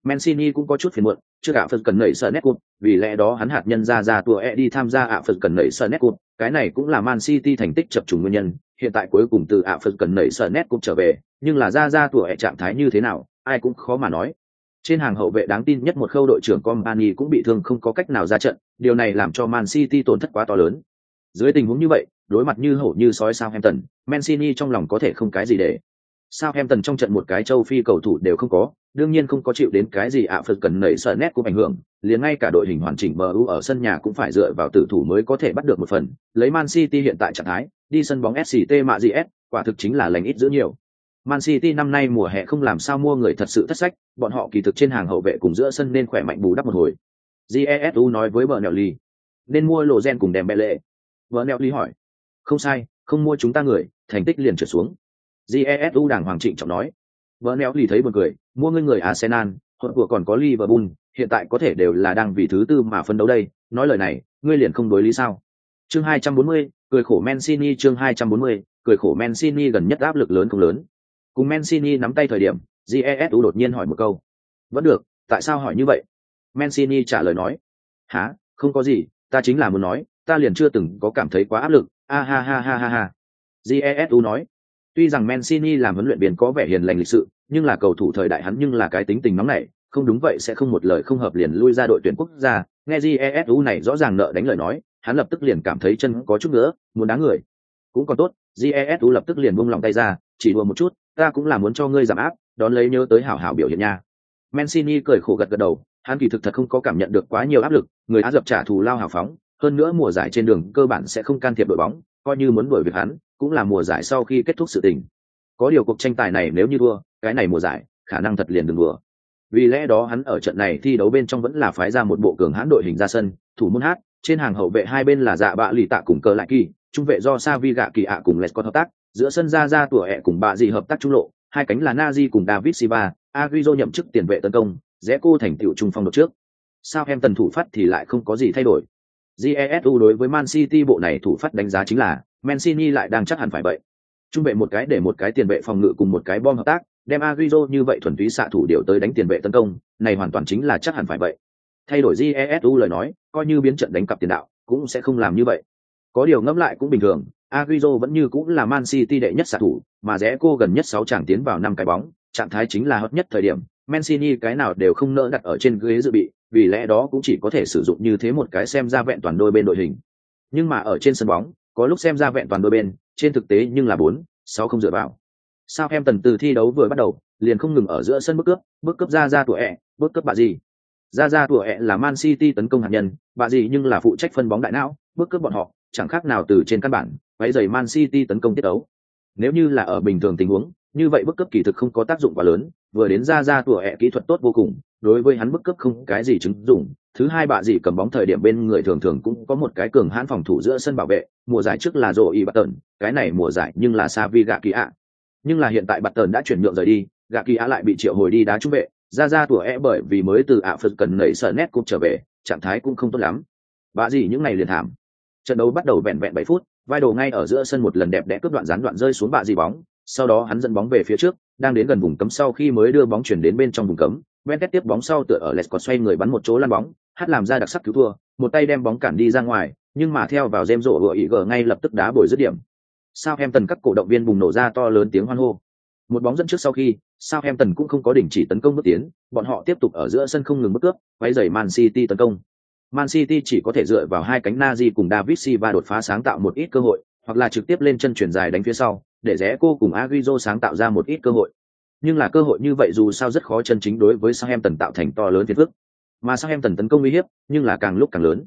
Mancini cũng có chút phiền muộn, chưa ạ Phật cần nảy sợ nét cụt, vì lẽ đó hắn hạt nhân ra ra tua e đi tham gia ạ phật cần nảy sợ nét cụt, cái này cũng là Man City thành tích chập trùng nguyên nhân, hiện tại cuối cùng từ ạ phật cần nảy sợ nét cụt trở về, nhưng là ra ra tua e trạng thái như thế nào, ai cũng khó mà nói. Trên hàng hậu vệ đáng tin nhất một khâu đội trưởng Company cũng bị thương không có cách nào ra trận, điều này làm cho Man City tổn thất quá to lớn. Dưới tình huống như vậy, đối mặt như hổ như sói Southampton, Mancini trong lòng có thể không cái gì để. Southampton trong trận một cái châu phi cầu thủ đều không có, đương nhiên không có chịu đến cái gì ạ phật cần nảy sợ nét của ảnh hưởng, liền ngay cả đội hình hoàn chỉnh MU ở sân nhà cũng phải dựa vào tử thủ mới có thể bắt được một phần. Lấy Man City hiện tại trạng thái, đi sân bóng SCT mạ GS, quả thực chính là lành ít giữ nhiều. Man City năm nay mùa hè không làm sao mua người thật sự thất sách, bọn họ kỳ thực trên hàng hậu vệ cùng giữa sân nên khỏe mạnh bù đắp một hồi. Jesu nói với vợ Bernelli, nên mua lộ gen cùng Dembele. Bernelli hỏi, không sai, không mua chúng ta người, thành tích liền trượt xuống. Jesu đàng hoàng trịnh trọng nói. vợ Bernelli thấy buồn cười, mua ngươi người Arsenal, hội của còn có Liverpool, hiện tại có thể đều là đang vì thứ tư mà phân đấu đây, nói lời này, ngươi liền không đối lý sao? Chương 240, cười khổ Mancini chương 240, cười khổ Mancini gần nhất áp lực lớn không lớn. Cùng Mancini nắm tay thời điểm, Jesu đột nhiên hỏi một câu. Vẫn được, tại sao hỏi như vậy? Mancini trả lời nói. Hả, không có gì, ta chính là muốn nói, ta liền chưa từng có cảm thấy quá áp lực, a ha ha ha ha ha. Jesu nói. Tuy rằng Mancini làm huấn luyện viên có vẻ hiền lành lịch sự, nhưng là cầu thủ thời đại hắn nhưng là cái tính tình nóng nảy, không đúng vậy sẽ không một lời không hợp liền lui ra đội tuyển quốc gia. Nghe Jesu này rõ ràng nợ đánh lời nói, hắn lập tức liền cảm thấy chân có chút nữa, muốn đá người. Cũng còn tốt, Jesu lập tức liền buông lòng tay ra, chỉ đùa một chút, ta cũng là muốn cho ngươi giảm áp, đón lấy nhớ tới hảo hảo biểu hiện nha. Mancini cười khổ gật gật đầu, hắn kỳ thực thật không có cảm nhận được quá nhiều áp lực, người Á dập trả thù lao hào phóng, hơn nữa mùa giải trên đường cơ bản sẽ không can thiệp đội bóng, coi như muốn đuổi việc hắn, cũng là mùa giải sau khi kết thúc sự tình. Có điều cuộc tranh tài này nếu như đua, cái này mùa giải, khả năng thật liền đừng đùa. Vì lẽ đó hắn ở trận này thi đấu bên trong vẫn là phái ra một bộ cường hãn đội hình ra sân, thủ môn hát, trên hàng hậu vệ hai bên là dạ bạ lì tạ cùng cờ lại kỳ, trung vệ do Savi gạ kỳ ạ cùng Lescott hợp tác, giữa sân ra ra tủa ẹ cùng bạ gì hợp tác trung lộ, hai cánh là Nazi cùng David Silva, Agüero nhậm chức tiền vệ tấn công, rẽ cô thành tựu trung phong đột trước. Sao em tần thủ phát thì lại không có gì thay đổi. Jesu đối với Man City bộ này thủ phát đánh giá chính là Mancini lại đang chắc hẳn phải vậy. Trung vệ một cái để một cái tiền vệ phòng ngự cùng một cái bom hợp tác, đem Agüero như vậy thuần túy xạ thủ điều tới đánh tiền vệ tấn công, này hoàn toàn chính là chắc hẳn phải vậy. Thay đổi Jesu lời nói, coi như biến trận đánh cặp tiền đạo, cũng sẽ không làm như vậy. Có điều ngẫm lại cũng bình thường, Agüero vẫn như cũng là Man City đệ nhất xạ thủ, mà rẽ cô gần nhất 6 chàng tiến vào năm cái bóng, trạng thái chính là hot nhất thời điểm. Mancini cái nào đều không nỡ đặt ở trên ghế dự bị, vì lẽ đó cũng chỉ có thể sử dụng như thế một cái xem ra vẹn toàn đôi bên đội hình. Nhưng mà ở trên sân bóng, có lúc xem ra vẹn toàn đôi bên, trên thực tế nhưng là 4, 6 không dựa vào. Sao em tần từ thi đấu vừa bắt đầu, liền không ngừng ở giữa sân bước cướp, bước cướp ra ra tuổi ẹ, bước cướp bà gì. Ra ra tuổi ẹ là Man City tấn công hạt nhân, bà gì nhưng là phụ trách phân bóng đại não, bước cướp bọn họ, chẳng khác nào từ trên căn bản, váy giày Man City tấn công tiết đấu. Nếu như là ở bình thường tình huống, như vậy bức cấp kỳ thực không có tác dụng quá lớn, vừa đến ra ra tủa ẹ kỹ thuật tốt vô cùng, đối với hắn bức cấp không cái gì chứng dụng. Thứ hai bạ gì cầm bóng thời điểm bên người thường thường cũng có một cái cường hãn phòng thủ giữa sân bảo vệ, mùa giải trước là Rồ Y Button, cái này mùa giải nhưng là Savi Gạ Kỳ ạ. Nhưng là hiện tại Button đã chuyển nhượng rời đi, Gạ Kỳ ạ lại bị triệu hồi đi đá trung vệ, ra ra tủa ẹ bởi vì mới từ ạ Phật cần nảy sợ nét cũng trở về, trạng thái cũng không tốt lắm. Bạ gì những ngày liền thảm, trận đấu bắt đầu vẹn vẹn bảy phút vai đồ ngay ở giữa sân một lần đẹp đẽ cướp đoạn gián đoạn rơi xuống bạ dì bóng sau đó hắn dẫn bóng về phía trước đang đến gần vùng cấm sau khi mới đưa bóng chuyển đến bên trong vùng cấm Bentet tiếp bóng sau tựa ở Lescott xoay người bắn một chỗ lăn bóng, hát làm ra đặc sắc cứu thua, một tay đem bóng cản đi ra ngoài, nhưng mà theo vào James rổ vừa ý gờ ngay lập tức đá bồi dứt điểm. Southampton các cổ động viên bùng nổ ra to lớn tiếng hoan hô. Một bóng dẫn trước sau khi, Southampton cũng không có đình chỉ tấn công bước tiến, bọn họ tiếp tục ở giữa sân không ngừng bước cướp, quấy rầy Man City tấn công. Man City chỉ có thể dựa vào hai cánh Nazi cùng David Silva đột phá sáng tạo một ít cơ hội, hoặc là trực tiếp lên chân chuyển dài đánh phía sau, để rẽ cô cùng Agüero sáng tạo ra một ít cơ hội. Nhưng là cơ hội như vậy dù sao rất khó chân chính đối với Southampton tạo thành to lớn phiền phức. Mà Southampton tấn công uy hiếp, nhưng là càng lúc càng lớn.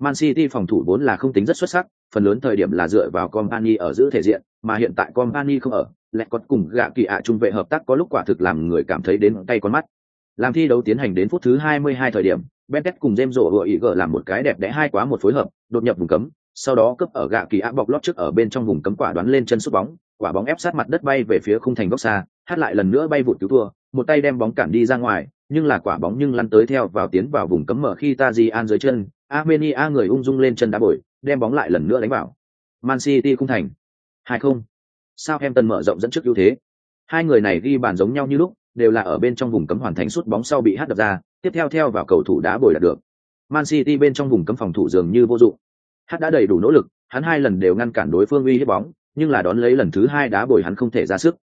Man City phòng thủ vốn là không tính rất xuất sắc, phần lớn thời điểm là dựa vào Company ở giữ thể diện, mà hiện tại Company không ở, lại còn cùng gạ kỳ ạ trung vệ hợp tác có lúc quả thực làm người cảm thấy đến tay con mắt. Làm thi đấu tiến hành đến phút thứ 22 thời điểm, Bentet cùng James rổ vừa ý gở làm một cái đẹp đẽ hai quá một phối hợp, đột nhập vùng cấm, sau đó cướp ở gạ kỳ á bọc lót trước ở bên trong vùng cấm quả đoán lên chân sút bóng quả bóng ép sát mặt đất bay về phía khung thành góc xa hát lại lần nữa bay vụt cứu thua một tay đem bóng cản đi ra ngoài nhưng là quả bóng nhưng lăn tới theo vào tiến vào vùng cấm mở khi Taji An dưới chân, Armenia người ung dung lên chân đá bồi, đem bóng lại lần nữa đánh vào. Man City khung thành. 2-0. Southampton mở rộng dẫn trước ưu thế. Hai người này ghi bàn giống nhau như lúc, đều là ở bên trong vùng cấm hoàn thành sút bóng sau bị hát đập ra, tiếp theo theo vào cầu thủ đá bồi đạt được. Man City bên trong vùng cấm phòng thủ dường như vô dụng. Hát đã đầy đủ nỗ lực, hắn hai lần đều ngăn cản đối phương uy hiếp bóng, nhưng là đón lấy lần thứ hai đá bồi hắn không thể ra sức.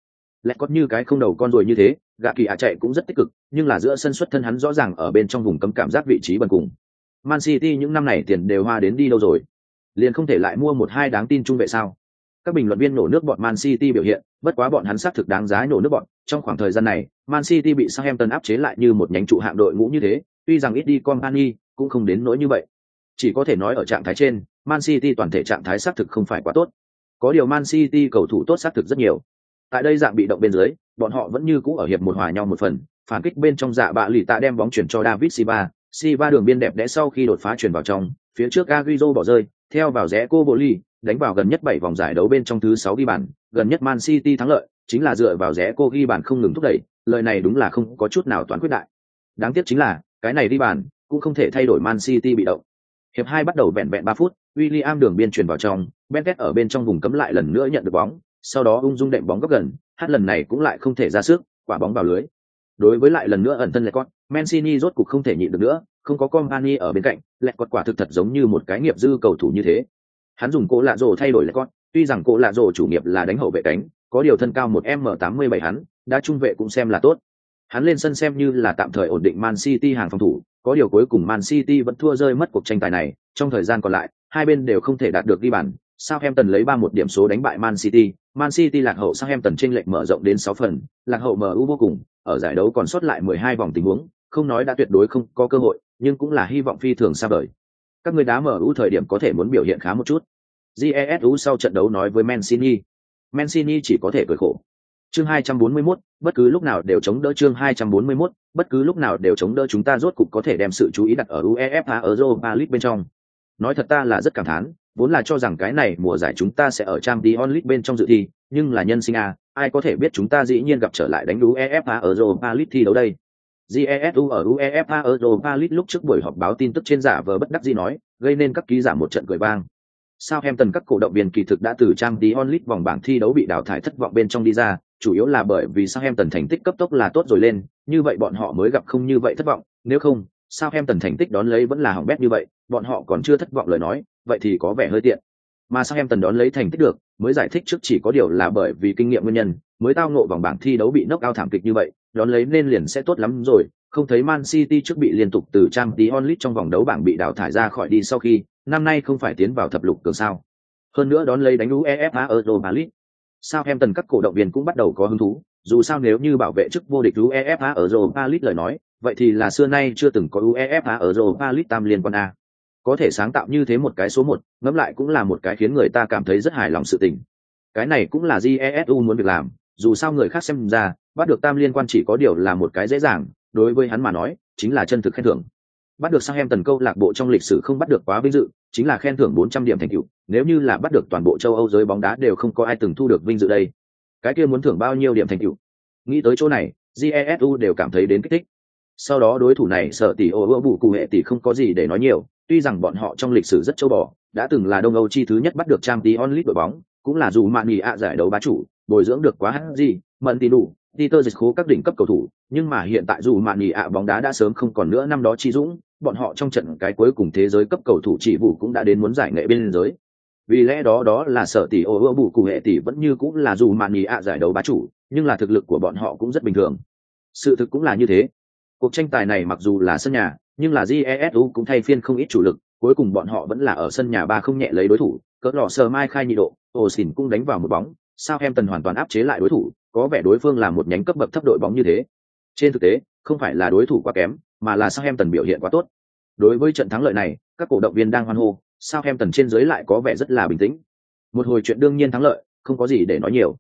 Lẹt có như cái không đầu con rồi như thế, gạ kỳ ạ chạy cũng rất tích cực, nhưng là giữa sân xuất thân hắn rõ ràng ở bên trong vùng cấm cảm giác vị trí bần cùng. Man City những năm này tiền đều hoa đến đi đâu rồi? Liền không thể lại mua một hai đáng tin trung vệ sao? Các bình luận viên nổ nước bọn Man City biểu hiện, bất quá bọn hắn xác thực đáng giá nổ nước bọn. Trong khoảng thời gian này, Man City bị Southampton áp chế lại như một nhánh trụ hạng đội ngũ như thế, tuy rằng ít đi Company, cũng không đến nỗi như vậy. Chỉ có thể nói ở trạng thái trên, Man City toàn thể trạng thái xác thực không phải quá tốt. Có điều Man City cầu thủ tốt xác thực rất nhiều. Tại đây dạng bị động bên dưới, bọn họ vẫn như cũ ở hiệp một hòa nhau một phần, phản kích bên trong dạ bạ lì tạ đem bóng chuyển cho David Silva, Silva đường biên đẹp đẽ sau khi đột phá chuyển vào trong, phía trước Agüero bỏ rơi, theo vào rẽ cô Boli, đánh vào gần nhất bảy vòng giải đấu bên trong thứ sáu ghi bàn, gần nhất Man City thắng lợi, chính là dựa vào rẽ cô ghi bàn không ngừng thúc đẩy, lời này đúng là không có chút nào toán quyết đại. Đáng tiếc chính là, cái này ghi bàn cũng không thể thay đổi Man City bị động. Hiệp hai bắt đầu vẹn vẹn ba phút, William đường biên chuyển vào trong, Benket ở bên trong vùng cấm lại lần nữa nhận được bóng, sau đó ung dung đệm bóng góc gần, hát lần này cũng lại không thể ra sức, quả bóng vào lưới. Đối với lại lần nữa ẩn thân lẹt con, Mancini rốt cục không thể nhịn được nữa, không có Company ở bên cạnh, lẹt quật quả thực thật giống như một cái nghiệp dư cầu thủ như thế. Hắn dùng cỗ lạ rồ thay đổi lại con, tuy rằng cỗ lạ rồ chủ nghiệp là đánh hậu vệ cánh, có điều thân cao một m tám mươi bảy hắn, đã trung vệ cũng xem là tốt. Hắn lên sân xem như là tạm thời ổn định Man City hàng phòng thủ, có điều cuối cùng Man City vẫn thua rơi mất cuộc tranh tài này, trong thời gian còn lại, hai bên đều không thể đạt được ghi bàn, Southampton lấy 3-1 điểm số đánh bại Man City, Man City lạc hậu Southampton trên lệch mở rộng đến 6 phần, lạc hậu MU vô cùng, ở giải đấu còn sót lại 12 vòng tình huống, không nói đã tuyệt đối không có cơ hội, nhưng cũng là hy vọng phi thường xa vời. Các người đá ưu thời điểm có thể muốn biểu hiện khá một chút. GESU sau trận đấu nói với Mancini. Mancini chỉ có thể cười khổ. Chương 241, bất cứ lúc nào đều chống đỡ chương 241, bất cứ lúc nào đều chống đỡ chúng ta rốt cục có thể đem sự chú ý đặt ở UEFA Europa League bên trong. Nói thật ta là rất cảm thán, vốn là cho rằng cái này mùa giải chúng ta sẽ ở trang League bên trong dự thi, nhưng là nhân sinh a, ai có thể biết chúng ta dĩ nhiên gặp trở lại đánh UEFA Europa League thi đấu đây. GESU ở UEFA Europa League lúc trước buổi họp báo tin tức trên giả vờ bất đắc dĩ nói, gây nên các ký giả một trận cười vang. Southampton các cổ động viên kỳ thực đã từ trang tí onlit vòng bảng thi đấu bị đào thải thất vọng bên trong đi ra, chủ yếu là bởi vì Southampton thành tích cấp tốc là tốt rồi lên, như vậy bọn họ mới gặp không như vậy thất vọng, nếu không, Southampton thành tích đón lấy vẫn là hỏng bét như vậy, bọn họ còn chưa thất vọng lời nói, vậy thì có vẻ hơi tiện mà sao em tần đón lấy thành tích được mới giải thích trước chỉ có điều là bởi vì kinh nghiệm nguyên nhân, mới tao ngộ vòng bảng thi đấu bị nốc ao thảm kịch như vậy, đón lấy nên liền sẽ tốt lắm rồi. Không thấy man city trước bị liên tục từ trang tí onlit trong vòng đấu bảng bị đào thải ra khỏi đi sau khi, năm nay không phải tiến vào thập lục cường sao. Hơn nữa đón lấy đánh uefa europa league sao em tần các cổ động viên cũng bắt đầu có hứng thú, dù sao nếu như bảo vệ chức vô địch uefa europa league lời nói, vậy thì là xưa nay chưa từng có uefa europa league tam liên quan a có thể sáng tạo như thế một cái số một, ngẫm lại cũng là một cái khiến người ta cảm thấy rất hài lòng sự tình. Cái này cũng là jesu muốn việc làm, dù sao người khác xem ra, bắt được tam liên quan chỉ có điều là một cái dễ dàng, đối với hắn mà nói, chính là chân thực khen thưởng. Bắt được sang em tần câu lạc bộ trong lịch sử không bắt được quá vinh dự, chính là khen thưởng 400 điểm thành tựu, nếu như là bắt được toàn bộ châu âu giới bóng đá đều không có ai từng thu được vinh dự đây. Cái kia muốn thưởng bao nhiêu điểm thành tựu? Nghĩ tới chỗ này jesu đều cảm thấy đến kích thích. Sau đó đối thủ này sợ tỷ ô ưa bù cụ hệ tỷ không có gì để nói nhiều tuy rằng bọn họ trong lịch sử rất châu bò đã từng là đông âu chi thứ nhất bắt được trang tí onlit đội bóng cũng là dù mạn nghỉ ạ giải đấu bá chủ bồi dưỡng được quá hắn gì mận tỷ đủ Peter dịch khố các đỉnh cấp cầu thủ, nhưng mà hiện tại dù mạn nghỉ ạ bóng đá đã sớm không còn nữa năm đó chi dũng, bọn họ trong trận cái cuối cùng thế giới cấp cầu thủ chỉ vụ cũng đã đến muốn giải nghệ bên giới. Vì lẽ đó đó là sở tỷ ô ưa bù cùng hệ tỷ vẫn như cũng là dù mạn nghỉ ạ giải đấu bá chủ, nhưng là thực lực của bọn họ cũng rất bình thường. Sự thực cũng là như thế. Cuộc tranh tài này mặc dù là sân nhà, nhưng là jesu cũng thay phiên không ít chủ lực, cuối cùng bọn họ vẫn là ở sân nhà ba không nhẹ lấy đối thủ, cỡ lò sờ mai khai nhị độ ổ xỉn cũng đánh vào một bóng, sao em tần hoàn toàn áp chế lại đối thủ, có vẻ đối phương là một nhánh cấp bậc thấp đội bóng như thế. Trên thực tế, không phải là đối thủ quá kém, mà là sao em tần biểu hiện quá tốt. Đối với trận thắng lợi này, các cổ động viên đang hoan hô, sao em tần trên dưới lại có vẻ rất là bình tĩnh. Một hồi chuyện đương nhiên thắng lợi, không có gì để nói nhiều.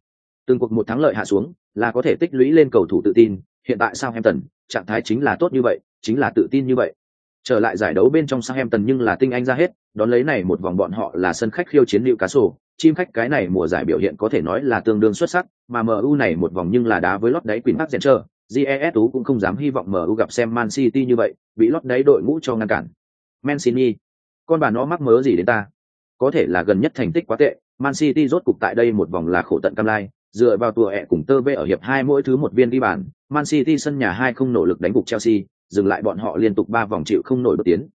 Từng cuộc một thắng lợi hạ xuống, là có thể tích lũy lên cầu thủ tự tin, hiện tại sao em tần, trạng thái chính là tốt như vậy chính là tự tin như vậy Trở lại giải đấu bên trong Southampton nhưng là tinh anh ra hết, đón lấy này một vòng bọn họ là sân khách khiêu chiến Newcastle, chim khách cái này mùa giải biểu hiện có thể nói là tương đương xuất sắc, mà MU này một vòng nhưng là đá với lót đáy Queen Park Rangers, tú cũng không dám hy vọng MU gặp xem Man City như vậy, bị lót đáy đội ngũ cho ngăn cản. Mancini, con bà nó mắc mớ gì đến ta? Có thể là gần nhất thành tích quá tệ, Man City rốt cục tại đây một vòng là khổ tận cam lai, dựa vào tua ẹ cùng tơ vê ở hiệp hai mỗi thứ một viên đi bàn, Man City sân nhà hai không nỗ lực đánh gục Chelsea, dừng lại bọn họ liên tục ba vòng chịu không nổi bước tiến.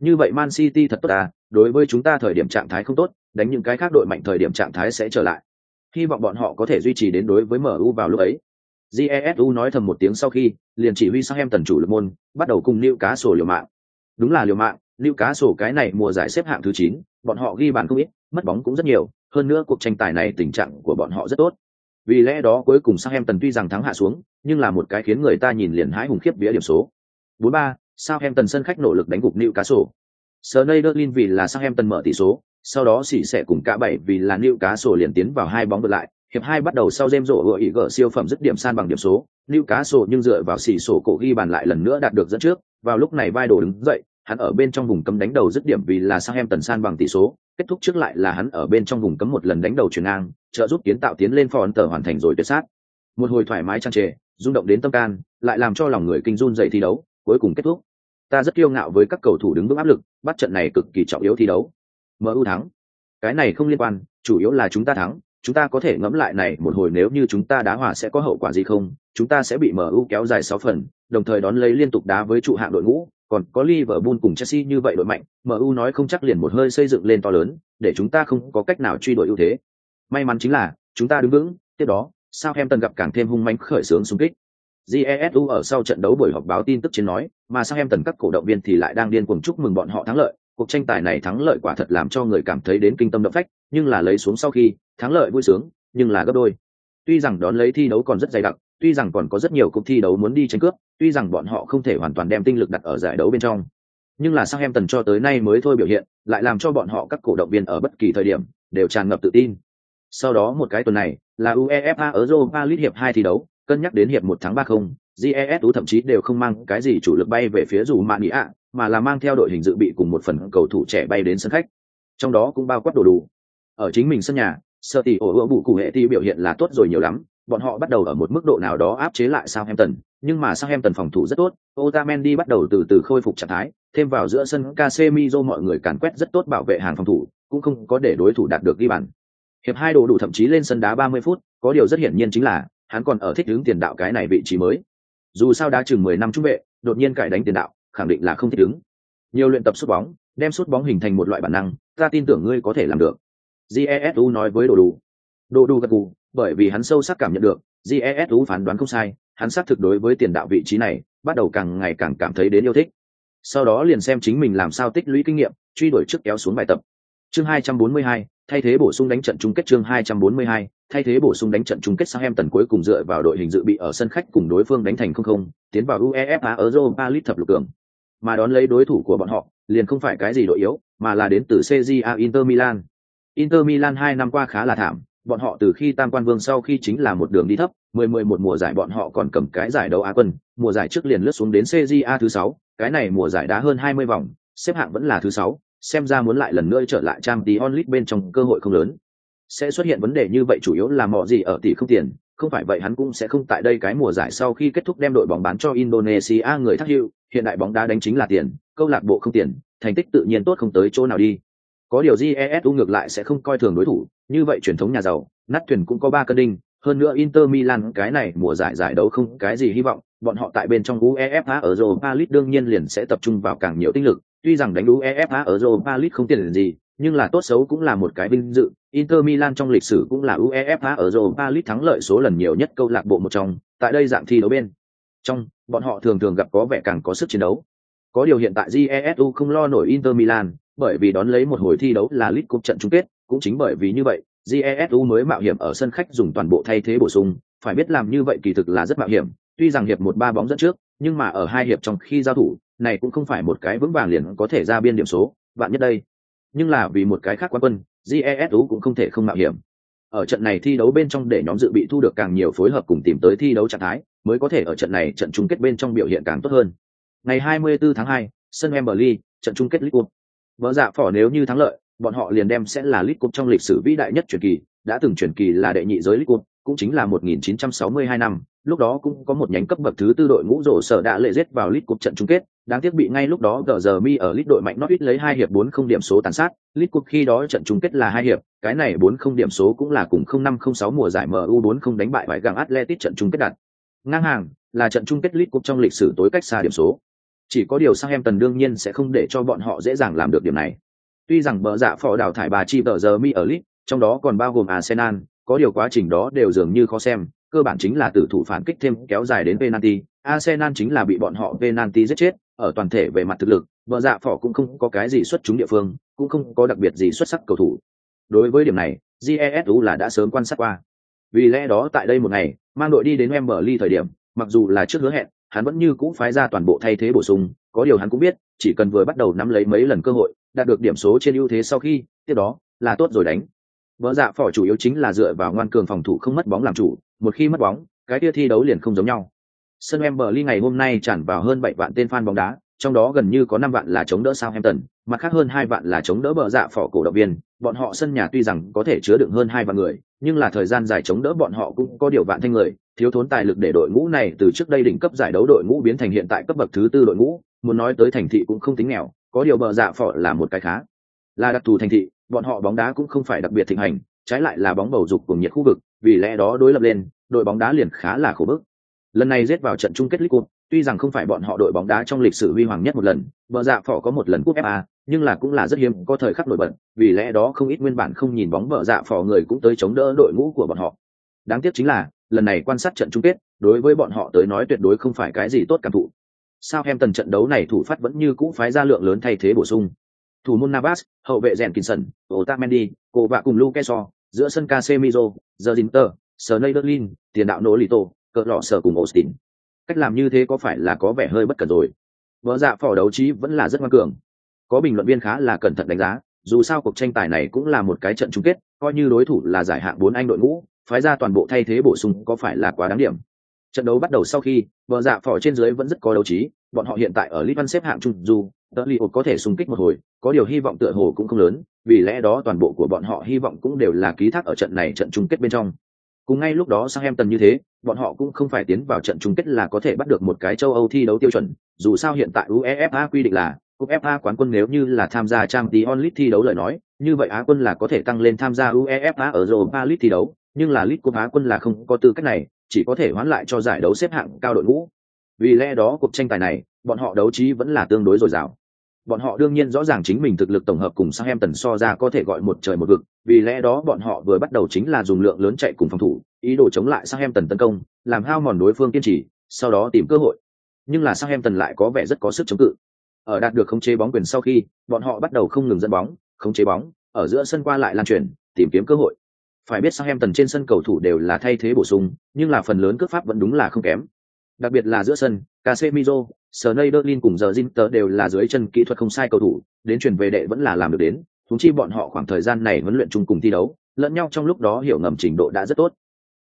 Như vậy Man City thật tốt à, đối với chúng ta thời điểm trạng thái không tốt, đánh những cái khác đội mạnh thời điểm trạng thái sẽ trở lại. Hy vọng bọn họ có thể duy trì đến đối với MU vào lúc ấy. Jesu nói thầm một tiếng sau khi, liền chỉ huy sang em tần chủ lực môn, bắt đầu cùng Lưu Cá Sổ liều mạng. Đúng là liều mạng, Lưu Cá Sổ cái này mùa giải xếp hạng thứ 9, bọn họ ghi bàn không ít, mất bóng cũng rất nhiều, hơn nữa cuộc tranh tài này tình trạng của bọn họ rất tốt. Vì lẽ đó cuối cùng sang em tần tuy rằng thắng hạ xuống, nhưng là một cái khiến người ta nhìn liền hãi hùng khiếp vía điểm số. 4-3, Southampton sân khách nỗ lực đánh gục Newcastle. Sneijderlin vì là Southampton mở tỷ số, sau đó xỉ sẽ cùng cả bảy vì là Newcastle liền tiến vào hai bóng vượt lại. Hiệp hai bắt đầu sau James rổ vừa ý gỡ siêu phẩm dứt điểm san bằng điểm số, Newcastle nhưng dựa vào xỉ sổ cổ ghi bàn lại lần nữa đạt được dẫn trước. Vào lúc này vai đồ đứng dậy, hắn ở bên trong vùng cấm đánh đầu dứt điểm vì là Southampton san bằng tỷ số, kết thúc trước lại là hắn ở bên trong vùng cấm một lần đánh đầu chuyển ngang, trợ giúp kiến tạo tiến lên phòn tờ hoàn thành rồi tuyệt sát. Một hồi thoải mái trang trề, rung động đến tâm can, lại làm cho lòng người kinh run dậy thi đấu, cuối cùng kết thúc. Ta rất kiêu ngạo với các cầu thủ đứng vững áp lực bắt trận này cực kỳ trọng yếu thi đấu. Mu thắng. Cái này không liên quan chủ yếu là chúng ta thắng chúng ta có thể ngẫm lại này một hồi nếu như chúng ta đá hòa sẽ có hậu quả gì không? Chúng ta sẽ bị mu kéo dài sáu phần đồng thời đón lấy liên tục đá với trụ hạng đội ngũ. Còn có Liverpool cùng Chelsea như vậy đội mạnh, MU nói không chắc liền một hơi xây dựng lên to lớn, để chúng ta không có cách nào truy đuổi ưu thế. May mắn chính là, chúng ta đứng vững, tiếp đó, Southampton gặp càng thêm hung mãnh khởi sướng xung kích. Jesu ở sau trận đấu buổi họp báo tin tức trên nói, mà sang em tần các cổ động viên thì lại đang điên cuồng chúc mừng bọn họ thắng lợi. Cuộc tranh tài này thắng lợi quả thật làm cho người cảm thấy đến kinh tâm động phách, nhưng là lấy xuống sau khi thắng lợi vui sướng, nhưng là gấp đôi. Tuy rằng đón lấy thi đấu còn rất dày đặc, tuy rằng còn có rất nhiều cuộc thi đấu muốn đi tranh cướp, tuy rằng bọn họ không thể hoàn toàn đem tinh lực đặt ở giải đấu bên trong, nhưng là sang em tần cho tới nay mới thôi biểu hiện, lại làm cho bọn họ các cổ động viên ở bất kỳ thời điểm đều tràn ngập tự tin. Sau đó một cái tuần này là UEFA Europa League hiệp hai thi đấu, cân nhắc đến hiệp một tháng ba không jesu thậm chí đều không mang cái gì chủ lực bay về phía dù mạn ý ạ mà là mang theo đội hình dự bị cùng một phần cầu thủ trẻ bay đến sân khách trong đó cũng bao quát đồ đủ ở chính mình sân nhà sơ tỷ ổ ựa bụ cụ hệ ti biểu hiện là tốt rồi nhiều lắm bọn họ bắt đầu ở một mức độ nào đó áp chế lại Southampton, nhưng mà Southampton phòng thủ rất tốt, Otamendi bắt đầu từ từ khôi phục trạng thái, thêm vào giữa sân Casemiro mọi người càn quét rất tốt bảo vệ hàng phòng thủ, cũng không có để đối thủ đạt được ghi bàn. Hiệp hai đồ đủ thậm chí lên sân đá 30 phút, có điều rất hiển nhiên chính là hắn còn ở thích ứng tiền đạo cái này vị trí mới. Dù sao đã chừng mười năm trung vệ đột nhiên cải đánh tiền đạo khẳng định là không thích ứng. Nhiều luyện tập sút bóng đem sút bóng hình thành một loại bản năng ta tin tưởng ngươi có thể làm được. Jesu nói với đồ đủ đồ đủ gật gù bởi vì hắn sâu sắc cảm nhận được jesu phán đoán không sai hắn xác thực đối với tiền đạo vị trí này bắt đầu càng ngày càng cảm thấy đến yêu thích. Sau đó liền xem chính mình làm sao tích lũy kinh nghiệm truy đuổi trước kéo xuống bài tập. Chương 242, thay thế bổ sung đánh trận chung kết chương 242, thay thế bổ sung đánh trận chung kết Southampton cuối cùng dựa vào đội hình dự bị ở sân khách cùng đối phương đánh thành không không, tiến vào UEFA Europa League thập lục cường. Mà đón lấy đối thủ của bọn họ, liền không phải cái gì đội yếu, mà là đến từ CJA Inter Milan. Inter Milan hai năm qua khá là thảm, bọn họ từ khi tam quan vương sau khi chính là một đường đi thấp, 10-11 mùa giải bọn họ còn cầm cái giải đấu Á quân, mùa giải trước liền lướt xuống đến CJA thứ 6, cái này mùa giải đá hơn 20 vòng, xếp hạng vẫn là thứ 6, xem ra muốn lại lần nữa trở lại trang tí onlit bên trong cơ hội không lớn. Sẽ xuất hiện vấn đề như vậy chủ yếu là mọi gì ở tỷ không tiền, không phải vậy hắn cũng sẽ không tại đây cái mùa giải sau khi kết thúc đem đội bóng bán cho Indonesia người thắc hữu, hiện đại bóng đá đánh chính là tiền, câu lạc bộ không tiền, thành tích tự nhiên tốt không tới chỗ nào đi. Có điều jesu ngược lại sẽ không coi thường đối thủ, như vậy truyền thống nhà giàu, nát thuyền cũng có ba cân đinh hơn nữa Inter Milan cái này mùa giải giải đấu không cái gì hy vọng bọn họ tại bên trong UEFA ở Europa League đương nhiên liền sẽ tập trung vào càng nhiều tinh lực tuy rằng đánh UEFA ở Europa League không tiền gì nhưng là tốt xấu cũng là một cái vinh dự. Inter Milan trong lịch sử cũng là UEFA ở Europa League thắng lợi số lần nhiều nhất câu lạc bộ một trong, tại đây dạng thi đấu bên. Trong, bọn họ thường thường gặp có vẻ càng có sức chiến đấu. Có điều hiện tại GESU không lo nổi Inter Milan, bởi vì đón lấy một hồi thi đấu là League Cup trận chung kết, cũng chính bởi vì như vậy, GESU mới mạo hiểm ở sân khách dùng toàn bộ thay thế bổ sung, phải biết làm như vậy kỳ thực là rất mạo hiểm, tuy rằng hiệp một ba bóng dẫn trước, nhưng mà ở hai hiệp trong khi giao thủ, này cũng không phải một cái vững vàng liền có thể ra biên điểm số, bạn nhất đây. Nhưng là vì một cái khác quan quân jesu cũng không thể không mạo hiểm. Ở trận này thi đấu bên trong để nhóm dự bị thu được càng nhiều phối hợp cùng tìm tới thi đấu trạng thái mới có thể ở trận này trận chung kết bên trong biểu hiện càng tốt hơn. Ngày 24 tháng 2, sân Wembley, trận chung kết League Cup. Vỡ dạ phỏ nếu như thắng lợi, bọn họ liền đem sẽ là lít Cup trong lịch sử vĩ đại nhất truyền kỳ, đã từng truyền kỳ là đệ nhị giới lít Cup, cũng chính là 1962 năm, lúc đó cũng có một nhánh cấp bậc thứ tư đội ngũ rổ sở đã lệ rết vào lít Cup trận chung kết, đáng tiếc bị ngay lúc đó gờ giờ mi ở lít đội mạnh Norwich lấy hai hiệp bốn không điểm số tàn sát, lít Cup khi đó trận chung kết là hai hiệp, cái này bốn không điểm số cũng là cùng 0506 mùa giải MU bốn không đánh bại vải găng atletic trận chung kết đặt. Ngang hàng, là trận chung kết lít Cup trong lịch sử tối cách xa điểm số. Chỉ có điều Southampton đương nhiên sẽ không để cho bọn họ dễ dàng làm được điểm này. Tuy rằng bờ dạ phò đào thải bà chi tờ giờ mi ở lit, trong đó còn bao gồm Arsenal, có điều quá trình đó đều dường như khó xem, cơ bản chính là tử thủ phản kích thêm kéo dài đến penalty, Arsenal chính là bị bọn họ penalty giết chết, ở toàn thể về mặt thực lực, bờ dạ phỏ cũng không có cái gì xuất chúng địa phương, cũng không có đặc biệt gì xuất sắc cầu thủ. Đối với điểm này, GESU là đã sớm quan sát qua. Vì lẽ đó tại đây một ngày, mang đội đi đến Wembley thời điểm, mặc dù là trước hứa hẹn, hắn vẫn như cũ phái ra toàn bộ thay thế bổ sung, có điều hắn cũng biết, chỉ cần vừa bắt đầu nắm lấy mấy lần cơ hội, đạt được điểm số trên ưu thế sau khi, tiếp đó là tốt rồi đánh. Vỡ dạ phỏ chủ yếu chính là dựa vào ngoan cường phòng thủ không mất bóng làm chủ, một khi mất bóng, cái kia thi đấu liền không giống nhau. Sân Wembley ngày hôm nay tràn vào hơn bảy vạn tên fan bóng đá, trong đó gần như có năm vạn là chống đỡ Southampton, mặt khác hơn hai vạn là chống đỡ bờ dạ phỏ cổ động viên. Bọn họ sân nhà tuy rằng có thể chứa đựng hơn hai vạn người, nhưng là thời gian dài chống đỡ bọn họ cũng có điều vạn thanh người, thiếu thốn tài lực để đội ngũ này từ trước đây đỉnh cấp giải đấu đội ngũ biến thành hiện tại cấp bậc thứ tư đội ngũ, muốn nói tới thành thị cũng không tính nghèo, có điều bờ dạ phỏ là một cái khá. Là đặc thù thành thị, bọn họ bóng đá cũng không phải đặc biệt thịnh hành, trái lại là bóng bầu dục cùng nhiệt khu vực, vì lẽ đó đối lập lên, đội bóng đá liền khá là khổ bức. Lần này rết vào trận chung kết League Cup, tuy rằng không phải bọn họ đội bóng đá trong lịch sử huy hoàng nhất một lần, bờ dạ phỏ có một lần cúp FA, nhưng là cũng là rất hiếm có thời khắc nổi bật, vì lẽ đó không ít nguyên bản không nhìn bóng bờ dạ phỏ người cũng tới chống đỡ đội ngũ của bọn họ. Đáng tiếc chính là, lần này quan sát trận chung kết, đối với bọn họ tới nói tuyệt đối không phải cái gì tốt cảm thụ. Sao em tần trận đấu này thủ phát vẫn như cũ phái ra lượng lớn thay thế bổ sung. Thủ môn Navas, hậu vệ rèn Kinson, Otamendi, cô vạ cùng Luke Shaw, giữa sân Casemiro, Zinter, Sneijderlin, tiền đạo nỗ Lito, cỡ lọ sở cùng Austin. Cách làm như thế có phải là có vẻ hơi bất cẩn rồi? Vợ dạ phỏ đấu trí vẫn là rất ngoan cường. Có bình luận viên khá là cẩn thận đánh giá, dù sao cuộc tranh tài này cũng là một cái trận chung kết, coi như đối thủ là giải hạng bốn anh đội ngũ, phái ra toàn bộ thay thế bổ sung có phải là quá đáng điểm. Trận đấu bắt đầu sau khi, vợ dạ phỏ trên dưới vẫn rất có đấu trí, bọn họ hiện tại ở Lit Văn xếp hạng trung du tờ Li có thể xung kích một hồi, có điều hy vọng tựa hồ cũng không lớn, vì lẽ đó toàn bộ của bọn họ hy vọng cũng đều là ký thác ở trận này trận chung kết bên trong. Cùng ngay lúc đó sang em tần như thế, bọn họ cũng không phải tiến vào trận chung kết là có thể bắt được một cái châu Âu thi đấu tiêu chuẩn, dù sao hiện tại UEFA quy định là UEFA quán quân nếu như là tham gia trang Champions onlit thi đấu lời nói, như vậy Á quân là có thể tăng lên tham gia UEFA ở Europa League thi đấu, nhưng là League của Á quân là không có tư cách này, chỉ có thể hoán lại cho giải đấu xếp hạng cao đội ngũ. Vì lẽ đó cuộc tranh tài này, bọn họ đấu trí vẫn là tương đối dồi dào. Bọn họ đương nhiên rõ ràng chính mình thực lực tổng hợp cùng sang em tần so ra có thể gọi một trời một vực. Vì lẽ đó bọn họ vừa bắt đầu chính là dùng lượng lớn chạy cùng phòng thủ ý đồ chống lại sang em tần tấn công làm hao mòn đối phương kiên trì sau đó tìm cơ hội. Nhưng là sang em tần lại có vẻ rất có sức chống cự. Ở đạt được khống chế bóng quyền sau khi bọn họ bắt đầu không ngừng dẫn bóng khống chế bóng ở giữa sân qua lại lan truyền tìm kiếm cơ hội phải biết Southampton em trên sân cầu thủ đều là thay thế bổ sung nhưng là phần lớn cước pháp vẫn đúng là không kém đặc biệt là giữa sân Casemiro, Sneijderlin cùng giờ Zinter đều là dưới chân kỹ thuật không sai cầu thủ, đến chuyển về đệ vẫn là làm được đến, chúng chi bọn họ khoảng thời gian này huấn luyện chung cùng thi đấu, lẫn nhau trong lúc đó hiểu ngầm trình độ đã rất tốt.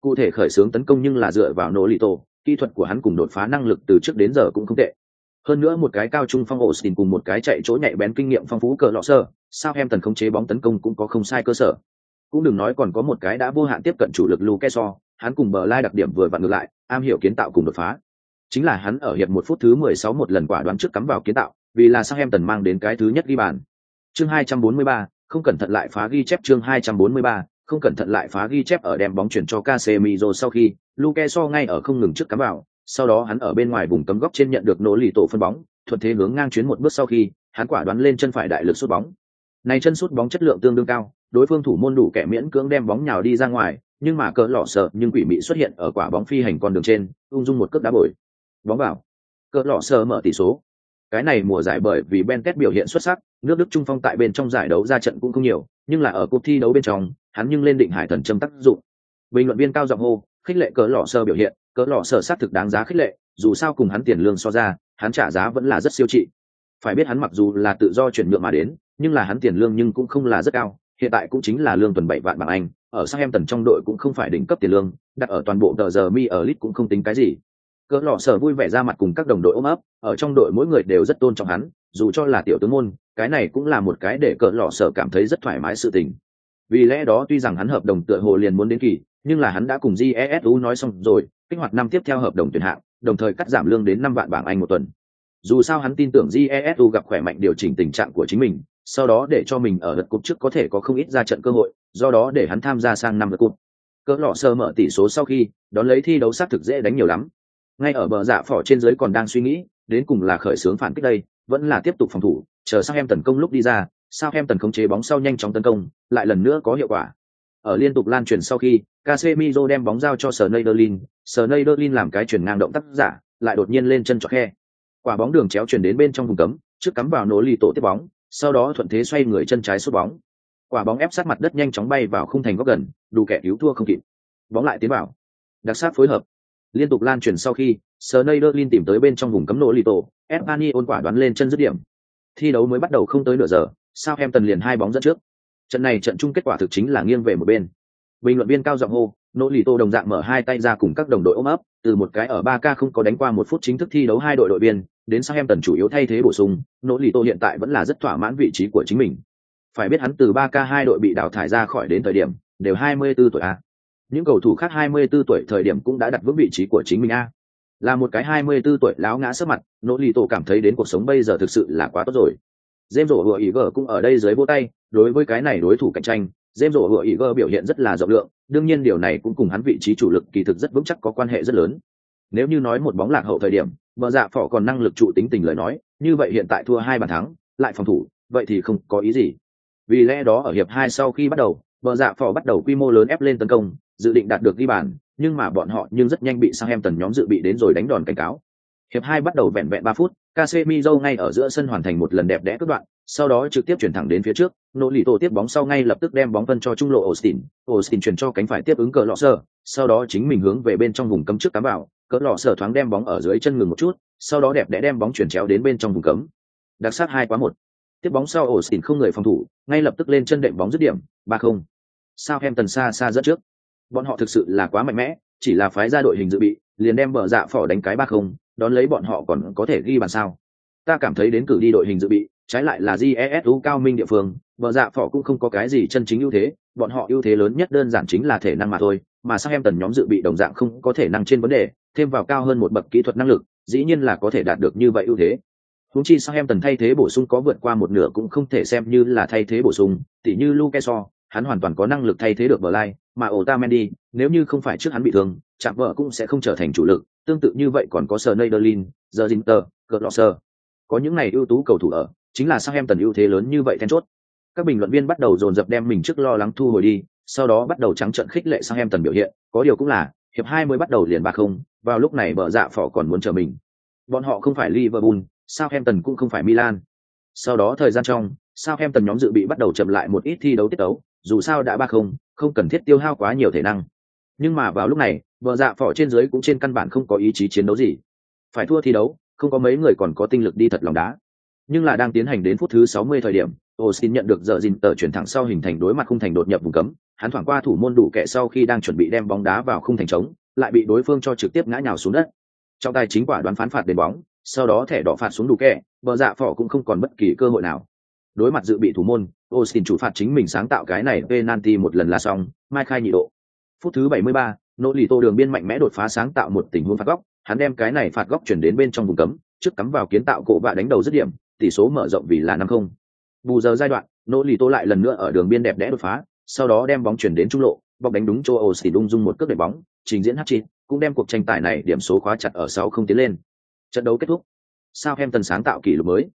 Cụ thể khởi xướng tấn công nhưng là dựa vào nỗ kỹ thuật của hắn cùng đột phá năng lực từ trước đến giờ cũng không tệ. Hơn nữa một cái cao trung phong Austin cùng một cái chạy chỗ nhạy bén kinh nghiệm phong phú cờ lọ sơ, sao em tần không chế bóng tấn công cũng có không sai cơ sở. Cũng đừng nói còn có một cái đã vô hạn tiếp cận chủ lực Luke So, hắn cùng bờ lai đặc điểm vừa vặn ngược lại, am hiểu kiến tạo cùng đột phá chính là hắn ở hiệp một phút thứ mười sáu một lần quả đoán trước cắm vào kiến tạo, vì là sang em tần mang đến cái thứ nhất ghi bàn. Chương hai trăm bốn mươi ba không cẩn thận lại phá ghi chép chương hai trăm bốn mươi ba không cẩn thận lại phá ghi chép ở đem bóng chuyển cho Casemiro sau khi, Luke so ngay ở không ngừng trước cắm vào, sau đó hắn ở bên ngoài vùng cấm góc trên nhận được nỗ lì tổ phân bóng, thuận thế hướng ngang chuyến một bước sau khi, hắn quả đoán lên chân phải đại lực sút bóng. Này chân sút bóng chất lượng tương đương cao, đối phương thủ môn đủ kẻ miễn cưỡng đem bóng nhào đi ra ngoài, nhưng mà cỡ lọ sợ nhưng quỷ mị xuất hiện ở quả bóng phi hành con đường trên, ung dung một cước đá bồi. Bóng vào. Cỡ lọ sợ mở tỷ số. Cái này mùa giải bởi vì ben kết biểu hiện xuất sắc nước đức trung phong tại bên trong giải đấu ra trận cũng không nhiều nhưng là ở cuộc thi đấu bên trong hắn nhưng lên định hải thần châm tác dụng. Bình luận viên cao giọng hô khích lệ cỡ lọ sợ biểu hiện cỡ lọ sợ sát thực đáng giá khích lệ dù sao cùng hắn tiền lương so ra hắn trả giá vẫn là rất siêu trị. Phải biết hắn mặc dù là tự do chuyển nhượng mà đến nhưng là hắn tiền lương nhưng cũng không là rất cao hiện tại cũng chính là lương tuần bảy vạn bảng anh, ở sang em tần trong đội cũng không phải đỉnh cấp tiền lương, đặt ở toàn bộ tờ giờ mi ở lit cũng không tính cái gì. Cỡ lọ sở vui vẻ ra mặt cùng các đồng đội ôm ấp, ở trong đội mỗi người đều rất tôn trọng hắn, dù cho là tiểu tướng môn, cái này cũng là một cái để cỡ lọ sở cảm thấy rất thoải mái sự tình. Vì lẽ đó tuy rằng hắn hợp đồng tựa hồ liền muốn đến kỳ, nhưng là hắn đã cùng jesu nói xong rồi, kích hoạt năm tiếp theo hợp đồng tuyển hạng, đồng thời cắt giảm lương đến năm vạn bảng anh một tuần. Dù sao hắn tin tưởng jesu gặp khỏe mạnh điều chỉnh tình trạng của chính mình sau đó để cho mình ở lượt cúp trước có thể có không ít ra trận cơ hội do đó để hắn tham gia sang năm lượt cúp cỡ lọ sơ mở tỷ số sau khi đón lấy thi đấu sát thực dễ đánh nhiều lắm. Ngay ở bờ dạ phỏ trên dưới còn đang suy nghĩ đến cùng là khởi sướng phản kích đây vẫn là tiếp tục phòng thủ chờ sang em tấn công lúc đi ra sao em tấn khống chế bóng sau nhanh chóng tấn công lại lần nữa có hiệu quả. Ở liên tục lan truyền sau khi Casemiro đem bóng giao cho Sneijderlin, Sneijderlin làm cái chuyển ngang động tác giả, lại đột nhiên lên chân cho khe. Quả bóng đường chéo chuyển đến bên trong vùng cấm, trước cắm vào nổ lì tổ tiếp bóng, sau đó thuận thế xoay người chân trái sút bóng. Quả bóng ép sát mặt đất nhanh chóng bay vào khung thành góc gần, đủ kẻ cứu thua không kịp. Bóng lại tiến vào. Đặc sắc phối hợp. Liên tục lan truyền sau khi, Sneijderlin tìm tới bên trong vùng cấm nổ lì tổ, ôn quả đoán lên chân dứt điểm. Thi đấu mới bắt đầu không tới nửa giờ, Southampton liền hai bóng dẫn trước. Trận này trận chung kết quả thực chính là nghiêng về một bên bình luận viên cao giọng hô nỗ lì tô đồng dạng mở hai tay ra cùng các đồng đội ôm ấp, từ một cái ở ba k không có đánh qua một phút chính thức thi đấu hai đội đội viên, đến sang em tần chủ yếu thay thế bổ sung nỗ lì tô hiện tại vẫn là rất thỏa mãn vị trí của chính mình. Phải biết hắn từ ba k hai đội bị đào thải ra khỏi đến thời điểm, đều hai mươi 24 tuổi a. Những cầu thủ khác hai mươi 24 tuổi thời điểm cũng đã đặt vững vị trí của chính mình a. Là một cái hai mươi 24 tuổi láo ngã sấp mặt nỗ lì tô cảm thấy đến cuộc sống bây giờ thực sự là quá tốt rồi. James rổ vừa ý gờ cũng ở đây dưới vô tay, đối với cái này đối thủ cạnh tranh James rổ hựa ý biểu hiện rất là rộng lượng, đương nhiên điều này cũng cùng hắn vị trí chủ lực kỳ thực rất vững chắc có quan hệ rất lớn. Nếu như nói một bóng lạc hậu thời điểm, bờ dạ phỏ còn năng lực trụ tính tình lời nói, như vậy hiện tại thua hai bàn thắng, lại phòng thủ, vậy thì không có ý gì. Vì lẽ đó ở hiệp hai sau khi bắt đầu, bờ dạ phỏ bắt đầu quy mô lớn ép lên tấn công, dự định đạt được ghi bàn, nhưng mà bọn họ nhưng rất nhanh bị Southampton nhóm dự bị đến rồi đánh đòn cảnh cáo. Hiệp hai bắt đầu vẹn vẹn ba phút, Casemiro ngay ở giữa sân hoàn thành một lần đẹp đẽ cướp đoạn, sau đó trực tiếp chuyển thẳng đến phía trước, nỗ lì tổ tiếp bóng sau ngay lập tức đem bóng phân cho trung lộ Austin, Austin chuyển cho cánh phải tiếp ứng cỡ lọ sơ, sau đó chính mình hướng về bên trong vùng cấm trước cắm vào, cỡ lọ sơ thoáng đem bóng ở dưới chân ngừng một chút, sau đó đẹp đẽ đem bóng chuyển chéo đến bên trong vùng cấm. Đặc sắc hai quá một. Tiếp bóng sau Austin không người phòng thủ, ngay lập tức lên chân đệm bóng dứt điểm, ba không. Sao em tần xa xa rất trước. Bọn họ thực sự là quá mạnh mẽ, chỉ là phái ra đội hình dự bị, liền đem bờ dạ phỏ đánh cái ba không, đón lấy bọn họ còn có thể ghi bàn sao? Ta cảm thấy đến cử đi đội hình dự bị, trái lại là jesu cao minh địa phương vợ dạ phỏ cũng không có cái gì chân chính ưu thế bọn họ ưu thế lớn nhất đơn giản chính là thể năng mà thôi mà sang em tần nhóm dự bị đồng dạng không có thể năng trên vấn đề thêm vào cao hơn một bậc kỹ thuật năng lực dĩ nhiên là có thể đạt được như vậy ưu thế. Húng chi sang em tần thay thế bổ sung có vượt qua một nửa cũng không thể xem như là thay thế bổ sung tỉ như luke so hắn hoàn toàn có năng lực thay thế được bờ lai mà otamendi nếu như không phải trước hắn bị thương chạm vợ cũng sẽ không trở thành chủ lực tương tự như vậy còn có sờ neiderlin giờ zinter có những này ưu tú cầu thủ ở, chính là sang em tần ưu thế lớn như vậy then chốt. Các bình luận viên bắt đầu dồn dập đem mình trước lo lắng thu hồi đi, sau đó bắt đầu trắng trận khích lệ sang em tần biểu hiện, có điều cũng là, hiệp hai mới bắt đầu liền ba không, vào lúc này bờ dạ phỏ còn muốn chờ mình. Bọn họ không phải liverpool sao em tần cũng không phải milan. Sau đó thời gian trong sao em tần nhóm dự bị bắt đầu chậm lại một ít thi đấu tiết đấu dù sao đã ba không không cần thiết tiêu hao quá nhiều thể năng. Nhưng mà vào lúc này vợ dạ phỏ trên dưới cũng trên căn bản không có ý chí chiến đấu gì. Phải thua thi đấu không có mấy người còn có tinh lực đi thật lòng đá nhưng là đang tiến hành đến phút thứ 60 thời điểm, Austin nhận được giờ dìn tờ chuyển thẳng sau hình thành đối mặt khung thành đột nhập vùng cấm, hắn thoảng qua thủ môn đủ kẻ sau khi đang chuẩn bị đem bóng đá vào khung thành trống, lại bị đối phương cho trực tiếp ngã nhào xuống đất. Trong tay chính quả đoán phán phạt đền bóng, sau đó thẻ đỏ phạt xuống đủ kẻ, bờ dạ phỏ cũng không còn bất kỳ cơ hội nào. Đối mặt dự bị thủ môn, Austin chủ phạt chính mình sáng tạo cái này penalty một lần là xong, mai khai nhị độ. Phút thứ 73, nỗ lì tô đường biên mạnh mẽ đột phá sáng tạo một tình huống phạt góc, hắn đem cái này phạt góc chuyển đến bên trong vùng cấm, trước cắm vào kiến tạo cổ vạ đánh đầu dứt điểm, tỷ số mở rộng vì là năm không. Bù giờ giai đoạn nỗ lì tô lại lần nữa ở đường biên đẹp đẽ đột phá sau đó đem bóng chuyển đến trung lộ bọc đánh đúng châu âu xỉ đung dung một cước để bóng trình diễn hát chi cũng đem cuộc tranh tài này điểm số khóa chặt ở sáu không tiến lên. Trận đấu kết thúc. Sao em tần sáng tạo kỷ lục mới.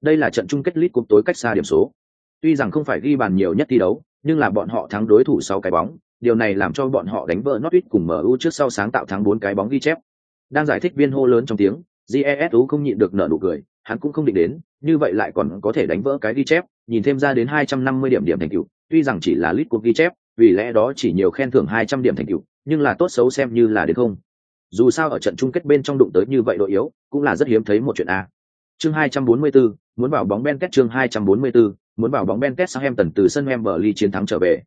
Đây là trận chung kết lit cúp tối cách xa điểm số. Tuy rằng không phải ghi bàn nhiều nhất thi đấu nhưng là bọn họ thắng đối thủ sau cái bóng. Điều này làm cho bọn họ đánh vỡ Norwich cùng MU trước sau sáng tạo thắng bốn cái bóng ghi chép. Đang giải thích viên hô lớn trong tiếng, jesu không nhịn được nở nụ cười, hắn cũng không định đến, như vậy lại còn có thể đánh vỡ cái ghi chép, nhìn thêm ra đến 250 điểm điểm thành tựu, tuy rằng chỉ là lít cuộc ghi chép, vì lẽ đó chỉ nhiều khen thưởng 200 điểm thành tựu, nhưng là tốt xấu xem như là đến không. Dù sao ở trận chung kết bên trong đụng tới như vậy đội yếu, cũng là rất hiếm thấy một chuyện a. Chương 244, muốn vào bóng Ben kết chương 244, muốn vào bóng Ben kết sau em tần từ sân em ly chiến thắng trở về.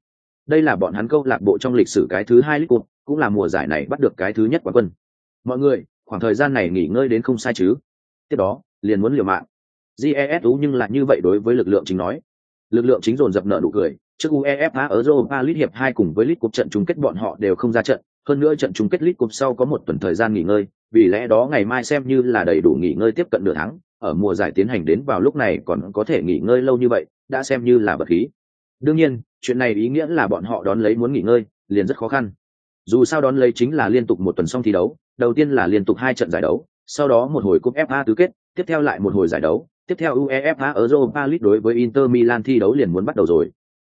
Đây là bọn hắn câu lạc bộ trong lịch sử cái thứ hai lít cuộc, cũng là mùa giải này bắt được cái thứ nhất quán quân. Mọi người, khoảng thời gian này nghỉ ngơi đến không sai chứ. Tiếp đó, liền muốn liều mạng. Jesu nhưng lại như vậy đối với lực lượng chính nói. Lực lượng chính dồn dập nợ nụ cười. Trước uefa ở europa league hiệp hai cùng với league cuộc trận chung kết bọn họ đều không ra trận. Hơn nữa trận chung kết league cuộc sau có một tuần thời gian nghỉ ngơi. Vì lẽ đó ngày mai xem như là đầy đủ nghỉ ngơi tiếp cận nửa tháng. Ở mùa giải tiến hành đến vào lúc này còn có thể nghỉ ngơi lâu như vậy đã xem như là vật khí. Đương nhiên chuyện này ý nghĩa là bọn họ đón lấy muốn nghỉ ngơi liền rất khó khăn. Dù sao đón lấy chính là liên tục một tuần xong thi đấu đầu tiên là liên tục hai trận giải đấu sau đó một hồi cúp fa tứ kết tiếp theo lại một hồi giải đấu tiếp theo uefa europa league đối với inter milan thi đấu liền muốn bắt đầu rồi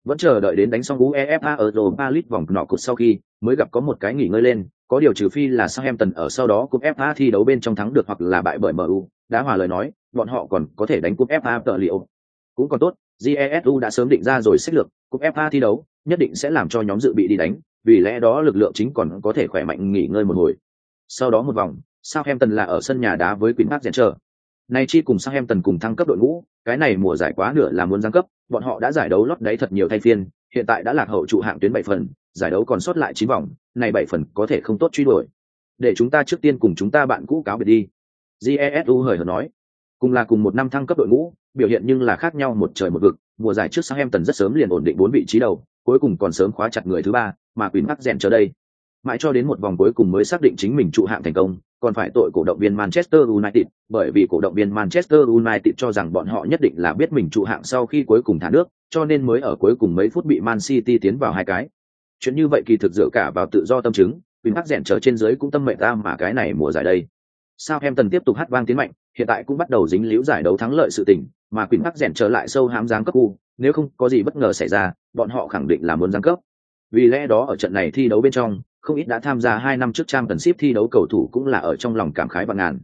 vẫn chờ đợi đến đánh xong uefa europa league vòng nọ cột sau khi mới gặp có một cái nghỉ ngơi lên có điều trừ phi là Southampton ở sau đó cúp FA thi đấu bên trong thắng được hoặc là bại bởi MU, đã hòa lời nói, bọn họ còn có thể đánh cúp FA tợ liệu. Cũng còn tốt, GESU đã sớm định ra rồi sách lược, cúp FA thi đấu nhất định sẽ làm cho nhóm dự bị đi đánh, vì lẽ đó lực lượng chính còn có thể khỏe mạnh nghỉ ngơi một hồi. Sau đó một vòng, Southampton là ở sân nhà đá với Queen Park chờ. Nay chi cùng Southampton cùng thăng cấp đội ngũ, cái này mùa giải quá nửa là muốn giáng cấp, bọn họ đã giải đấu lót đáy thật nhiều thay phiên, hiện tại đã lạc hậu trụ hạng tuyến bảy phần, giải đấu còn sót lại chín vòng, này bảy phần có thể không tốt truy đuổi. Để chúng ta trước tiên cùng chúng ta bạn cũ cáo biệt đi. Jesu hời hợt nói. Cùng là cùng một năm thăng cấp đội ngũ, biểu hiện nhưng là khác nhau một trời một vực, mùa giải trước Southampton rất sớm liền ổn định bốn vị trí đầu, cuối cùng còn sớm khóa chặt người thứ ba, mà Queen Park rèn chờ đây. Mãi cho đến một vòng cuối cùng mới xác định chính mình trụ hạng thành công, còn phải tội cổ động viên Manchester United, bởi vì cổ động viên Manchester United cho rằng bọn họ nhất định là biết mình trụ hạng sau khi cuối cùng thả nước, cho nên mới ở cuối cùng mấy phút bị Man City tiến vào hai cái. Chuyện như vậy kỳ thực dựa cả vào tự do tâm chứng, Queen Park rèn chờ trên dưới cũng tâm mệnh ta mà cái này mùa giải đây. Sao Southampton tiếp tục hát vang tiến mạnh, hiện tại cũng bắt đầu dính líu giải đấu thắng lợi sự tình, mà Queen Park rèn trở lại sâu hám giáng cấp u, nếu không có gì bất ngờ xảy ra, bọn họ khẳng định là muốn giáng cấp. Vì lẽ đó ở trận này thi đấu bên trong, không ít đã tham gia hai năm trước trang tần ship thi đấu cầu thủ cũng là ở trong lòng cảm khái và ngàn.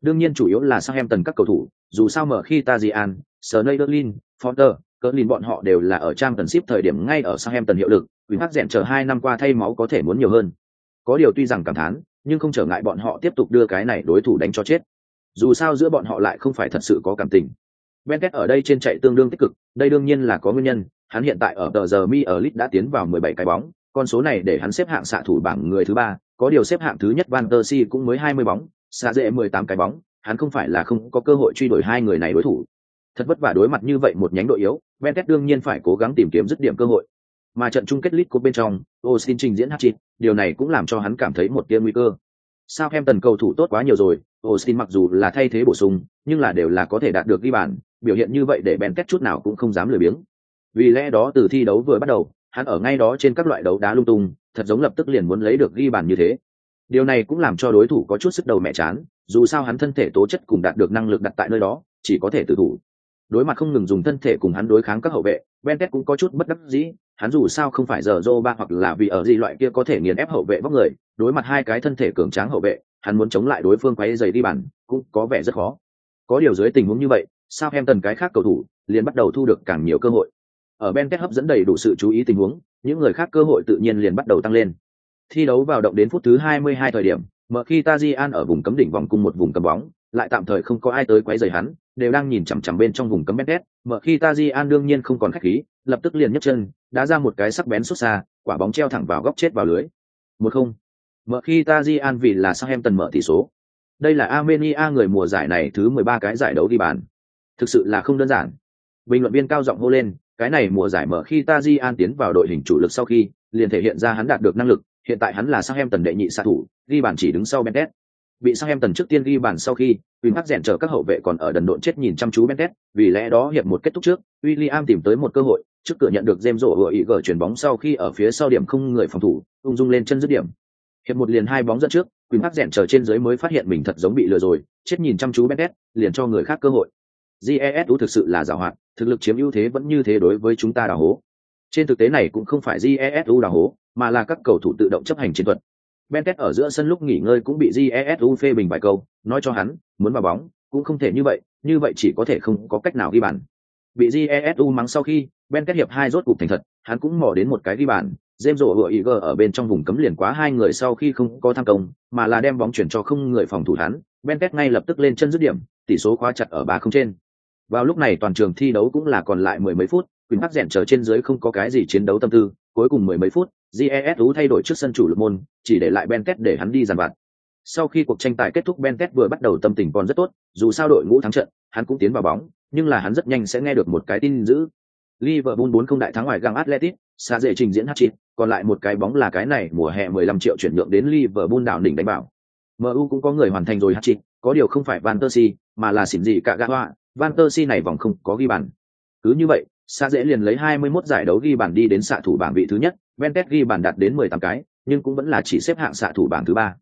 Đương nhiên chủ yếu là Southampton các cầu thủ, dù sao mở khi Tajian, Sneijderlin, Fonter, Cỡ bọn họ đều là ở trang tần ship thời điểm ngay ở Southampton hiệu lực, vì hắc rèn chờ hai năm qua thay máu có thể muốn nhiều hơn. Có điều tuy rằng cảm thán, nhưng không trở ngại bọn họ tiếp tục đưa cái này đối thủ đánh cho chết. Dù sao giữa bọn họ lại không phải thật sự có cảm tình. Benket ở đây trên chạy tương đương tích cực, đây đương nhiên là có nguyên nhân, hắn hiện tại ở tờ giờ mi ở lit đã tiến vào 17 cái bóng, con số này để hắn xếp hạng xạ thủ bảng người thứ ba, có điều xếp hạng thứ nhất Van der Si cũng mới 20 bóng, xạ dễ 18 cái bóng, hắn không phải là không có cơ hội truy đuổi hai người này đối thủ. Thật vất vả đối mặt như vậy một nhánh đội yếu, Benket đương nhiên phải cố gắng tìm kiếm dứt điểm cơ hội. Mà trận chung kết lit của bên trong, Austin trình diễn hat-trick, điều này cũng làm cho hắn cảm thấy một tia nguy cơ. Sao em tần cầu thủ tốt quá nhiều rồi, Austin mặc dù là thay thế bổ sung, nhưng là đều là có thể đạt được ghi bàn, biểu hiện như vậy để Benket chút nào cũng không dám lười biếng. Vì lẽ đó từ thi đấu vừa bắt đầu, hắn ở ngay đó trên các loại đấu đá lung tung, thật giống lập tức liền muốn lấy được ghi bàn như thế. Điều này cũng làm cho đối thủ có chút sức đầu mẹ chán, dù sao hắn thân thể tố chất cùng đạt được năng lực đặt tại nơi đó, chỉ có thể tự thủ. Đối mặt không ngừng dùng thân thể cùng hắn đối kháng các hậu vệ, Bentet cũng có chút bất đắc dĩ, hắn dù sao không phải giờ dô ba hoặc là vì ở gì loại kia có thể nghiền ép hậu vệ vóc người, đối mặt hai cái thân thể cường tráng hậu vệ, hắn muốn chống lại đối phương quay dày đi bàn, cũng có vẻ rất khó. Có điều dưới tình huống như vậy, sao em tần cái khác cầu thủ liền bắt đầu thu được càng nhiều cơ hội. Ở Bentet hấp dẫn đầy đủ sự chú ý tình huống, những người khác cơ hội tự nhiên liền bắt đầu tăng lên. Thi đấu vào động đến phút thứ 22 thời điểm, mở khi Tajian ở vùng cấm đỉnh vòng cung một vùng cầm bóng, lại tạm thời không có ai tới quấy rầy hắn, đều đang nhìn chằm chằm bên trong vùng cấm Bentet, mở khi Tajian đương nhiên không còn khách khí, lập tức liền nhấc chân, đá ra một cái sắc bén xuất xa, quả bóng treo thẳng vào góc chết vào lưới. Một không. Mở khi Tajian vì là Southampton mở tỷ số. Đây là Armenia người mùa giải này thứ 13 cái giải đấu đi bàn. Thực sự là không đơn giản. Bình luận viên cao giọng hô lên, cái này mùa giải mở khi Tajian tiến vào đội hình chủ lực sau khi, liền thể hiện ra hắn đạt được năng lực, hiện tại hắn là Southampton đệ nhị xạ thủ, ghi bàn chỉ đứng sau Bentet. Bị Southampton trước tiên ghi bàn sau khi, Quinn Hắc rèn chờ các hậu vệ còn ở đần độn chết nhìn chăm chú Bentet, vì lẽ đó hiệp một kết thúc trước, William tìm tới một cơ hội, trước cửa nhận được James rổ vừa ý gở chuyển bóng sau khi ở phía sau điểm không người phòng thủ, ung dung lên chân dứt điểm. Hiệp một liền hai bóng dẫn trước, Quinn Hắc rèn chờ trên dưới mới phát hiện mình thật giống bị lừa rồi, chết nhìn chăm chú Bentet, liền cho người khác cơ hội. GESU thực sự là giàu hoạt, thực lực chiếm ưu thế vẫn như thế đối với chúng ta đào hố. Trên thực tế này cũng không phải GESU đào hố, mà là các cầu thủ tự động chấp hành chiến thuật. Bentet ở giữa sân lúc nghỉ ngơi cũng bị GESU phê bình vài câu, nói cho hắn, muốn vào bóng, cũng không thể như vậy, như vậy chỉ có thể không có cách nào ghi bàn. Bị GESU mắng sau khi, Bentet hiệp hai rốt cục thành thật, hắn cũng mò đến một cái ghi bàn, James rổ vừa Iger ở bên trong vùng cấm liền quá hai người sau khi không có tham công, mà là đem bóng chuyển cho không người phòng thủ hắn, Benket ngay lập tức lên chân dứt điểm, tỷ số khóa chặt ở ba không trên. Vào lúc này toàn trường thi đấu cũng là còn lại mười mấy phút, Quỳnh Bắc rèn chờ trên dưới không có cái gì chiến đấu tâm tư, cuối cùng mười mấy phút, GESU thay đổi trước sân chủ lực môn, chỉ để lại Benket để hắn đi giàn vặt. Sau khi cuộc tranh tài kết thúc ben vừa bắt đầu tâm tình còn rất tốt, dù sao đội ngũ thắng trận, hắn cũng tiến vào bóng, nhưng là hắn rất nhanh sẽ nghe được một cái tin dữ. Liverpool 4 không đại thắng ngoài găng Atletico, xa dễ trình diễn hat còn lại một cái bóng là cái này mùa hè 15 triệu chuyển nhượng đến Liverpool đảo đỉnh đánh bảo. MU cũng có người hoàn thành rồi hat có điều không phải Van Persie, mà là xỉn gì cả Gawa, Van Persie này vòng không có ghi bàn. Cứ như vậy, xa dễ liền lấy 21 giải đấu ghi bàn đi đến xạ thủ bảng vị thứ nhất, Bentet ghi bàn đạt đến 18 cái, nhưng cũng vẫn là chỉ xếp hạng xạ thủ bảng thứ ba.